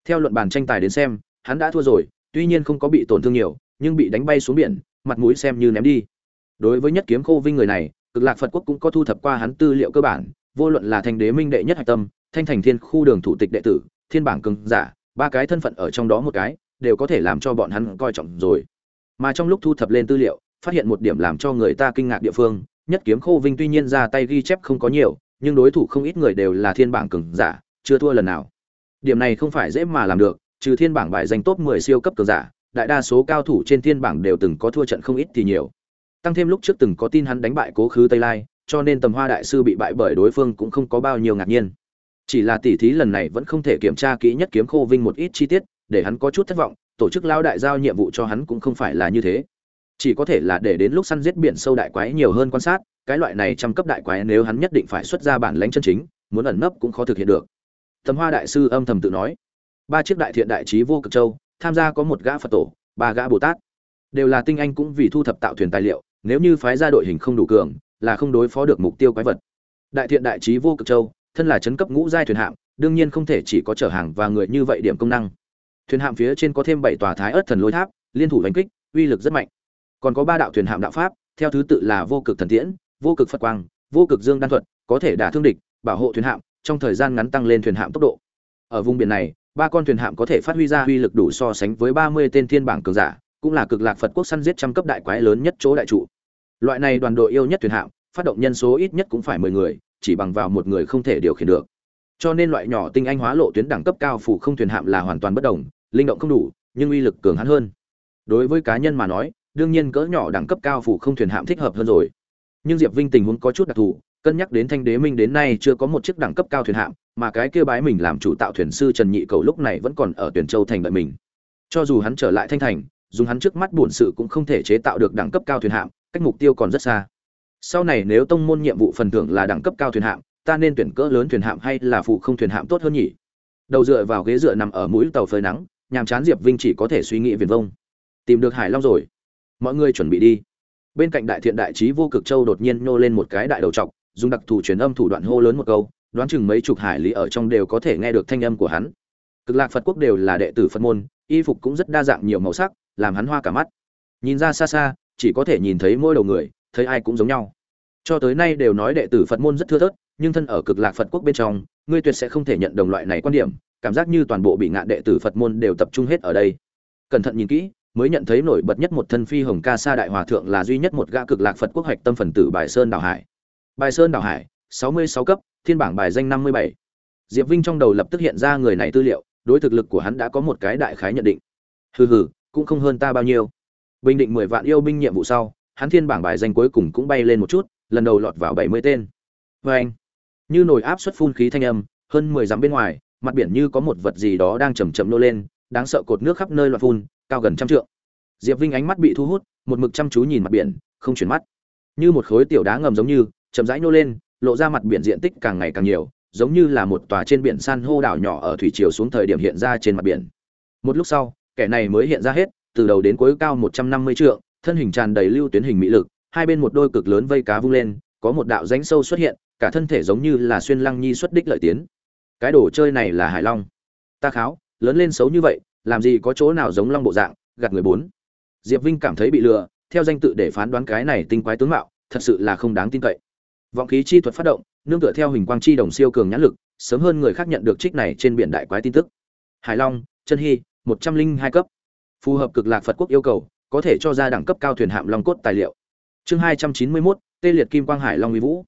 Theo luận bàn tranh tài đến xem, hắn đã thua rồi, tuy nhiên không có bị tổn thương nhiều, nhưng bị đánh bay xuống biển, mặt mũi xem như ném đi. Đối với nhất kiếm khô vinh người này, cực lạc phật quốc cũng có thu thập qua hắn tư liệu cơ bản, vô luận là thành đế minh đệ nhất hạch tâm thanh thành thiên khu đường thủ tịch đệ tử, thiên bảng cường giả, ba cái thân phận ở trong đó một cái, đều có thể làm cho bọn hắn coi trọng rồi. Mà trong lúc thu thập lên tư liệu, phát hiện một điểm làm cho người ta kinh ngạc địa phương, nhất kiếm khô vinh tuy nhiên ra tay ghi chép không có nhiều, nhưng đối thủ không ít người đều là thiên bảng cường giả, chưa thua lần nào. Điểm này không phải dễ mà làm được, trừ thiên bảng bài danh top 10 siêu cấp cường giả, đại đa số cao thủ trên thiên bảng đều từng có thua trận không ít thì nhiều. Tăng thêm lúc trước từng có tin hắn đánh bại cố khứ tây lai, cho nên tầm hoa đại sư bị bại bởi đối phương cũng không có bao nhiêu ngạc nhiên chỉ là tỉ thí lần này vẫn không thể kiểm tra kỹ nhất kiếm khô vinh một ít chi tiết, để hắn có chút thất vọng, tổ chức lao đại giao nhiệm vụ cho hắn cũng không phải là như thế. Chỉ có thể là để đến lúc săn giết biển sâu đại quái nhiều hơn quan sát, cái loại này trăm cấp đại quái nếu hắn nhất định phải xuất ra bản lãnh chân chính, muốn ẩn nấp cũng khó thực hiện được. Tầm hoa đại sư âm thầm tự nói. Ba chiếc đại thiện đại trí vô cực châu, tham gia có một gã phật tổ, ba gã bồ tát. Đều là tinh anh cũng vì thu thập tạo thuyền tài liệu, nếu như phái ra đội hình không đủ cường, là không đối phó được mục tiêu quái vật. Đại thiện đại trí vô cực châu thân là chấn cấp ngũ giai thuyền hạm, đương nhiên không thể chỉ có chở hàng và người như vậy điểm công năng. Thuyền hạm phía trên có thêm bảy tòa thái ớt thần lôi tháp, liên thủ đánh kích, uy lực rất mạnh. Còn có ba đạo thuyền hạm đạo pháp, theo thứ tự là vô cực thần tiễn, vô cực phật quang, vô cực dương đan thuật, có thể đả thương địch, bảo hộ thuyền hạm, trong thời gian ngắn tăng lên thuyền hạm tốc độ. Ở vùng biển này, ba con thuyền hạm có thể phát huy ra uy lực đủ so sánh với ba mươi tên thiên bảng cường giả, cũng là cực lạc phật quốc săn giết trăm cấp đại quái lớn nhất chỗ đại trụ. Loại này đoàn đội yêu nhất thuyền hạm, phát động nhân số ít nhất cũng phải mười người chỉ bằng vào một người không thể điều khiển được. Cho nên loại nhỏ tinh anh hóa lộ tuyến đẳng cấp cao phủ không thuyền hạm là hoàn toàn bất đồng, linh động không đủ, nhưng uy lực cường hắn hơn. Đối với cá nhân mà nói, đương nhiên cỡ nhỏ đẳng cấp cao phủ không thuyền hạm thích hợp hơn rồi. Nhưng diệp vinh tình huống có chút đặc thù, cân nhắc đến thanh đế minh đến nay chưa có một chiếc đẳng cấp cao thuyền hạm, mà cái kia bái mình làm chủ tạo thuyền sư trần nhị cầu lúc này vẫn còn ở tuyển châu thành đợi mình. Cho dù hắn trở lại thanh thành, dùng hắn trước mắt bổn sự cũng không thể chế tạo được đẳng cấp cao thuyền hạm, cách mục tiêu còn rất xa sau này nếu tông môn nhiệm vụ phần thưởng là đẳng cấp cao thuyền hạm, ta nên tuyển cỡ lớn thuyền hạm hay là phụ không thuyền hạm tốt hơn nhỉ? Đầu dựa vào ghế dựa nằm ở mũi tàu phơi nắng, nhàm chán diệp vinh chỉ có thể suy nghĩ viền vông. Tìm được hải long rồi. Mọi người chuẩn bị đi. Bên cạnh đại thiện đại trí vô cực châu đột nhiên nhô lên một cái đại đầu trọc, dùng đặc thù truyền âm thủ đoạn hô lớn một câu, đoán chừng mấy chục hải lý ở trong đều có thể nghe được thanh âm của hắn. Cực lạc phật quốc đều là đệ tử phật môn, y phục cũng rất đa dạng nhiều màu sắc, làm hắn hoa cả mắt. Nhìn ra xa xa, chỉ có thể nhìn thấy mỗi đầu người thấy ai cũng giống nhau. Cho tới nay đều nói đệ tử phật môn rất thưa thớt, nhưng thân ở cực lạc phật quốc bên trong, ngươi tuyệt sẽ không thể nhận đồng loại này quan điểm, cảm giác như toàn bộ bị ngạn đệ tử phật môn đều tập trung hết ở đây. Cẩn thận nhìn kỹ, mới nhận thấy nổi bật nhất một thân phi hồng ca sa đại hòa thượng là duy nhất một gã cực lạc phật quốc hoạch tâm phần tử bài sơn đảo hải. Bài sơn đảo hải, sáu mươi sáu cấp, thiên bảng bài danh năm mươi bảy. Diệp vinh trong đầu lập tức hiện ra người này tư liệu, đối thực lực của hắn đã có một cái đại khái nhận định. Hừ hừ, cũng không hơn ta bao nhiêu. Bình định mười vạn yêu binh nhiệm vụ sau hắn thiên bảng bài danh cuối cùng cũng bay lên một chút, lần đầu lọt vào bảy mươi tên. Và anh, như nồi áp suất phun khí thanh âm, hơn mười dặm bên ngoài, mặt biển như có một vật gì đó đang chậm chậm nô lên, đáng sợ cột nước khắp nơi loạn phun, cao gần trăm trượng. Diệp vinh ánh mắt bị thu hút, một mực chăm chú nhìn mặt biển, không chuyển mắt. Như một khối tiểu đá ngầm giống như, chậm rãi nô lên, lộ ra mặt biển diện tích càng ngày càng nhiều, giống như là một tòa trên biển san hô đảo nhỏ ở thủy triều xuống thời điểm hiện ra trên mặt biển. Một lúc sau, kẻ này mới hiện ra hết, từ đầu đến cuối cao một trăm năm mươi trượng thân hình tràn đầy lưu tuyến hình mỹ lực, hai bên một đôi cực lớn vây cá vung lên, có một đạo rãnh sâu xuất hiện, cả thân thể giống như là xuyên lăng nhi xuất đích lợi tiến. Cái đồ chơi này là hải long. Ta kháo, lớn lên xấu như vậy, làm gì có chỗ nào giống long bộ dạng, gạt người bốn. Diệp vinh cảm thấy bị lừa, theo danh tự để phán đoán cái này tinh quái tướng mạo, thật sự là không đáng tin cậy. Vọng khí chi thuật phát động, nương tựa theo hình quang chi đồng siêu cường nhãn lực, sớm hơn người khác nhận được trích này trên biển đại quái tin tức. Hải long, chân hy, một trăm linh hai cấp. Phù hợp cực lạc phật quốc yêu cầu có thể cho ra đẳng cấp cao thuyền hạm long cốt tài liệu. Chương hai trăm chín mươi mốt, tê liệt kim quang hải long uy vũ.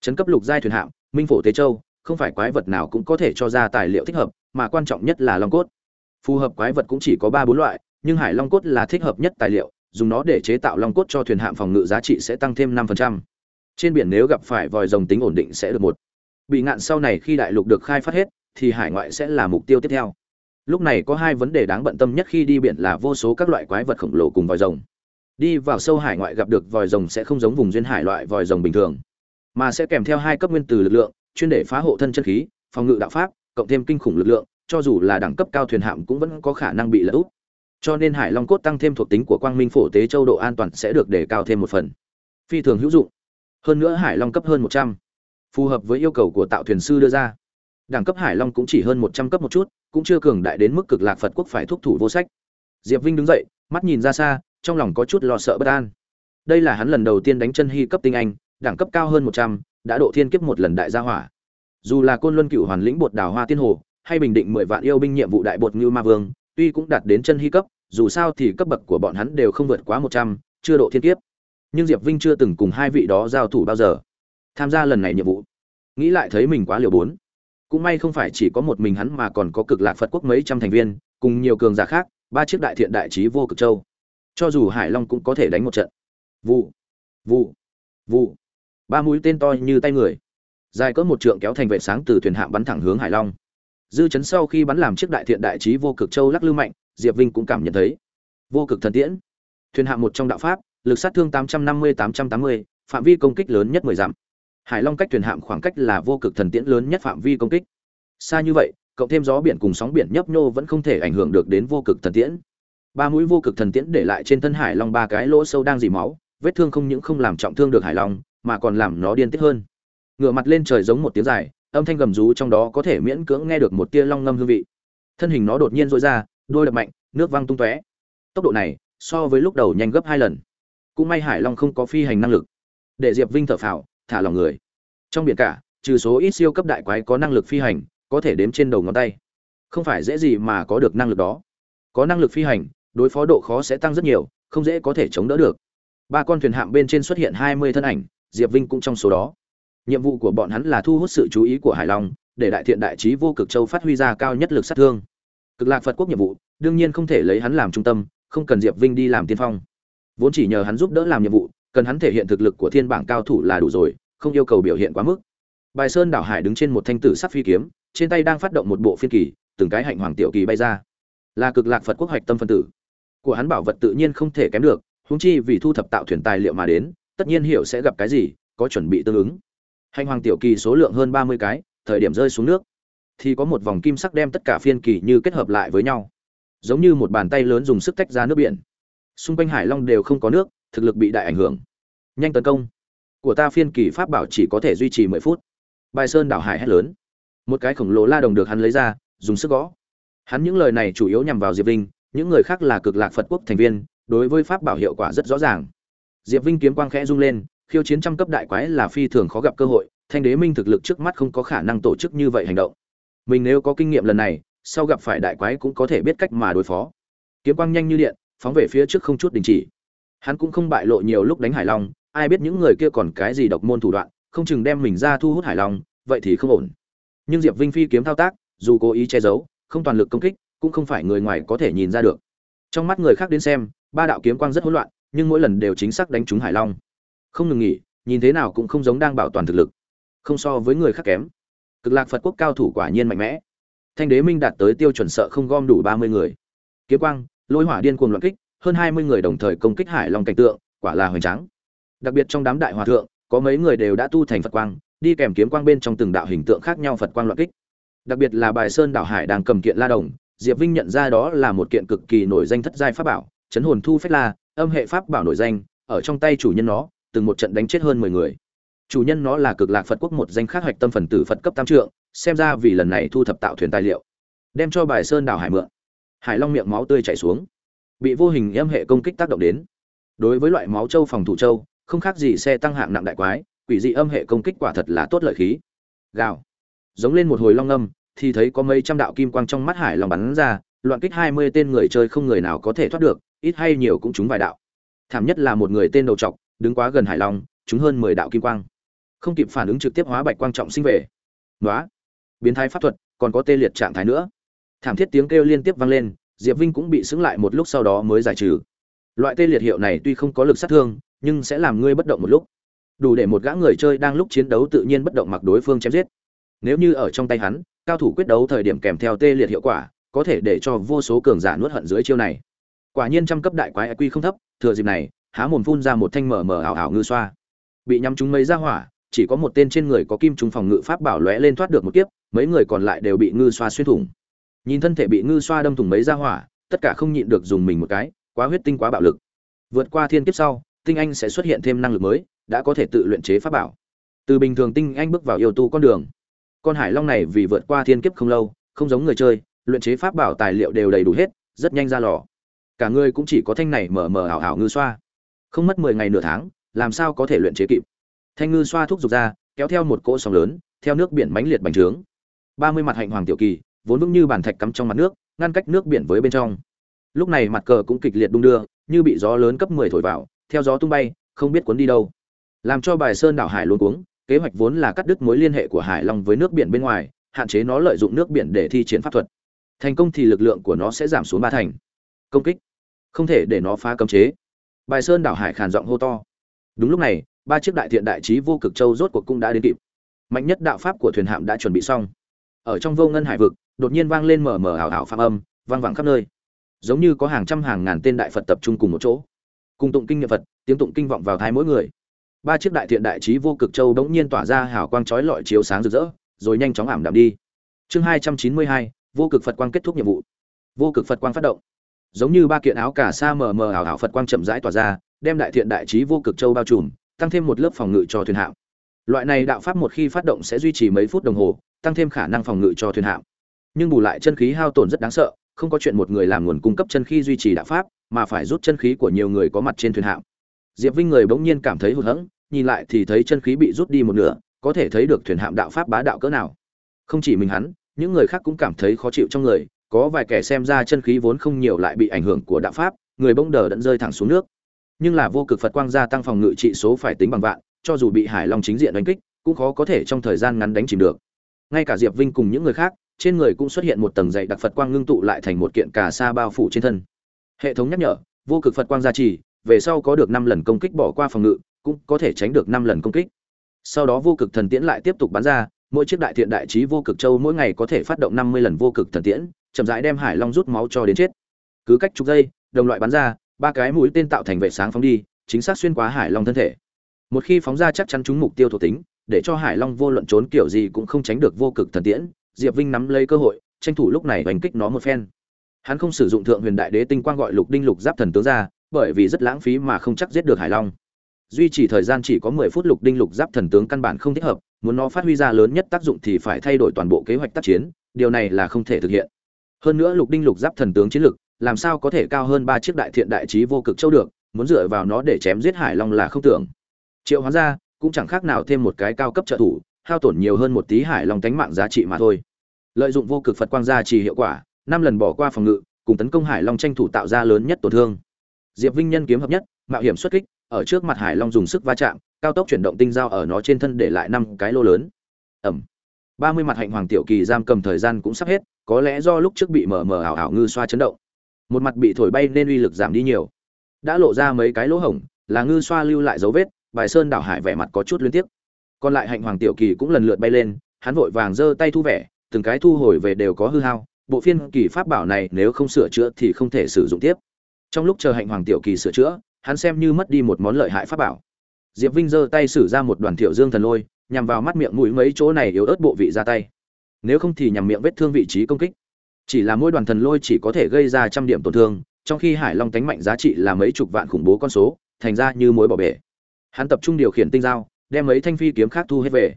Trấn cấp lục giai thuyền hạm, minh phổ tế châu, không phải quái vật nào cũng có thể cho ra tài liệu thích hợp, mà quan trọng nhất là long cốt. Phù hợp quái vật cũng chỉ có ba bốn loại, nhưng hải long cốt là thích hợp nhất tài liệu, dùng nó để chế tạo long cốt cho thuyền hạm phòng ngự giá trị sẽ tăng thêm năm phần trăm. Trên biển nếu gặp phải vòi rồng tính ổn định sẽ được một. Bị ngạn sau này khi đại lục được khai phát hết, thì hải ngoại sẽ là mục tiêu tiếp theo lúc này có hai vấn đề đáng bận tâm nhất khi đi biển là vô số các loại quái vật khổng lồ cùng vòi rồng. Đi vào sâu hải ngoại gặp được vòi rồng sẽ không giống vùng duyên hải loại vòi rồng bình thường, mà sẽ kèm theo hai cấp nguyên tử lực lượng, chuyên để phá hộ thân chân khí, phòng ngự đạo pháp, cộng thêm kinh khủng lực lượng, cho dù là đẳng cấp cao thuyền hạm cũng vẫn có khả năng bị lỡ úp. Cho nên hải long cốt tăng thêm thuộc tính của quang minh phổ tế châu độ an toàn sẽ được đề cao thêm một phần, phi thường hữu dụng. Hơn nữa hải long cấp hơn một trăm, phù hợp với yêu cầu của tạo thuyền sư đưa ra đẳng cấp hải long cũng chỉ hơn một trăm cấp một chút, cũng chưa cường đại đến mức cực lạc phật quốc phải thúc thủ vô sách. Diệp vinh đứng dậy, mắt nhìn ra xa, trong lòng có chút lo sợ bất an. Đây là hắn lần đầu tiên đánh chân hy cấp tinh anh, đẳng cấp cao hơn một trăm, đã độ thiên kiếp một lần đại gia hỏa. Dù là côn luân cựu hoàn lĩnh bột đào hoa tiên hồ, hay bình định mười vạn yêu binh nhiệm vụ đại bột ngưu ma vương, tuy cũng đạt đến chân hy cấp, dù sao thì cấp bậc của bọn hắn đều không vượt quá một trăm, chưa độ thiên kiếp. Nhưng diệp vinh chưa từng cùng hai vị đó giao thủ bao giờ. Tham gia lần này nhiệm vụ, nghĩ lại thấy mình quá liều bốn cũng may không phải chỉ có một mình hắn mà còn có cực lạc phật quốc mấy trăm thành viên cùng nhiều cường giả khác ba chiếc đại thiện đại trí vô cực châu. Cho dù hải long cũng có thể đánh một trận. Vụ vụ vụ. Ba mũi tên to như tay người. Dài cỡ một trượng kéo thành vệ sáng từ thuyền hạm bắn thẳng hướng hải long. Dư chấn sau khi bắn làm chiếc đại thiện đại trí vô cực châu lắc lư mạnh diệp vinh cũng cảm nhận thấy. Vô cực thần tiễn. Thuyền hạm một trong đạo pháp lực sát thương 850-880, phạm vi công kích lớn nhất 10 dặm hải long cách thuyền hạm khoảng cách là vô cực thần tiễn lớn nhất phạm vi công kích. Xa như vậy, cộng thêm gió biển cùng sóng biển nhấp nhô vẫn không thể ảnh hưởng được đến vô cực thần tiễn. Ba mũi vô cực thần tiễn để lại trên thân hải long ba cái lỗ sâu đang dì máu, vết thương không những không làm trọng thương được hải long, mà còn làm nó điên tiết hơn. Ngựa mặt lên trời giống một tiếng dài, âm thanh gầm rú trong đó có thể miễn cưỡng nghe được một tia long ngâm hương vị. Thân hình nó đột nhiên dội ra, đôi đập mạnh, nước văng tung tóe. Tốc độ này, so với lúc đầu nhanh gấp hai lần. Cũng may hải long không có phi hành năng lực. Để diệp vinh thở phào thả lòng người. Trong biển cả, trừ số ít siêu cấp đại quái có năng lực phi hành, có thể đếm trên đầu ngón tay. Không phải dễ gì mà có được năng lực đó. Có năng lực phi hành, đối phó độ khó sẽ tăng rất nhiều, không dễ có thể chống đỡ được. Ba con thuyền hạm bên trên xuất hiện hai mươi thân ảnh, diệp vinh cũng trong số đó. Nhiệm vụ của bọn hắn là thu hút sự chú ý của hải long, để đại thiện đại trí vô cực châu phát huy ra cao nhất lực sát thương. Cực lạc phật quốc nhiệm vụ, đương nhiên không thể lấy hắn làm trung tâm, không cần diệp vinh đi làm tiên phong. Vốn chỉ nhờ hắn giúp đỡ làm nhiệm vụ cần hắn thể hiện thực lực của thiên bảng cao thủ là đủ rồi, không yêu cầu biểu hiện quá mức. Bài sơn đảo hải đứng trên một thanh tử sắc phi kiếm, trên tay đang phát động một bộ phiên kỳ, từng cái hạnh hoàng tiểu kỳ bay ra. Là cực lạc phật quốc hoạch tâm phân tử. Của hắn bảo vật tự nhiên không thể kém được húng chi vì thu thập tạo thuyền tài liệu mà đến, tất nhiên hiểu sẽ gặp cái gì, có chuẩn bị tương ứng. Hạnh hoàng tiểu kỳ số lượng hơn ba mươi cái, thời điểm rơi xuống nước. Thì có một vòng kim sắc đem tất cả phiên kỳ như kết hợp lại với nhau. Giống như một bàn tay lớn dùng sức tách ra nước biển. Xung quanh hải long đều không có nước thực lực bị đại ảnh hưởng. Nhanh tấn công. Của ta phiên kỳ pháp bảo chỉ có thể duy trì mười phút. Bài sơn đảo hải hét lớn. Một cái khổng lồ la đồng được hắn lấy ra, dùng sức gõ. Hắn những lời này chủ yếu nhằm vào diệp vinh, những người khác là cực lạc phật quốc thành viên, đối với pháp bảo hiệu quả rất rõ ràng. Diệp vinh kiếm quang khẽ rung lên, khiêu chiến trăm cấp đại quái là phi thường khó gặp cơ hội, thanh đế minh thực lực trước mắt không có khả năng tổ chức như vậy hành động. Mình nếu có kinh nghiệm lần này, sau gặp phải đại quái cũng có thể biết cách mà đối phó. Kiếm quang nhanh như điện, phóng về phía trước không chút đình chỉ hắn cũng không bại lộ nhiều lúc đánh hải long, ai biết những người kia còn cái gì độc môn thủ đoạn, không chừng đem mình ra thu hút hải long, vậy thì không ổn. Nhưng diệp vinh phi kiếm thao tác, dù cố ý che giấu, không toàn lực công kích, cũng không phải người ngoài có thể nhìn ra được. Trong mắt người khác đến xem, ba đạo kiếm quang rất hỗn loạn, nhưng mỗi lần đều chính xác đánh trúng hải long. Không ngừng nghỉ, nhìn thế nào cũng không giống đang bảo toàn thực lực. Không so với người khác kém. Cực lạc phật quốc cao thủ quả nhiên mạnh mẽ. Thanh đế minh đạt tới tiêu chuẩn sợ không gom đủ ba mươi người. Kiếm quang, lôi hỏa điên cuồng loạn kích hơn hai mươi người đồng thời công kích hải long cảnh tượng, quả là hoành tráng. Đặc biệt trong đám đại hòa thượng, có mấy người đều đã tu thành phật quang, đi kèm kiếm quang bên trong từng đạo hình tượng khác nhau phật quang loạn kích. Đặc biệt là bài sơn đảo hải đang cầm kiện la đồng, diệp vinh nhận ra đó là một kiện cực kỳ nổi danh thất giai pháp bảo, chấn hồn thu phách la, âm hệ pháp bảo nổi danh, ở trong tay chủ nhân nó, từng một trận đánh chết hơn mười người. Chủ nhân nó là cực lạc phật quốc một danh khác hoạch tâm phần tử phật cấp tam trượng, xem ra vì lần này thu thập tạo thuyền tài liệu, đem cho bài sơn đảo hải mượn. Hải long miệng máu tươi chảy xuống bị vô hình âm hệ công kích tác động đến. Đối với loại máu châu phòng thủ châu, không khác gì xe tăng hạng nặng đại quái, quỷ dị âm hệ công kích quả thật là tốt lợi khí. Gào. Giống lên một hồi long âm, thì thấy có mấy trăm đạo kim quang trong mắt hải long bắn ra, loạn kích hai mươi tên người chơi không người nào có thể thoát được, ít hay nhiều cũng trúng vài đạo. Thảm nhất là một người tên đầu trọc, đứng quá gần hải long, trúng hơn mười đạo kim quang. Không kịp phản ứng trực tiếp hóa bạch quang trọng sinh về. Nói biến thái pháp thuật, còn có tê liệt trạng thái nữa. Thảm thiết tiếng kêu liên tiếp vang lên diệp vinh cũng bị xứng lại một lúc sau đó mới giải trừ. Loại tê liệt hiệu này tuy không có lực sát thương, nhưng sẽ làm ngươi bất động một lúc. Đủ để một gã người chơi đang lúc chiến đấu tự nhiên bất động mặc đối phương chém giết. Nếu như ở trong tay hắn, cao thủ quyết đấu thời điểm kèm theo tê liệt hiệu quả, có thể để cho vô số cường giả nuốt hận dưới chiêu này. Quả nhiên trăm cấp đại quái quy không thấp, thừa dịp này, há mồm phun ra một thanh mở mở ảo ảo ngư xoa. Bị nhắm trúng mấy ra hỏa, chỉ có một tên trên người có kim trùng phòng ngự pháp bảo lóe lên thoát được một kiếp, mấy người còn lại đều bị ngư xoa xuyên thủng nhìn thân thể bị ngư xoa đâm thủng mấy ra hỏa, tất cả không nhịn được dùng mình một cái, quá huyết tinh quá bạo lực. Vượt qua thiên kiếp sau, tinh anh sẽ xuất hiện thêm năng lực mới, đã có thể tự luyện chế pháp bảo. Từ bình thường tinh anh bước vào yêu tu con đường. Con hải long này vì vượt qua thiên kiếp không lâu, không giống người chơi, luyện chế pháp bảo tài liệu đều đầy đủ hết, rất nhanh ra lò. Cả người cũng chỉ có thanh này mở mở ảo ảo ngư xoa. Không mất mười ngày nửa tháng, làm sao có thể luyện chế kịp? Thanh ngư xoa thúc giục ra, kéo theo một cỗ sóng lớn, theo nước biển mãnh liệt bành trướng. Ba mươi mặt hạnh hoàng tiểu kỳ vốn vững như bàn thạch cắm trong mặt nước, ngăn cách nước biển với bên trong. Lúc này mặt cờ cũng kịch liệt đung đưa, như bị gió lớn cấp 10 thổi vào, theo gió tung bay, không biết cuốn đi đâu. Làm cho bài sơn đảo hải luôn cuống, kế hoạch vốn là cắt đứt mối liên hệ của hải long với nước biển bên ngoài, hạn chế nó lợi dụng nước biển để thi triển pháp thuật. Thành công thì lực lượng của nó sẽ giảm xuống ba thành. Công kích. Không thể để nó phá cấm chế. Bài sơn đảo hải khàn giọng hô to. Đúng lúc này, ba chiếc đại thiện đại trí vô cực châu rốt cuộc cũng đã đến kịp. Mạnh nhất đạo pháp của thuyền hạm đã chuẩn bị xong ở trong vô ngân hải vực, đột nhiên vang lên mờ mờ ảo ảo phạm âm, vang vẳng khắp nơi. Giống như có hàng trăm hàng ngàn tên đại phật tập trung cùng một chỗ. Cùng tụng kinh niệm phật, tiếng tụng kinh vọng vào thai mỗi người. Ba chiếc đại thiện đại trí vô cực châu bỗng nhiên tỏa ra hào quang chói lọi chiếu sáng rực rỡ, rồi nhanh chóng ảm đạm đi. Chương hai trăm chín mươi hai, vô cực phật quang kết thúc nhiệm vụ. Vô cực phật quang phát động. Giống như ba kiện áo cả sa mờ mờ ảo ảo phật quang chậm rãi tỏa ra, đem đại thiện đại trí vô cực châu bao trùm, tăng thêm một lớp phòng ngự cho thuyền hạm. Loại này đạo pháp một khi phát động sẽ duy trì mấy phút đồng hồ tăng thêm khả năng phòng ngự cho thuyền hạm. Nhưng bù lại chân khí hao tổn rất đáng sợ, không có chuyện một người làm nguồn cung cấp chân khí duy trì đạo pháp, mà phải rút chân khí của nhiều người có mặt trên thuyền hạm. Diệp vinh người bỗng nhiên cảm thấy hụt hẫng, nhìn lại thì thấy chân khí bị rút đi một nửa, có thể thấy được thuyền hạm đạo pháp bá đạo cỡ nào. Không chỉ mình hắn, những người khác cũng cảm thấy khó chịu trong người, có vài kẻ xem ra chân khí vốn không nhiều lại bị ảnh hưởng của đạo pháp, người bỗng đờ đẫn rơi thẳng xuống nước. Nhưng là vô cực phật quang gia tăng phòng ngự trị số phải tính bằng vạn, cho dù bị hải long chính diện đánh kích, cũng khó có thể trong thời gian ngắn đánh chìm được ngay cả diệp vinh cùng những người khác, trên người cũng xuất hiện một tầng dày đặc phật quang ngưng tụ lại thành một kiện cà sa bao phủ trên thân. Hệ thống nhắc nhở, vô cực phật quang gia trì, về sau có được năm lần công kích bỏ qua phòng ngự, cũng có thể tránh được năm lần công kích. Sau đó vô cực thần tiễn lại tiếp tục bắn ra, mỗi chiếc đại thiện đại trí vô cực châu mỗi ngày có thể phát động năm mươi lần vô cực thần tiễn, chậm rãi đem hải long rút máu cho đến chết. Cứ cách chục giây, đồng loại bắn ra, ba cái mũi tên tạo thành vệ sáng phóng đi, chính xác xuyên qua hải long thân thể. Một khi phóng ra chắc chắn trúng mục tiêu thuộc tính để cho hải long vô luận trốn kiểu gì cũng không tránh được vô cực thần tiễn, diệp vinh nắm lấy cơ hội, tranh thủ lúc này đánh kích nó một phen. Hắn không sử dụng thượng huyền đại đế tinh quang gọi lục đinh lục giáp thần tướng ra, bởi vì rất lãng phí mà không chắc giết được hải long. Duy trì thời gian chỉ có mười phút lục đinh lục giáp thần tướng căn bản không thích hợp, muốn nó phát huy ra lớn nhất tác dụng thì phải thay đổi toàn bộ kế hoạch tác chiến, điều này là không thể thực hiện. Hơn nữa lục đinh lục giáp thần tướng chiến lực, làm sao có thể cao hơn ba chiếc đại thiện đại trí vô cực châu được, muốn dựa vào nó để chém giết hải long là không tưởng. Triệu hóa ra cũng chẳng khác nào thêm một cái cao cấp trợ thủ, hao tổn nhiều hơn một tí hải long tánh mạng giá trị mà thôi. Lợi dụng vô cực phật quang gia trì hiệu quả, năm lần bỏ qua phòng ngự, cùng tấn công hải long tranh thủ tạo ra lớn nhất tổn thương. Diệp vinh nhân kiếm hợp nhất, mạo hiểm xuất kích, ở trước mặt hải long dùng sức va chạm, cao tốc chuyển động tinh dao ở nó trên thân để lại năm cái lô lớn. Ẩm. Ba mươi mặt hạnh hoàng tiểu kỳ giam cầm thời gian cũng sắp hết, có lẽ do lúc trước bị mờ mờ ảo ảo ngư xoa chấn động. Một mặt bị thổi bay nên uy lực giảm đi nhiều. Đã lộ ra mấy cái lỗ hổng, là ngư xoa lưu lại dấu vết bài sơn đảo hải vẻ mặt có chút liên tiếp còn lại hạnh hoàng tiểu kỳ cũng lần lượt bay lên, hắn vội vàng giơ tay thu vẻ, từng cái thu hồi về đều có hư hao, bộ phiên kỳ pháp bảo này nếu không sửa chữa thì không thể sử dụng tiếp. Trong lúc chờ hạnh hoàng tiểu kỳ sửa chữa, hắn xem như mất đi một món lợi hại pháp bảo. Diệp vinh giơ tay sử ra một đoàn tiểu dương thần lôi, nhằm vào mắt miệng mũi mấy chỗ này yếu ớt bộ vị ra tay. Nếu không thì nhằm miệng vết thương vị trí công kích. Chỉ là mỗi đoàn thần lôi chỉ có thể gây ra trăm điểm tổn thương, trong khi hải long tánh mạnh giá trị là mấy chục vạn khủng bố con số, thành ra như mối bỏ bể hắn tập trung điều khiển tinh dao, đem mấy thanh phi kiếm khác thu hết về.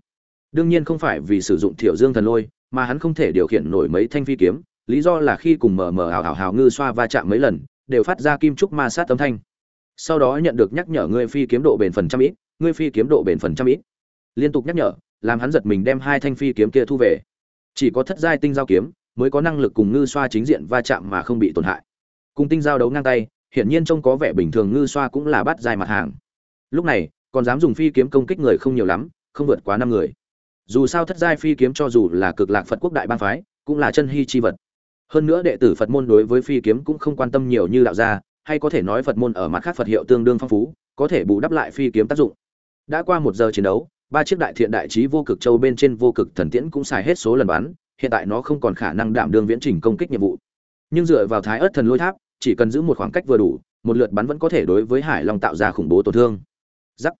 Đương nhiên không phải vì sử dụng thiểu dương thần lôi, mà hắn không thể điều khiển nổi mấy thanh phi kiếm, lý do là khi cùng mờ mờ hào hào hào ngư xoa va chạm mấy lần, đều phát ra kim trúc ma sát âm thanh. Sau đó nhận được nhắc nhở ngươi phi kiếm độ bền phần trăm ít, ngươi phi kiếm độ bền phần trăm ít. Liên tục nhắc nhở, làm hắn giật mình đem hai thanh phi kiếm kia thu về. Chỉ có thất giai tinh giao kiếm mới có năng lực cùng ngư xoa chính diện va chạm mà không bị tổn hại. Cùng tinh giao đấu ngang tay, hiển nhiên trông có vẻ bình thường, ngư xoa cũng là bắt giai mặt hàng lúc này, còn dám dùng phi kiếm công kích người không nhiều lắm, không vượt quá năm người. Dù sao thất giai phi kiếm cho dù là cực lạc phật quốc đại bang phái, cũng là chân hy chi vật. Hơn nữa đệ tử phật môn đối với phi kiếm cũng không quan tâm nhiều như đạo gia, hay có thể nói phật môn ở mặt khác phật hiệu tương đương phong phú, có thể bù đắp lại phi kiếm tác dụng. Đã qua một giờ chiến đấu, ba chiếc đại thiện đại trí vô cực châu bên trên vô cực thần tiễn cũng xài hết số lần bắn, hiện tại nó không còn khả năng đảm đương viễn trình công kích nhiệm vụ. Nhưng dựa vào thái ớt thần lôi tháp, chỉ cần giữ một khoảng cách vừa đủ, một lượt bắn vẫn có thể đối với hải long tạo ra khủng bố tổn thương giắc.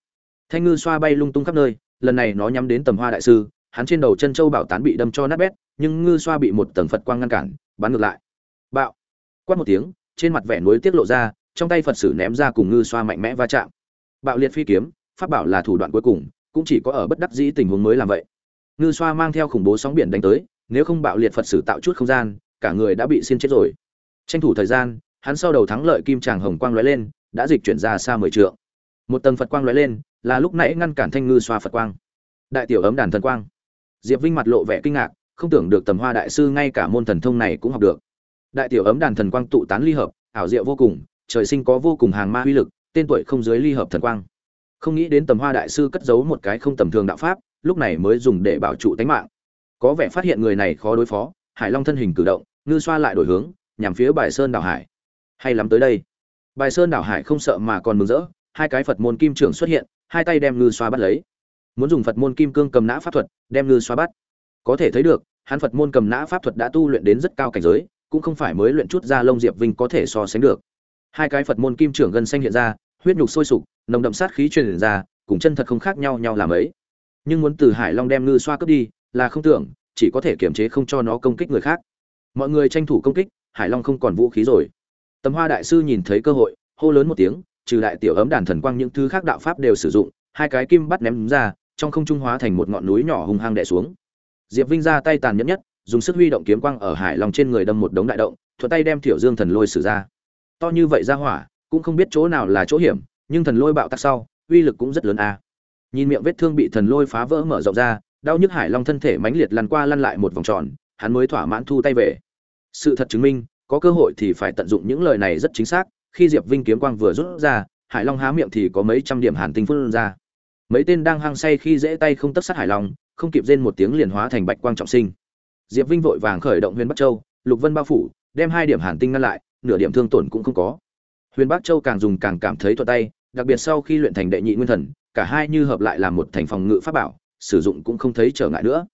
Thanh ngư xoa bay lung tung khắp nơi, lần này nó nhắm đến tầm hoa đại sư, hắn trên đầu chân châu bảo tán bị đâm cho nát bét, nhưng ngư xoa bị một tầng phật quang ngăn cản, bắn ngược lại. Bạo. Quát một tiếng, trên mặt vẻ núi tiết lộ ra, trong tay phật sử ném ra cùng ngư xoa mạnh mẽ va chạm. Bạo liệt phi kiếm, pháp bảo là thủ đoạn cuối cùng, cũng chỉ có ở bất đắc dĩ tình huống mới làm vậy. Ngư xoa mang theo khủng bố sóng biển đánh tới, nếu không bạo liệt phật sử tạo chút không gian, cả người đã bị xiên chết rồi. Tranh thủ thời gian, hắn sau đầu thắng lợi kim tràng hồng quang lóe lên, đã dịch chuyển ra xa mười trượng một tầng phật quang lóe lên, là lúc nãy ngăn cản thanh ngư xoa phật quang. Đại tiểu ấm đàn thần quang. Diệp vinh mặt lộ vẻ kinh ngạc, không tưởng được tầm hoa đại sư ngay cả môn thần thông này cũng học được. Đại tiểu ấm đàn thần quang tụ tán ly hợp, ảo diệu vô cùng, trời sinh có vô cùng hàng ma uy lực, tên tuổi không dưới ly hợp thần quang. Không nghĩ đến tầm hoa đại sư cất giấu một cái không tầm thường đạo pháp, lúc này mới dùng để bảo trụ tánh mạng. Có vẻ phát hiện người này khó đối phó, hải long thân hình cử động, ngư xoa lại đổi hướng, nhằm phía bài sơn đảo hải. Hay lắm tới đây. Bài sơn đảo hải không sợ mà còn mừng rỡ hai cái phật môn kim trưởng xuất hiện, hai tay đem ngư xoa bắt lấy. Muốn dùng phật môn kim cương cầm nã pháp thuật, đem ngư xoa bắt. Có thể thấy được, hắn phật môn cầm nã pháp thuật đã tu luyện đến rất cao cảnh giới, cũng không phải mới luyện chút ra lông diệp vinh có thể so sánh được. Hai cái phật môn kim trưởng gần xanh hiện ra, huyết nhục sôi sục, nồng đậm sát khí truyền ra, cùng chân thật không khác nhau nhau làm ấy. Nhưng muốn từ hải long đem ngư xoa cướp đi, là không tưởng, chỉ có thể kiềm chế không cho nó công kích người khác. Mọi người tranh thủ công kích, hải long không còn vũ khí rồi. Tầm hoa đại sư nhìn thấy cơ hội, hô lớn một tiếng trừ đại tiểu ấm đàn thần quang những thứ khác đạo pháp đều sử dụng, hai cái kim bắt ném ra, trong không trung hóa thành một ngọn núi nhỏ hung hăng đè xuống. Diệp vinh ra tay tàn nhẫn nhất, dùng sức huy động kiếm quang ở hải long trên người đâm một đống đại động, thuận tay đem tiểu dương thần lôi sử ra. To như vậy ra hỏa, cũng không biết chỗ nào là chỗ hiểm, nhưng thần lôi bạo tắc sau, uy lực cũng rất lớn a. Nhìn miệng vết thương bị thần lôi phá vỡ mở rộng ra, đau nhức hải long thân thể mãnh liệt lăn qua lăn lại một vòng tròn, hắn mới thỏa mãn thu tay về. Sự thật chứng minh, có cơ hội thì phải tận dụng những lời này rất chính xác khi diệp vinh kiếm quang vừa rút ra, hải long há miệng thì có mấy trăm điểm hàn tinh phun ra. Mấy tên đang hăng say khi dễ tay không tất sát hải long, không kịp rên một tiếng liền hóa thành bạch quang trọng sinh. Diệp vinh vội vàng khởi động huyền bắc châu, lục vân bao phủ, đem hai điểm hàn tinh ngăn lại, nửa điểm thương tổn cũng không có. Huyền bắc châu càng dùng càng cảm thấy thuận tay, đặc biệt sau khi luyện thành đệ nhị nguyên thần, cả hai như hợp lại làm một thành phòng ngự pháp bảo, sử dụng cũng không thấy trở ngại nữa.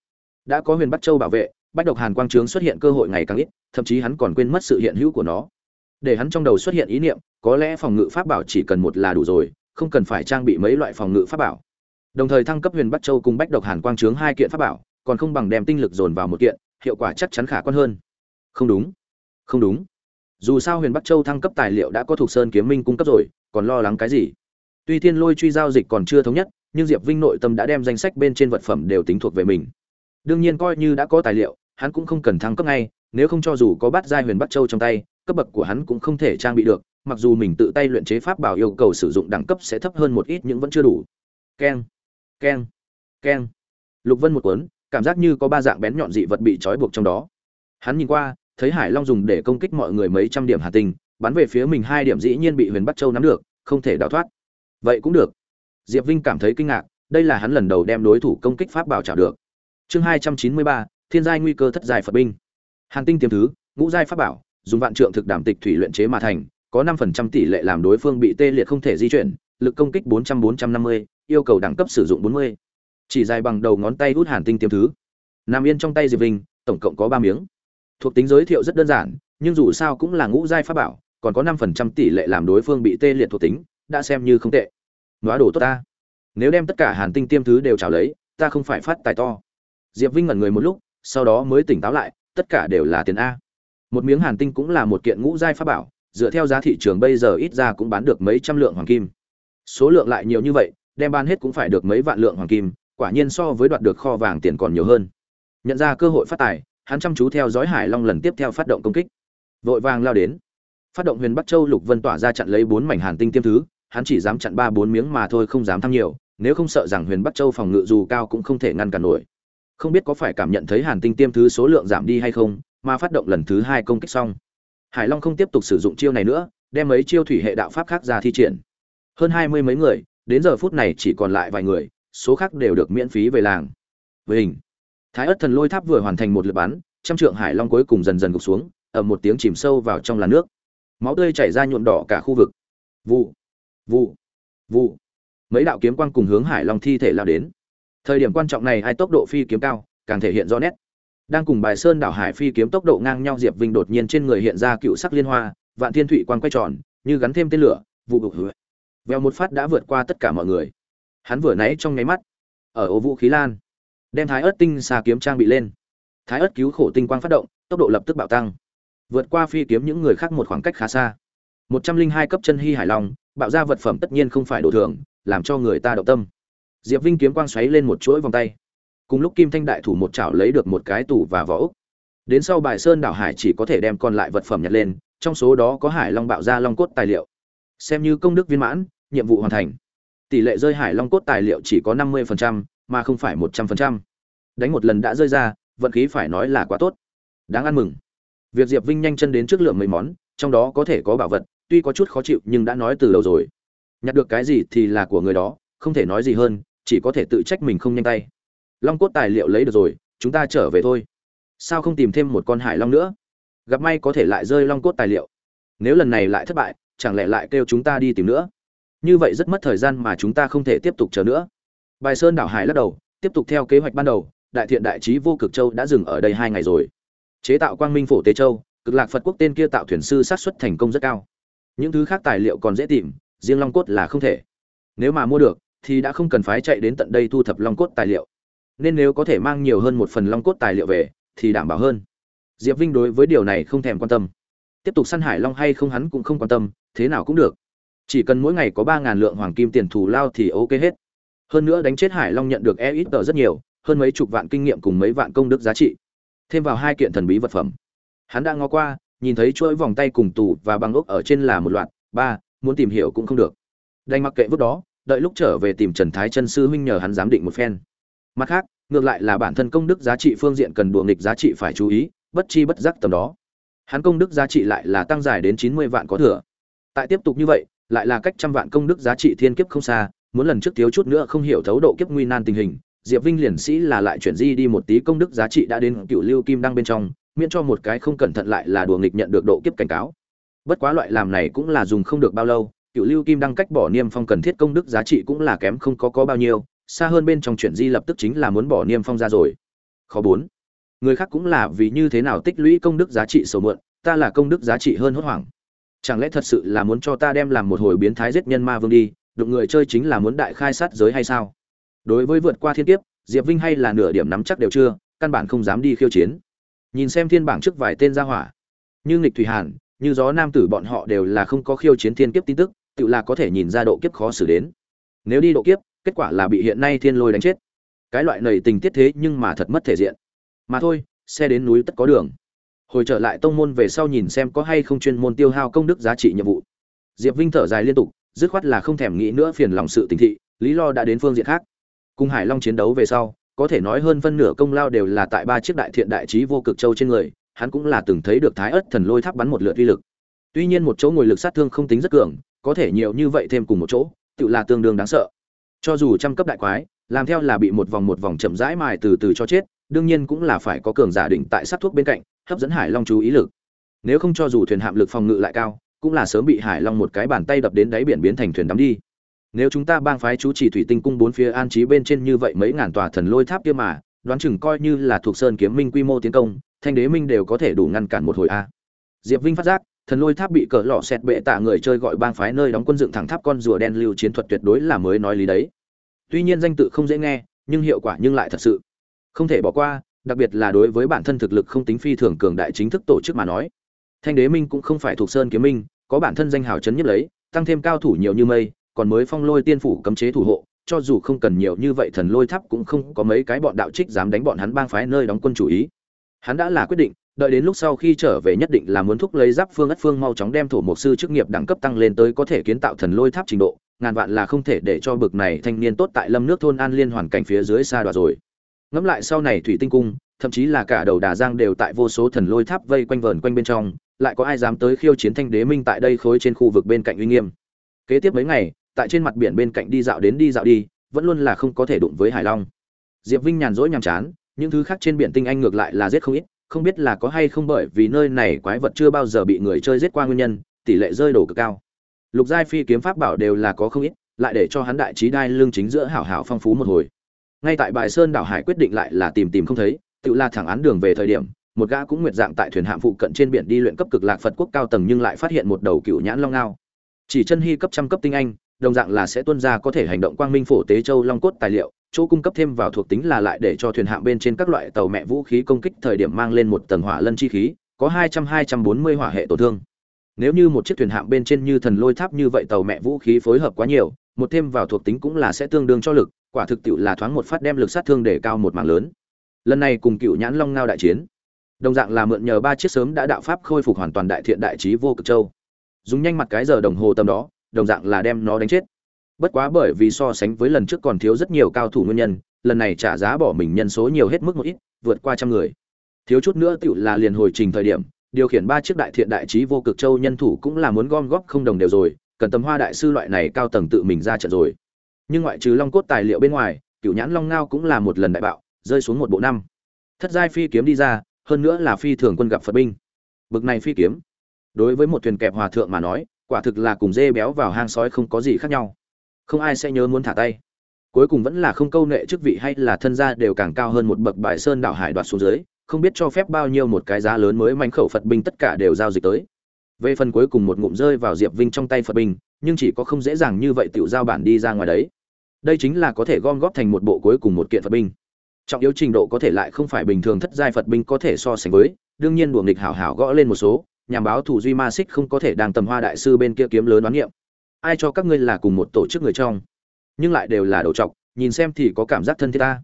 Đã có huyền bắc châu bảo vệ, bách độc hàn quang trướng xuất hiện cơ hội ngày càng ít, thậm chí hắn còn quên mất sự hiện hữu của nó để hắn trong đầu xuất hiện ý niệm, có lẽ phòng ngự pháp bảo chỉ cần một là đủ rồi, không cần phải trang bị mấy loại phòng ngự pháp bảo. Đồng thời thăng cấp huyền bắc châu cùng bách độc hàn quang trướng hai kiện pháp bảo, còn không bằng đem tinh lực dồn vào một kiện, hiệu quả chắc chắn khả quan hơn. Không đúng. Không đúng. Dù sao huyền bắc châu thăng cấp tài liệu đã có thuộc sơn kiếm minh cung cấp rồi, còn lo lắng cái gì? Tuy thiên lôi truy giao dịch còn chưa thống nhất, nhưng diệp vinh nội tâm đã đem danh sách bên trên vật phẩm đều tính thuộc về mình. Đương nhiên coi như đã có tài liệu, hắn cũng không cần thăng cấp ngay nếu không cho dù có bát giai huyền bắc châu trong tay, cấp bậc của hắn cũng không thể trang bị được, mặc dù mình tự tay luyện chế pháp bảo yêu cầu sử dụng đẳng cấp sẽ thấp hơn một ít nhưng vẫn chưa đủ. Keng keng keng. Lục vân một cuốn, cảm giác như có ba dạng bén nhọn dị vật bị trói buộc trong đó. Hắn nhìn qua, thấy hải long dùng để công kích mọi người mấy trăm điểm hà tình bắn về phía mình hai điểm dĩ nhiên bị huyền bắc châu nắm được, không thể đào thoát. Vậy cũng được. Diệp vinh cảm thấy kinh ngạc, đây là hắn lần đầu đem đối thủ công kích pháp bảo trả được. Chương hai trăm chín mươi ba, thiên giai nguy cơ thất giai phật binh hàn tinh tiềm thứ, ngũ giai pháp bảo, dùng vạn trượng thực đảm tịch thủy luyện chế mà thành, có năm phần trăm tỷ lệ làm đối phương bị tê liệt không thể di chuyển, lực công kích bốn trăm bốn trăm năm mươi, yêu cầu đẳng cấp sử dụng bốn mươi. Chỉ dài bằng đầu ngón tay hút hàn tinh tiềm thứ. Nằm yên trong tay diệp vinh, tổng cộng có ba miếng. Thuộc tính giới thiệu rất đơn giản, nhưng dù sao cũng là ngũ giai pháp bảo, còn có năm phần trăm tỷ lệ làm đối phương bị tê liệt thuộc tính, đã xem như không tệ. Nói đồ tốt ta. Nếu đem tất cả hàn tinh tiêm thứ đều trào lấy, ta không phải phát tài to. Diệp vinh ngẩn người một lúc, sau đó mới tỉnh táo lại tất cả đều là tiền a. Một miếng hàn tinh cũng là một kiện ngũ giai pháp bảo, dựa theo giá thị trường bây giờ ít ra cũng bán được mấy trăm lượng hoàng kim. Số lượng lại nhiều như vậy, đem bán hết cũng phải được mấy vạn lượng hoàng kim, quả nhiên so với đoạt được kho vàng tiền còn nhiều hơn. Nhận ra cơ hội phát tài, hắn chăm chú theo dõi hải long lần tiếp theo phát động công kích. Vội vàng lao đến. Phát động huyền bắc châu lục vân tỏa ra chặn lấy bốn mảnh hàn tinh tiêm thứ, hắn chỉ dám chặn ba bốn miếng mà thôi không dám tham nhiều, nếu không sợ rằng huyền bắc châu phòng ngự dù cao cũng không thể ngăn cản nổi không biết có phải cảm nhận thấy hàn tinh tiêm thứ số lượng giảm đi hay không, mà phát động lần thứ hai công kích xong. Hải long không tiếp tục sử dụng chiêu này nữa, đem mấy chiêu thủy hệ đạo pháp khác ra thi triển. Hơn hai mươi mấy người, đến giờ phút này chỉ còn lại vài người, số khác đều được miễn phí về làng. Về hình. Thái ất thần lôi tháp vừa hoàn thành một lượt bắn, trăm trượng hải long cuối cùng dần dần gục xuống ở một tiếng chìm sâu vào trong làn nước. Máu tươi chảy ra nhuộm đỏ cả khu vực. Vụ. Vụ. Vụ. Mấy đạo kiếm quang cùng hướng hải long thi thể lao đến thời điểm quan trọng này hai tốc độ phi kiếm cao, càng thể hiện rõ nét. Đang cùng bài sơn đảo hải phi kiếm tốc độ ngang nhau, diệp vinh đột nhiên trên người hiện ra cựu sắc liên hoa, vạn thiên thụy quan quay tròn, như gắn thêm tên lửa, vụ vụ hứa. Vèo một phát đã vượt qua tất cả mọi người. Hắn vừa nãy trong nháy mắt, ở ô vũ khí lan, đem thái ớt tinh xà kiếm trang bị lên. Thái ớt cứu khổ tinh quang phát động, tốc độ lập tức bạo tăng. Vượt qua phi kiếm những người khác một khoảng cách khá xa. Một trăm linh hai cấp chân hy hải long, bạo ra vật phẩm tất nhiên không phải đồ thường, làm cho người ta động tâm diệp vinh kiếm quang xoáy lên một chuỗi vòng tay. Cùng lúc kim thanh đại thủ một chảo lấy được một cái tủ và vỏ úc đến sau bài sơn đảo hải chỉ có thể đem còn lại vật phẩm nhặt lên, trong số đó có hải long bạo ra long cốt tài liệu. Xem như công đức viên mãn, nhiệm vụ hoàn thành. Tỷ lệ rơi hải long cốt tài liệu chỉ có năm mươi mà không phải một trăm linh đánh một lần đã rơi ra, vận khí phải nói là quá tốt. Đáng ăn mừng. Việc diệp vinh nhanh chân đến trước lượng mấy món, trong đó có thể có bảo vật, tuy có chút khó chịu nhưng đã nói từ đầu rồi. Nhặt được cái gì thì là của người đó, không thể nói gì hơn chỉ có thể tự trách mình không nhanh tay. Long cốt tài liệu lấy được rồi, chúng ta trở về thôi. Sao không tìm thêm một con hải long nữa? Gặp may có thể lại rơi long cốt tài liệu. Nếu lần này lại thất bại, chẳng lẽ lại kêu chúng ta đi tìm nữa? Như vậy rất mất thời gian mà chúng ta không thể tiếp tục chờ nữa. Bài sơn đảo hải lắc đầu, tiếp tục theo kế hoạch ban đầu, đại thiện đại trí vô cực châu đã dừng ở đây hai ngày rồi. Chế tạo quang minh phổ tế châu, cực lạc phật quốc tên kia tạo thuyền sư sát xuất thành công rất cao. Những thứ khác tài liệu còn dễ tìm, riêng long cốt là không thể. Nếu mà mua được thì đã không cần phải chạy đến tận đây thu thập long cốt tài liệu. Nên nếu có thể mang nhiều hơn một phần long cốt tài liệu về, thì đảm bảo hơn. Diệp vinh đối với điều này không thèm quan tâm. Tiếp tục săn hải long hay không hắn cũng không quan tâm, thế nào cũng được. Chỉ cần mỗi ngày có ba ngàn lượng hoàng kim tiền thù lao thì ok hết. Hơn nữa đánh chết hải long nhận được e ít tờ rất nhiều, hơn mấy chục vạn kinh nghiệm cùng mấy vạn công đức giá trị. Thêm vào hai kiện thần bí vật phẩm. Hắn đã ngó qua, nhìn thấy chuỗi vòng tay cùng tù và băng ốc ở trên là một loạt. Ba, muốn tìm hiểu cũng không được. Đành mặc kệ vứt đó đợi lúc trở về tìm trần thái chân sư huynh nhờ hắn giám định một phen. Mặt khác, ngược lại là bản thân công đức giá trị phương diện cần đùa nghịch giá trị phải chú ý, bất chi bất giác tầm đó. Hắn công đức giá trị lại là tăng dài đến chín mươi vạn có thừa. Tại tiếp tục như vậy, lại là cách trăm vạn công đức giá trị thiên kiếp không xa, muốn lần trước thiếu chút nữa không hiểu thấu độ kiếp nguy nan tình hình, diệp vinh liền sĩ là lại chuyển di đi một tí công đức giá trị đã đến cựu lưu kim đang bên trong, miễn cho một cái không cẩn thận lại là đùa nghịch nhận được độ kiếp cảnh cáo. Bất quá loại làm này cũng là dùng không được bao lâu cựu lưu kim đăng cách bỏ niêm phong cần thiết công đức giá trị cũng là kém không có có bao nhiêu, xa hơn bên trong chuyển di lập tức chính là muốn bỏ niêm phong ra rồi. Khó bốn. Người khác cũng là vì như thế nào tích lũy công đức giá trị sầu mượn ta là công đức giá trị hơn hốt hoảng. Chẳng lẽ thật sự là muốn cho ta đem làm một hồi biến thái giết nhân ma vương đi, đụng người chơi chính là muốn đại khai sát giới hay sao? Đối với vượt qua thiên kiếp, diệp vinh hay là nửa điểm nắm chắc đều chưa, căn bản không dám đi khiêu chiến. Nhìn xem thiên bảng trước vài tên gia hỏa. Như nghịch thủy hàn, như gió nam tử bọn họ đều là không có khiêu chiến thiên kiếp tin tức tự là có thể nhìn ra độ kiếp khó xử đến. Nếu đi độ kiếp, kết quả là bị hiện nay thiên lôi đánh chết. Cái loại này tình tiết thế nhưng mà thật mất thể diện. Mà thôi, xe đến núi tất có đường. Hồi trở lại tông môn về sau nhìn xem có hay không chuyên môn tiêu hao công đức giá trị nhiệm vụ. Diệp vinh thở dài liên tục, dứt khoát là không thèm nghĩ nữa phiền lòng sự tình thị, lý lo đã đến phương diện khác. Cùng hải long chiến đấu về sau, có thể nói hơn phân nửa công lao đều là tại ba chiếc đại thiện đại trí vô cực châu trên người, hắn cũng là từng thấy được thái ớt thần lôi tháp bắn một lượt uy lực. Tuy nhiên một chỗ ngồi lực sát thương không tính rất cường có thể nhiều như vậy thêm cùng một chỗ, tự là tương đương đáng sợ. Cho dù trăm cấp đại quái, làm theo là bị một vòng một vòng chậm rãi mài từ từ cho chết, đương nhiên cũng là phải có cường giả định tại sát thuốc bên cạnh, hấp dẫn hải long chú ý lực. Nếu không cho dù thuyền hạm lực phòng ngự lại cao, cũng là sớm bị hải long một cái bàn tay đập đến đáy biển biến thành thuyền đắm đi. Nếu chúng ta bang phái chú chỉ thủy tinh cung bốn phía an trí bên trên như vậy mấy ngàn tòa thần lôi tháp kia mà, đoán chừng coi như là thuộc sơn kiếm minh quy mô tiến công, thanh đế minh đều có thể đủ ngăn cản một hồi a. Diệp vinh phát giác thần lôi tháp bị cỡ lọ xẹt bệ tạ người chơi gọi bang phái nơi đóng quân dựng thẳng tháp con rùa đen lưu chiến thuật tuyệt đối là mới nói lý đấy. Tuy nhiên danh tự không dễ nghe, nhưng hiệu quả nhưng lại thật sự. Không thể bỏ qua, đặc biệt là đối với bản thân thực lực không tính phi thường cường đại chính thức tổ chức mà nói. Thanh đế minh cũng không phải thuộc sơn kiếm minh, có bản thân danh hào chấn nhất lấy, tăng thêm cao thủ nhiều như mây, còn mới phong lôi tiên phủ cấm chế thủ hộ, cho dù không cần nhiều như vậy thần lôi tháp cũng không có mấy cái bọn đạo trích dám đánh bọn hắn bang phái nơi đóng quân chủ ý. Hắn đã là quyết định đợi đến lúc sau khi trở về nhất định là muốn thúc lấy giáp phương ất phương mau chóng đem thổ mục sư chức nghiệp đẳng cấp tăng lên tới có thể kiến tạo thần lôi tháp trình độ, ngàn vạn là không thể để cho bực này thanh niên tốt tại lâm nước thôn an liên hoàn cảnh phía dưới xa đoạt rồi. Ngẫm lại sau này thủy tinh cung, thậm chí là cả đầu đà giang đều tại vô số thần lôi tháp vây quanh vờn quanh bên trong, lại có ai dám tới khiêu chiến thanh đế minh tại đây khối trên khu vực bên cạnh uy nghiêm. Kế tiếp mấy ngày, tại trên mặt biển bên cạnh đi dạo đến đi dạo đi, vẫn luôn là không có thể đụng với hải long. Diệp vinh nhàn rỗi nhàm chán, những thứ khác trên biển tinh anh ngược lại là rất không ít không biết là có hay không bởi vì nơi này quái vật chưa bao giờ bị người chơi giết qua nguyên nhân, tỷ lệ rơi đổ cực cao. Lục giai phi kiếm pháp bảo đều là có không ít, lại để cho hắn đại trí đai lương chính giữa hảo hảo phong phú một hồi. Ngay tại bài sơn đảo hải quyết định lại là tìm tìm không thấy, tự la thẳng án đường về thời điểm, một gã cũng nguyệt dạng tại thuyền hạm phụ cận trên biển đi luyện cấp cực lạc phật quốc cao tầng nhưng lại phát hiện một đầu cựu nhãn long ngao. Chỉ chân hy cấp trăm cấp tinh anh, đồng dạng là sẽ tuân ra có thể hành động quang minh phổ tế châu long cốt tài liệu chỗ cung cấp thêm vào thuộc tính là lại để cho thuyền hạm bên trên các loại tàu mẹ vũ khí công kích thời điểm mang lên một tầng hỏa lân chi khí, có hai trăm hai trăm bốn mươi hỏa hệ tổn thương. Nếu như một chiếc thuyền hạm bên trên như thần lôi tháp như vậy tàu mẹ vũ khí phối hợp quá nhiều, một thêm vào thuộc tính cũng là sẽ tương đương cho lực, quả thực tiệu là thoáng một phát đem lực sát thương để cao một mảng lớn. Lần này cùng cựu nhãn long ngao đại chiến, đồng dạng là mượn nhờ ba chiếc sớm đã đạo pháp khôi phục hoàn toàn đại thiện đại trí vô cực châu. Dùng nhanh mặt cái giờ đồng hồ tầm đó, đồng dạng là đem nó đánh chết bất quá bởi vì so sánh với lần trước còn thiếu rất nhiều cao thủ nguyên nhân, lần này trả giá bỏ mình nhân số nhiều hết mức một ít, vượt qua trăm người. Thiếu chút nữa tựu là liền hồi trình thời điểm, điều khiển ba chiếc đại thiện đại trí vô cực châu nhân thủ cũng là muốn gom góp không đồng đều rồi, cần tầm hoa đại sư loại này cao tầng tự mình ra trận rồi. Nhưng ngoại trừ long cốt tài liệu bên ngoài, cựu nhãn long ngao cũng là một lần đại bạo, rơi xuống một bộ năm. Thất giai phi kiếm đi ra, hơn nữa là phi thường quân gặp phật binh. Bực này phi kiếm. Đối với một thuyền kẹp hòa thượng mà nói, quả thực là cùng dê béo vào hang sói không có gì khác nhau không ai sẽ nhớ muốn thả tay. Cuối cùng vẫn là không câu nệ chức vị hay là thân gia đều càng cao hơn một bậc bài sơn đảo hải đoạt xuống dưới, không biết cho phép bao nhiêu một cái giá lớn mới manh khẩu phật binh tất cả đều giao dịch tới. Về phần cuối cùng một ngụm rơi vào diệp vinh trong tay phật binh, nhưng chỉ có không dễ dàng như vậy tiểu giao bản đi ra ngoài đấy. Đây chính là có thể gom góp thành một bộ cuối cùng một kiện phật binh. Trọng yếu trình độ có thể lại không phải bình thường thất giai phật binh có thể so sánh với, đương nhiên đùa nghịch hảo hảo gõ lên một số, nhằm báo thủ duy ma xích không có thể đang tầm hoa đại sư bên kia kiếm lớn đoán niệm ai cho các ngươi là cùng một tổ chức người trong? Nhưng lại đều là đầu trọc, nhìn xem thì có cảm giác thân thiết ta.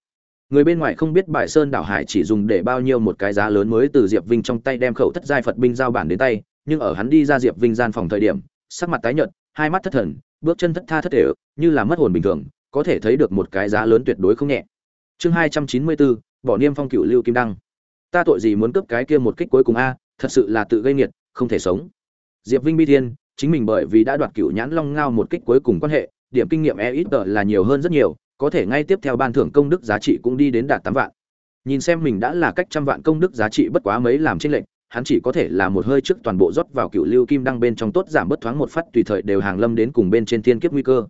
Người bên ngoài không biết bài sơn đảo hải chỉ dùng để bao nhiêu một cái giá lớn mới từ diệp vinh trong tay đem khẩu thất giai phật binh giao bản đến tay, nhưng ở hắn đi ra diệp vinh gian phòng thời điểm, sắc mặt tái nhợt, hai mắt thất thần, bước chân thất tha thất thể, như là mất hồn bình thường, có thể thấy được một cái giá lớn tuyệt đối không nhẹ. Chương hai trăm chín mươi bốn bỏ niêm phong cựu lưu kim đăng. Ta tội gì muốn cướp cái kia một kích cuối cùng a, thật sự là tự gây nghiệt, không thể sống. Diệp vinh bi thiên chính mình bởi vì đã đoạt cựu nhãn long ngao một kích cuối cùng quan hệ, điểm kinh nghiệm e ít là nhiều hơn rất nhiều, có thể ngay tiếp theo ban thưởng công đức giá trị cũng đi đến đạt tám vạn. Nhìn xem mình đã là cách trăm vạn công đức giá trị bất quá mấy làm trên lệnh hắn chỉ có thể là một hơi trước toàn bộ rót vào cựu lưu kim đăng bên trong tốt giảm bất thoáng một phát tùy thời đều hàng lâm đến cùng bên trên thiên kiếp nguy cơ.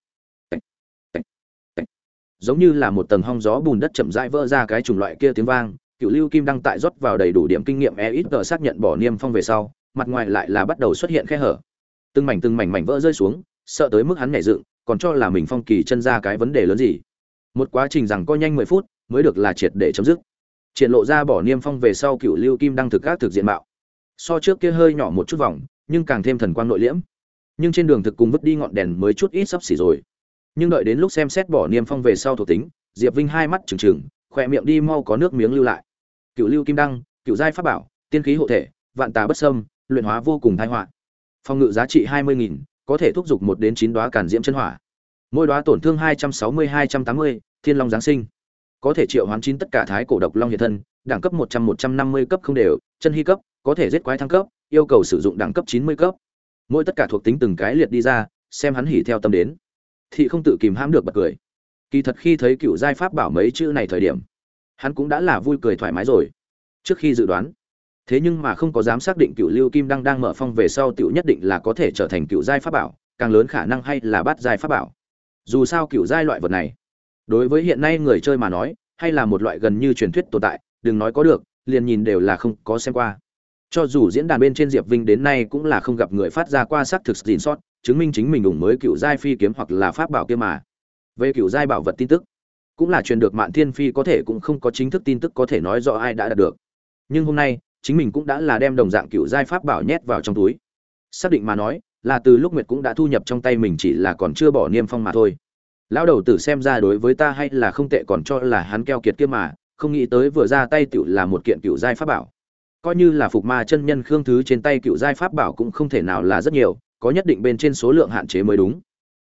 Giống như là một tầng hong gió bùn đất chậm rãi vỡ ra cái chủng loại kia tiếng vang cựu lưu kim đăng tại rót vào đầy đủ điểm kinh nghiệm e ít tờ xác nhận bỏ niêm phong về sau, mặt ngoài lại là bắt đầu xuất hiện khe hở từng mảnh từng mảnh mảnh vỡ rơi xuống, sợ tới mức hắn nhảy dựng, còn cho là mình phong kỳ chân ra cái vấn đề lớn gì. Một quá trình rằng coi nhanh mười phút, mới được là triệt để chấm dứt. Triển lộ ra bỏ niêm phong về sau cựu lưu kim đăng thực các thực diện mạo. So trước kia hơi nhỏ một chút vòng, nhưng càng thêm thần quang nội liễm. Nhưng trên đường thực cùng vứt đi ngọn đèn mới chút ít sắp xỉ rồi. Nhưng đợi đến lúc xem xét bỏ niêm phong về sau thuộc tính, diệp vinh hai mắt trừng trừng, khỏe miệng đi mau có nước miếng lưu lại. Cựu lưu kim đăng, cựu giai pháp bảo, tiên khí hộ thể, vạn tà bất sâm luyện hóa vô cùng thái họa phòng ngự giá trị hai mươi nghìn, có thể thúc giục một đến chín đóa cản diễm chân hỏa. Mỗi đóa tổn thương hai trăm sáu mươi, hai trăm tám mươi, thiên long giáng sinh. Có thể triệu hoán chín tất cả thái cổ độc long hiện thân, đẳng cấp một trăm một trăm năm mươi cấp không đều, chân hy cấp, có thể giết quái thăng cấp, yêu cầu sử dụng đẳng cấp chín mươi cấp. Mỗi tất cả thuộc tính từng cái liệt đi ra, xem hắn hỉ theo tâm đến. Thị không tự kìm hãm được bật cười. Kỳ thật khi thấy cựu giai pháp bảo mấy chữ này thời điểm, hắn cũng đã là vui cười thoải mái rồi. Trước khi dự đoán thế nhưng mà không có dám xác định cựu lưu kim đang đang mở phong về sau tiểu nhất định là có thể trở thành cựu giai pháp bảo, càng lớn khả năng hay là bắt giai pháp bảo. Dù sao cựu giai loại vật này, đối với hiện nay người chơi mà nói, hay là một loại gần như truyền thuyết tồn tại, đừng nói có được, liền nhìn đều là không có xem qua. Cho dù diễn đàn bên trên diệp vinh đến nay cũng là không gặp người phát ra qua xác thực xin sót, chứng minh chính mình đủng mới cựu giai phi kiếm hoặc là pháp bảo kia mà. Về cựu giai bảo vật tin tức, cũng là truyền được mạn thiên phi có thể cũng không có chính thức tin tức có thể nói rõ ai đã đạt được. Nhưng hôm nay chính mình cũng đã là đem đồng dạng cựu giai pháp bảo nhét vào trong túi. Xác định mà nói, là từ lúc nguyệt cũng đã thu nhập trong tay mình chỉ là còn chưa bỏ niêm phong mà thôi. Lão đầu tử xem ra đối với ta hay là không tệ còn cho là hắn keo kiệt kia mà, không nghĩ tới vừa ra tay tựu là một kiện cựu giai pháp bảo. Coi như là phục ma chân nhân khương thứ trên tay cựu giai pháp bảo cũng không thể nào là rất nhiều, có nhất định bên trên số lượng hạn chế mới đúng.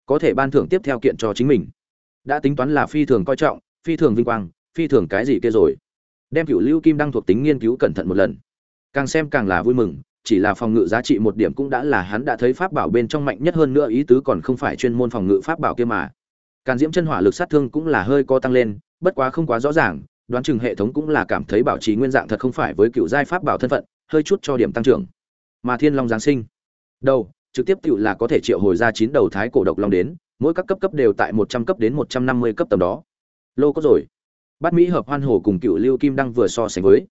Có thể ban thưởng tiếp theo kiện cho chính mình. Đã tính toán là phi thường coi trọng, phi thường vinh quang, phi thường cái gì kia rồi đem cựu lưu kim đăng thuộc tính nghiên cứu cẩn thận một lần. Càng xem càng là vui mừng, chỉ là phòng ngự giá trị một điểm cũng đã là hắn đã thấy pháp bảo bên trong mạnh nhất hơn nữa, ý tứ còn không phải chuyên môn phòng ngự pháp bảo kia mà. Càn diễm chân hỏa lực sát thương cũng là hơi co tăng lên, bất quá không quá rõ ràng, đoán chừng hệ thống cũng là cảm thấy bảo trì nguyên dạng thật không phải với cựu giai pháp bảo thân phận, hơi chút cho điểm tăng trưởng. Mà thiên long giáng sinh. Đầu trực tiếp cựu là có thể triệu hồi ra chín đầu thái cổ độc long đến, mỗi các cấp cấp đều tại một trăm cấp đến một trăm năm mươi cấp tầm đó. Lô có rồi bát mỹ hợp hoan hồ cùng cựu lưu kim đăng vừa so sánh với,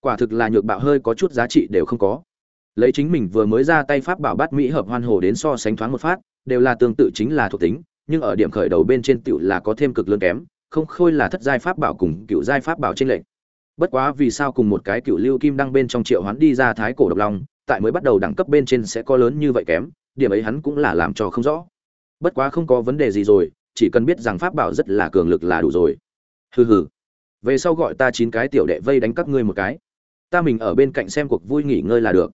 quả thực là nhược bạo hơi có chút giá trị đều không có. Lấy chính mình vừa mới ra tay pháp bảo bát mỹ hợp hoan hồ đến so sánh thoáng một phát, đều là tương tự chính là thuộc tính, nhưng ở điểm khởi đầu bên trên tiểu là có thêm cực lớn kém, không khôi là thất giai pháp bảo cùng cựu giai pháp bảo trên lệnh bất quá vì sao cùng một cái cựu lưu kim đăng bên trong triệu hoán đi ra thái cổ độc long, tại mới bắt đầu đẳng cấp bên trên sẽ có lớn như vậy kém, điểm ấy hắn cũng là làm cho không rõ. Bất quá không có vấn đề gì rồi, chỉ cần biết rằng pháp bảo rất là cường lực là đủ rồi. Hừ hừ về sau gọi ta chín cái tiểu đệ vây đánh các ngươi một cái. Ta mình ở bên cạnh xem cuộc vui nghỉ ngơi là được.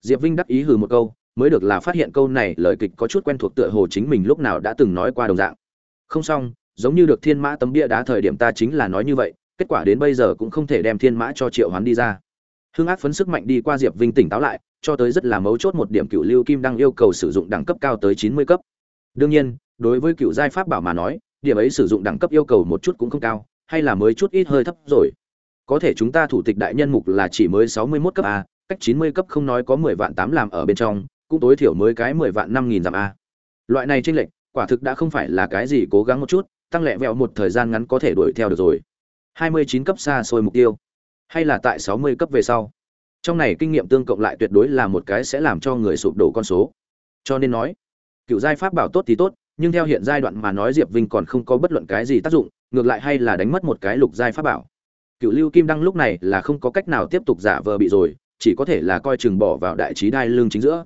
Diệp vinh đắc ý hừ một câu, mới được là phát hiện câu này lời kịch có chút quen thuộc tựa hồ chính mình lúc nào đã từng nói qua đồng dạng. Không xong, giống như được thiên mã tấm bia đá thời điểm ta chính là nói như vậy, kết quả đến bây giờ cũng không thể đem thiên mã cho triệu hoán đi ra. Hương ác phấn sức mạnh đi qua diệp vinh tỉnh táo lại, cho tới rất là mấu chốt một điểm cựu lưu kim đang yêu cầu sử dụng đẳng cấp cao tới chín mươi cấp. Đương nhiên, đối với cựu giai pháp bảo mà nói, điểm ấy sử dụng đẳng cấp yêu cầu một chút cũng không cao hay là mới chút ít hơi thấp rồi? Có thể chúng ta thủ tịch đại nhân mục là chỉ mới sáu mươi 61 cấp a, cách chín mươi cấp không nói có mười vạn tám làm ở bên trong, cũng tối thiểu mới cái mười vạn năm nghìn giảm a. Loại này chênh lệch, quả thực đã không phải là cái gì cố gắng một chút, tăng lẹ vẹo một thời gian ngắn có thể đuổi theo được rồi. hai mươi chín cấp xa xôi mục tiêu. Hay là tại sáu mươi cấp về sau. Trong này kinh nghiệm tương cộng lại tuyệt đối là một cái sẽ làm cho người sụp đổ con số. Cho nên nói cựu giai pháp bảo tốt thì tốt, nhưng theo hiện giai đoạn mà nói diệp vinh còn không có bất luận cái gì tác dụng ngược lại hay là đánh mất một cái lục giai pháp bảo. Cựu lưu kim đăng lúc này là không có cách nào tiếp tục giả vờ bị rồi, chỉ có thể là coi chừng bỏ vào đại trí đai lương chính giữa.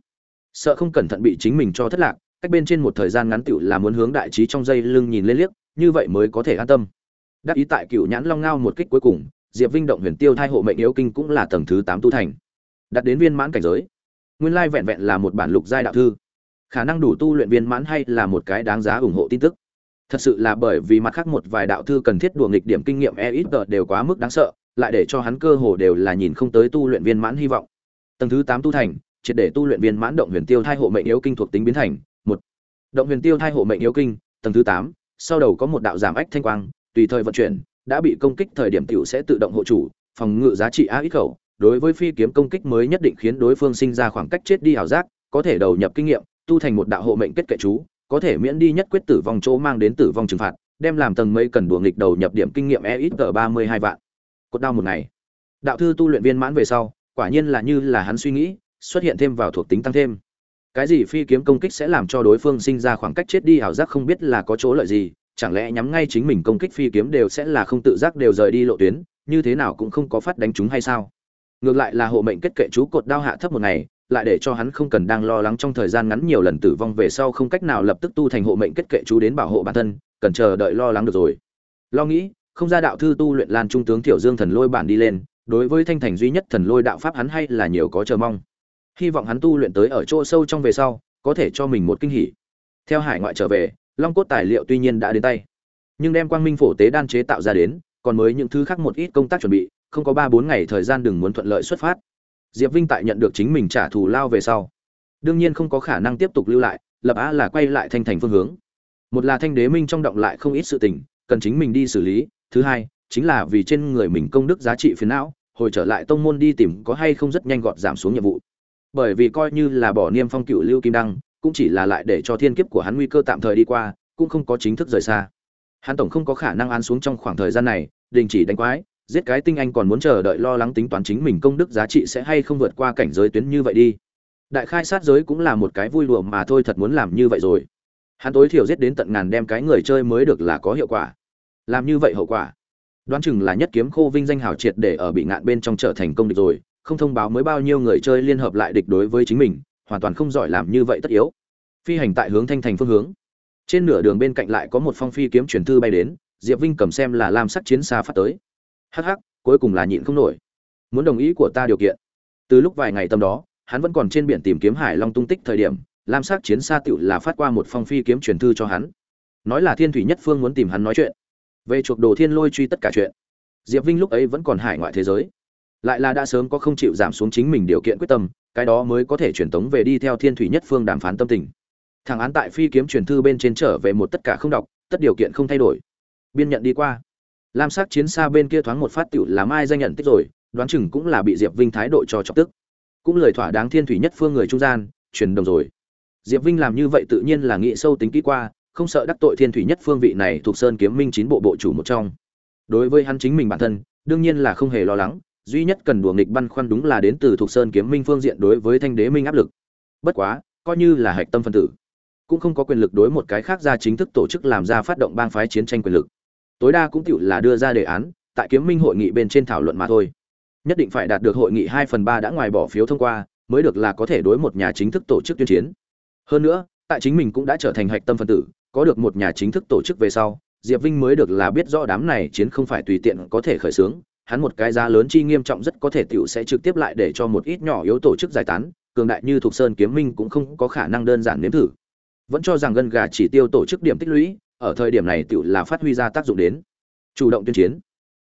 Sợ không cẩn thận bị chính mình cho thất lạc, cách bên trên một thời gian ngắn tựu là muốn hướng đại trí trong dây lưng nhìn lên liếc, như vậy mới có thể an tâm. Đắc ý tại cựu nhãn long ngao một kích cuối cùng, diệp vinh động huyền tiêu thai hộ mệnh yếu kinh cũng là tầng thứ tám tu thành. Đặt đến viên mãn cảnh giới. Nguyên lai vẹn vẹn là một bản lục giai đạo thư. Khả năng đủ tu luyện viên mãn hay là một cái đáng giá ủng hộ tin tức thật sự là bởi vì mặt khác một vài đạo thư cần thiết đùa nghịch điểm kinh nghiệm e ít đều quá mức đáng sợ, lại để cho hắn cơ hồ đều là nhìn không tới tu luyện viên mãn hy vọng. Tầng thứ tám tu thành, triệt để tu luyện viên mãn động huyền tiêu thai hộ mệnh yếu kinh thuộc tính biến thành, một. Động huyền tiêu thai hộ mệnh yếu kinh, tầng thứ tám, sau đầu có một đạo giảm ách thanh quang, tùy thời vận chuyển, đã bị công kích thời điểm tiểu sẽ tự động hộ chủ, phòng ngự giá trị a ít khẩu. Đối với phi kiếm công kích mới nhất định khiến đối phương sinh ra khoảng cách chết đi ảo giác, có thể đầu nhập kinh nghiệm, tu thành một đạo hộ mệnh kết kệ chú có thể miễn đi nhất quyết tử vong chỗ mang đến tử vong trừng phạt, đem làm tầng mây cần đùa nghịch đầu nhập điểm kinh nghiệm e ít tờ ba mươi hai vạn. Cột đau một ngày. Đạo thư tu luyện viên mãn về sau, quả nhiên là như là hắn suy nghĩ, xuất hiện thêm vào thuộc tính tăng thêm. Cái gì phi kiếm công kích sẽ làm cho đối phương sinh ra khoảng cách chết đi ảo giác không biết là có chỗ lợi gì, chẳng lẽ nhắm ngay chính mình công kích phi kiếm đều sẽ là không tự giác đều rời đi lộ tuyến, như thế nào cũng không có phát đánh chúng hay sao? Ngược lại là hộ mệnh kết kệ chú cột đao hạ thấp một ngày lại để cho hắn không cần đang lo lắng trong thời gian ngắn nhiều lần tử vong về sau không cách nào lập tức tu thành hộ mệnh kết kệ chú đến bảo hộ bản thân, cần chờ đợi lo lắng được rồi. Lo nghĩ, không ra đạo thư tu luyện lan trung tướng tiểu dương thần lôi bản đi lên, đối với thanh thành duy nhất thần lôi đạo pháp hắn hay là nhiều có chờ mong. Hy vọng hắn tu luyện tới ở chỗ sâu trong về sau, có thể cho mình một kinh hỉ. Theo hải ngoại trở về, long cốt tài liệu tuy nhiên đã đến tay, nhưng đem quang minh phổ tế đan chế tạo ra đến, còn mới những thứ khác một ít công tác chuẩn bị, không có ba bốn ngày thời gian đừng muốn thuận lợi xuất phát diệp vinh tại nhận được chính mình trả thù lao về sau, đương nhiên không có khả năng tiếp tục lưu lại, lập á là quay lại thanh thành phương hướng. Một là thanh đế minh trong động lại không ít sự tình, cần chính mình đi xử lý, thứ hai, chính là vì trên người mình công đức giá trị phiền não, hồi trở lại tông môn đi tìm có hay không rất nhanh gọn giảm xuống nhiệm vụ. Bởi vì coi như là bỏ niêm phong cựu lưu kim đăng, cũng chỉ là lại để cho thiên kiếp của hắn nguy cơ tạm thời đi qua, cũng không có chính thức rời xa. Hắn tổng không có khả năng an xuống trong khoảng thời gian này, đình chỉ đánh quái giết cái tinh anh còn muốn chờ đợi lo lắng tính toán chính mình công đức giá trị sẽ hay không vượt qua cảnh giới tuyến như vậy đi. Đại khai sát giới cũng là một cái vui đùa mà thôi thật muốn làm như vậy rồi. Hắn tối thiểu giết đến tận ngàn đem cái người chơi mới được là có hiệu quả. Làm như vậy hậu quả. Đoán chừng là nhất kiếm khô vinh danh hào triệt để ở bị ngạn bên trong trở thành công địch rồi, không thông báo mới bao nhiêu người chơi liên hợp lại địch đối với chính mình, hoàn toàn không giỏi làm như vậy tất yếu. Phi hành tại hướng thanh thành phương hướng. Trên nửa đường bên cạnh lại có một phong phi kiếm truyền thư bay đến, diệp vinh cầm xem là lam sắc chiến xa phát tới hắc hắc, cuối cùng là nhịn không nổi. Muốn đồng ý của ta điều kiện. Từ lúc vài ngày tâm đó, hắn vẫn còn trên biển tìm kiếm hải long tung tích thời điểm, lam sắc chiến xa tựu là phát qua một phong phi kiếm truyền thư cho hắn. Nói là thiên thủy nhất phương muốn tìm hắn nói chuyện. Về chuộc đồ thiên lôi truy tất cả chuyện. Diệp vinh lúc ấy vẫn còn hải ngoại thế giới. Lại là đã sớm có không chịu giảm xuống chính mình điều kiện quyết tâm, cái đó mới có thể truyền tống về đi theo thiên thủy nhất phương đàm phán tâm tình. Thằng án tại phi kiếm truyền thư bên trên trở về một tất cả không đọc, tất điều kiện không thay đổi. Biên nhận đi qua lam sắc chiến xa bên kia thoáng một phát tiểu làm ai danh nhận tích rồi, đoán chừng cũng là bị diệp vinh thái độ cho chọc tức. Cũng lời thỏa đáng thiên thủy nhất phương người trung gian truyền đồng rồi. Diệp vinh làm như vậy tự nhiên là nghĩ sâu tính kỹ qua, không sợ đắc tội thiên thủy nhất phương vị này thuộc sơn kiếm minh chín bộ bộ chủ một trong. Đối với hắn chính mình bản thân, đương nhiên là không hề lo lắng, duy nhất cần đùa nghịch băn khoăn đúng là đến từ thuộc sơn kiếm minh phương diện đối với thanh đế minh áp lực. Bất quá, coi như là hạch tâm phân tử, cũng không có quyền lực đối một cái khác ra chính thức tổ chức làm ra phát động bang phái chiến tranh quyền lực tối đa cũng tựu là đưa ra đề án, tại kiếm minh hội nghị bên trên thảo luận mà thôi. Nhất định phải đạt được hội nghị hai phần ba đã ngoài bỏ phiếu thông qua, mới được là có thể đối một nhà chính thức tổ chức tuyên chiến. Hơn nữa, tại chính mình cũng đã trở thành hạch tâm phân tử, có được một nhà chính thức tổ chức về sau, diệp vinh mới được là biết rõ đám này chiến không phải tùy tiện có thể khởi xướng, hắn một cái giá lớn chi nghiêm trọng rất có thể tiểu sẽ trực tiếp lại để cho một ít nhỏ yếu tổ chức giải tán, cường đại như Thục sơn kiếm minh cũng không có khả năng đơn giản nếm thử. Vẫn cho rằng gân gà chỉ tiêu tổ chức điểm tích lũy ở thời điểm này Tiểu là phát huy ra tác dụng đến. Chủ động tuyên chiến.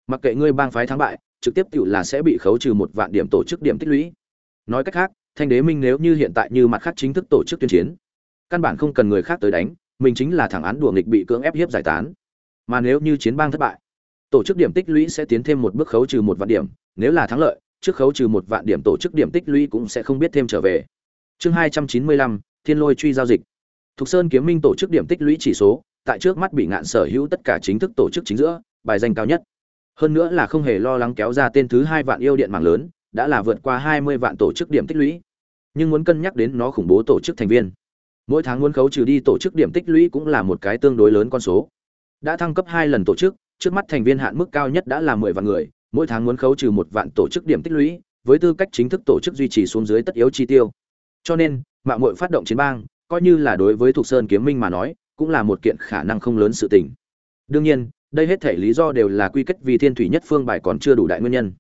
Mặc kệ ngươi bang phái thắng bại, trực tiếp Tiểu là sẽ bị khấu trừ một vạn điểm tổ chức điểm tích lũy. Nói cách khác, thanh đế minh nếu như hiện tại như mặt khác chính thức tổ chức tuyên chiến, căn bản không cần người khác tới đánh, mình chính là thẳng án đùa nghịch bị cưỡng ép hiếp giải tán. Mà nếu như chiến bang thất bại, tổ chức điểm tích lũy sẽ tiến thêm một bước khấu trừ một vạn điểm, nếu là thắng lợi, trước khấu trừ một vạn điểm tổ chức điểm tích lũy cũng sẽ không biết thêm trở về. Chương hai trăm chín mươi lăm, thiên lôi truy giao dịch. Thục sơn kiếm minh tổ chức điểm tích lũy chỉ số tại trước mắt bị ngạn sở hữu tất cả chính thức tổ chức chính giữa, bài danh cao nhất. Hơn nữa là không hề lo lắng kéo ra tên thứ hai vạn yêu điện mạng lớn, đã là vượt qua hai mươi vạn tổ chức điểm tích lũy. Nhưng muốn cân nhắc đến nó khủng bố tổ chức thành viên. Mỗi tháng muốn khấu trừ đi tổ chức điểm tích lũy cũng là một cái tương đối lớn con số. Đã thăng cấp hai lần tổ chức, trước mắt thành viên hạn mức cao nhất đã là mười vạn người, mỗi tháng muốn khấu trừ một vạn tổ chức điểm tích lũy, với tư cách chính thức tổ chức duy trì xuống dưới tất yếu chi tiêu. Cho nên, mạng mội phát động chiến bang, coi như là đối với thục sơn kiếm minh mà nói cũng là một kiện khả năng không lớn sự tình. Đương nhiên, đây hết thảy lý do đều là quy kết vì thiên thủy nhất phương bài còn chưa đủ đại nguyên nhân.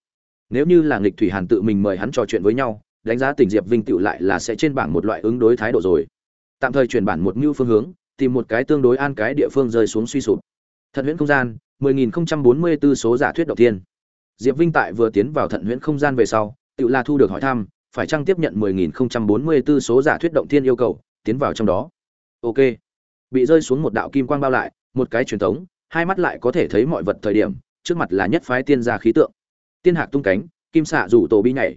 Nếu như là nghịch thủy hàn tự mình mời hắn trò chuyện với nhau, đánh giá tình diệp vinh tựu lại là sẽ trên bảng một loại ứng đối thái độ rồi. Tạm thời chuyển bản một mưu phương hướng, tìm một cái tương đối an cái địa phương rơi xuống suy sụp. Thận huyễn không gian 10.044 số giả thuyết đầu tiên. Diệp vinh tại vừa tiến vào thận huyễn không gian về sau tự là thu được hỏi thăm, phải chăng tiếp nhận 10.044 số giả thuyết động thiên yêu cầu, tiến vào trong đó. Ok bị rơi xuống một đạo kim quang bao lại, một cái truyền thống, hai mắt lại có thể thấy mọi vật thời điểm, trước mặt là nhất phái tiên gia khí tượng. Tiên hạc tung cánh, kim xạ rủ tổ bi nhảy.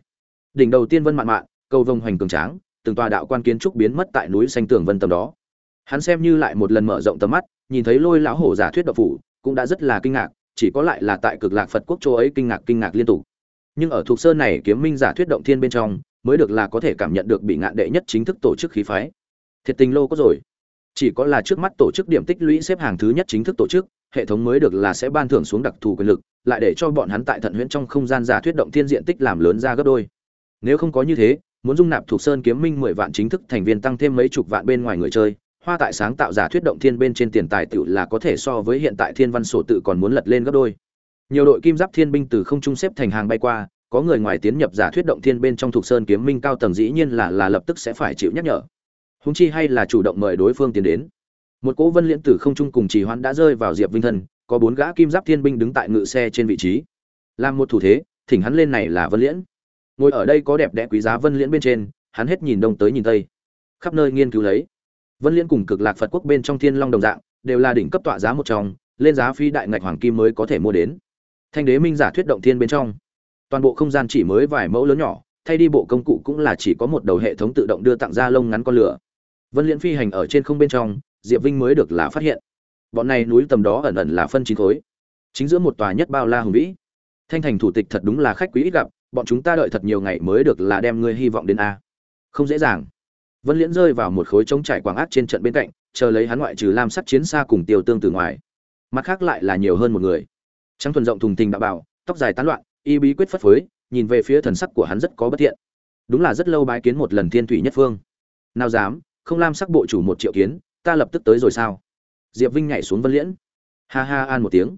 Đỉnh đầu tiên vân mạn mạn, cầu vồng hoành cường tráng, từng tòa đạo quan kiến trúc biến mất tại núi xanh tường vân tầm đó. Hắn xem như lại một lần mở rộng tầm mắt, nhìn thấy lôi lão hổ giả thuyết độc phủ, cũng đã rất là kinh ngạc, chỉ có lại là tại cực lạc phật quốc châu ấy kinh ngạc kinh ngạc liên tục. Nhưng ở thuộc sơn này kiếm minh giả thuyết động thiên bên trong, mới được là có thể cảm nhận được bị ngạn đệ nhất chính thức tổ chức khí phái. Thiệt tình lô có rồi chỉ có là trước mắt tổ chức điểm tích lũy xếp hàng thứ nhất chính thức tổ chức, hệ thống mới được là sẽ ban thưởng xuống đặc thù quyền lực, lại để cho bọn hắn tại thận huyễn trong không gian giả thuyết động thiên diện tích làm lớn ra gấp đôi. Nếu không có như thế, muốn dung nạp thuộc sơn kiếm minh mười vạn chính thức thành viên tăng thêm mấy chục vạn bên ngoài người chơi, hoa tại sáng tạo giả thuyết động thiên bên trên tiền tài tự là có thể so với hiện tại thiên văn sổ tự còn muốn lật lên gấp đôi. Nhiều đội kim giáp thiên binh từ không trung xếp thành hàng bay qua, có người ngoài tiến nhập giả thuyết động thiên bên trong thuộc sơn kiếm minh cao tầng dĩ nhiên là là lập tức sẽ phải chịu nhắc nhở húng chi hay là chủ động mời đối phương tiến đến. Một cỗ vân liễn tử không trung cùng trì hoãn đã rơi vào diệp vinh thân, có bốn gã kim giáp thiên binh đứng tại ngự xe trên vị trí. Làm một thủ thế, thỉnh hắn lên này là vân liễn. Ngồi ở đây có đẹp đẽ quý giá vân liễn bên trên, hắn hết nhìn đông tới nhìn tây. Khắp nơi nghiên cứu lấy. Vân liễn cùng cực lạc phật quốc bên trong thiên long đồng dạng, đều là đỉnh cấp tọa giá một trong, lên giá phi đại ngạch hoàng kim mới có thể mua đến. Thanh đế minh giả thuyết động thiên bên trong. Toàn bộ không gian chỉ mới vài mẫu lớn nhỏ, thay đi bộ công cụ cũng là chỉ có một đầu hệ thống tự động đưa tặng ra lông ngắn con lửa vân liễn phi hành ở trên không bên trong, diệp vinh mới được là phát hiện. Bọn này núi tầm đó ẩn ẩn là phân chín khối. Chính giữa một tòa nhất bao la hùng vĩ. Thanh thành thủ tịch thật đúng là khách quý ít gặp, bọn chúng ta đợi thật nhiều ngày mới được là đem ngươi hy vọng đến a. Không dễ dàng. Vân liễn rơi vào một khối trống trải quảng ác trên trận bên cạnh, chờ lấy hắn ngoại trừ lam sắt chiến xa cùng tiêu tương từ ngoài. Mặt khác lại là nhiều hơn một người. Trắng thuần rộng thùng tình đã bảo tóc dài tán loạn, y bí quyết phất phới, nhìn về phía thần sắc của hắn rất có bất thiện. Đúng là rất lâu bái kiến một lần thiên thủy nhất phương. Nào dám? Không lam sắc bộ chủ một triệu kiến, ta lập tức tới rồi sao? Diệp vinh nhảy xuống vân liễn. Ha ha an một tiếng.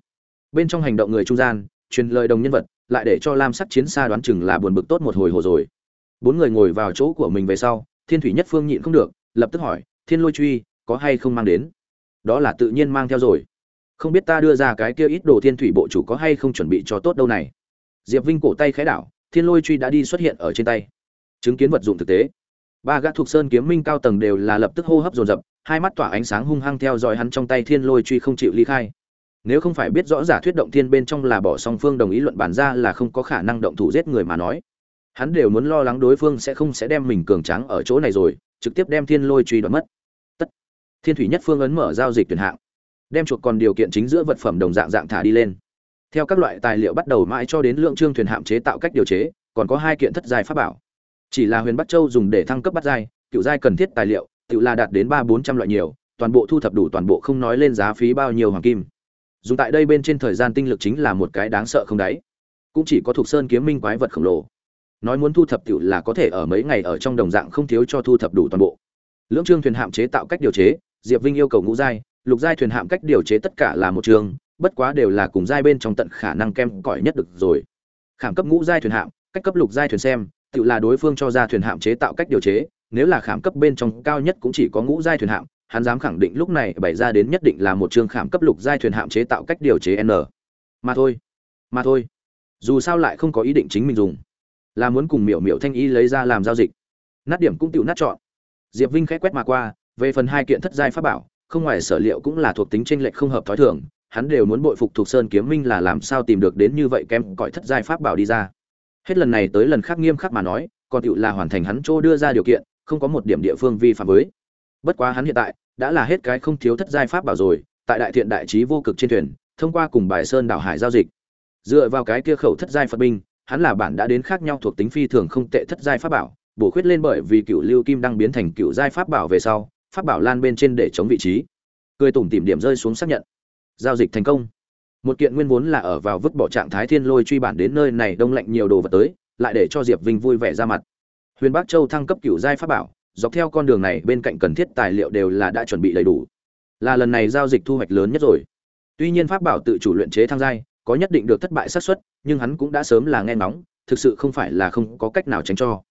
Bên trong hành động người trung gian, truyền lời đồng nhân vật, lại để cho lam sắc chiến xa đoán chừng là buồn bực tốt một hồi hồ rồi. Bốn người ngồi vào chỗ của mình về sau, thiên thủy nhất phương nhịn không được, lập tức hỏi, thiên lôi truy, có hay không mang đến? Đó là tự nhiên mang theo rồi. Không biết ta đưa ra cái kia ít đồ thiên thủy bộ chủ có hay không chuẩn bị cho tốt đâu này? Diệp vinh cổ tay khẽ đảo, thiên lôi truy đã đi xuất hiện ở trên tay. Chứng kiến vật dụng thực tế ba gã thuộc sơn kiếm minh cao tầng đều là lập tức hô hấp dồn dập, hai mắt tỏa ánh sáng hung hăng theo dõi hắn trong tay thiên lôi truy không chịu ly khai. Nếu không phải biết rõ giả thuyết động thiên bên trong là bỏ song phương đồng ý luận bàn ra là không có khả năng động thủ giết người mà nói. Hắn đều muốn lo lắng đối phương sẽ không sẽ đem mình cường tráng ở chỗ này rồi, trực tiếp đem thiên lôi truy đoạt mất. Tất. Thiên thủy nhất phương ấn mở giao dịch tuyển hạng. Đem chuột còn điều kiện chính giữa vật phẩm đồng dạng dạng thả đi lên. Theo các loại tài liệu bắt đầu mãi cho đến lượng trương thuyền hạm chế tạo cách điều chế, còn có hai kiện thất giai pháp bảo chỉ là huyền bắc châu dùng để thăng cấp bắt giai, cựu giai cần thiết tài liệu, tự là đạt đến ba bốn trăm loại nhiều, toàn bộ thu thập đủ toàn bộ không nói lên giá phí bao nhiêu hoàng kim. Dùng tại đây bên trên thời gian tinh lực chính là một cái đáng sợ không đáy. Cũng chỉ có thuộc sơn kiếm minh quái vật khổng lồ. Nói muốn thu thập tiểu là có thể ở mấy ngày ở trong đồng dạng không thiếu cho thu thập đủ toàn bộ. Lưỡng trương thuyền hạm chế tạo cách điều chế, diệp vinh yêu cầu ngũ giai, lục giai thuyền hạm cách điều chế tất cả là một trường, bất quá đều là cùng giai bên trong tận khả năng kem cỏi nhất được rồi. Khảm cấp ngũ giai thuyền hạm, cách cấp lục giai thuyền xem tự là đối phương cho ra thuyền hạm chế tạo cách điều chế, nếu là khảm cấp bên trong cao nhất cũng chỉ có ngũ giai thuyền hạm, hắn dám khẳng định lúc này bày ra đến nhất định là một chương khảm cấp lục giai thuyền hạm chế tạo cách điều chế n. Mà thôi mà thôi. Dù sao lại không có ý định chính mình dùng. Là muốn cùng miểu miểu thanh y lấy ra làm giao dịch. Nát điểm cũng tự nát chọn. Diệp vinh khẽ quét mà qua, về phần hai kiện thất giai pháp bảo, không ngoài sở liệu cũng là thuộc tính tranh lệch không hợp thói thường, hắn đều muốn bội phục thuộc sơn kiếm minh là làm sao tìm được đến như vậy kém cõi thất giai pháp bảo đi ra hết lần này tới lần khác nghiêm khắc mà nói, còn tựu là hoàn thành hắn chỗ đưa ra điều kiện, không có một điểm địa phương vi phạm với. Bất quá hắn hiện tại, đã là hết cái không thiếu thất giai pháp bảo rồi, tại đại thiện đại trí vô cực trên thuyền, thông qua cùng bài sơn đảo hải giao dịch. Dựa vào cái kia khẩu thất giai phật binh, hắn là bản đã đến khác nhau thuộc tính phi thường không tệ thất giai pháp bảo, bổ khuyết lên bởi vì cựu lưu kim đang biến thành cựu giai pháp bảo về sau, pháp bảo lan bên trên để chống vị trí. Cười tủm tìm điểm rơi xuống xác nhận. Giao dịch thành công một kiện nguyên vốn là ở vào vứt bỏ trạng thái thiên lôi truy bản đến nơi này đông lạnh nhiều đồ vật tới, lại để cho diệp vinh vui vẻ ra mặt. Huyền bắc châu thăng cấp cựu giai pháp bảo, dọc theo con đường này bên cạnh cần thiết tài liệu đều là đã chuẩn bị đầy đủ. Là lần này giao dịch thu hoạch lớn nhất rồi. Tuy nhiên pháp bảo tự chủ luyện chế thăng giai, có nhất định được thất bại xác suất, nhưng hắn cũng đã sớm là nghe nóng thực sự không phải là không có cách nào tránh cho.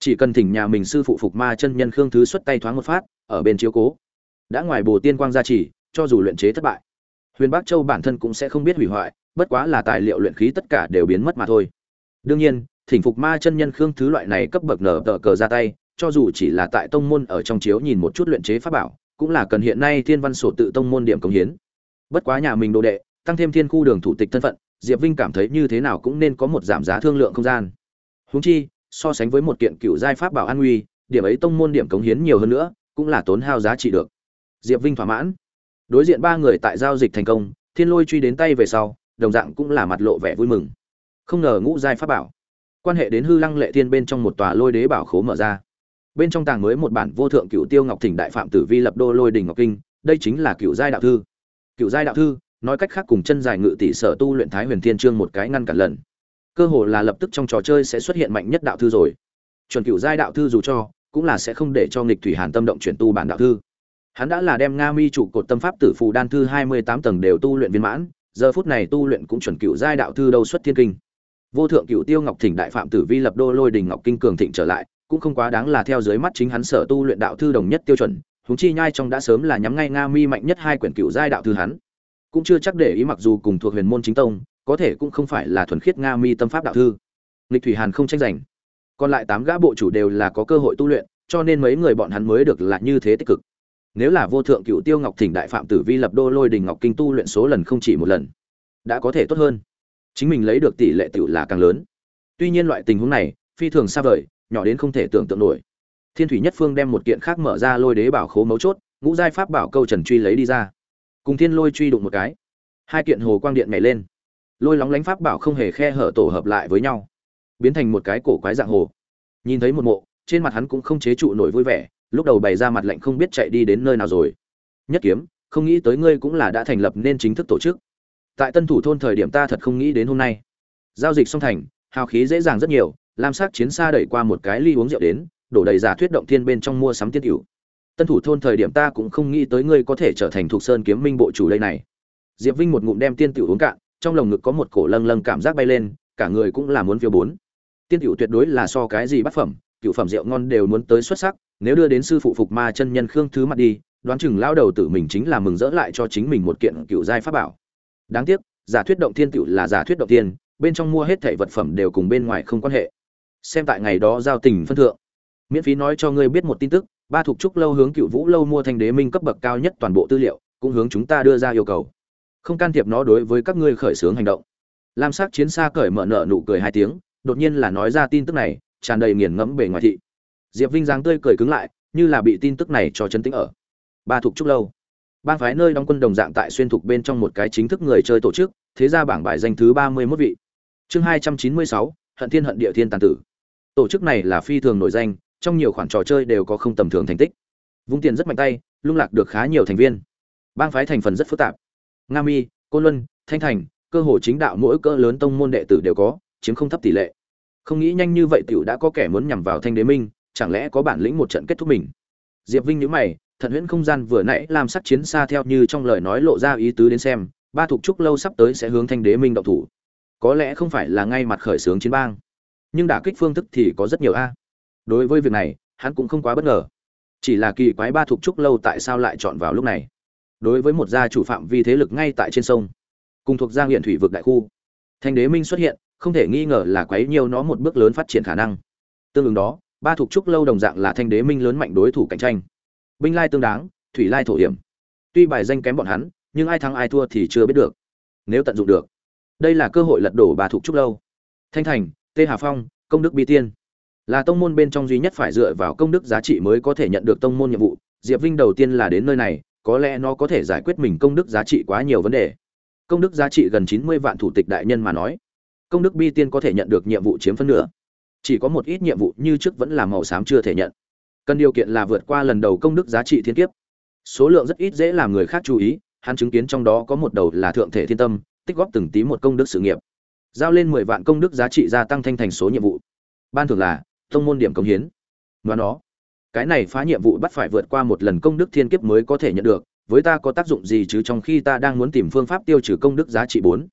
Chỉ cần thỉnh nhà mình sư phụ phục ma chân nhân khương thứ xuất tay thoáng một phát, ở bên chiếu cố. Đã ngoài bồ tiên quang gia trì, cho dù luyện chế thất bại huyền bắc châu bản thân cũng sẽ không biết hủy hoại, bất quá là tài liệu luyện khí tất cả đều biến mất mà thôi. Đương nhiên, thỉnh phục ma chân nhân khương thứ loại này cấp bậc nở tờ cờ ra tay, cho dù chỉ là tại tông môn ở trong chiếu nhìn một chút luyện chế pháp bảo, cũng là cần hiện nay thiên văn sổ tự tông môn điểm công hiến. Bất quá nhà mình đồ đệ, tăng thêm thiên khu đường thủ tịch thân phận, diệp vinh cảm thấy như thế nào cũng nên có một giảm giá thương lượng không gian. Húng chi, so sánh với một kiện cựu giai pháp bảo an nguy, điểm ấy tông môn điểm cống hiến nhiều hơn nữa, cũng là tốn hao giá trị được. Diệp vinh thỏa mãn đối diện ba người tại giao dịch thành công, thiên lôi truy đến tay về sau, đồng dạng cũng là mặt lộ vẻ vui mừng. Không ngờ ngũ giai pháp bảo, quan hệ đến hư lăng lệ thiên bên trong một tòa lôi đế bảo khố mở ra. Bên trong tàng mới một bản vô thượng cựu tiêu ngọc thỉnh đại phạm tử vi lập đô lôi đình ngọc kinh, đây chính là cựu giai đạo thư. Cựu giai đạo thư, nói cách khác cùng chân dài ngự tỷ sở tu luyện thái huyền thiên trương một cái ngăn cản lần. Cơ hồ là lập tức trong trò chơi sẽ xuất hiện mạnh nhất đạo thư rồi. Chuẩn cựu giai đạo thư dù cho, cũng là sẽ không để cho nghịch thủy hàn tâm động chuyển tu bản đạo thư hắn đã là đem nga mi trụ cột tâm pháp tử phù đan thư hai mươi tám tầng đều tu luyện viên mãn, giờ phút này tu luyện cũng chuẩn cựu giai đạo thư đâu xuất thiên kinh. Vô thượng cựu tiêu ngọc thỉnh đại phạm tử vi lập đô lôi đình ngọc kinh cường thịnh trở lại, cũng không quá đáng là theo dưới mắt chính hắn sở tu luyện đạo thư đồng nhất tiêu chuẩn, huống chi nhai trong đã sớm là nhắm ngay nga mi mạnh nhất hai quyển cựu giai đạo thư hắn. Cũng chưa chắc để ý mặc dù cùng thuộc huyền môn chính tông, có thể cũng không phải là thuần khiết nga mi tâm pháp đạo thư. Nghịch thủy hàn không tranh giành. Còn lại tám gã bộ chủ đều là có cơ hội tu luyện, cho nên mấy người bọn hắn mới được là như thế tích cực nếu là vô thượng cựu tiêu ngọc thỉnh đại phạm tử vi lập đô lôi đình ngọc kinh tu luyện số lần không chỉ một lần, đã có thể tốt hơn. Chính mình lấy được tỷ lệ tựu là càng lớn. Tuy nhiên loại tình huống này, phi thường xa vời, nhỏ đến không thể tưởng tượng nổi. Thiên thủy nhất phương đem một kiện khác mở ra lôi đế bảo khố mấu chốt, ngũ giai pháp bảo câu trần truy lấy đi ra. Cùng thiên lôi truy đụng một cái, hai kiện hồ quang điện nhảy lên. Lôi lóng lánh pháp bảo không hề khe hở tổ hợp lại với nhau, biến thành một cái cổ quái dạng hồ. Nhìn thấy một mộ, trên mặt hắn cũng không chế trụ nổi vui vẻ lúc đầu bày ra mặt lạnh không biết chạy đi đến nơi nào rồi. Nhất kiếm, không nghĩ tới ngươi cũng là đã thành lập nên chính thức tổ chức. Tại tân thủ thôn thời điểm ta thật không nghĩ đến hôm nay. Giao dịch song thành, hào khí dễ dàng rất nhiều, lam sắc chiến xa đẩy qua một cái ly uống rượu đến, đổ đầy giả thuyết động thiên bên trong mua sắm tiên cửu. Tân thủ thôn thời điểm ta cũng không nghĩ tới ngươi có thể trở thành thuộc sơn kiếm minh bộ chủ đây này. Diệp vinh một ngụm đem tiên tiểu uống cạn, trong lồng ngực có một cổ lâng lâng cảm giác bay lên, cả người cũng là muốn phiêu bốn. Tiên tiểu tuyệt đối là so cái gì bát phẩm cựu phẩm rượu ngon đều muốn tới xuất sắc, nếu đưa đến sư phụ phục ma chân nhân khương thứ mặt đi, đoán chừng lao đầu tử mình chính là mừng rỡ lại cho chính mình một kiện cựu giai pháp bảo. Đáng tiếc, giả thuyết động thiên cựu là giả thuyết động tiên bên trong mua hết thảy vật phẩm đều cùng bên ngoài không quan hệ. Xem tại ngày đó giao tình phân thượng. Miễn phí nói cho ngươi biết một tin tức, ba thuộc trúc lâu hướng cựu vũ lâu mua thanh đế minh cấp bậc cao nhất toàn bộ tư liệu, cũng hướng chúng ta đưa ra yêu cầu. Không can thiệp nó đối với các ngươi khởi xướng hành động. Lam sắc chiến xa cởi mở nợ nụ cười hai tiếng, đột nhiên là nói ra tin tức này tràn đầy nghiền ngẫm bề ngoài thị. Diệp vinh dáng tươi cười cứng lại, như là bị tin tức này cho chấn tĩnh ở. Ba thuộc trúc lâu. Bang phái nơi đóng quân đồng dạng tại xuyên thục bên trong một cái chính thức người chơi tổ chức, thế ra bảng bài danh thứ ba mươi 31 vị. Chương hai trăm chín mươi sáu, hận thiên hận địa thiên tàn tử. Tổ chức này là phi thường nổi danh, trong nhiều khoản trò chơi đều có không tầm thường thành tích. Vung tiền rất mạnh tay, lung lạc được khá nhiều thành viên. Bang phái thành phần rất phức tạp. Nga mi, côn luân, thanh thành, cơ hồ chính đạo mỗi cỡ lớn tông môn đệ tử đều có, chiếm không thấp tỷ lệ không nghĩ nhanh như vậy tiểu đã có kẻ muốn nhằm vào thanh đế minh, chẳng lẽ có bản lĩnh một trận kết thúc mình? Diệp vinh nhữ mày, thận huyễn không gian vừa nãy làm sắc chiến xa theo như trong lời nói lộ ra ý tứ đến xem, ba thuộc trúc lâu sắp tới sẽ hướng thanh đế minh động thủ. Có lẽ không phải là ngay mặt khởi xướng chiến bang, nhưng đả kích phương thức thì có rất nhiều a. Đối với việc này, hắn cũng không quá bất ngờ. Chỉ là kỳ quái ba thuộc trúc lâu tại sao lại chọn vào lúc này? Đối với một gia chủ phạm vi thế lực ngay tại trên sông, cùng thuộc giang huyện thủy vực đại khu, thanh đế minh xuất hiện không thể nghi ngờ là quấy nhiều nó một bước lớn phát triển khả năng. Tương ứng đó, ba thuộc trúc lâu đồng dạng là thanh đế minh lớn mạnh đối thủ cạnh tranh. Binh lai tương đáng, thủy lai thổ hiểm. Tuy bài danh kém bọn hắn, nhưng ai thắng ai thua thì chưa biết được. Nếu tận dụng được, đây là cơ hội lật đổ ba thuộc trúc lâu. Thanh thành, tê hà phong, công đức bi tiên. Là tông môn bên trong duy nhất phải dựa vào công đức giá trị mới có thể nhận được tông môn nhiệm vụ. Diệp vinh đầu tiên là đến nơi này, có lẽ nó có thể giải quyết mình công đức giá trị quá nhiều vấn đề. Công đức giá trị gần chín mươi vạn thủ tịch đại nhân mà nói công đức bi tiên có thể nhận được nhiệm vụ chiếm phân nửa. Chỉ có một ít nhiệm vụ như trước vẫn là màu xám chưa thể nhận. Cần điều kiện là vượt qua lần đầu công đức giá trị thiên kiếp. Số lượng rất ít dễ làm người khác chú ý, hắn chứng kiến trong đó có một đầu là thượng thể thiên tâm, tích góp từng tí một công đức sự nghiệp. Giao lên mười vạn công đức giá trị gia tăng thanh thành số nhiệm vụ. Ban thường là thông môn điểm công hiến. Và nó, cái này phá nhiệm vụ bắt phải vượt qua một lần công đức thiên kiếp mới có thể nhận được, với ta có tác dụng gì chứ trong khi ta đang muốn tìm phương pháp tiêu trừ công đức giá trị bốn?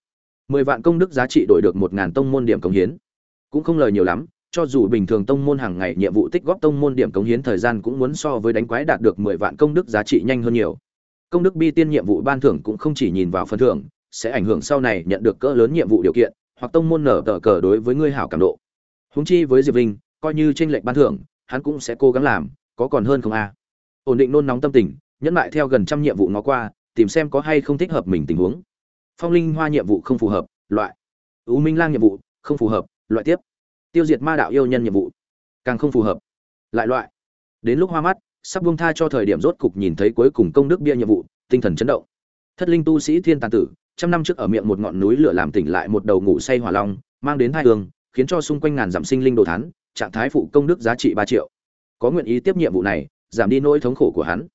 Mười vạn công đức giá trị đổi được một ngàn tông môn điểm cống hiến cũng không lời nhiều lắm cho dù bình thường tông môn hàng ngày nhiệm vụ tích góp tông môn điểm cống hiến thời gian cũng muốn so với đánh quái đạt được mười vạn công đức giá trị nhanh hơn nhiều. Công đức bi tiên nhiệm vụ ban thưởng cũng không chỉ nhìn vào phần thưởng, sẽ ảnh hưởng sau này nhận được cỡ lớn nhiệm vụ điều kiện, hoặc tông môn nở tờ cờ đối với ngươi hảo cảm độ. Huống chi với Diệp Vinh, coi như tranh lệch ban thưởng, hắn cũng sẽ cố gắng làm, có còn hơn không a. Ổn định nôn nóng tâm tình, nhẫn lại theo gần trăm nhiệm vụ nó qua, tìm xem có hay không thích hợp mình tình huống. Phong linh hoa nhiệm vụ không phù hợp, loại. U Minh Lang nhiệm vụ không phù hợp, loại tiếp. Tiêu diệt ma đạo yêu nhân nhiệm vụ càng không phù hợp lại loại. Đến lúc hoa mắt sắp buông tha cho thời điểm rốt cục nhìn thấy cuối cùng công đức bia nhiệm vụ tinh thần chấn động. Thất linh tu sĩ thiên tàn tử trăm năm trước ở miệng một ngọn núi lửa làm tỉnh lại một đầu ngủ say hỏa long mang đến hai hương khiến cho xung quanh ngàn giảm sinh linh đồ thán trạng thái phụ công đức giá trị ba triệu. Có nguyện ý tiếp nhiệm vụ này giảm đi nỗi thống khổ của hắn.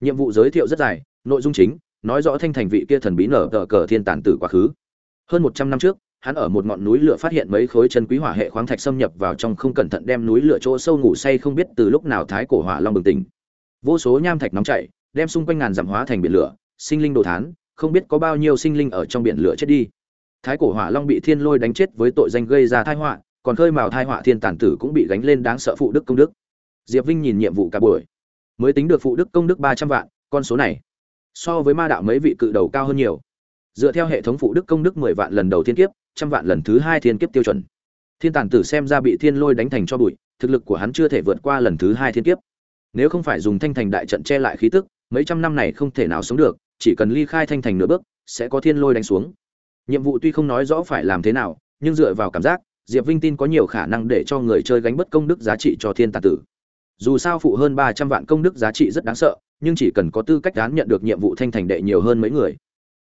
Nhiệm vụ giới thiệu rất dài nội dung chính nói rõ thanh thành vị kia thần bí nở tờ cờ thiên tàn tử quá khứ hơn một trăm năm trước hắn ở một ngọn núi lửa phát hiện mấy khối chân quý hỏa hệ khoáng thạch xâm nhập vào trong không cẩn thận đem núi lửa chỗ sâu ngủ say không biết từ lúc nào thái cổ hỏa long bừng tỉnh. Vô số nham thạch nóng chảy, đem xung quanh ngàn dặm hóa thành biển lửa, sinh linh đồ thán, không biết có bao nhiêu sinh linh ở trong biển lửa chết đi. Thái cổ hỏa long bị thiên lôi đánh chết với tội danh gây ra thai họa, còn khơi mào thai họa thiên tản tử cũng bị gánh lên đáng sợ phụ đức công đức. Diệp Vinh nhìn nhiệm vụ cả buổi, mới tính được phụ đức công đức ba trăm vạn, con số này so với ma đạo mấy vị cự đầu cao hơn nhiều. Dựa theo hệ thống phụ đức công đức mười vạn lần đầu tiên kiếp, trăm vạn lần thứ hai thiên kiếp tiêu chuẩn. Thiên tản tử xem ra bị thiên lôi đánh thành cho bụi thực lực của hắn chưa thể vượt qua lần thứ hai thiên kiếp. Nếu không phải dùng thanh thành đại trận che lại khí tức mấy trăm năm này không thể nào sống được chỉ cần ly khai thanh thành nửa bước sẽ có thiên lôi đánh xuống. Nhiệm vụ tuy không nói rõ phải làm thế nào nhưng dựa vào cảm giác diệp vinh tin có nhiều khả năng để cho người chơi gánh bất công đức giá trị cho thiên tản tử. Dù sao phụ hơn ba trăm vạn công đức giá trị rất đáng sợ nhưng chỉ cần có tư cách án nhận được nhiệm vụ thanh thành đệ nhiều hơn mấy người.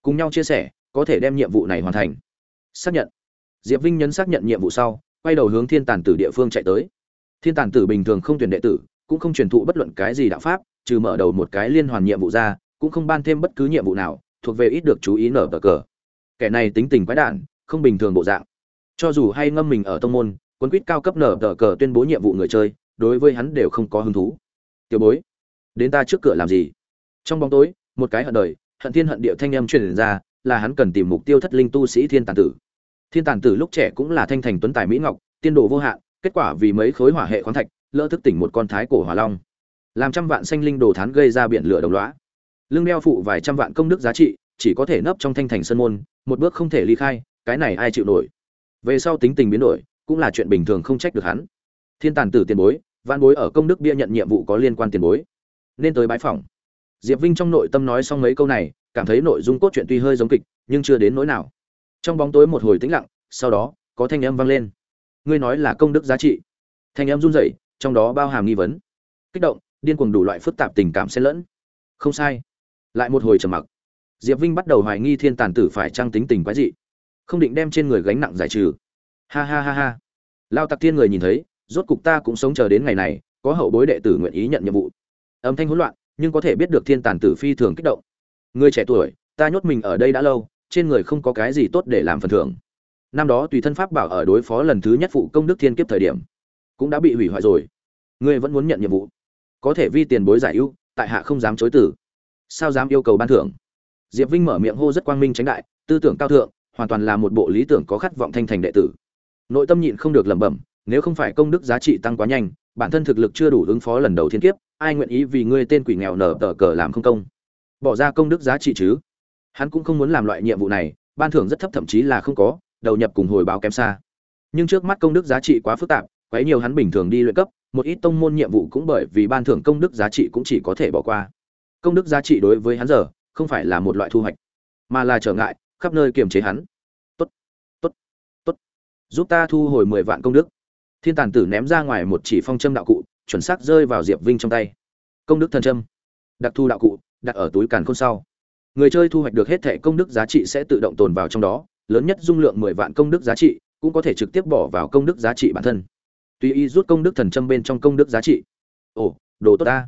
Cùng nhau chia sẻ, có thể đem nhiệm vụ này hoàn thành. Xác nhận. Diệp vinh nhấn xác nhận nhiệm vụ sau, quay đầu hướng thiên tàn tử địa phương chạy tới. Thiên tàn tử bình thường không tuyển đệ tử, cũng không truyền thụ bất luận cái gì đạo pháp, trừ mở đầu một cái liên hoàn nhiệm vụ ra, cũng không ban thêm bất cứ nhiệm vụ nào, thuộc về ít được chú ý nở tờ cờ. Kẻ này tính tình quái đản, không bình thường bộ dạng. Cho dù hay ngâm mình ở tông môn quân quýt cao cấp nở tờ cờ tuyên bố nhiệm vụ người chơi, đối với hắn đều không có hứng thú. Tiểu bối đến ta trước cửa làm gì? Trong bóng tối, một cái hận đời, hận thiên hận địa thanh âm truyền ra, là hắn cần tìm mục tiêu thất linh tu sĩ thiên tàn tử. Thiên tàn tử lúc trẻ cũng là thanh thành tuấn tài mỹ ngọc, tiên đồ vô hạn, kết quả vì mấy khối hỏa hệ khoáng thạch, lỡ thức tỉnh một con thái cổ hỏa long. Làm trăm vạn xanh linh đồ thán gây ra biển lửa đồng loá lưng đeo phụ vài trăm vạn công đức giá trị, chỉ có thể nấp trong thanh thành sân môn, một bước không thể ly khai, cái này ai chịu nổi? Về sau tính tình biến đổi, cũng là chuyện bình thường không trách được hắn. Thiên tàn tử tiền bối văn bối ở công đức bia nhận nhiệm vụ có liên quan tiền bối nên tới bãi phòng diệp vinh trong nội tâm nói xong mấy câu này, cảm thấy nội dung cốt truyện tuy hơi giống kịch, nhưng chưa đến nỗi nào. Trong bóng tối một hồi tĩnh lặng, sau đó, có thanh âm vang lên. Ngươi nói là công đức giá trị. Thanh âm run rẩy, trong đó bao hàm nghi vấn. Kích động, điên cuồng đủ loại phức tạp tình cảm xen lẫn. Không sai. Lại một hồi trầm mặc. Diệp vinh bắt đầu hoài nghi thiên tàn tử phải trang tính tình quái dị. Không định đem trên người gánh nặng giải trừ. Ha ha ha ha. Lao tặc thiên người nhìn thấy, rốt cục ta cũng sống chờ đến ngày này, có hậu bối đệ tử nguyện ý nhận nhiệm vụ âm thanh hỗn loạn, nhưng có thể biết được thiên tàn tử phi thường kích động. Người trẻ tuổi, ta nhốt mình ở đây đã lâu, trên người không có cái gì tốt để làm phần thưởng. Năm đó tùy thân pháp bảo ở đối phó lần thứ nhất phụ công đức thiên kiếp thời điểm, cũng đã bị hủy hoại rồi. Ngươi vẫn muốn nhận nhiệm vụ? Có thể vi tiền bối giải ưu, tại hạ không dám chối tử sao dám yêu cầu ban thưởng? Diệp vinh mở miệng hô rất quang minh tránh đại, tư tưởng cao thượng, hoàn toàn là một bộ lý tưởng có khát vọng thanh thành đệ tử. Nội tâm nhịn không được lẩm bẩm, nếu không phải công đức giá trị tăng quá nhanh bản thân thực lực chưa đủ ứng phó lần đầu thiên kiếp, ai nguyện ý vì ngươi tên quỷ nghèo nở tờ cờ làm không công? Bỏ ra công đức giá trị chứ? Hắn cũng không muốn làm loại nhiệm vụ này, ban thưởng rất thấp thậm chí là không có, đầu nhập cùng hồi báo kém xa. Nhưng trước mắt công đức giá trị quá phức tạp, quấy nhiều hắn bình thường đi luyện cấp, một ít tông môn nhiệm vụ cũng bởi vì ban thưởng công đức giá trị cũng chỉ có thể bỏ qua. Công đức giá trị đối với hắn giờ, không phải là một loại thu hoạch, mà là trở ngại, khắp nơi kiềm chế hắn. Tốt tốt tốt. Giúp ta thu hồi mười vạn công đức thiên tàn tử ném ra ngoài một chỉ phong châm đạo cụ, chuẩn xác rơi vào diệp vinh trong tay. Công đức thần châm. Đặc thu đạo cụ, đặt ở túi càn khôn sau. Người chơi thu hoạch được hết thẻ công đức giá trị sẽ tự động tồn vào trong đó, lớn nhất dung lượng mười vạn công đức giá trị, cũng có thể trực tiếp bỏ vào công đức giá trị bản thân. Tùy ý rút công đức thần châm bên trong công đức giá trị. Ồ, đồ tốt ta.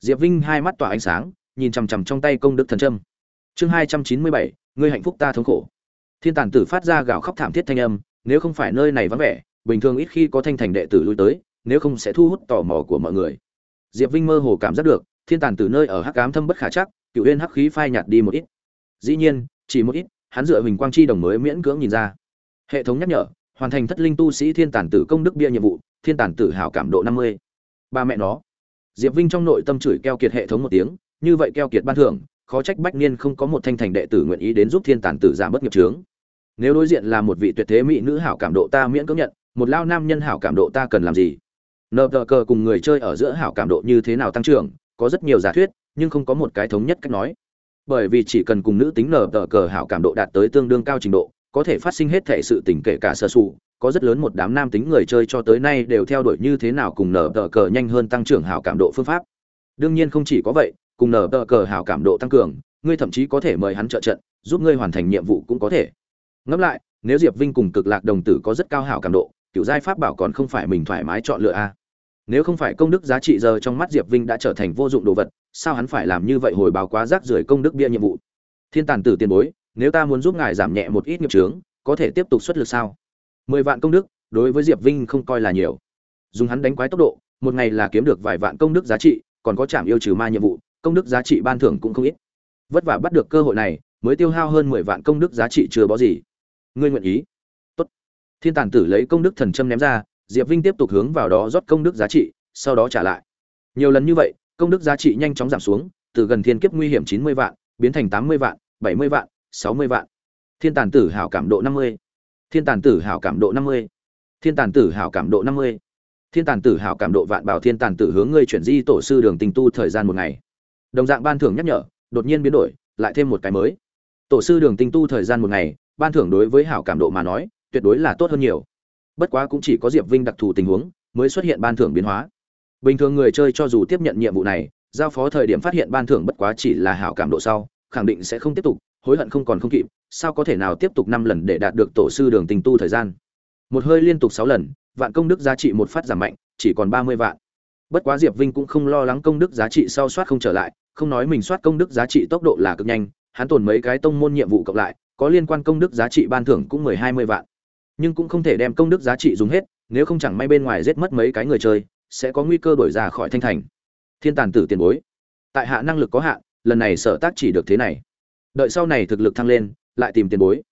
Diệp vinh hai mắt tỏa ánh sáng, nhìn chằm chằm trong tay công đức thần châm. Chương hai trăm chín mươi bảy, ngươi hạnh phúc ta thống khổ. Thiên Tàn tử phát ra gào khóc thảm thiết thanh âm, nếu không phải nơi này vắng vẻ bình thường ít khi có thanh thành đệ tử lui tới, nếu không sẽ thu hút tò mò của mọi người. Diệp vinh mơ hồ cảm giác được, thiên Tàn tử nơi ở hắc ám thâm bất khả chắc cựu huyên hắc khí phai nhạt đi một ít. Dĩ nhiên, chỉ một ít, hắn dựa hình quang chi đồng mới miễn cưỡng nhìn ra. Hệ thống nhắc nhở, hoàn thành thất linh tu sĩ thiên tản tử công đức bia nhiệm vụ, thiên tản tử hảo cảm độ năm mươi. Ba mẹ nó. Diệp vinh trong nội tâm chửi keo kiệt hệ thống một tiếng, như vậy keo kiệt ban thưởng, khó trách bách niên không có một thanh thành đệ tử nguyện ý đến giúp thiên tản tử giảm bớt nghiệp trướng nếu đối diện là một vị tuyệt thế mỹ nữ hảo cảm độ ta miễn cưỡng nhận một lao nam nhân hảo cảm độ ta cần làm gì? Nợ tờ cờ cùng người chơi ở giữa hảo cảm độ như thế nào tăng trưởng? Có rất nhiều giả thuyết, nhưng không có một cái thống nhất cách nói. Bởi vì chỉ cần cùng nữ tính nở tờ cờ hảo cảm độ đạt tới tương đương cao trình độ, có thể phát sinh hết thể sự tình kể cả sơ sụ có rất lớn một đám nam tính người chơi cho tới nay đều theo đuổi như thế nào cùng nở tờ cờ nhanh hơn tăng trưởng hảo cảm độ phương pháp. Đương nhiên không chỉ có vậy, cùng nở tờ cờ hảo cảm độ tăng cường, ngươi thậm chí có thể mời hắn trợ trận, giúp ngươi hoàn thành nhiệm vụ cũng có thể. Ngẫm lại, nếu diệp vinh cùng cực lạc đồng tử có rất cao hảo cảm độ kiểu giai pháp bảo còn không phải mình thoải mái chọn lựa a. Nếu không phải công đức giá trị giờ trong mắt diệp vinh đã trở thành vô dụng đồ vật, sao hắn phải làm như vậy hồi báo quá rác rưởi công đức bia nhiệm vụ? Thiên tàn tử tiền bối, nếu ta muốn giúp ngài giảm nhẹ một ít nghiệp trướng có thể tiếp tục xuất lực sao? Mười vạn công đức, đối với diệp vinh không coi là nhiều. Dùng hắn đánh quái tốc độ, một ngày là kiếm được vài vạn công đức giá trị, còn có chạm yêu trừ ma nhiệm vụ, công đức giá trị ban thưởng cũng không ít. Vất vả bắt được cơ hội này, mới tiêu hao hơn mười vạn công đức giá trị chưa bó gì. Ngươi nguyện ý? Thiên tàn tử lấy công đức thần châm ném ra, diệp vinh tiếp tục hướng vào đó rót công đức giá trị, sau đó trả lại. Nhiều lần như vậy, công đức giá trị nhanh chóng giảm xuống, từ gần thiên kiếp nguy hiểm chín mươi vạn, biến thành tám mươi vạn, bảy mươi vạn, sáu mươi vạn. Thiên tàn tử hảo cảm độ năm mươi. Thiên tàn tử hảo cảm độ năm mươi. Thiên tàn tử hảo cảm độ năm mươi. Thiên tàn tử hảo cảm độ vạn bảo thiên tàn tử hướng ngươi chuyển di tổ sư đường tình tu thời gian một ngày. Đồng dạng ban thưởng nhắc nhở, đột nhiên biến đổi, lại thêm một cái mới. Tổ sư đường tinh tu thời gian một ngày, ban thưởng đối với hảo cảm độ mà nói tuyệt đối là tốt hơn nhiều. Bất quá cũng chỉ có diệp vinh đặc thù tình huống mới xuất hiện ban thưởng biến hóa. Bình thường người chơi cho dù tiếp nhận nhiệm vụ này, giao phó thời điểm phát hiện ban thưởng bất quá chỉ là hảo cảm độ sau, khẳng định sẽ không tiếp tục, hối hận không còn không kịp, sao có thể nào tiếp tục năm lần để đạt được tổ sư đường tình tu thời gian. Một hơi liên tục sáu lần, vạn công đức giá trị một phát giảm mạnh, chỉ còn ba mươi vạn. Bất quá diệp vinh cũng không lo lắng công đức giá trị sau soát không trở lại, không nói mình soát công đức giá trị tốc độ là cực nhanh, hắn tồn mấy cái tông môn nhiệm vụ cộng lại, có liên quan công đức giá trị ban thưởng cũng mười hai mươi vạn nhưng cũng không thể đem công đức giá trị dùng hết, nếu không chẳng may bên ngoài giết mất mấy cái người chơi, sẽ có nguy cơ đổi ra khỏi thanh thành. Thiên tàn tử tiền bối, tại hạ năng lực có hạn, lần này sở tác chỉ được thế này. Đợi sau này thực lực thăng lên, lại tìm tiền bối.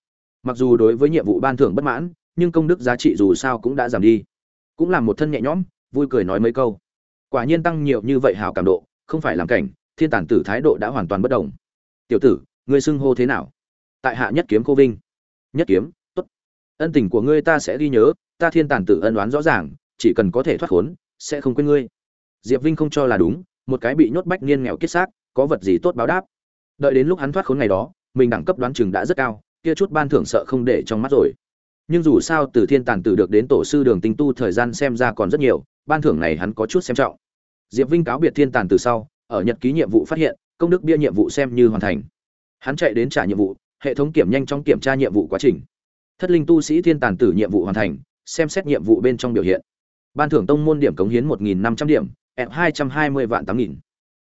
Mặc dù đối với nhiệm vụ ban thưởng bất mãn, nhưng công đức giá trị dù sao cũng đã giảm đi. Cũng là một thân nhẹ nhõm, vui cười nói mấy câu. Quả nhiên tăng nhiều như vậy hào cảm độ, không phải làm cảnh, thiên tản tử thái độ đã hoàn toàn bất đồng. Tiểu tử, ngươi xưng hô thế nào? Tại hạ nhất kiếm cô vinh. Nhất kiếm ân tình của ngươi ta sẽ ghi nhớ, ta thiên tản tử ân oán rõ ràng, chỉ cần có thể thoát khốn, sẽ không quên ngươi. Diệp vinh không cho là đúng, một cái bị nhốt bách niên nghèo kết xác, có vật gì tốt báo đáp. Đợi đến lúc hắn thoát khốn ngày đó, mình đẳng cấp đoán chừng đã rất cao, kia chút ban thưởng sợ không để trong mắt rồi. Nhưng dù sao từ thiên tàn tử được đến tổ sư đường tinh tu thời gian xem ra còn rất nhiều, ban thưởng này hắn có chút xem trọng. Diệp vinh cáo biệt thiên tàn tử sau, ở nhật ký nhiệm vụ phát hiện, công đức bia nhiệm vụ xem như hoàn thành. Hắn chạy đến trả nhiệm vụ, hệ thống kiểm nhanh trong kiểm tra nhiệm vụ quá trình thất linh tu sĩ thiên tàn tử nhiệm vụ hoàn thành, xem xét nhiệm vụ bên trong biểu hiện. Ban thưởng tông môn điểm cống hiến một nghìn năm trăm điểm ẹp hai trăm hai mươi vạn tám nghìn.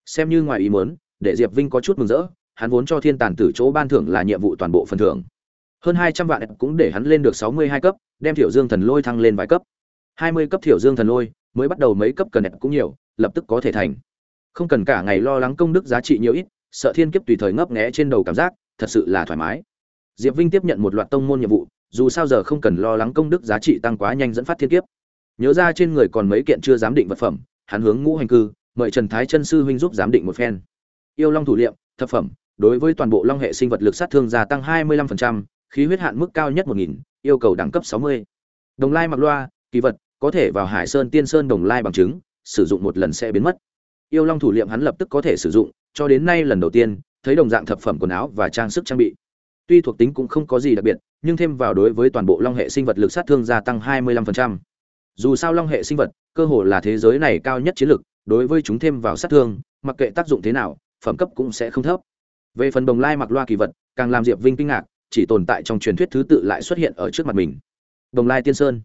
Xem như ngoài ý muốn, để diệp vinh có chút mừng rỡ, hắn vốn cho thiên tàn tử chỗ ban thưởng là nhiệm vụ toàn bộ phần thưởng. Hơn hai trăm vạn cũng để hắn lên được sáu mươi hai cấp, đem thiểu dương thần lôi thăng lên vài cấp. hai mươi cấp thiểu dương thần lôi, mới bắt đầu mấy cấp cần đẹp cũng nhiều, lập tức có thể thành. Không cần cả ngày lo lắng công đức giá trị nhiều ít, sợ thiên kiếp tùy thời ngấp nghé trên đầu cảm giác, thật sự là thoải mái. Diệp vinh tiếp nhận một loạt tông môn nhiệm vụ dù sao giờ không cần lo lắng công đức giá trị tăng quá nhanh dẫn phát thiên kiếp nhớ ra trên người còn mấy kiện chưa giám định vật phẩm hắn hướng ngũ hành cư mời trần thái chân sư huynh giúp giám định một phen yêu long thủ liệm thập phẩm đối với toàn bộ long hệ sinh vật lực sát thương gia tăng 25%, khí huyết hạn mức cao nhất 1000, yêu cầu đẳng cấp 60. Đồng lai mặc loa, kỳ vật, có thể vào Hải Sơn Tiên Sơn đồng lai bằng chứng, sử dụng một lần sẽ biến mất. Yêu Long thủ liệm hắn lập tức có thể sử dụng, cho đến nay lần đầu tiên, thấy đồng dạng thập phẩm quần áo và trang sức trang bị. Tuy thuộc tính cũng không có gì đặc biệt, nhưng thêm vào đối với toàn bộ long hệ sinh vật lực sát thương gia tăng 25%. Dù sao long hệ sinh vật, cơ hồ là thế giới này cao nhất chiến lực, đối với chúng thêm vào sát thương, mặc kệ tác dụng thế nào, phẩm cấp cũng sẽ không thấp. Về phần đồng lai mặc loa kỳ vật, càng làm Diệp Vinh kinh ngạc, chỉ tồn tại trong truyền thuyết thứ tự lại xuất hiện ở trước mặt mình. Đồng lai tiên sơn.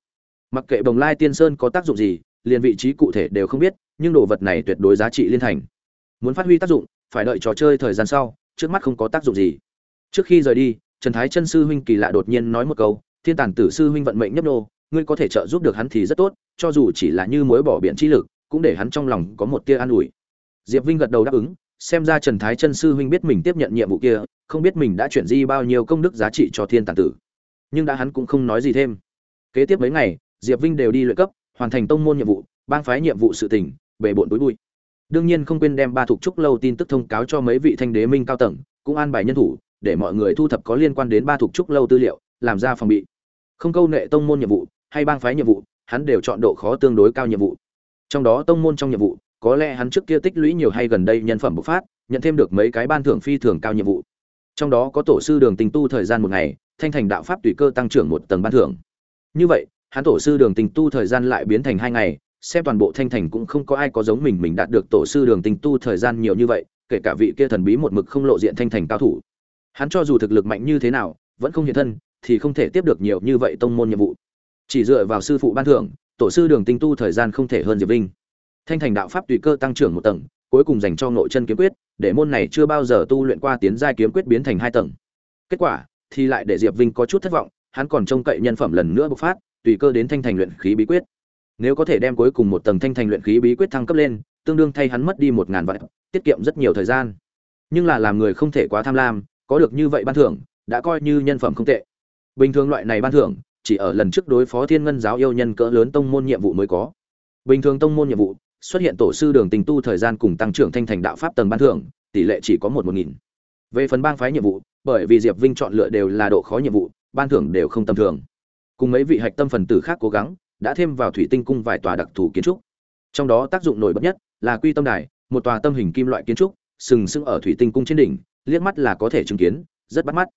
Mặc kệ đồng lai tiên sơn có tác dụng gì, liền vị trí cụ thể đều không biết, nhưng đồ vật này tuyệt đối giá trị liên thành. Muốn phát huy tác dụng, phải đợi trò chơi thời gian sau, trước mắt không có tác dụng gì. Trước khi rời đi, Trần Thái Chân sư huynh kỳ lạ đột nhiên nói một câu, "Thiên Tản Tử sư huynh vận mệnh nhấp nô, ngươi có thể trợ giúp được hắn thì rất tốt, cho dù chỉ là như mối bỏ biển chi lực, cũng để hắn trong lòng có một tia an ủi." Diệp Vinh gật đầu đáp ứng, xem ra Trần Thái Chân sư huynh biết mình tiếp nhận nhiệm vụ kia, không biết mình đã chuyển di bao nhiêu công đức giá trị cho Thiên Tản Tử. Nhưng đã hắn cũng không nói gì thêm. Kế tiếp mấy ngày, Diệp Vinh đều đi luyện cấp, hoàn thành tông môn nhiệm vụ, bang phái nhiệm vụ sự tình, bể bộn túi bụi. Đương nhiên không quên đem ba thuộc trúc lâu tin tức thông cáo cho mấy vị thanh đế minh cao tầng, cũng an bài nhân thủ, để mọi người thu thập có liên quan đến ba thuộc trúc lâu tư liệu, làm ra phòng bị. Không câu nệ tông môn nhiệm vụ hay bang phái nhiệm vụ, hắn đều chọn độ khó tương đối cao nhiệm vụ. Trong đó tông môn trong nhiệm vụ, có lẽ hắn trước kia tích lũy nhiều hay gần đây nhân phẩm bộc phát, nhận thêm được mấy cái ban thưởng phi thường cao nhiệm vụ. Trong đó có tổ sư đường tình tu thời gian một ngày, thanh thành đạo pháp tùy cơ tăng trưởng một tầng ban thưởng. Như vậy, hắn tổ sư đường tình tu thời gian lại biến thành hai ngày, xem toàn bộ thanh thành cũng không có ai có giống mình mình đạt được tổ sư đường tình tu thời gian nhiều như vậy, kể cả vị kia thần bí một mực không lộ diện thanh thành cao thủ. Hắn cho dù thực lực mạnh như thế nào, vẫn không hiện thân, thì không thể tiếp được nhiều như vậy tông môn nhiệm vụ. Chỉ dựa vào sư phụ ban thưởng, tổ sư đường tinh tu thời gian không thể hơn Diệp Vinh. Thanh thành đạo pháp tùy cơ tăng trưởng một tầng, cuối cùng dành cho nội chân kiếm quyết, để môn này chưa bao giờ tu luyện qua tiến giai kiếm quyết biến thành hai tầng. Kết quả thì lại để Diệp Vinh có chút thất vọng, hắn còn trông cậy nhân phẩm lần nữa bộc phát, tùy cơ đến thanh thành luyện khí bí quyết. Nếu có thể đem cuối cùng một tầng thanh thành luyện khí bí quyết thăng cấp lên, tương đương thay hắn mất đi một ngàn vạn, tiết kiệm rất nhiều thời gian. Nhưng là làm người không thể quá tham lam, có được như vậy ban thưởng, đã coi như nhân phẩm không tệ. Bình thường loại này ban thưởng, chỉ ở lần trước đối phó Thiên Ngân giáo yêu nhân cỡ lớn tông môn nhiệm vụ mới có. Bình thường tông môn nhiệm vụ, xuất hiện tổ sư đường tình tu thời gian cùng tăng trưởng thanh thành đạo pháp tầng ban thưởng, tỷ lệ chỉ có một một nghìn. Về phần bang phái nhiệm vụ, bởi vì Diệp Vinh chọn lựa đều là độ khó nhiệm vụ, ban thưởng đều không tầm thường. Cùng mấy vị hạch tâm phần tử khác cố gắng, đã thêm vào thủy tinh cung vài tòa đặc thù kiến trúc. Trong đó tác dụng nổi bật nhất là Quy Tâm Đài, một tòa tâm hình kim loại kiến trúc, sừng sững ở thủy tinh cung trên đỉnh, liếc mắt là có thể chứng kiến, rất bắt mắt.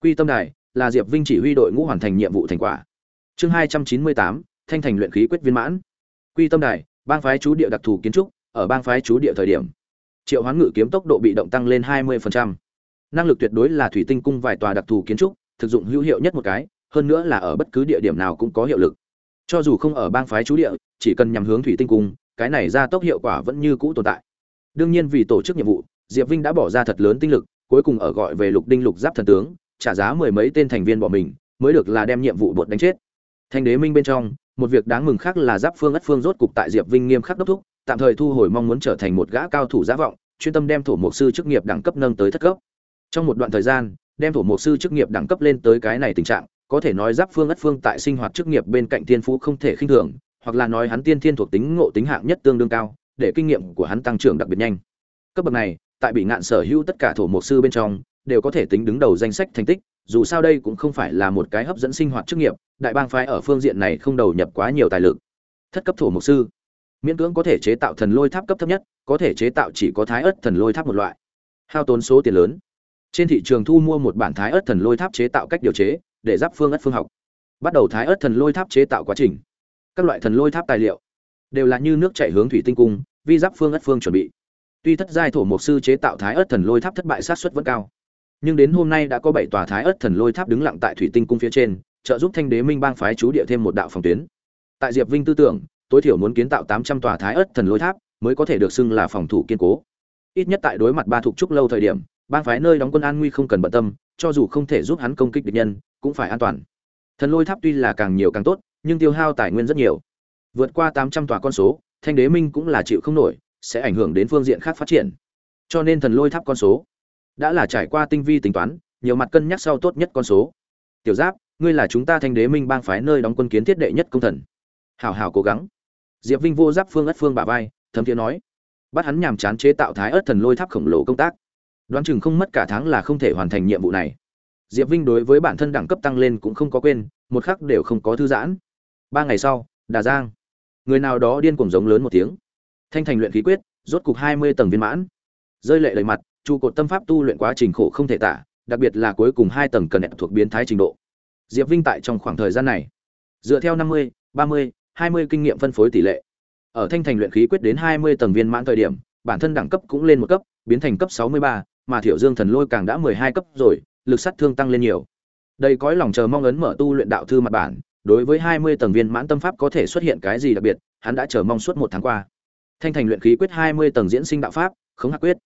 Quy Tâm Đài là Diệp Vinh chỉ huy đội ngũ hoàn thành nhiệm vụ thành quả. Chương hai trăm chín mươi tám Thanh thành luyện khí quyết viên mãn. Quy Tâm Đài, bang phái chú địa đặc thù kiến trúc, ở bang phái chú địa thời điểm, Triệu Hoán Ngự kiếm tốc độ bị động tăng lên hai 20%. Năng lực tuyệt đối là thủy tinh cung vài tòa đặc thù kiến trúc, thực dụng hữu hiệu nhất một cái, hơn nữa là ở bất cứ địa điểm nào cũng có hiệu lực. Cho dù không ở bang phái chú địa, chỉ cần nhằm hướng thủy tinh cung, cái này ra tốc hiệu quả vẫn như cũ tồn tại. Đương nhiên vì tổ chức nhiệm vụ, Diệp Vinh đã bỏ ra thật lớn tinh lực, cuối cùng ở gọi về Lục Đinh Lục Giáp thần tướng, trả giá mười mấy tên thành viên bỏ mình, mới được là đem nhiệm vụ buộc đánh chết. Thanh đế minh bên trong, một việc đáng mừng khác là Giáp Phương ất phương rốt cục tại Diệp Vinh nghiêm khắc đốc thúc, tạm thời thu hồi mong muốn trở thành một gã cao thủ giá vọng, chuyên tâm đem thổ mục sư chức nghiệp đẳng cấp nâng tới thất cấp. Trong một đoạn thời gian, đem thổ mục sư chức nghiệp đẳng cấp lên tới cái này tình trạng, có thể nói Giáp Phương ất phương tại sinh hoạt chức nghiệp bên cạnh thiên phú không thể khinh thường, hoặc là nói hắn tiên thiên thuộc tính ngộ tính hạng nhất tương đương cao, để kinh nghiệm của hắn tăng trưởng đặc biệt nhanh. Cấp bậc này, tại bị ngạn sở hữu tất cả thổ mục sư bên trong, đều có thể tính đứng đầu danh sách thành tích, dù sao đây cũng không phải là một cái hấp dẫn sinh hoạt chức nghiệp, đại bang phái ở phương diện này không đầu nhập quá nhiều tài lực. Thất cấp thổ mục sư, miễn cưỡng có thể chế tạo thần lôi tháp cấp thấp nhất, có thể chế tạo chỉ có thái ớt thần lôi tháp một loại. Hao tốn số tiền lớn. Trên thị trường thu mua một bản thái ớt thần lôi tháp chế tạo cách điều chế, để giáp phương ất phương học. Bắt đầu thái ớt thần lôi tháp chế tạo quá trình. Các loại thần lôi tháp tài liệu đều là như nước chảy hướng thủy tinh cung, vi giáp phương ất phương chuẩn bị. Tuy thất giai thổ mục sư chế tạo thái ớt thần lôi tháp thất bại sát suất vẫn cao, nhưng đến hôm nay đã có bảy tòa thái ớt thần lôi tháp đứng lặng tại thủy tinh cung phía trên, trợ giúp thanh đế minh bang phái chú địa thêm một đạo phòng tuyến. Tại Diệp Vinh tư tưởng, tối thiểu muốn kiến tạo tám trăm tòa thái ớt thần lôi tháp mới có thể được xưng là phòng thủ kiên cố. Ít nhất tại đối mặt ba thuộc trúc lâu thời điểm, bang phái nơi đóng quân an nguy không cần bận tâm, cho dù không thể giúp hắn công kích địch nhân, cũng phải an toàn. Thần lôi tháp tuy là càng nhiều càng tốt, nhưng tiêu hao tài nguyên rất nhiều. Vượt qua tám trăm tòa con số, Thanh Đế Minh cũng là chịu không nổi, sẽ ảnh hưởng đến phương diện khác phát triển. Cho nên thần lôi tháp con số đã là trải qua tinh vi tính toán, nhiều mặt cân nhắc sau tốt nhất con số. Tiểu Giáp, ngươi là chúng ta Thanh Đế Minh bang phái nơi đóng quân kiến thiết đệ nhất công thần. Hảo hảo cố gắng. Diệp Vinh vô giáp phương ất phương bà vai, thấm thiế nói, bắt hắn nhàm chán chế tạo thái ớt thần lôi tháp khổng lồ công tác. Đoán chừng không mất cả tháng là không thể hoàn thành nhiệm vụ này. Diệp Vinh đối với bản thân đẳng cấp tăng lên cũng không có quên, một khắc đều không có thư giãn ba ngày sau đà giang người nào đó điên cuồng giống lớn một tiếng thanh thành luyện khí quyết, rốt cục hai mươi tầng viên mãn. Rơi lệ đầy mặt, trụ cột tâm pháp tu luyện quá trình khổ không thể tả, đặc biệt là cuối cùng hai tầng cần đẹp thuộc biến thái trình độ. Diệp vinh tại trong khoảng thời gian này, dựa theo năm mươi, ba mươi, hai mươi kinh nghiệm phân phối tỷ lệ. Ở thanh thành luyện khí quyết đến hai mươi tầng viên mãn thời điểm, bản thân đẳng cấp cũng lên một cấp, biến thành cấp sáu mươi ba, mà thiểu dương thần lôi càng đã mười hai cấp rồi, lực sát thương tăng lên nhiều. Đây cõi lòng chờ mong ấn mở tu luyện đạo thư mặt bản, đối với hai mươi tầng viên mãn tâm pháp có thể xuất hiện cái gì đặc biệt, hắn đã chờ mong suốt một tháng qua thanh thành luyện khí quyết hai mươi tầng diễn sinh đạo pháp, khống hạc quyết.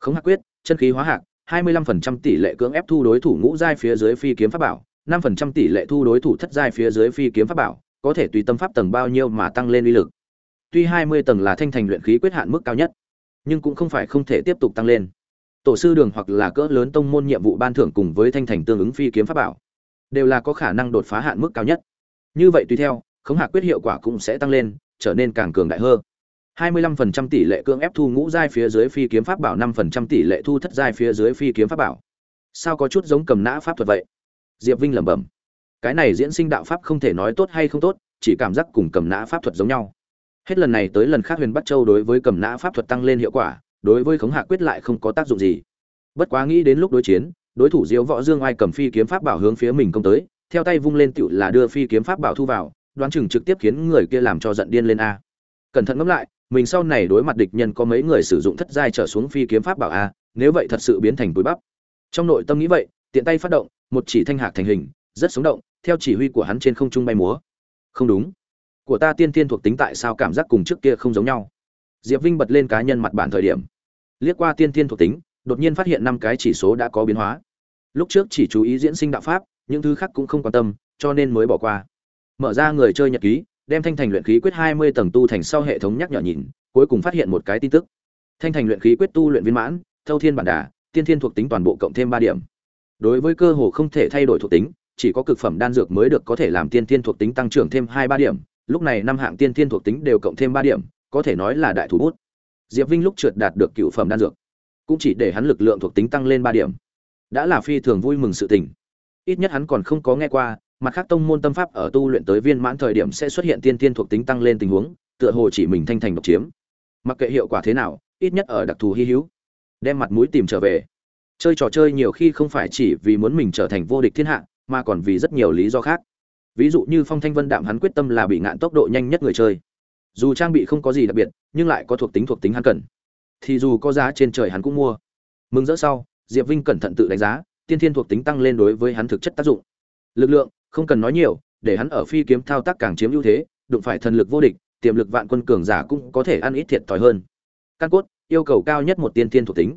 Khống hạc quyết, chân khí hóa hạc, hai mươi lăm phần trăm tỷ lệ cưỡng ép thu đối thủ ngũ giai phía dưới phi kiếm pháp bảo 5% tỷ lệ thu đối thủ thất giai phía dưới phi kiếm pháp bảo, có thể tùy tâm pháp tầng bao nhiêu mà tăng lên uy lực. Tuy hai mươi tầng là thanh thành luyện khí quyết hạn mức cao nhất, nhưng cũng không phải không thể tiếp tục tăng lên. Tổ sư đường hoặc là cỡ lớn tông môn nhiệm vụ ban thưởng cùng với thanh thành tương ứng phi kiếm pháp bảo, đều là có khả năng đột phá hạn mức cao nhất. Như vậy tùy theo, khống hạc quyết hiệu quả cũng sẽ tăng lên, trở nên càng cường đại hơn. 25% tỷ lệ cưỡng ép thu ngũ giai phía dưới phi kiếm pháp bảo 5% tỷ lệ thu thất giai phía dưới phi kiếm pháp bảo. Sao có chút giống cầm nã pháp thuật vậy? Diệp vinh lẩm bẩm. Cái này diễn sinh đạo pháp không thể nói tốt hay không tốt, chỉ cảm giác cùng cầm nã pháp thuật giống nhau. Hết lần này tới lần khác huyền bắc châu đối với cầm nã pháp thuật tăng lên hiệu quả, đối với khống hạ quyết lại không có tác dụng gì. Bất quá nghĩ đến lúc đối chiến, đối thủ Diêu võ dương ai cầm phi kiếm pháp bảo hướng phía mình công tới, theo tay vung lên tựu là đưa phi kiếm pháp bảo thu vào, đoán chừng trực tiếp khiến người kia làm cho giận điên lên a. Cẩn thận ngẫm lại mình sau này đối mặt địch nhân có mấy người sử dụng thất giai trở xuống phi kiếm pháp bảo a, nếu vậy thật sự biến thành túi bắp. Trong nội tâm nghĩ vậy, tiện tay phát động, một chỉ thanh hạc thành hình, rất sống động, theo chỉ huy của hắn trên không trung bay múa. Không đúng. Của ta tiên tiên thuộc tính tại sao cảm giác cùng trước kia không giống nhau? Diệp vinh bật lên cá nhân mặt bản thời điểm. Liếc qua tiên tiên thuộc tính, đột nhiên phát hiện năm cái chỉ số đã có biến hóa. Lúc trước chỉ chú ý diễn sinh đạo pháp, những thứ khác cũng không quan tâm, cho nên mới bỏ qua. Mở ra người chơi nhật ký đem thanh thành luyện khí quyết hai mươi tầng tu thành sau hệ thống nhắc nhở nhìn, cuối cùng phát hiện một cái tin tức. Thanh thành luyện khí quyết tu luyện viên mãn, thâu thiên bản đà, tiên thiên thuộc tính toàn bộ cộng thêm ba điểm. Đối với cơ hồ không thể thay đổi thuộc tính, chỉ có cực phẩm đan dược mới được có thể làm tiên thiên thuộc tính tăng trưởng thêm hai ba điểm, lúc này năm hạng tiên thiên thuộc tính đều cộng thêm ba điểm, có thể nói là đại thủ bút. Diệp vinh lúc trượt đạt được cựu phẩm đan dược, cũng chỉ để hắn lực lượng thuộc tính tăng lên ba điểm. Đã là phi thường vui mừng sự tình. Ít nhất hắn còn không có nghe qua mặt khác tông môn tâm pháp ở tu luyện tới viên mãn thời điểm sẽ xuất hiện tiên tiên thuộc tính tăng lên tình huống, tựa hồ chỉ mình thanh thành độc chiếm. Mặc kệ hiệu quả thế nào, ít nhất ở đặc thù hy hữu, đem mặt mũi tìm trở về. Chơi trò chơi nhiều khi không phải chỉ vì muốn mình trở thành vô địch thiên hạ, mà còn vì rất nhiều lý do khác. Ví dụ như phong thanh vân đạm hắn quyết tâm là bị ngạn tốc độ nhanh nhất người chơi. Dù trang bị không có gì đặc biệt, nhưng lại có thuộc tính thuộc tính hắn cần. Thì dù có giá trên trời hắn cũng mua. Mừng rỡ sau, diệp vinh cẩn thận tự đánh giá, tiên thiên thuộc tính tăng lên đối với hắn thực chất tác dụng. Lực lượng không cần nói nhiều, để hắn ở phi kiếm thao tác càng chiếm ưu thế, đụng phải thần lực vô địch, tiềm lực vạn quân cường giả cũng có thể ăn ít thiệt thòi hơn. Căn cốt, yêu cầu cao nhất một tiên thiên thuộc tính.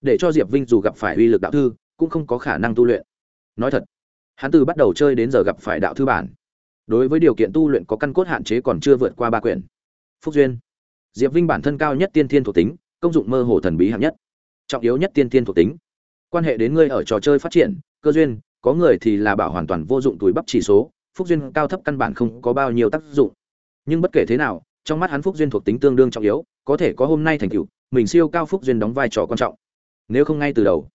Để cho diệp vinh dù gặp phải uy lực đạo thư, cũng không có khả năng tu luyện. Nói thật, hắn từ bắt đầu chơi đến giờ gặp phải đạo thư bản. Đối với điều kiện tu luyện có căn cốt hạn chế còn chưa vượt qua ba quyển. Phúc duyên. Diệp vinh bản thân cao nhất tiên thiên thuộc tính, công dụng mơ hồ thần bí hạng nhất. Trọng yếu nhất tiên thiên thuộc tính. Quan hệ đến ngươi ở trò chơi phát triển, cơ duyên có người thì là bảo hoàn toàn vô dụng túi bắp chỉ số, phúc duyên cao thấp căn bản không có bao nhiêu tác dụng. Nhưng bất kể thế nào, trong mắt hắn phúc duyên thuộc tính tương đương trọng yếu, có thể có hôm nay thành tựu, mình siêu cao phúc duyên đóng vai trò quan trọng. Nếu không ngay từ đầu,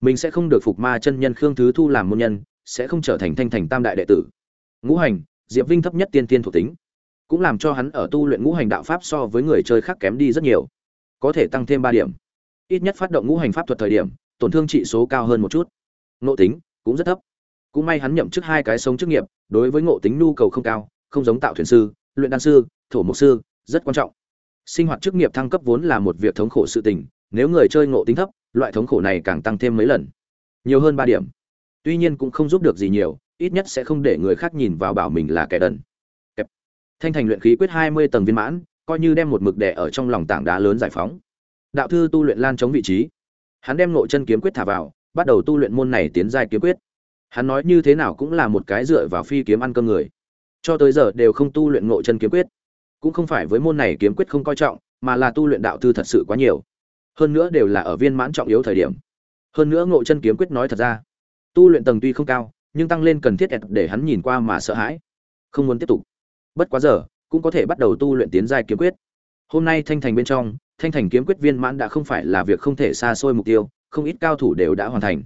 mình sẽ không được phục ma chân nhân khương thứ thu làm môn nhân, sẽ không trở thành thanh thành tam đại đệ tử. Ngũ hành, diệp vinh thấp nhất tiên tiên thuộc tính, cũng làm cho hắn ở tu luyện ngũ hành đạo pháp so với người chơi khác kém đi rất nhiều. Có thể tăng thêm ba điểm. Ít nhất phát động ngũ hành pháp thuật thời điểm, tổn thương trị số cao hơn một chút. Nộ tính cũng rất thấp. Cũng may hắn nhậm chức hai cái sống chức nghiệp, đối với ngộ tính nhu cầu không cao, không giống tạo thuyền sư, luyện đan sư, thổ mục sư, rất quan trọng. Sinh hoạt chức nghiệp thăng cấp vốn là một việc thống khổ sự tình, nếu người chơi ngộ tính thấp, loại thống khổ này càng tăng thêm mấy lần. Nhiều hơn ba điểm. Tuy nhiên cũng không giúp được gì nhiều, ít nhất sẽ không để người khác nhìn vào bảo mình là kẻ đần. Kẹp. thanh thành luyện khí quyết hai mươi tầng viên mãn, coi như đem một mực đẻ ở trong lòng tảng đá lớn giải phóng. Đạo thư tu luyện lan chống vị trí. Hắn đem nội chân kiếm quyết thả vào bắt đầu tu luyện môn này tiến giai kiếm quyết. Hắn nói như thế nào cũng là một cái dựa vào phi kiếm ăn cơm người. Cho tới giờ đều không tu luyện nội chân kiếm quyết. Cũng không phải với môn này kiếm quyết không coi trọng, mà là tu luyện đạo thư thật sự quá nhiều. Hơn nữa đều là ở viên mãn trọng yếu thời điểm. Hơn nữa ngộ chân kiếm quyết nói thật ra, tu luyện tầng tuy không cao, nhưng tăng lên cần thiết để hắn nhìn qua mà sợ hãi. Không muốn tiếp tục. Bất quá giờ, cũng có thể bắt đầu tu luyện tiến giai kiếm quyết. Hôm nay thanh thành bên trong, thanh thành kiếm quyết viên mãn đã không phải là việc không thể xa xôi mục tiêu không ít cao thủ đều đã hoàn thành.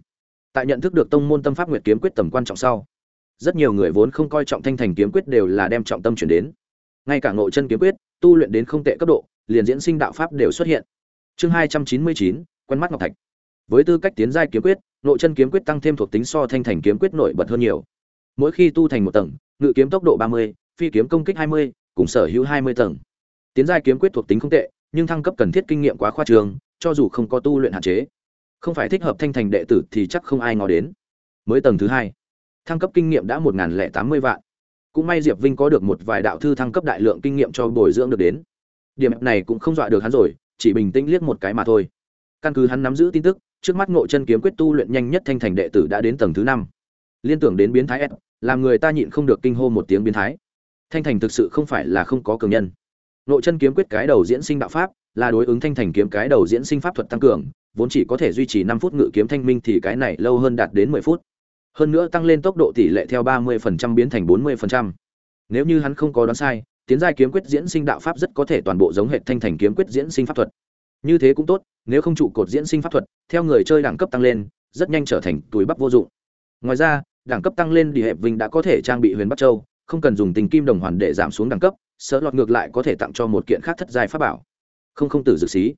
Tại nhận thức được tông môn tâm pháp nguyệt kiếm quyết tầm quan trọng sau, rất nhiều người vốn không coi trọng thanh thành kiếm quyết đều là đem trọng tâm chuyển đến. Ngay cả ngộ chân kiếm quyết, tu luyện đến không tệ cấp độ, liền diễn sinh đạo pháp đều xuất hiện. Chương hai trăm chín mươi chín, quen mắt ngọc thạch. Với tư cách tiến giai kiếm quyết, ngộ chân kiếm quyết tăng thêm thuộc tính so thanh thành kiếm quyết nổi bật hơn nhiều. Mỗi khi tu thành một tầng, ngự kiếm tốc độ ba mươi, phi kiếm công kích hai mươi, cùng sở hữu hai mươi tầng. Tiến giai kiếm quyết thuộc tính không tệ, nhưng thăng cấp cần thiết kinh nghiệm quá khoa trường, cho dù không có tu luyện hạn chế không phải thích hợp thanh thành đệ tử thì chắc không ai ngó đến. Mới tầng thứ hai, thăng cấp kinh nghiệm đã một lẻ tám mươi vạn. Cũng may diệp vinh có được một vài đạo thư thăng cấp đại lượng kinh nghiệm cho bồi dưỡng được đến. Điểm này cũng không dọa được hắn rồi, chỉ bình tĩnh liếc một cái mà thôi. Căn cứ hắn nắm giữ tin tức, trước mắt ngộ chân kiếm quyết tu luyện nhanh nhất thanh thành đệ tử đã đến tầng thứ năm. Liên tưởng đến biến thái s, làm người ta nhịn không được kinh hô một tiếng biến thái. Thanh thành thực sự không phải là không có cường nhân. Ngộ chân kiếm quyết cái đầu diễn sinh đạo pháp, là đối ứng thanh thành kiếm cái đầu diễn sinh pháp thuật tăng cường vốn chỉ có thể duy trì năm phút ngự kiếm thanh minh thì cái này lâu hơn đạt đến mười phút hơn nữa tăng lên tốc độ tỷ lệ theo 30% biến thành 40%. Nếu như hắn không có đoán sai, tiến giai kiếm quyết diễn sinh đạo pháp rất có thể toàn bộ giống hệ thanh thành kiếm quyết diễn sinh pháp thuật. Như thế cũng tốt, nếu không trụ cột diễn sinh pháp thuật, theo người chơi đẳng cấp tăng lên, rất nhanh trở thành túi bắp vô dụng. Ngoài ra, đẳng cấp tăng lên đi hệ vinh đã có thể trang bị huyền bắc châu, không cần dùng tình kim đồng hoàn để giảm xuống đẳng cấp, sợ lọt ngược lại có thể tặng cho một kiện khác thất giai pháp bảo. Không không tử dược xí.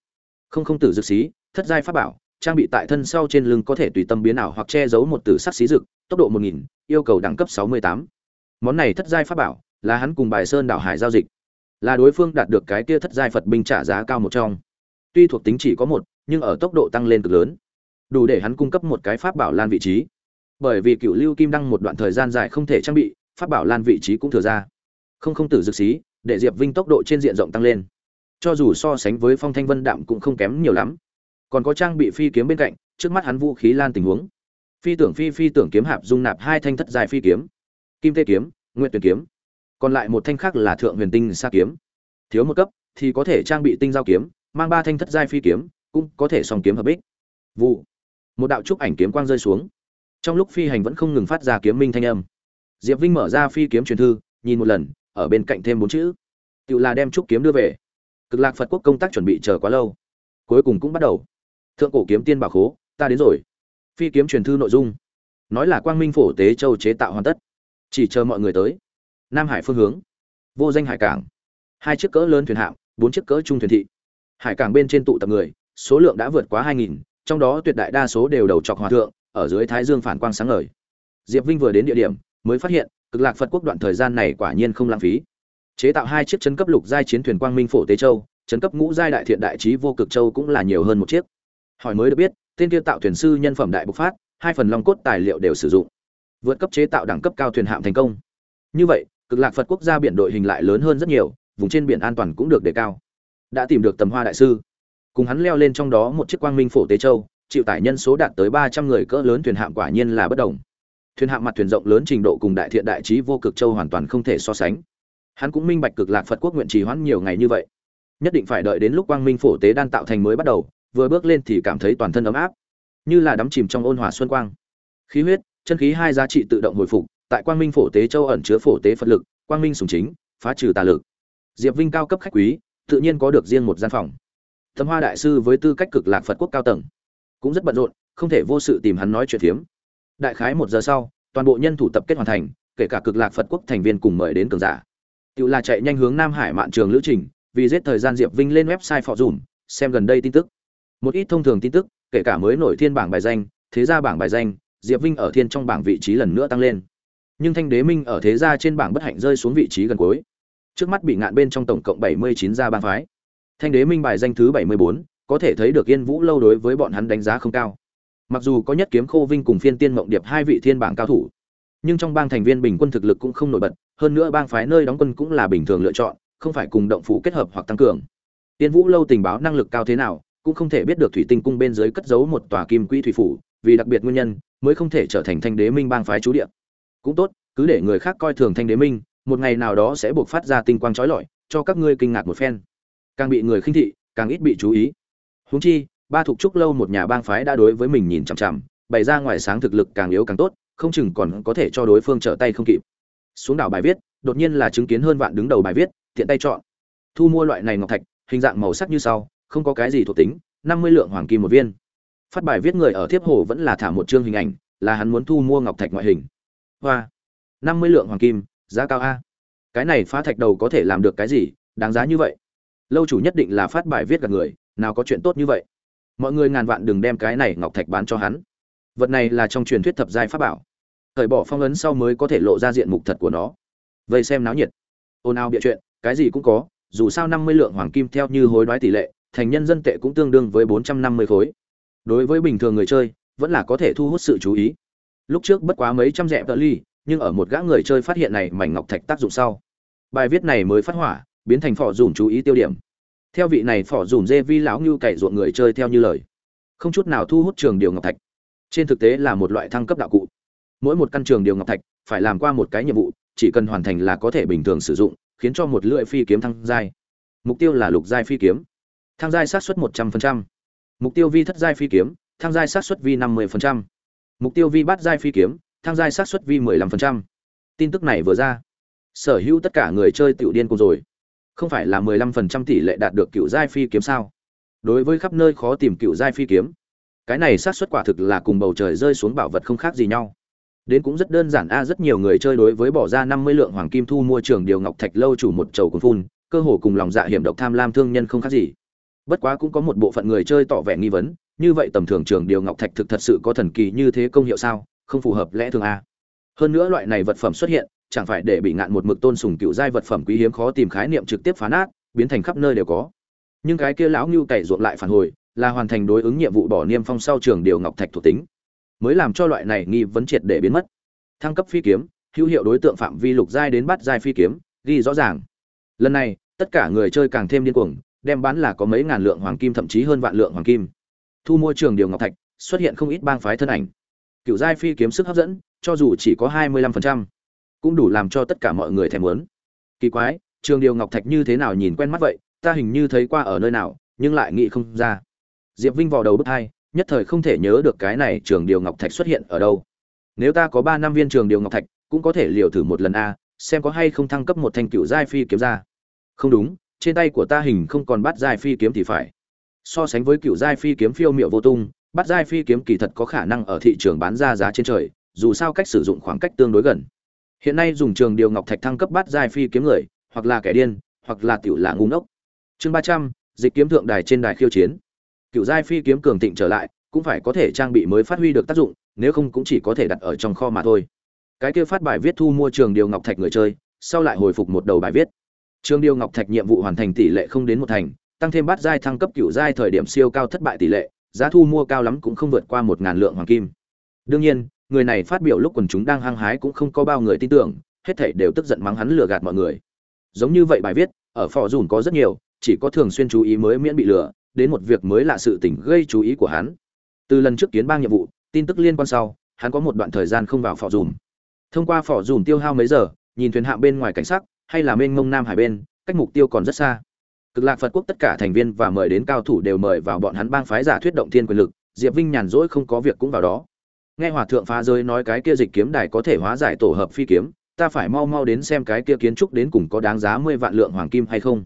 Không không tử dược xí, thất giai pháp bảo, trang bị tại thân sau trên lưng có thể tùy tâm biến ảo hoặc che giấu một tử sắc xí rực, tốc độ 1000, yêu cầu đẳng cấp 68. Món này thất giai pháp bảo, là hắn cùng Bài Sơn đảo hải giao dịch. Là đối phương đạt được cái kia thất giai Phật binh trả giá cao một trong. Tuy thuộc tính chỉ có một, nhưng ở tốc độ tăng lên cực lớn, đủ để hắn cung cấp một cái pháp bảo lan vị trí. Bởi vì Cựu Lưu Kim đăng một đoạn thời gian dài không thể trang bị, pháp bảo lan vị trí cũng thừa ra. Không không tử dược xí, để Diệp Vinh tốc độ trên diện rộng tăng lên. Cho dù so sánh với Phong Thanh Vân đạm cũng không kém nhiều lắm còn có trang bị phi kiếm bên cạnh, trước mắt hắn vũ khí lan tình huống. Phi tưởng phi phi tưởng kiếm hạp dung nạp hai thanh thất dài phi kiếm. Kim tê kiếm nguyện tuyển kiếm. Còn lại một thanh khác là thượng huyền tinh sa kiếm. Thiếu một cấp thì có thể trang bị tinh giao kiếm, mang ba thanh thất giai phi kiếm, cũng có thể song kiếm hợp bích. Vụ. Một đạo trúc ảnh kiếm quang rơi xuống. Trong lúc phi hành vẫn không ngừng phát ra kiếm minh thanh âm. Diệp vinh mở ra phi kiếm truyền thư, nhìn một lần, ở bên cạnh thêm bốn chữ. Tự là đem trúc kiếm đưa về. Cực lạc phật quốc công tác chuẩn bị chờ quá lâu. Cuối cùng cũng bắt đầu thượng cổ kiếm tiên bảo khố, ta đến rồi. Phi kiếm truyền thư nội dung. Nói là quang minh phổ tế châu chế tạo hoàn tất. Chỉ chờ mọi người tới. Nam hải phương hướng. Vô danh hải cảng. Hai chiếc cỡ lớn thuyền hạm, bốn chiếc cỡ trung thuyền thị. Hải cảng bên trên tụ tập người, số lượng đã vượt quá hai nghìn, trong đó tuyệt đại đa số đều đầu chọc hòa thượng, ở dưới thái dương phản quang sáng ngời. Diệp vinh vừa đến địa điểm, mới phát hiện, cực lạc phật quốc đoạn thời gian này quả nhiên không lãng phí. Chế tạo hai chiếc chân cấp lục giai chiến thuyền quang minh phổ tế châu chân cấp ngũ giai đại thiện đại trí vô cực châu cũng là nhiều hơn một chiếc hỏi mới được biết, tên kia tạo thuyền sư nhân phẩm đại bộc phát, hai phần long cốt tài liệu đều sử dụng. Vượt cấp chế tạo đẳng cấp cao thuyền hạm thành công. Như vậy, cực lạc phật quốc gia biển đội hình lại lớn hơn rất nhiều, vùng trên biển an toàn cũng được đề cao. Đã tìm được tầm hoa đại sư. Cùng hắn leo lên trong đó một chiếc quang minh phổ tế châu, chịu tải nhân số đạt tới ba trăm người cỡ lớn thuyền hạm quả nhiên là bất đồng. Thuyền hạm mặt thuyền rộng lớn trình độ cùng đại thiện đại trí vô cực châu hoàn toàn không thể so sánh. Hắn cũng minh bạch cực lạc phật quốc nguyện trì hoãn nhiều ngày như vậy. Nhất định phải đợi đến lúc quang minh phổ tế đan tạo thành mới bắt đầu vừa bước lên thì cảm thấy toàn thân ấm áp, như là đắm chìm trong ôn hòa xuân quang. Khí huyết, chân khí hai giá trị tự động hồi phục, tại quang minh phổ tế châu ẩn chứa phổ tế phật lực, quang minh sùng chính, phá trừ tà lực. Diệp vinh cao cấp khách quý, tự nhiên có được riêng một gian phòng. Thâm hoa đại sư với tư cách cực lạc phật quốc cao tầng, cũng rất bận rộn, không thể vô sự tìm hắn nói chuyện phiếm. Đại khái một giờ sau, toàn bộ nhân thủ tập kết hoàn thành, kể cả cực lạc phật quốc thành viên cùng mời đến cường giả. Tự là chạy nhanh hướng nam hải mạn trường lữ trình, vì giết thời gian diệp vinh lên website phò dùm, xem gần đây tin tức một ít thông thường tin tức, kể cả mới nổi thiên bảng bài danh, thế gia bảng bài danh, diệp vinh ở thiên trong bảng vị trí lần nữa tăng lên. Nhưng thanh đế minh ở thế gia trên bảng bất hạnh rơi xuống vị trí gần cuối. Trước mắt bị ngạn bên trong tổng cộng bảy mươi chín gia bang phái. Thanh đế minh bài danh thứ bảy mươi bốn, có thể thấy được yên vũ lâu đối với bọn hắn đánh giá không cao. Mặc dù có nhất kiếm khô vinh cùng phiên tiên mộng điệp hai vị thiên bảng cao thủ, nhưng trong bang thành viên bình quân thực lực cũng không nổi bật, hơn nữa bang phái nơi đóng quân cũng là bình thường lựa chọn, không phải cùng động phủ kết hợp hoặc tăng cường. Yên vũ lâu tình báo năng lực cao thế nào cũng không thể biết được thủy tinh cung bên dưới cất giấu một tòa kim quỹ thủy phủ, vì đặc biệt nguyên nhân, mới không thể trở thành thanh đế minh bang phái chú địa. Cũng tốt, cứ để người khác coi thường thanh đế minh, một ngày nào đó sẽ buộc phát ra tinh quang trói lọi, cho các ngươi kinh ngạc một phen. Càng bị người khinh thị, càng ít bị chú ý. Huống chi, ba thuộc trúc lâu một nhà bang phái đã đối với mình nhìn chằm chằm, bày ra ngoài sáng thực lực càng yếu càng tốt, không chừng còn có thể cho đối phương trở tay không kịp. Xuống đảo bài viết, đột nhiên là chứng kiến hơn vạn đứng đầu bài viết, tiện tay chọn. Thu mua loại này ngọc thạch, hình dạng màu sắc như sau không có cái gì thuộc tính, năm mươi lượng hoàng kim một viên. Phát bài viết người ở thiếp hồ vẫn là thả một chương hình ảnh, là hắn muốn thu mua ngọc thạch ngoại hình. Hoa. năm mươi lượng hoàng kim, giá cao a. Cái này phá thạch đầu có thể làm được cái gì, đáng giá như vậy? Lâu chủ nhất định là phát bài viết gặp người, nào có chuyện tốt như vậy? Mọi người ngàn vạn đừng đem cái này ngọc thạch bán cho hắn. Vật này là trong truyền thuyết thập giai pháp bảo. Thời bỏ phong ấn sau mới có thể lộ ra diện mục thật của nó. Vậy xem náo nhiệt. Ồn ào bịa chuyện, cái gì cũng có, dù sao năm mươi lượng hoàng kim theo như hối đoái tỷ lệ thành nhân dân tệ cũng tương đương với bốn trăm năm mươi khối. Đối với bình thường người chơi, vẫn là có thể thu hút sự chú ý. Lúc trước bất quá mấy trăm rẻ tờ ly, nhưng ở một gã người chơi phát hiện này mảnh ngọc thạch tác dụng sau. Bài viết này mới phát hỏa, biến thành phỏ dùm chú ý tiêu điểm. Theo vị này phỏ dùm dê vi lão như cày ruộng người chơi theo như lời. Không chút nào thu hút trường điều ngọc thạch. Trên thực tế là một loại thăng cấp đạo cụ. Mỗi một căn trường điều ngọc thạch phải làm qua một cái nhiệm vụ, chỉ cần hoàn thành là có thể bình thường sử dụng, khiến cho một lưỡi phi kiếm thăng giai. Mục tiêu là lục giai phi kiếm thang giai sát xuất một trăm mục tiêu vi thất giai phi kiếm, thang giai sát xuất vi năm mươi mục tiêu vi bát giai phi kiếm, thang giai sát xuất vi mười lăm tin tức này vừa ra, sở hữu tất cả người chơi tiểu điên cùng rồi. Không phải là mười lăm phần trăm tỷ lệ đạt được cựu giai phi kiếm sao? Đối với khắp nơi khó tìm cựu giai phi kiếm, cái này sát suất quả thực là cùng bầu trời rơi xuống bảo vật không khác gì nhau. Đến cũng rất đơn giản a, rất nhiều người chơi đối với bỏ ra năm mươi lượng hoàng kim thu mua trường điều ngọc thạch lâu chủ một chầu cuốn phun, cơ hồ cùng lòng dạ hiểm độc tham lam thương nhân không khác gì bất quá cũng có một bộ phận người chơi tỏ vẻ nghi vấn, như vậy tầm thường trường điều ngọc thạch thực thật sự có thần kỳ như thế công hiệu sao? Không phù hợp lẽ thường a. Hơn nữa loại này vật phẩm xuất hiện, chẳng phải để bị ngạn một mực tôn sùng cựu giai vật phẩm quý hiếm khó tìm khái niệm trực tiếp phá nát, biến thành khắp nơi đều có. Nhưng cái kia lão ngưu cày ruộng lại phản hồi, là hoàn thành đối ứng nhiệm vụ bỏ niêm phong sau trường điều ngọc thạch thuộc tính. Mới làm cho loại này nghi vấn triệt để biến mất. Thăng cấp phi kiếm, hữu hiệu đối tượng phạm vi lục giai đến bắt giai phi kiếm, ghi rõ ràng. Lần này, tất cả người chơi càng thêm điên cuồng đem bán là có mấy ngàn lượng hoàng kim, thậm chí hơn vạn lượng hoàng kim. Thu mua trường điều ngọc thạch, xuất hiện không ít bang phái thân ảnh. Cựu giai phi kiếm sức hấp dẫn, cho dù chỉ có hai mươi lăm phần trăm, cũng đủ làm cho tất cả mọi người thèm muốn. Kỳ quái, trường điều ngọc thạch như thế nào nhìn quen mắt vậy, ta hình như thấy qua ở nơi nào, nhưng lại nghĩ không ra. Diệp vinh vào đầu bức hai, nhất thời không thể nhớ được cái này trường điều ngọc thạch xuất hiện ở đâu. Nếu ta có ba năm viên trường điều ngọc thạch, cũng có thể liều thử một lần a, xem có hay không thăng cấp một thanh cựu giai phi kiếm ra. Không đúng trên tay của ta hình không còn bắt giai phi kiếm thì phải. So sánh với cựu giai phi kiếm phiêu miệu vô tung, bắt giai phi kiếm kỳ thật có khả năng ở thị trường bán ra giá trên trời, dù sao cách sử dụng khoảng cách tương đối gần. Hiện nay dùng trường điều ngọc thạch thăng cấp bắt giai phi kiếm người, hoặc là kẻ điên, hoặc là tiểu là ngu ngốc. Chương ba trăm, dịch kiếm thượng đài trên đài khiêu chiến. Cựu giai phi kiếm cường thịnh trở lại, cũng phải có thể trang bị mới phát huy được tác dụng, nếu không cũng chỉ có thể đặt ở trong kho mà thôi. Cái kia phát bài viết thu mua trường điều ngọc thạch người chơi, sau lại hồi phục một đầu bài viết trường Điêu ngọc thạch nhiệm vụ hoàn thành tỷ lệ không đến một thành, tăng thêm bát giai thăng cấp cửu giai thời điểm siêu cao thất bại tỷ lệ, giá thu mua cao lắm cũng không vượt qua một ngàn lượng hoàng kim. Đương nhiên, người này phát biểu lúc quần chúng đang hăng hái cũng không có bao người tin tưởng, hết thảy đều tức giận mắng hắn lừa gạt mọi người. Giống như vậy bài viết, ở phò dùn có rất nhiều, chỉ có thường xuyên chú ý mới miễn bị lừa, đến một việc mới lạ sự tình gây chú ý của hắn. Từ lần trước kiến bang nhiệm vụ, tin tức liên quan sau, hắn có một đoạn thời gian không vào phò dùm thông qua phò dùm tiêu hao mấy giờ, nhìn thuyền hạm bên ngoài cảnh sắc hay là mênh mông nam hải bên, cách mục tiêu còn rất xa. Cực lạc phật quốc tất cả thành viên và mời đến cao thủ đều mời vào bọn hắn bang phái giả thuyết động thiên quyền lực, diệp vinh nhàn rỗi không có việc cũng vào đó. Nghe hòa thượng phá giới nói cái kia dịch kiếm đài có thể hóa giải tổ hợp phi kiếm, ta phải mau mau đến xem cái kia kiến trúc đến cùng có đáng giá mười vạn lượng hoàng kim hay không.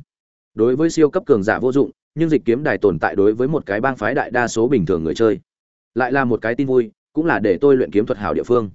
Đối với siêu cấp cường giả vô dụng, nhưng dịch kiếm đài tồn tại đối với một cái bang phái đại đa số bình thường người chơi. Lại là một cái tin vui, cũng là để tôi luyện kiếm thuật hảo địa phương.